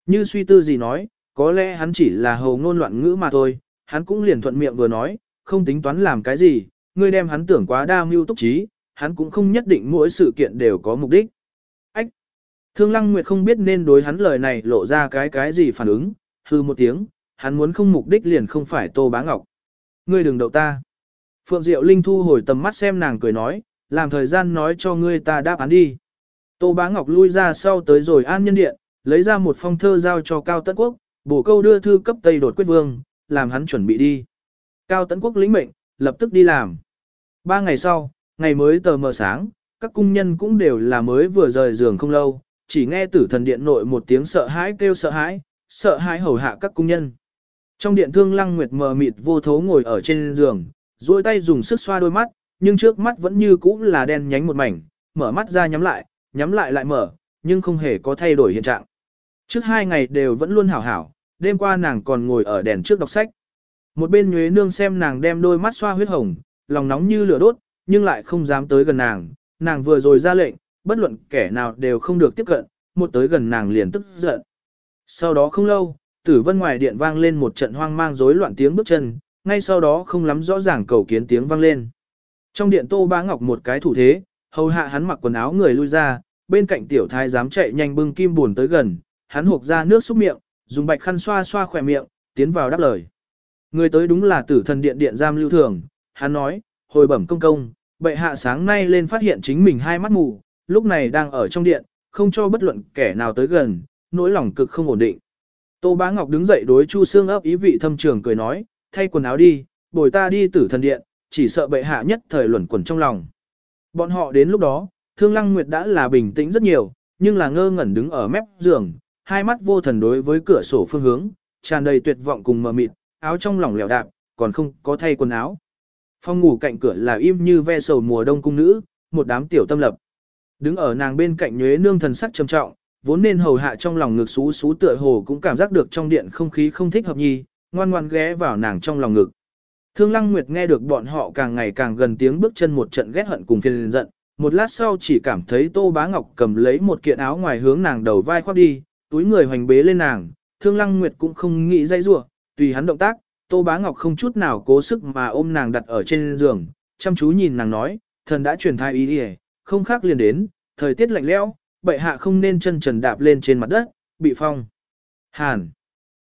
Như suy tư gì nói, có lẽ hắn chỉ là hầu ngôn loạn ngữ mà thôi, hắn cũng liền thuận miệng vừa nói, không tính toán làm cái gì, ngươi đem hắn tưởng quá đa mưu túc trí, hắn cũng không nhất định mỗi sự kiện đều có mục đích. Ách! Thương Lăng Nguyệt không biết nên đối hắn lời này lộ ra cái cái gì phản ứng, hư một tiếng, hắn muốn không mục đích liền không phải Tô Bá Ngọc. Ngươi đừng đậu ta. Phượng Diệu Linh thu hồi tầm mắt xem nàng cười nói, làm thời gian nói cho ngươi ta đáp án đi. Tô Bá Ngọc lui ra sau tới rồi an nhân điện, lấy ra một phong thơ giao cho Cao Tấn Quốc, bổ câu đưa thư cấp Tây đột quyết vương, làm hắn chuẩn bị đi. Cao Tấn Quốc lĩnh mệnh, lập tức đi làm. Ba ngày sau, ngày mới tờ mờ sáng, các cung nhân cũng đều là mới vừa rời giường không lâu, chỉ nghe tử thần điện nội một tiếng sợ hãi kêu sợ hãi, sợ hãi hầu hạ các cung nhân. Trong điện thương lăng nguyệt mờ mịt vô thố ngồi ở trên giường, duỗi tay dùng sức xoa đôi mắt, nhưng trước mắt vẫn như cũ là đen nhánh một mảnh, mở mắt ra nhắm lại, nhắm lại lại mở, nhưng không hề có thay đổi hiện trạng. Trước hai ngày đều vẫn luôn hảo hảo, đêm qua nàng còn ngồi ở đèn trước đọc sách. Một bên nhuế nương xem nàng đem đôi mắt xoa huyết hồng, lòng nóng như lửa đốt, nhưng lại không dám tới gần nàng, nàng vừa rồi ra lệnh, bất luận kẻ nào đều không được tiếp cận, một tới gần nàng liền tức giận. Sau đó không lâu, tử vân ngoài điện vang lên một trận hoang mang rối loạn tiếng bước chân, ngay sau đó không lắm rõ ràng cầu kiến tiếng vang lên. Trong điện tô bá ngọc một cái thủ thế, hầu hạ hắn mặc quần áo người lui ra, bên cạnh tiểu thái dám chạy nhanh bưng kim buồn tới gần, hắn hộp ra nước xúc miệng, dùng bạch khăn xoa xoa khỏe miệng, tiến vào đáp lời. Người tới đúng là tử thần điện điện giam lưu thường, hắn nói, hồi bẩm công công, bệ hạ sáng nay lên phát hiện chính mình hai mắt mù, lúc này đang ở trong điện, không cho bất luận kẻ nào tới gần, nỗi lòng cực không ổn định. Tô Bá Ngọc đứng dậy đối Chu Sương ấp ý vị thâm trường cười nói, thay quần áo đi, bồi ta đi tử thần điện, chỉ sợ bệ hạ nhất thời luẩn quẩn trong lòng. Bọn họ đến lúc đó, Thương Lăng Nguyệt đã là bình tĩnh rất nhiều, nhưng là ngơ ngẩn đứng ở mép giường, hai mắt vô thần đối với cửa sổ phương hướng, tràn đầy tuyệt vọng cùng mờ mịt, áo trong lòng lẻo đạp, còn không có thay quần áo. Phòng ngủ cạnh cửa là im như ve sầu mùa đông cung nữ, một đám tiểu tâm lập. Đứng ở nàng bên cạnh nhuế nương thần sắc trầm trọng, vốn nên hầu hạ trong lòng ngực xú xú tựa hồ cũng cảm giác được trong điện không khí không thích hợp nhi, ngoan ngoan ghé vào nàng trong lòng ngực. Thương Lăng Nguyệt nghe được bọn họ càng ngày càng gần tiếng bước chân một trận ghét hận cùng phiền giận, một lát sau chỉ cảm thấy Tô Bá Ngọc cầm lấy một kiện áo ngoài hướng nàng đầu vai khoác đi, túi người hoành bế lên nàng, Thương Lăng Nguyệt cũng không nghĩ dây rủa, tùy hắn động tác, Tô Bá Ngọc không chút nào cố sức mà ôm nàng đặt ở trên giường, chăm chú nhìn nàng nói, thần đã truyền thai ý đi không khác liền đến, thời tiết lạnh lẽo, bệ hạ không nên chân trần đạp lên trên mặt đất, bị phong. Hàn.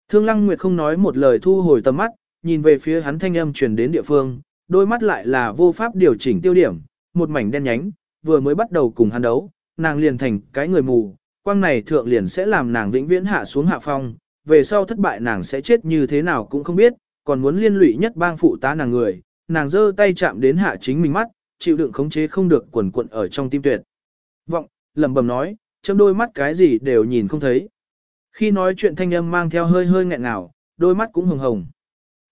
Thương Lăng Nguyệt không nói một lời thu hồi tầm mắt, nhìn về phía hắn thanh âm truyền đến địa phương, đôi mắt lại là vô pháp điều chỉnh tiêu điểm, một mảnh đen nhánh, vừa mới bắt đầu cùng hắn đấu, nàng liền thành cái người mù, quang này thượng liền sẽ làm nàng vĩnh viễn hạ xuống hạ phong, về sau thất bại nàng sẽ chết như thế nào cũng không biết, còn muốn liên lụy nhất bang phụ tá nàng người, nàng giơ tay chạm đến hạ chính mình mắt, chịu đựng khống chế không được quần quận ở trong tim tuyệt. Vọng, lẩm bẩm nói, châm đôi mắt cái gì đều nhìn không thấy. Khi nói chuyện thanh âm mang theo hơi hơi nghẹn ngào, đôi mắt cũng hồng hồng.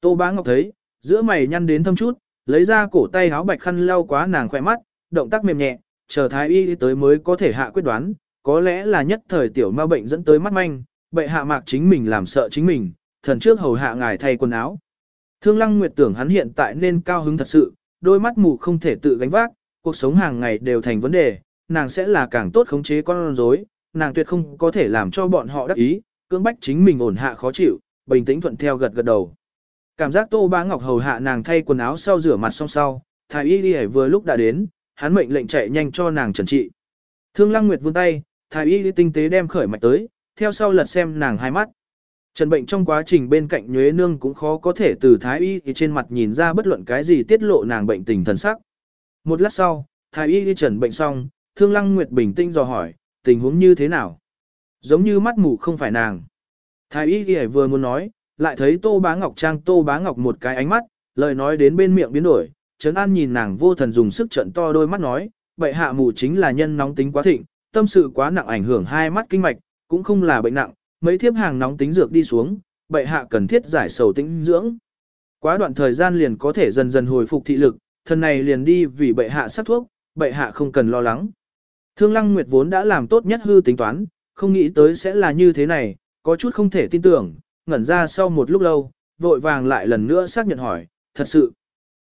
Tô bá ngọc thấy, giữa mày nhăn đến thâm chút, lấy ra cổ tay áo bạch khăn lau quá nàng khỏe mắt, động tác mềm nhẹ, chờ thái y tới mới có thể hạ quyết đoán, có lẽ là nhất thời tiểu ma bệnh dẫn tới mắt manh, bệ hạ mạc chính mình làm sợ chính mình, thần trước hầu hạ ngài thay quần áo. Thương Lăng Nguyệt tưởng hắn hiện tại nên cao hứng thật sự, đôi mắt mù không thể tự gánh vác, cuộc sống hàng ngày đều thành vấn đề, nàng sẽ là càng tốt khống chế con rối, nàng tuyệt không có thể làm cho bọn họ đắc ý, cưỡng bách chính mình ổn hạ khó chịu, bình tĩnh thuận theo gật gật đầu. Cảm giác Tô Bá Ngọc hầu hạ nàng thay quần áo sau rửa mặt xong sau, thái y đi vừa lúc đã đến, hắn mệnh lệnh chạy nhanh cho nàng trần trị. Thương Lăng Nguyệt vươn tay, thái y tinh tế đem khởi mạch tới, theo sau lật xem nàng hai mắt. Trần bệnh trong quá trình bên cạnh nhuế nương cũng khó có thể từ thái y thì trên mặt nhìn ra bất luận cái gì tiết lộ nàng bệnh tình thần sắc. Một lát sau, thái y trần bệnh xong, thương lăng nguyệt bình tĩnh dò hỏi, tình huống như thế nào? Giống như mắt mù không phải nàng. Thái y thì vừa muốn nói, lại thấy tô bá ngọc trang tô bá ngọc một cái ánh mắt, lời nói đến bên miệng biến đổi, Trấn An nhìn nàng vô thần dùng sức trận to đôi mắt nói, bệ hạ mù chính là nhân nóng tính quá thịnh, tâm sự quá nặng ảnh hưởng hai mắt kinh mạch, cũng không là bệnh nặng, mấy thiếp hàng nóng tính dược đi xuống, bệ hạ cần thiết giải sầu tĩnh dưỡng. Quá đoạn thời gian liền có thể dần dần hồi phục thị lực, thần này liền đi vì bệ hạ sắc thuốc, bệ hạ không cần lo lắng. Thương Lăng Nguyệt vốn đã làm tốt nhất hư tính toán, không nghĩ tới sẽ là như thế này, có chút không thể tin tưởng, ngẩn ra sau một lúc lâu, vội vàng lại lần nữa xác nhận hỏi, thật sự.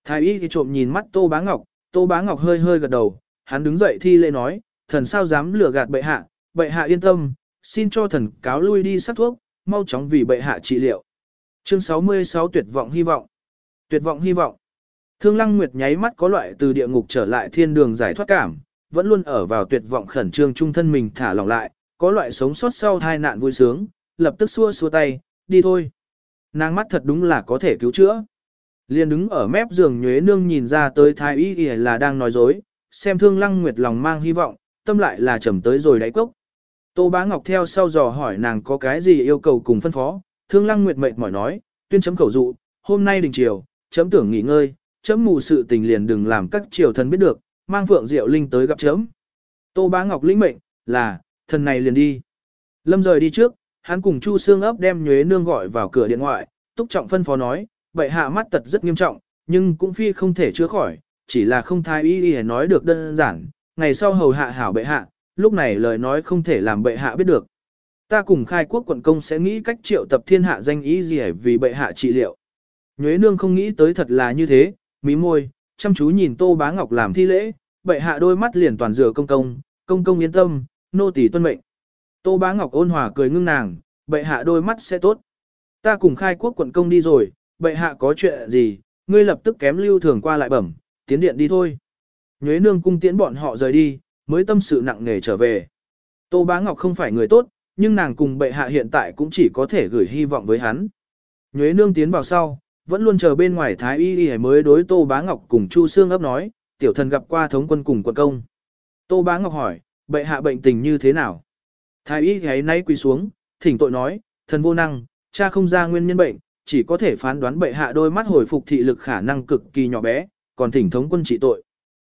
Thái y thì trộm nhìn mắt Tô Bá Ngọc, Tô Bá Ngọc hơi hơi gật đầu, hắn đứng dậy thi lễ nói, thần sao dám lừa gạt bệ hạ, bệ hạ yên tâm, xin cho thần cáo lui đi sắc thuốc, mau chóng vì bệ hạ trị liệu. Chương 66 tuyệt vọng hy vọng. Tuyệt vọng hy vọng. Thương Lăng Nguyệt nháy mắt có loại từ địa ngục trở lại thiên đường giải thoát cảm, vẫn luôn ở vào tuyệt vọng khẩn trương trung thân mình thả lỏng lại, có loại sống sót sau tai nạn vui sướng, lập tức xua xua tay, đi thôi. Nàng mắt thật đúng là có thể cứu chữa. Liên đứng ở mép giường nhuế nương nhìn ra tới thái y là đang nói dối, xem thương Lăng Nguyệt lòng mang hy vọng, tâm lại là trầm tới rồi đáy cốc. Tô Bá Ngọc theo sau dò hỏi nàng có cái gì yêu cầu cùng phân phó, Thương Lăng Nguyệt mệt mỏi nói, tuyên chấm khẩu dụ, hôm nay đình chiều, chấm tưởng nghỉ ngơi, chấm mù sự tình liền đừng làm các triều thần biết được, mang Phượng Diệu Linh tới gặp chấm. Tô Bá Ngọc lĩnh mệnh, là, thần này liền đi. Lâm rời đi trước, hắn cùng Chu Sương ấp đem Nhuế Nương gọi vào cửa điện ngoại, túc trọng phân phó nói, bệ hạ mắt tật rất nghiêm trọng, nhưng cũng phi không thể chữa khỏi, chỉ là không thái y y nói được đơn giản, ngày sau hầu hạ hảo bệ hạ, lúc này lời nói không thể làm bệ hạ biết được. Ta cùng khai quốc quận công sẽ nghĩ cách triệu tập thiên hạ danh ý gì vì bệ hạ trị liệu. Nhuế nương không nghĩ tới thật là như thế, mí môi, chăm chú nhìn tô bá ngọc làm thi lễ, bệ hạ đôi mắt liền toàn dừa công công, công công yên tâm, nô tỳ tuân mệnh. Tô bá ngọc ôn hòa cười ngưng nàng, bệ hạ đôi mắt sẽ tốt. Ta cùng khai quốc quận công đi rồi, bệ hạ có chuyện gì, ngươi lập tức kém lưu thường qua lại bẩm, tiến điện đi thôi. Nhuế nương cung tiễn bọn họ rời đi, mới tâm sự nặng nề trở về. Tô Bá Ngọc không phải người tốt, nhưng nàng cùng bệ hạ hiện tại cũng chỉ có thể gửi hy vọng với hắn. Nhuế nương tiến vào sau, vẫn luôn chờ bên ngoài Thái Y Y mới đối Tô Bá Ngọc cùng Chu Sương ấp nói, tiểu thần gặp qua thống quân cùng quận công. Tô Bá Ngọc hỏi, bệ hạ bệnh tình như thế nào? Thái Y Y nay quỳ xuống, thỉnh tội nói, thần vô năng, cha không ra nguyên nhân bệnh, chỉ có thể phán đoán bệ hạ đôi mắt hồi phục thị lực khả năng cực kỳ nhỏ bé, còn thỉnh thống quân trị tội.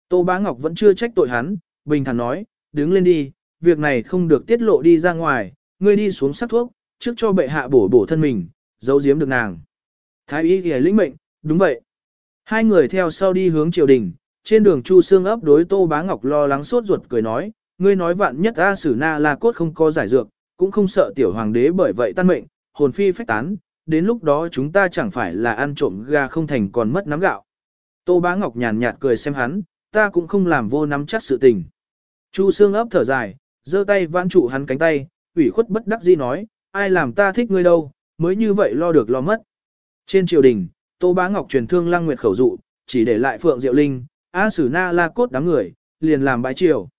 Tô Bá Ngọc vẫn chưa trách tội hắn, bình thản nói, đứng lên đi, việc này không được tiết lộ đi ra ngoài, ngươi đi xuống sắc thuốc, trước cho bệ hạ bổ bổ thân mình, giấu giếm được nàng. Thái y ghi lĩnh mệnh, đúng vậy. Hai người theo sau đi hướng triều đình, trên đường Chu Sương ấp đối Tô Bá Ngọc lo lắng sốt ruột cười nói, ngươi nói vạn nhất A Sử Na La Cốt không có giải dược, cũng không sợ tiểu hoàng đế bởi vậy tan mệnh, hồn phi phách tán, đến lúc đó chúng ta chẳng phải là ăn trộm gà không thành còn mất nắm gạo. Tô Bá Ngọc nhàn nhạt cười xem hắn, ta cũng không làm vô nắm chắc sự tình. Chu Sương ấp thở dài, giơ tay vãn trụ hắn cánh tay, ủy khuất bất đắc dĩ nói, ai làm ta thích ngươi đâu, mới như vậy lo được lo mất. Trên triều đình, Tô Bá Ngọc truyền thương Lăng Nguyệt khẩu dụ, chỉ để lại Phượng Diệu Linh, A Sử Na La Cốt đám người, liền làm bãi triều.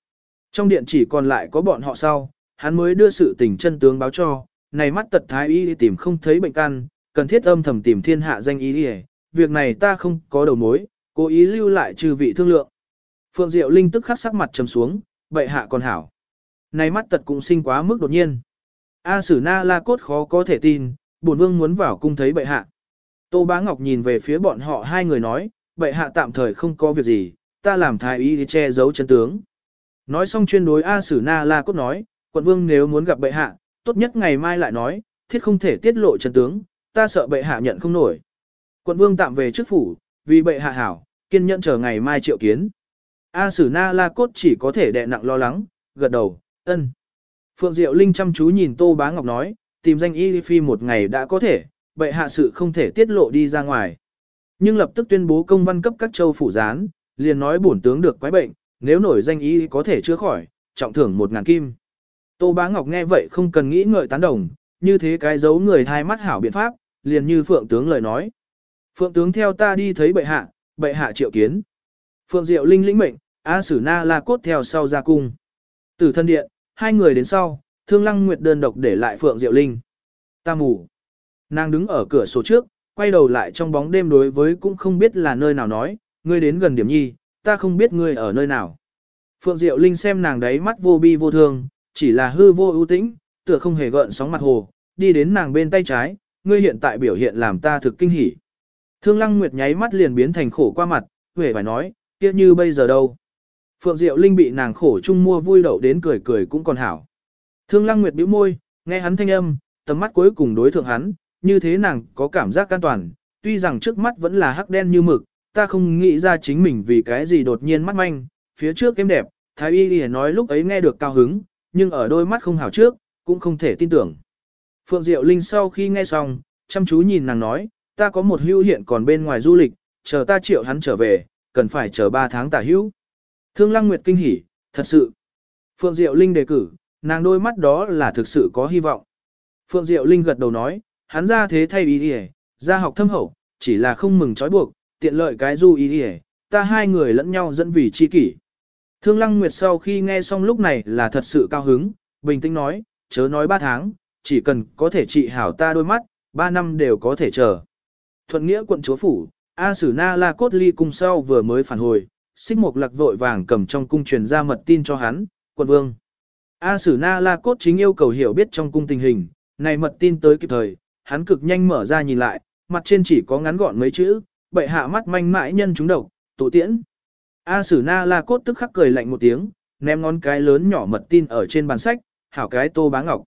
Trong điện chỉ còn lại có bọn họ sau, hắn mới đưa sự tình chân tướng báo cho, này mắt tật thái y tìm không thấy bệnh căn, cần thiết âm thầm tìm thiên hạ danh y đi việc này ta không có đầu mối, cố ý lưu lại trừ vị thương lượng. Phượng Diệu Linh tức khắc sắc mặt trầm xuống, bệ hạ còn hảo. Này mắt tật cũng sinh quá mức đột nhiên. A Sử Na La Cốt khó có thể tin, bổn vương muốn vào cung thấy bệ hạ. Tô Bá Ngọc nhìn về phía bọn họ hai người nói, bệ hạ tạm thời không có việc gì, ta làm thái y đi che giấu chân tướng. Nói xong chuyên đối A Sử Na La Cốt nói, quận vương nếu muốn gặp bệ hạ, tốt nhất ngày mai lại nói, thiết không thể tiết lộ chân tướng, ta sợ bệ hạ nhận không nổi. Quận vương tạm về trước phủ, vì bệ hạ hảo, kiên nhẫn chờ ngày mai triệu kiến. A Sử Na La Cốt chỉ có thể đè nặng lo lắng, gật đầu, ân. Phượng Diệu Linh chăm chú nhìn Tô Bá Ngọc nói, tìm danh y phi một ngày đã có thể, bệ hạ sự không thể tiết lộ đi ra ngoài. Nhưng lập tức tuyên bố công văn cấp các châu phủ gián, liền nói bổn tướng được quái bệnh, nếu nổi danh y có thể chữa khỏi, trọng thưởng một ngàn kim. Tô Bá Ngọc nghe vậy không cần nghĩ ngợi tán đồng, như thế cái giấu người thai mắt hảo biện pháp, liền như Phượng tướng lời nói. Phượng tướng theo ta đi thấy bệ hạ, bệ hạ triệu kiến. Phượng Diệu Linh lĩnh mệnh, A Sử Na La Cốt theo sau ra cung. Từ thân điện, hai người đến sau, Thương Lăng Nguyệt đơn độc để lại Phượng Diệu Linh. Ta mù. Nàng đứng ở cửa sổ trước, quay đầu lại trong bóng đêm đối với cũng không biết là nơi nào nói, ngươi đến gần điểm nhi, ta không biết ngươi ở nơi nào. Phượng Diệu Linh xem nàng đấy mắt vô bi vô thương, chỉ là hư vô ưu tĩnh, tựa không hề gợn sóng mặt hồ, đi đến nàng bên tay trái, ngươi hiện tại biểu hiện làm ta thực kinh hỉ. Thương Lăng Nguyệt nháy mắt liền biến thành khổ qua mặt, huệ phải nói, kia như bây giờ đâu. Phượng Diệu Linh bị nàng khổ chung mua vui đậu đến cười cười cũng còn hảo. Thương Lăng Nguyệt bĩu môi, nghe hắn thanh âm, tầm mắt cuối cùng đối thượng hắn, như thế nàng có cảm giác an toàn, tuy rằng trước mắt vẫn là hắc đen như mực, ta không nghĩ ra chính mình vì cái gì đột nhiên mắt manh, phía trước em đẹp, Thái Y Y nói lúc ấy nghe được cao hứng, nhưng ở đôi mắt không hảo trước, cũng không thể tin tưởng. Phượng Diệu Linh sau khi nghe xong, chăm chú nhìn nàng nói, ta có một hưu hiện còn bên ngoài du lịch, chờ ta triệu hắn trở về, cần phải chờ 3 tháng tả hữu. Thương Lăng Nguyệt kinh hỉ, thật sự. Phượng Diệu Linh đề cử, nàng đôi mắt đó là thực sự có hy vọng. Phượng Diệu Linh gật đầu nói, hắn ra thế thay ý đi ra học thâm hậu, chỉ là không mừng trói buộc, tiện lợi cái du ý ỉa ta hai người lẫn nhau dẫn vì chi kỷ. Thương Lăng Nguyệt sau khi nghe xong lúc này là thật sự cao hứng, bình tĩnh nói, chớ nói ba tháng, chỉ cần có thể trị hảo ta đôi mắt, ba năm đều có thể chờ. Thuận nghĩa quận chúa phủ, A Sử Na La Cốt Ly cung sau vừa mới phản hồi, xích mục lạc vội vàng cầm trong cung truyền ra mật tin cho hắn, quận vương. A Sử Na La Cốt chính yêu cầu hiểu biết trong cung tình hình, này mật tin tới kịp thời, hắn cực nhanh mở ra nhìn lại, mặt trên chỉ có ngắn gọn mấy chữ, bệ hạ mắt manh mãi nhân chúng độc, tụ tiễn. A Sử Na La Cốt tức khắc cười lạnh một tiếng, ném ngón cái lớn nhỏ mật tin ở trên bàn sách, hảo cái tô bá ngọc.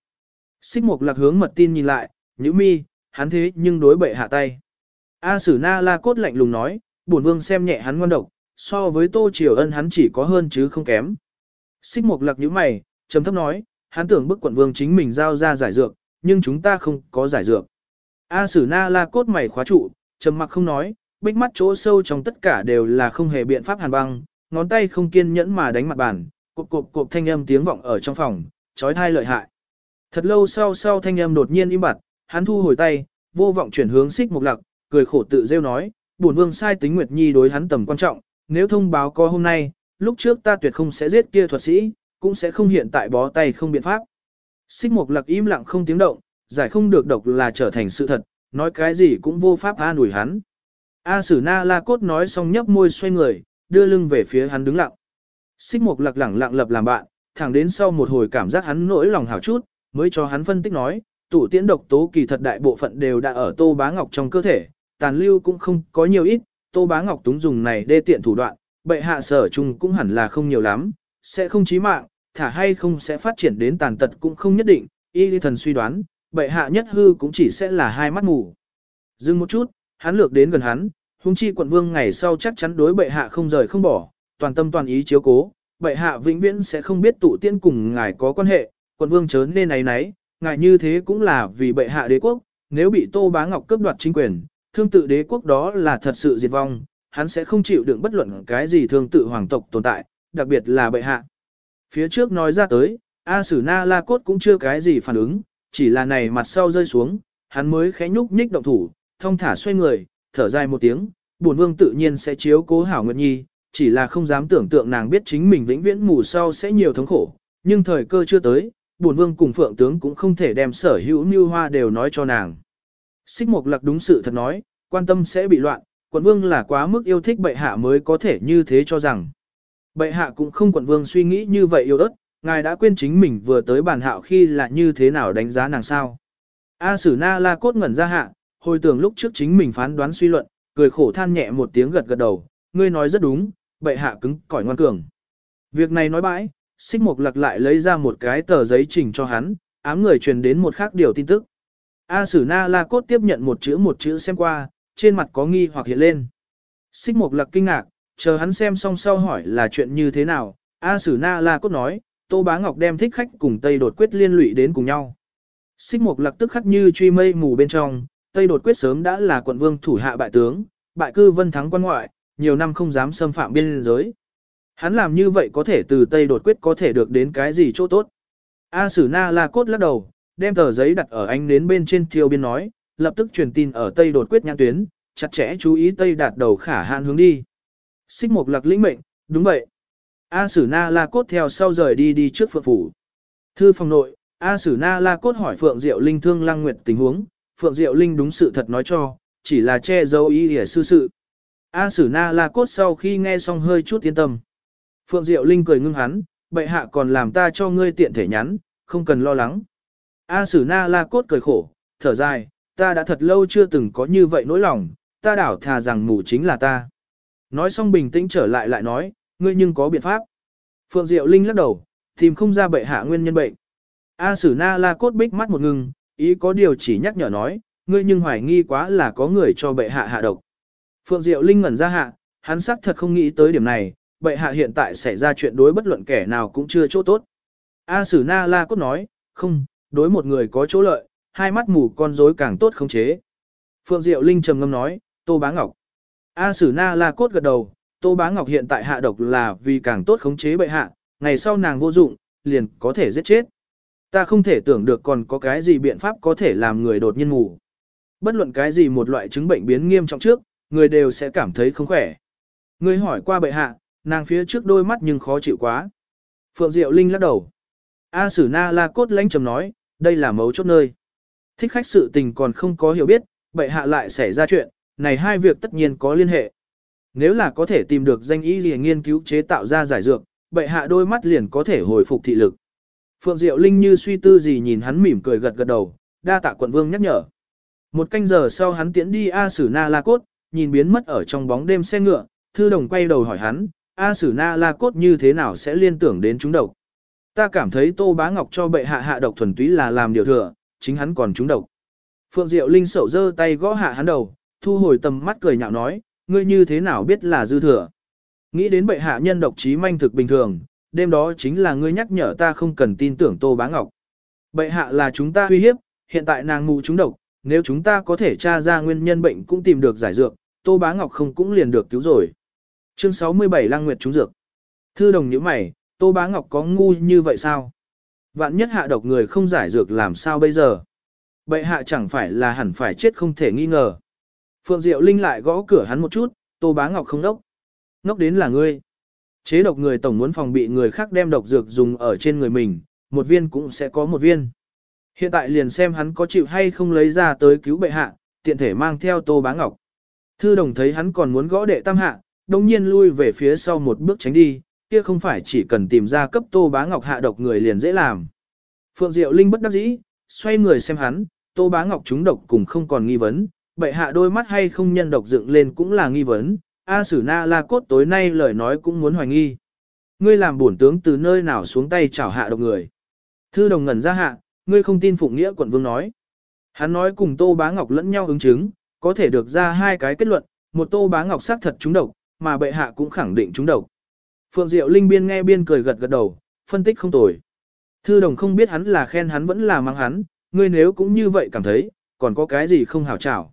Xích mục lạc hướng mật tin nhìn lại, nhữ mi, hắn thế nhưng đối bệ hạ tay. A Sử Na La Cốt lạnh lùng nói, bổn vương xem nhẹ hắn ngoan độc, so với Tô Triều Ân hắn chỉ có hơn chứ không kém. Xích mục Lạc nhíu mày, trầm thấp nói, hắn tưởng bức quận vương chính mình giao ra giải dược, nhưng chúng ta không có giải dược. A Sử Na La Cốt mày khóa trụ, trầm mặc không nói, bích mắt chỗ sâu trong tất cả đều là không hề biện pháp hàn băng, ngón tay không kiên nhẫn mà đánh mặt bàn, cộp cộp cộp thanh âm tiếng vọng ở trong phòng, chói tai lợi hại. Thật lâu sau sau thanh âm đột nhiên im bặt, hắn thu hồi tay, vô vọng chuyển hướng Xích mục lặc, cười khổ tự rêu nói, bổn vương sai tính Nguyệt Nhi đối hắn tầm quan trọng, nếu thông báo có hôm nay, lúc trước ta tuyệt không sẽ giết kia thuật sĩ, cũng sẽ không hiện tại bó tay không biện pháp. Xích mục lặc im lặng không tiếng động, giải không được độc là trở thành sự thật, nói cái gì cũng vô pháp an ủi hắn. A Sử Na La Cốt nói xong nhấp môi xoay người, đưa lưng về phía hắn đứng lặng. Xích Mộc Lạc lẳng lặng lập làm bạn, thẳng đến sau một hồi cảm giác hắn nỗi lòng hảo chút, mới cho hắn phân tích nói, tụ tiễn độc tố kỳ thật đại bộ phận đều đã ở Tô Bá Ngọc trong cơ thể, tàn lưu cũng không có nhiều ít, Tô Bá Ngọc túng dùng này đê tiện thủ đoạn, bệ hạ sở chung cũng hẳn là không nhiều lắm, sẽ không chí mạng, thả hay không sẽ phát triển đến tàn tật cũng không nhất định, y lý thần suy đoán, bệ hạ nhất hư cũng chỉ sẽ là hai mắt mù. Dừng một chút, hắn lược đến gần hắn, hung chi quận vương ngày sau chắc chắn đối bệ hạ không rời không bỏ, toàn tâm toàn ý chiếu cố, bệ hạ vĩnh viễn sẽ không biết tụ tiên cùng ngài có quan hệ, quận vương chớ nên này nấy, ngài như thế cũng là vì bệ hạ đế quốc, nếu bị Tô Bá Ngọc cướp đoạt chính quyền, thương tự đế quốc đó là thật sự diệt vong, hắn sẽ không chịu đựng bất luận cái gì thương tự hoàng tộc tồn tại, đặc biệt là bệ hạ. Phía trước nói ra tới, A Sử Na La Cốt cũng chưa cái gì phản ứng, chỉ là này mặt sau rơi xuống, hắn mới khẽ nhúc nhích động thủ, thông thả xoay người, thở dài một tiếng, buồn vương tự nhiên sẽ chiếu cố hảo Nguyệt Nhi, chỉ là không dám tưởng tượng nàng biết chính mình vĩnh viễn mù sau sẽ nhiều thống khổ, nhưng thời cơ chưa tới, buồn vương cùng phượng tướng cũng không thể đem sở hữu mưu hoa đều nói cho nàng. Xích Mộc Lạc đúng sự thật nói, quan tâm sẽ bị loạn, quận vương là quá mức yêu thích bệ hạ mới có thể như thế cho rằng. Bệ hạ cũng không quận vương suy nghĩ như vậy yêu đất, ngài đã quên chính mình vừa tới bàn hạo khi là như thế nào đánh giá nàng sao. A Sử Na La cốt ngẩn ra hạ, hồi tưởng lúc trước chính mình phán đoán suy luận, cười khổ than nhẹ một tiếng gật gật đầu, ngươi nói rất đúng, bệ hạ cứng cỏi ngoan cường. Việc này nói bãi, xích mục lặc lại lấy ra một cái tờ giấy trình cho hắn, ám người truyền đến một khác điều tin tức. A Sử Na La Cốt tiếp nhận một chữ một chữ xem qua, trên mặt có nghi hoặc hiện lên. Xích mục lặc kinh ngạc, chờ hắn xem xong sau hỏi là chuyện như thế nào. A Sử Na La Cốt nói, Tô Bá Ngọc đem thích khách cùng Tây đột quyết liên lụy đến cùng nhau. Xích mục lặc tức khắc như truy mây mù bên trong, Tây đột quyết sớm đã là quận vương thủ hạ bại tướng, bại cư vân thắng quan ngoại, nhiều năm không dám xâm phạm biên giới. Hắn làm như vậy có thể từ Tây đột quyết có thể được đến cái gì chỗ tốt. A Sử Na La Cốt lắc đầu, đem tờ giấy đặt ở ánh nến bên trên thiêu biên nói, lập tức truyền tin ở Tây đột quyết nhãn tuyến, chặt chẽ chú ý Tây đạt đầu khả hạn hướng đi. Xích Mộc Lạc lĩnh mệnh, đúng vậy. A Sử Na La Cốt theo sau rời đi đi trước phượng phủ. Thư phòng nội, A Sử Na La Cốt hỏi Phượng Diệu Linh thương Lăng Nguyệt tình huống, Phượng Diệu Linh đúng sự thật nói cho, chỉ là che giấu ý để sư sự. A Sử Na La Cốt sau khi nghe xong hơi chút yên tâm. Phượng Diệu Linh cười ngưng hắn, bệ hạ còn làm ta cho ngươi tiện thể nhắn, không cần lo lắng. A Sử Na La Cốt cười khổ, thở dài, ta đã thật lâu chưa từng có như vậy nỗi lòng, ta đảo thà rằng mù chính là ta. Nói xong bình tĩnh trở lại lại nói, ngươi nhưng có biện pháp. Phượng Diệu Linh lắc đầu, tìm không ra bệ hạ nguyên nhân bệnh. A Sử Na La Cốt bích mắt một ngừng, ý có điều chỉ nhắc nhở nói, ngươi nhưng hoài nghi quá là có người cho bệ hạ hạ độc. Phượng Diệu Linh ngẩn ra hạ, hắn xác thật không nghĩ tới điểm này, bệ hạ hiện tại xảy ra chuyện đối bất luận kẻ nào cũng chưa chỗ tốt. A Sử Na La Cốt nói, không, đối một người có chỗ lợi, hai mắt mù con rối càng tốt không chế. Phượng Diệu Linh trầm ngâm nói, Tô Bá Ngọc. A Sử Na La Cốt gật đầu, Tô Bá Ngọc hiện tại hạ độc là vì càng tốt khống chế bệ hạ, ngày sau nàng vô dụng, liền có thể giết chết. Ta không thể tưởng được còn có cái gì biện pháp có thể làm người đột nhiên ngủ. Bất luận cái gì một loại chứng bệnh biến nghiêm trọng trước, người đều sẽ cảm thấy không khỏe. Người hỏi qua bệ hạ, nàng phía trước đôi mắt nhưng khó chịu quá. Phượng Diệu Linh lắc đầu. A Sử Na La Cốt lãnh trầm nói, đây là mấu chốt nơi. Thích khách sự tình còn không có hiểu biết, bệ hạ lại xảy ra chuyện, này hai việc tất nhiên có liên hệ. Nếu là có thể tìm được danh y liền nghiên cứu chế tạo ra giải dược, bệ hạ đôi mắt liền có thể hồi phục thị lực. Phượng Diệu Linh như suy tư gì nhìn hắn mỉm cười gật gật đầu, đa tạ quận vương nhắc nhở. Một canh giờ sau hắn tiễn đi A Sử Na La Cốt, nhìn biến mất ở trong bóng đêm xe ngựa, thư đồng quay đầu hỏi hắn, A Sử Na La Cốt như thế nào sẽ liên tưởng đến chúng độc. Ta cảm thấy Tô Bá Ngọc cho bệ hạ hạ độc thuần túy là làm điều thừa, chính hắn còn chúng độc. Phượng Diệu Linh sậu dơ tay gõ hạ hắn đầu, thu hồi tầm mắt cười nhạo nói, ngươi như thế nào biết là dư thừa. Nghĩ đến bệ hạ nhân độc trí manh thực bình thường, đêm đó chính là ngươi nhắc nhở ta không cần tin tưởng Tô Bá Ngọc. Bệ hạ là chúng ta uy hiếp, hiện tại nàng mù chúng độc, nếu chúng ta có thể tra ra nguyên nhân bệnh cũng tìm được giải dược, Tô Bá Ngọc không cũng liền được cứu rồi. Chương 67 Lăng Nguyệt trúng dược. Thư đồng như mày, Tô Bá Ngọc có ngu như vậy sao? Vạn nhất hạ độc người không giải dược làm sao bây giờ? Bệ hạ chẳng phải là hẳn phải chết không thể nghi ngờ. Phượng Diệu Linh lại gõ cửa hắn một chút, Tô Bá Ngọc không đốc. Ngốc đến là ngươi. Chế độc người tổng muốn phòng bị người khác đem độc dược dùng ở trên người mình, một viên cũng sẽ có một viên. Hiện tại liền xem hắn có chịu hay không lấy ra tới cứu bệ hạ, tiện thể mang theo Tô Bá Ngọc. Thư đồng thấy hắn còn muốn gõ đệ tam hạ, đồng nhiên lui về phía sau một bước tránh đi, kia không phải chỉ cần tìm ra cấp Tô Bá Ngọc hạ độc người liền dễ làm. Phượng Diệu Linh bất đắc dĩ, xoay người xem hắn, Tô Bá Ngọc trúng độc cùng không còn nghi vấn, bệ hạ đôi mắt hay không nhân độc dựng lên cũng là nghi vấn, A Sử Na La Cốt tối nay lời nói cũng muốn hoài nghi. Ngươi làm bổn tướng từ nơi nào xuống tay chảo hạ độc người. Thư đồng ngẩn ra hạ, ngươi không tin Phụng Nghĩa quận vương nói. Hắn nói cùng Tô Bá Ngọc lẫn nhau ứng chứng, có thể được ra hai cái kết luận, một Tô Bá Ngọc xác thật trúng độc, mà bệ hạ cũng khẳng định trúng độc. Phượng Diệu Linh biên nghe biên cười gật gật đầu, phân tích không tồi. Thư đồng không biết hắn là khen hắn vẫn là mang hắn, ngươi nếu cũng như vậy cảm thấy, còn có cái gì không hảo trảo.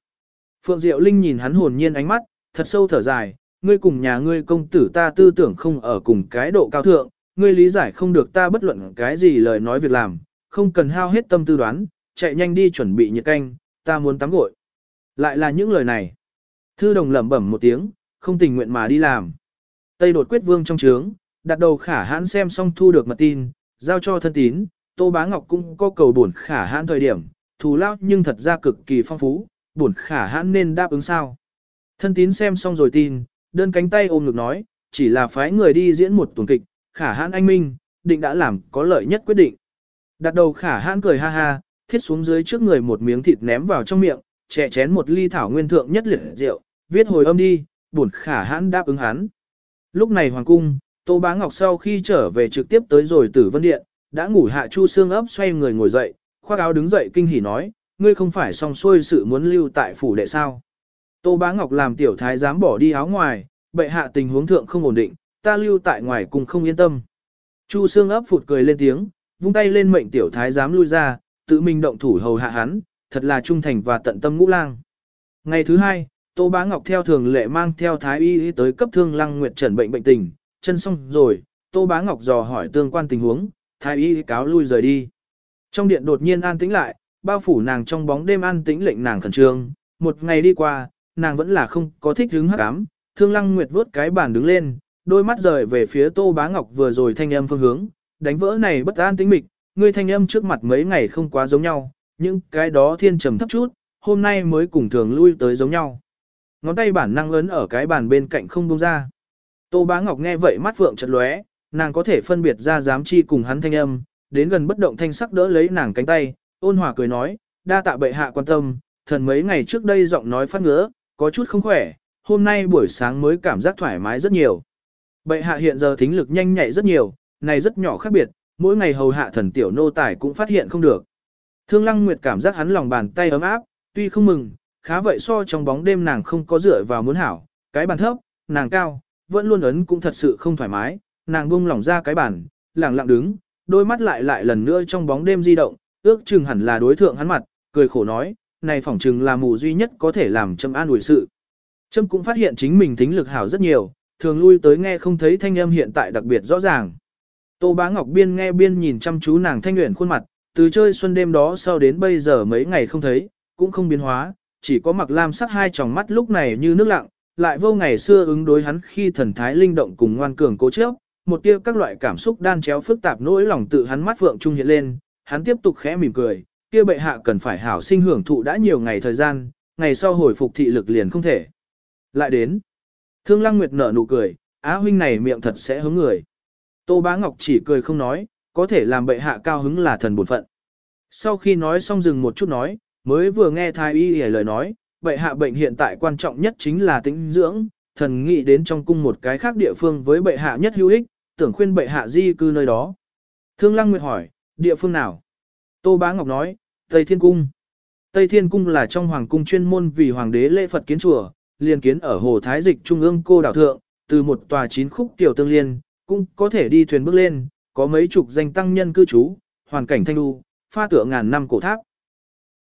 Phượng Diệu Linh nhìn hắn hồn nhiên ánh mắt, thật sâu thở dài, ngươi cùng nhà ngươi công tử ta tư tưởng không ở cùng cái độ cao thượng, ngươi lý giải không được ta bất luận cái gì lời nói việc làm, không cần hao hết tâm tư đoán, chạy nhanh đi chuẩn bị nhiệt canh, ta muốn tắm gội. Lại là những lời này. Thư đồng lẩm bẩm một tiếng, không tình nguyện mà đi làm. Tây đột quyết vương trong trướng, đặt đầu khả hãn xem xong thu được mật tin, giao cho thân tín, Tô Bá Ngọc cũng có cầu bổn khả hãn thời điểm, thù lao nhưng thật ra cực kỳ phong phú, bổn khả hãn nên đáp ứng sao. Thân tín xem xong rồi tin, đơn cánh tay ôm ngực nói, chỉ là phái người đi diễn một tuần kịch, khả hãn anh minh, định đã làm có lợi nhất quyết định. Đặt đầu khả hãn cười ha ha, thiết xuống dưới trước người một miếng thịt ném vào trong miệng, chè chén một ly thảo nguyên thượng nhất liệt rượu, viết hồi âm đi, buồn khả hãn đáp ứng hắn. Lúc này hoàng cung, Tô Bá Ngọc sau khi trở về trực tiếp tới rồi tử vân điện, đã ngủ hạ chu xương ấp xoay người ngồi dậy, khoác áo đứng dậy kinh hỉ nói, ngươi không phải xong xuôi sự muốn lưu tại phủ đệ sao. Tô Bá Ngọc làm tiểu thái dám bỏ đi áo ngoài, bệ hạ tình huống thượng không ổn định, ta lưu tại ngoài cùng không yên tâm. Chu Sương ấp phụt cười lên tiếng, vung tay lên mệnh tiểu thái dám lui ra, tự mình động thủ hầu hạ hắn, thật là trung thành và tận tâm ngũ lang. Ngày thứ hai, Tô Bá Ngọc theo thường lệ mang theo thái y tới cấp thương lăng nguyệt trần bệnh bệnh tình, chân xong rồi, Tô Bá Ngọc dò hỏi tương quan tình huống, thái y cáo lui rời đi. Trong điện đột nhiên an tĩnh lại, bao phủ nàng trong bóng đêm an tĩnh lệnh nàng khẩn trương, một ngày đi qua, nàng vẫn là không có thích hứng hắc ám, thương lăng nguyệt vớt cái bàn đứng lên, đôi mắt rời về phía Tô Bá Ngọc vừa rồi thanh âm phương hướng, đánh vỡ này bất an tĩnh mịch, ngươi thanh âm trước mặt mấy ngày không quá giống nhau, nhưng cái đó thiên trầm thấp chút, hôm nay mới cùng thường lui tới giống nhau. Ngón tay bản năng ấn ở cái bàn bên cạnh không buông ra. Tô Bá Ngọc nghe vậy mắt phượng chợt lóe, nàng có thể phân biệt ra dám chi cùng hắn thanh âm, đến gần bất động thanh sắc đỡ lấy nàng cánh tay, ôn hòa cười nói, đa tạ bệ hạ quan tâm, thần mấy ngày trước đây giọng nói phát ngứa, có chút không khỏe, hôm nay buổi sáng mới cảm giác thoải mái rất nhiều. Bệ hạ hiện giờ thính lực nhanh nhạy rất nhiều, này rất nhỏ khác biệt, mỗi ngày hầu hạ thần tiểu nô tài cũng phát hiện không được. Thương Lăng Nguyệt cảm giác hắn lòng bàn tay ấm áp, tuy không mừng, khá vậy so trong bóng đêm nàng không có dựa vào muốn hảo, cái bàn thấp, nàng cao, vẫn luôn ấn cũng thật sự không thoải mái, nàng buông lỏng ra cái bàn, lặng lặng đứng, đôi mắt lại lại lần nữa trong bóng đêm di động, ước chừng hẳn là đối thượng hắn mặt, cười khổ nói, này phỏng chừng là mù duy nhất có thể làm châm an ủi sự. Trâm cũng phát hiện chính mình tính lực hảo rất nhiều, thường lui tới nghe không thấy thanh âm hiện tại đặc biệt rõ ràng. Tô Bá Ngọc Biên nghe biên nhìn chăm chú nàng thanh nguyện khuôn mặt, từ chơi xuân đêm đó sau đến bây giờ mấy ngày không thấy, cũng không biến hóa, chỉ có mặc lam sắc hai tròng mắt lúc này như nước lặng, lại vô ngày xưa ứng đối hắn khi thần thái linh động cùng ngoan cường cố chấp, một tia các loại cảm xúc đan chéo phức tạp nỗi lòng tự hắn mắt phượng trung hiện lên, hắn tiếp tục khẽ mỉm cười, kia bệ hạ cần phải hảo sinh hưởng thụ đã nhiều ngày thời gian, ngày sau hồi phục thị lực liền không thể. Lại đến, thương lăng nguyệt nở nụ cười, á huynh này miệng thật sẽ hứng người. Tô bá ngọc chỉ cười không nói, có thể làm bệ hạ cao hứng là thần bổn phận. Sau khi nói xong dừng một chút nói, mới vừa nghe thái y hề lời nói, bệ hạ bệnh hiện tại quan trọng nhất chính là tĩnh dưỡng, thần nghĩ đến trong cung một cái khác địa phương với bệ hạ nhất hữu ích, tưởng khuyên bệ hạ di cư nơi đó. Thương Lăng Nguyệt hỏi, địa phương nào? Tô Bá Ngọc nói, Tây Thiên Cung. Tây Thiên Cung là trong hoàng cung chuyên môn vì hoàng đế lễ Phật kiến chùa, liên kiến ở Hồ Thái Dịch Trung ương cô đảo thượng, từ một tòa chín khúc tiểu tương liên, cũng có thể đi thuyền bước lên, có mấy chục danh tăng nhân cư trú, hoàn cảnh thanh đu, pha tựa ngàn năm cổ tháp.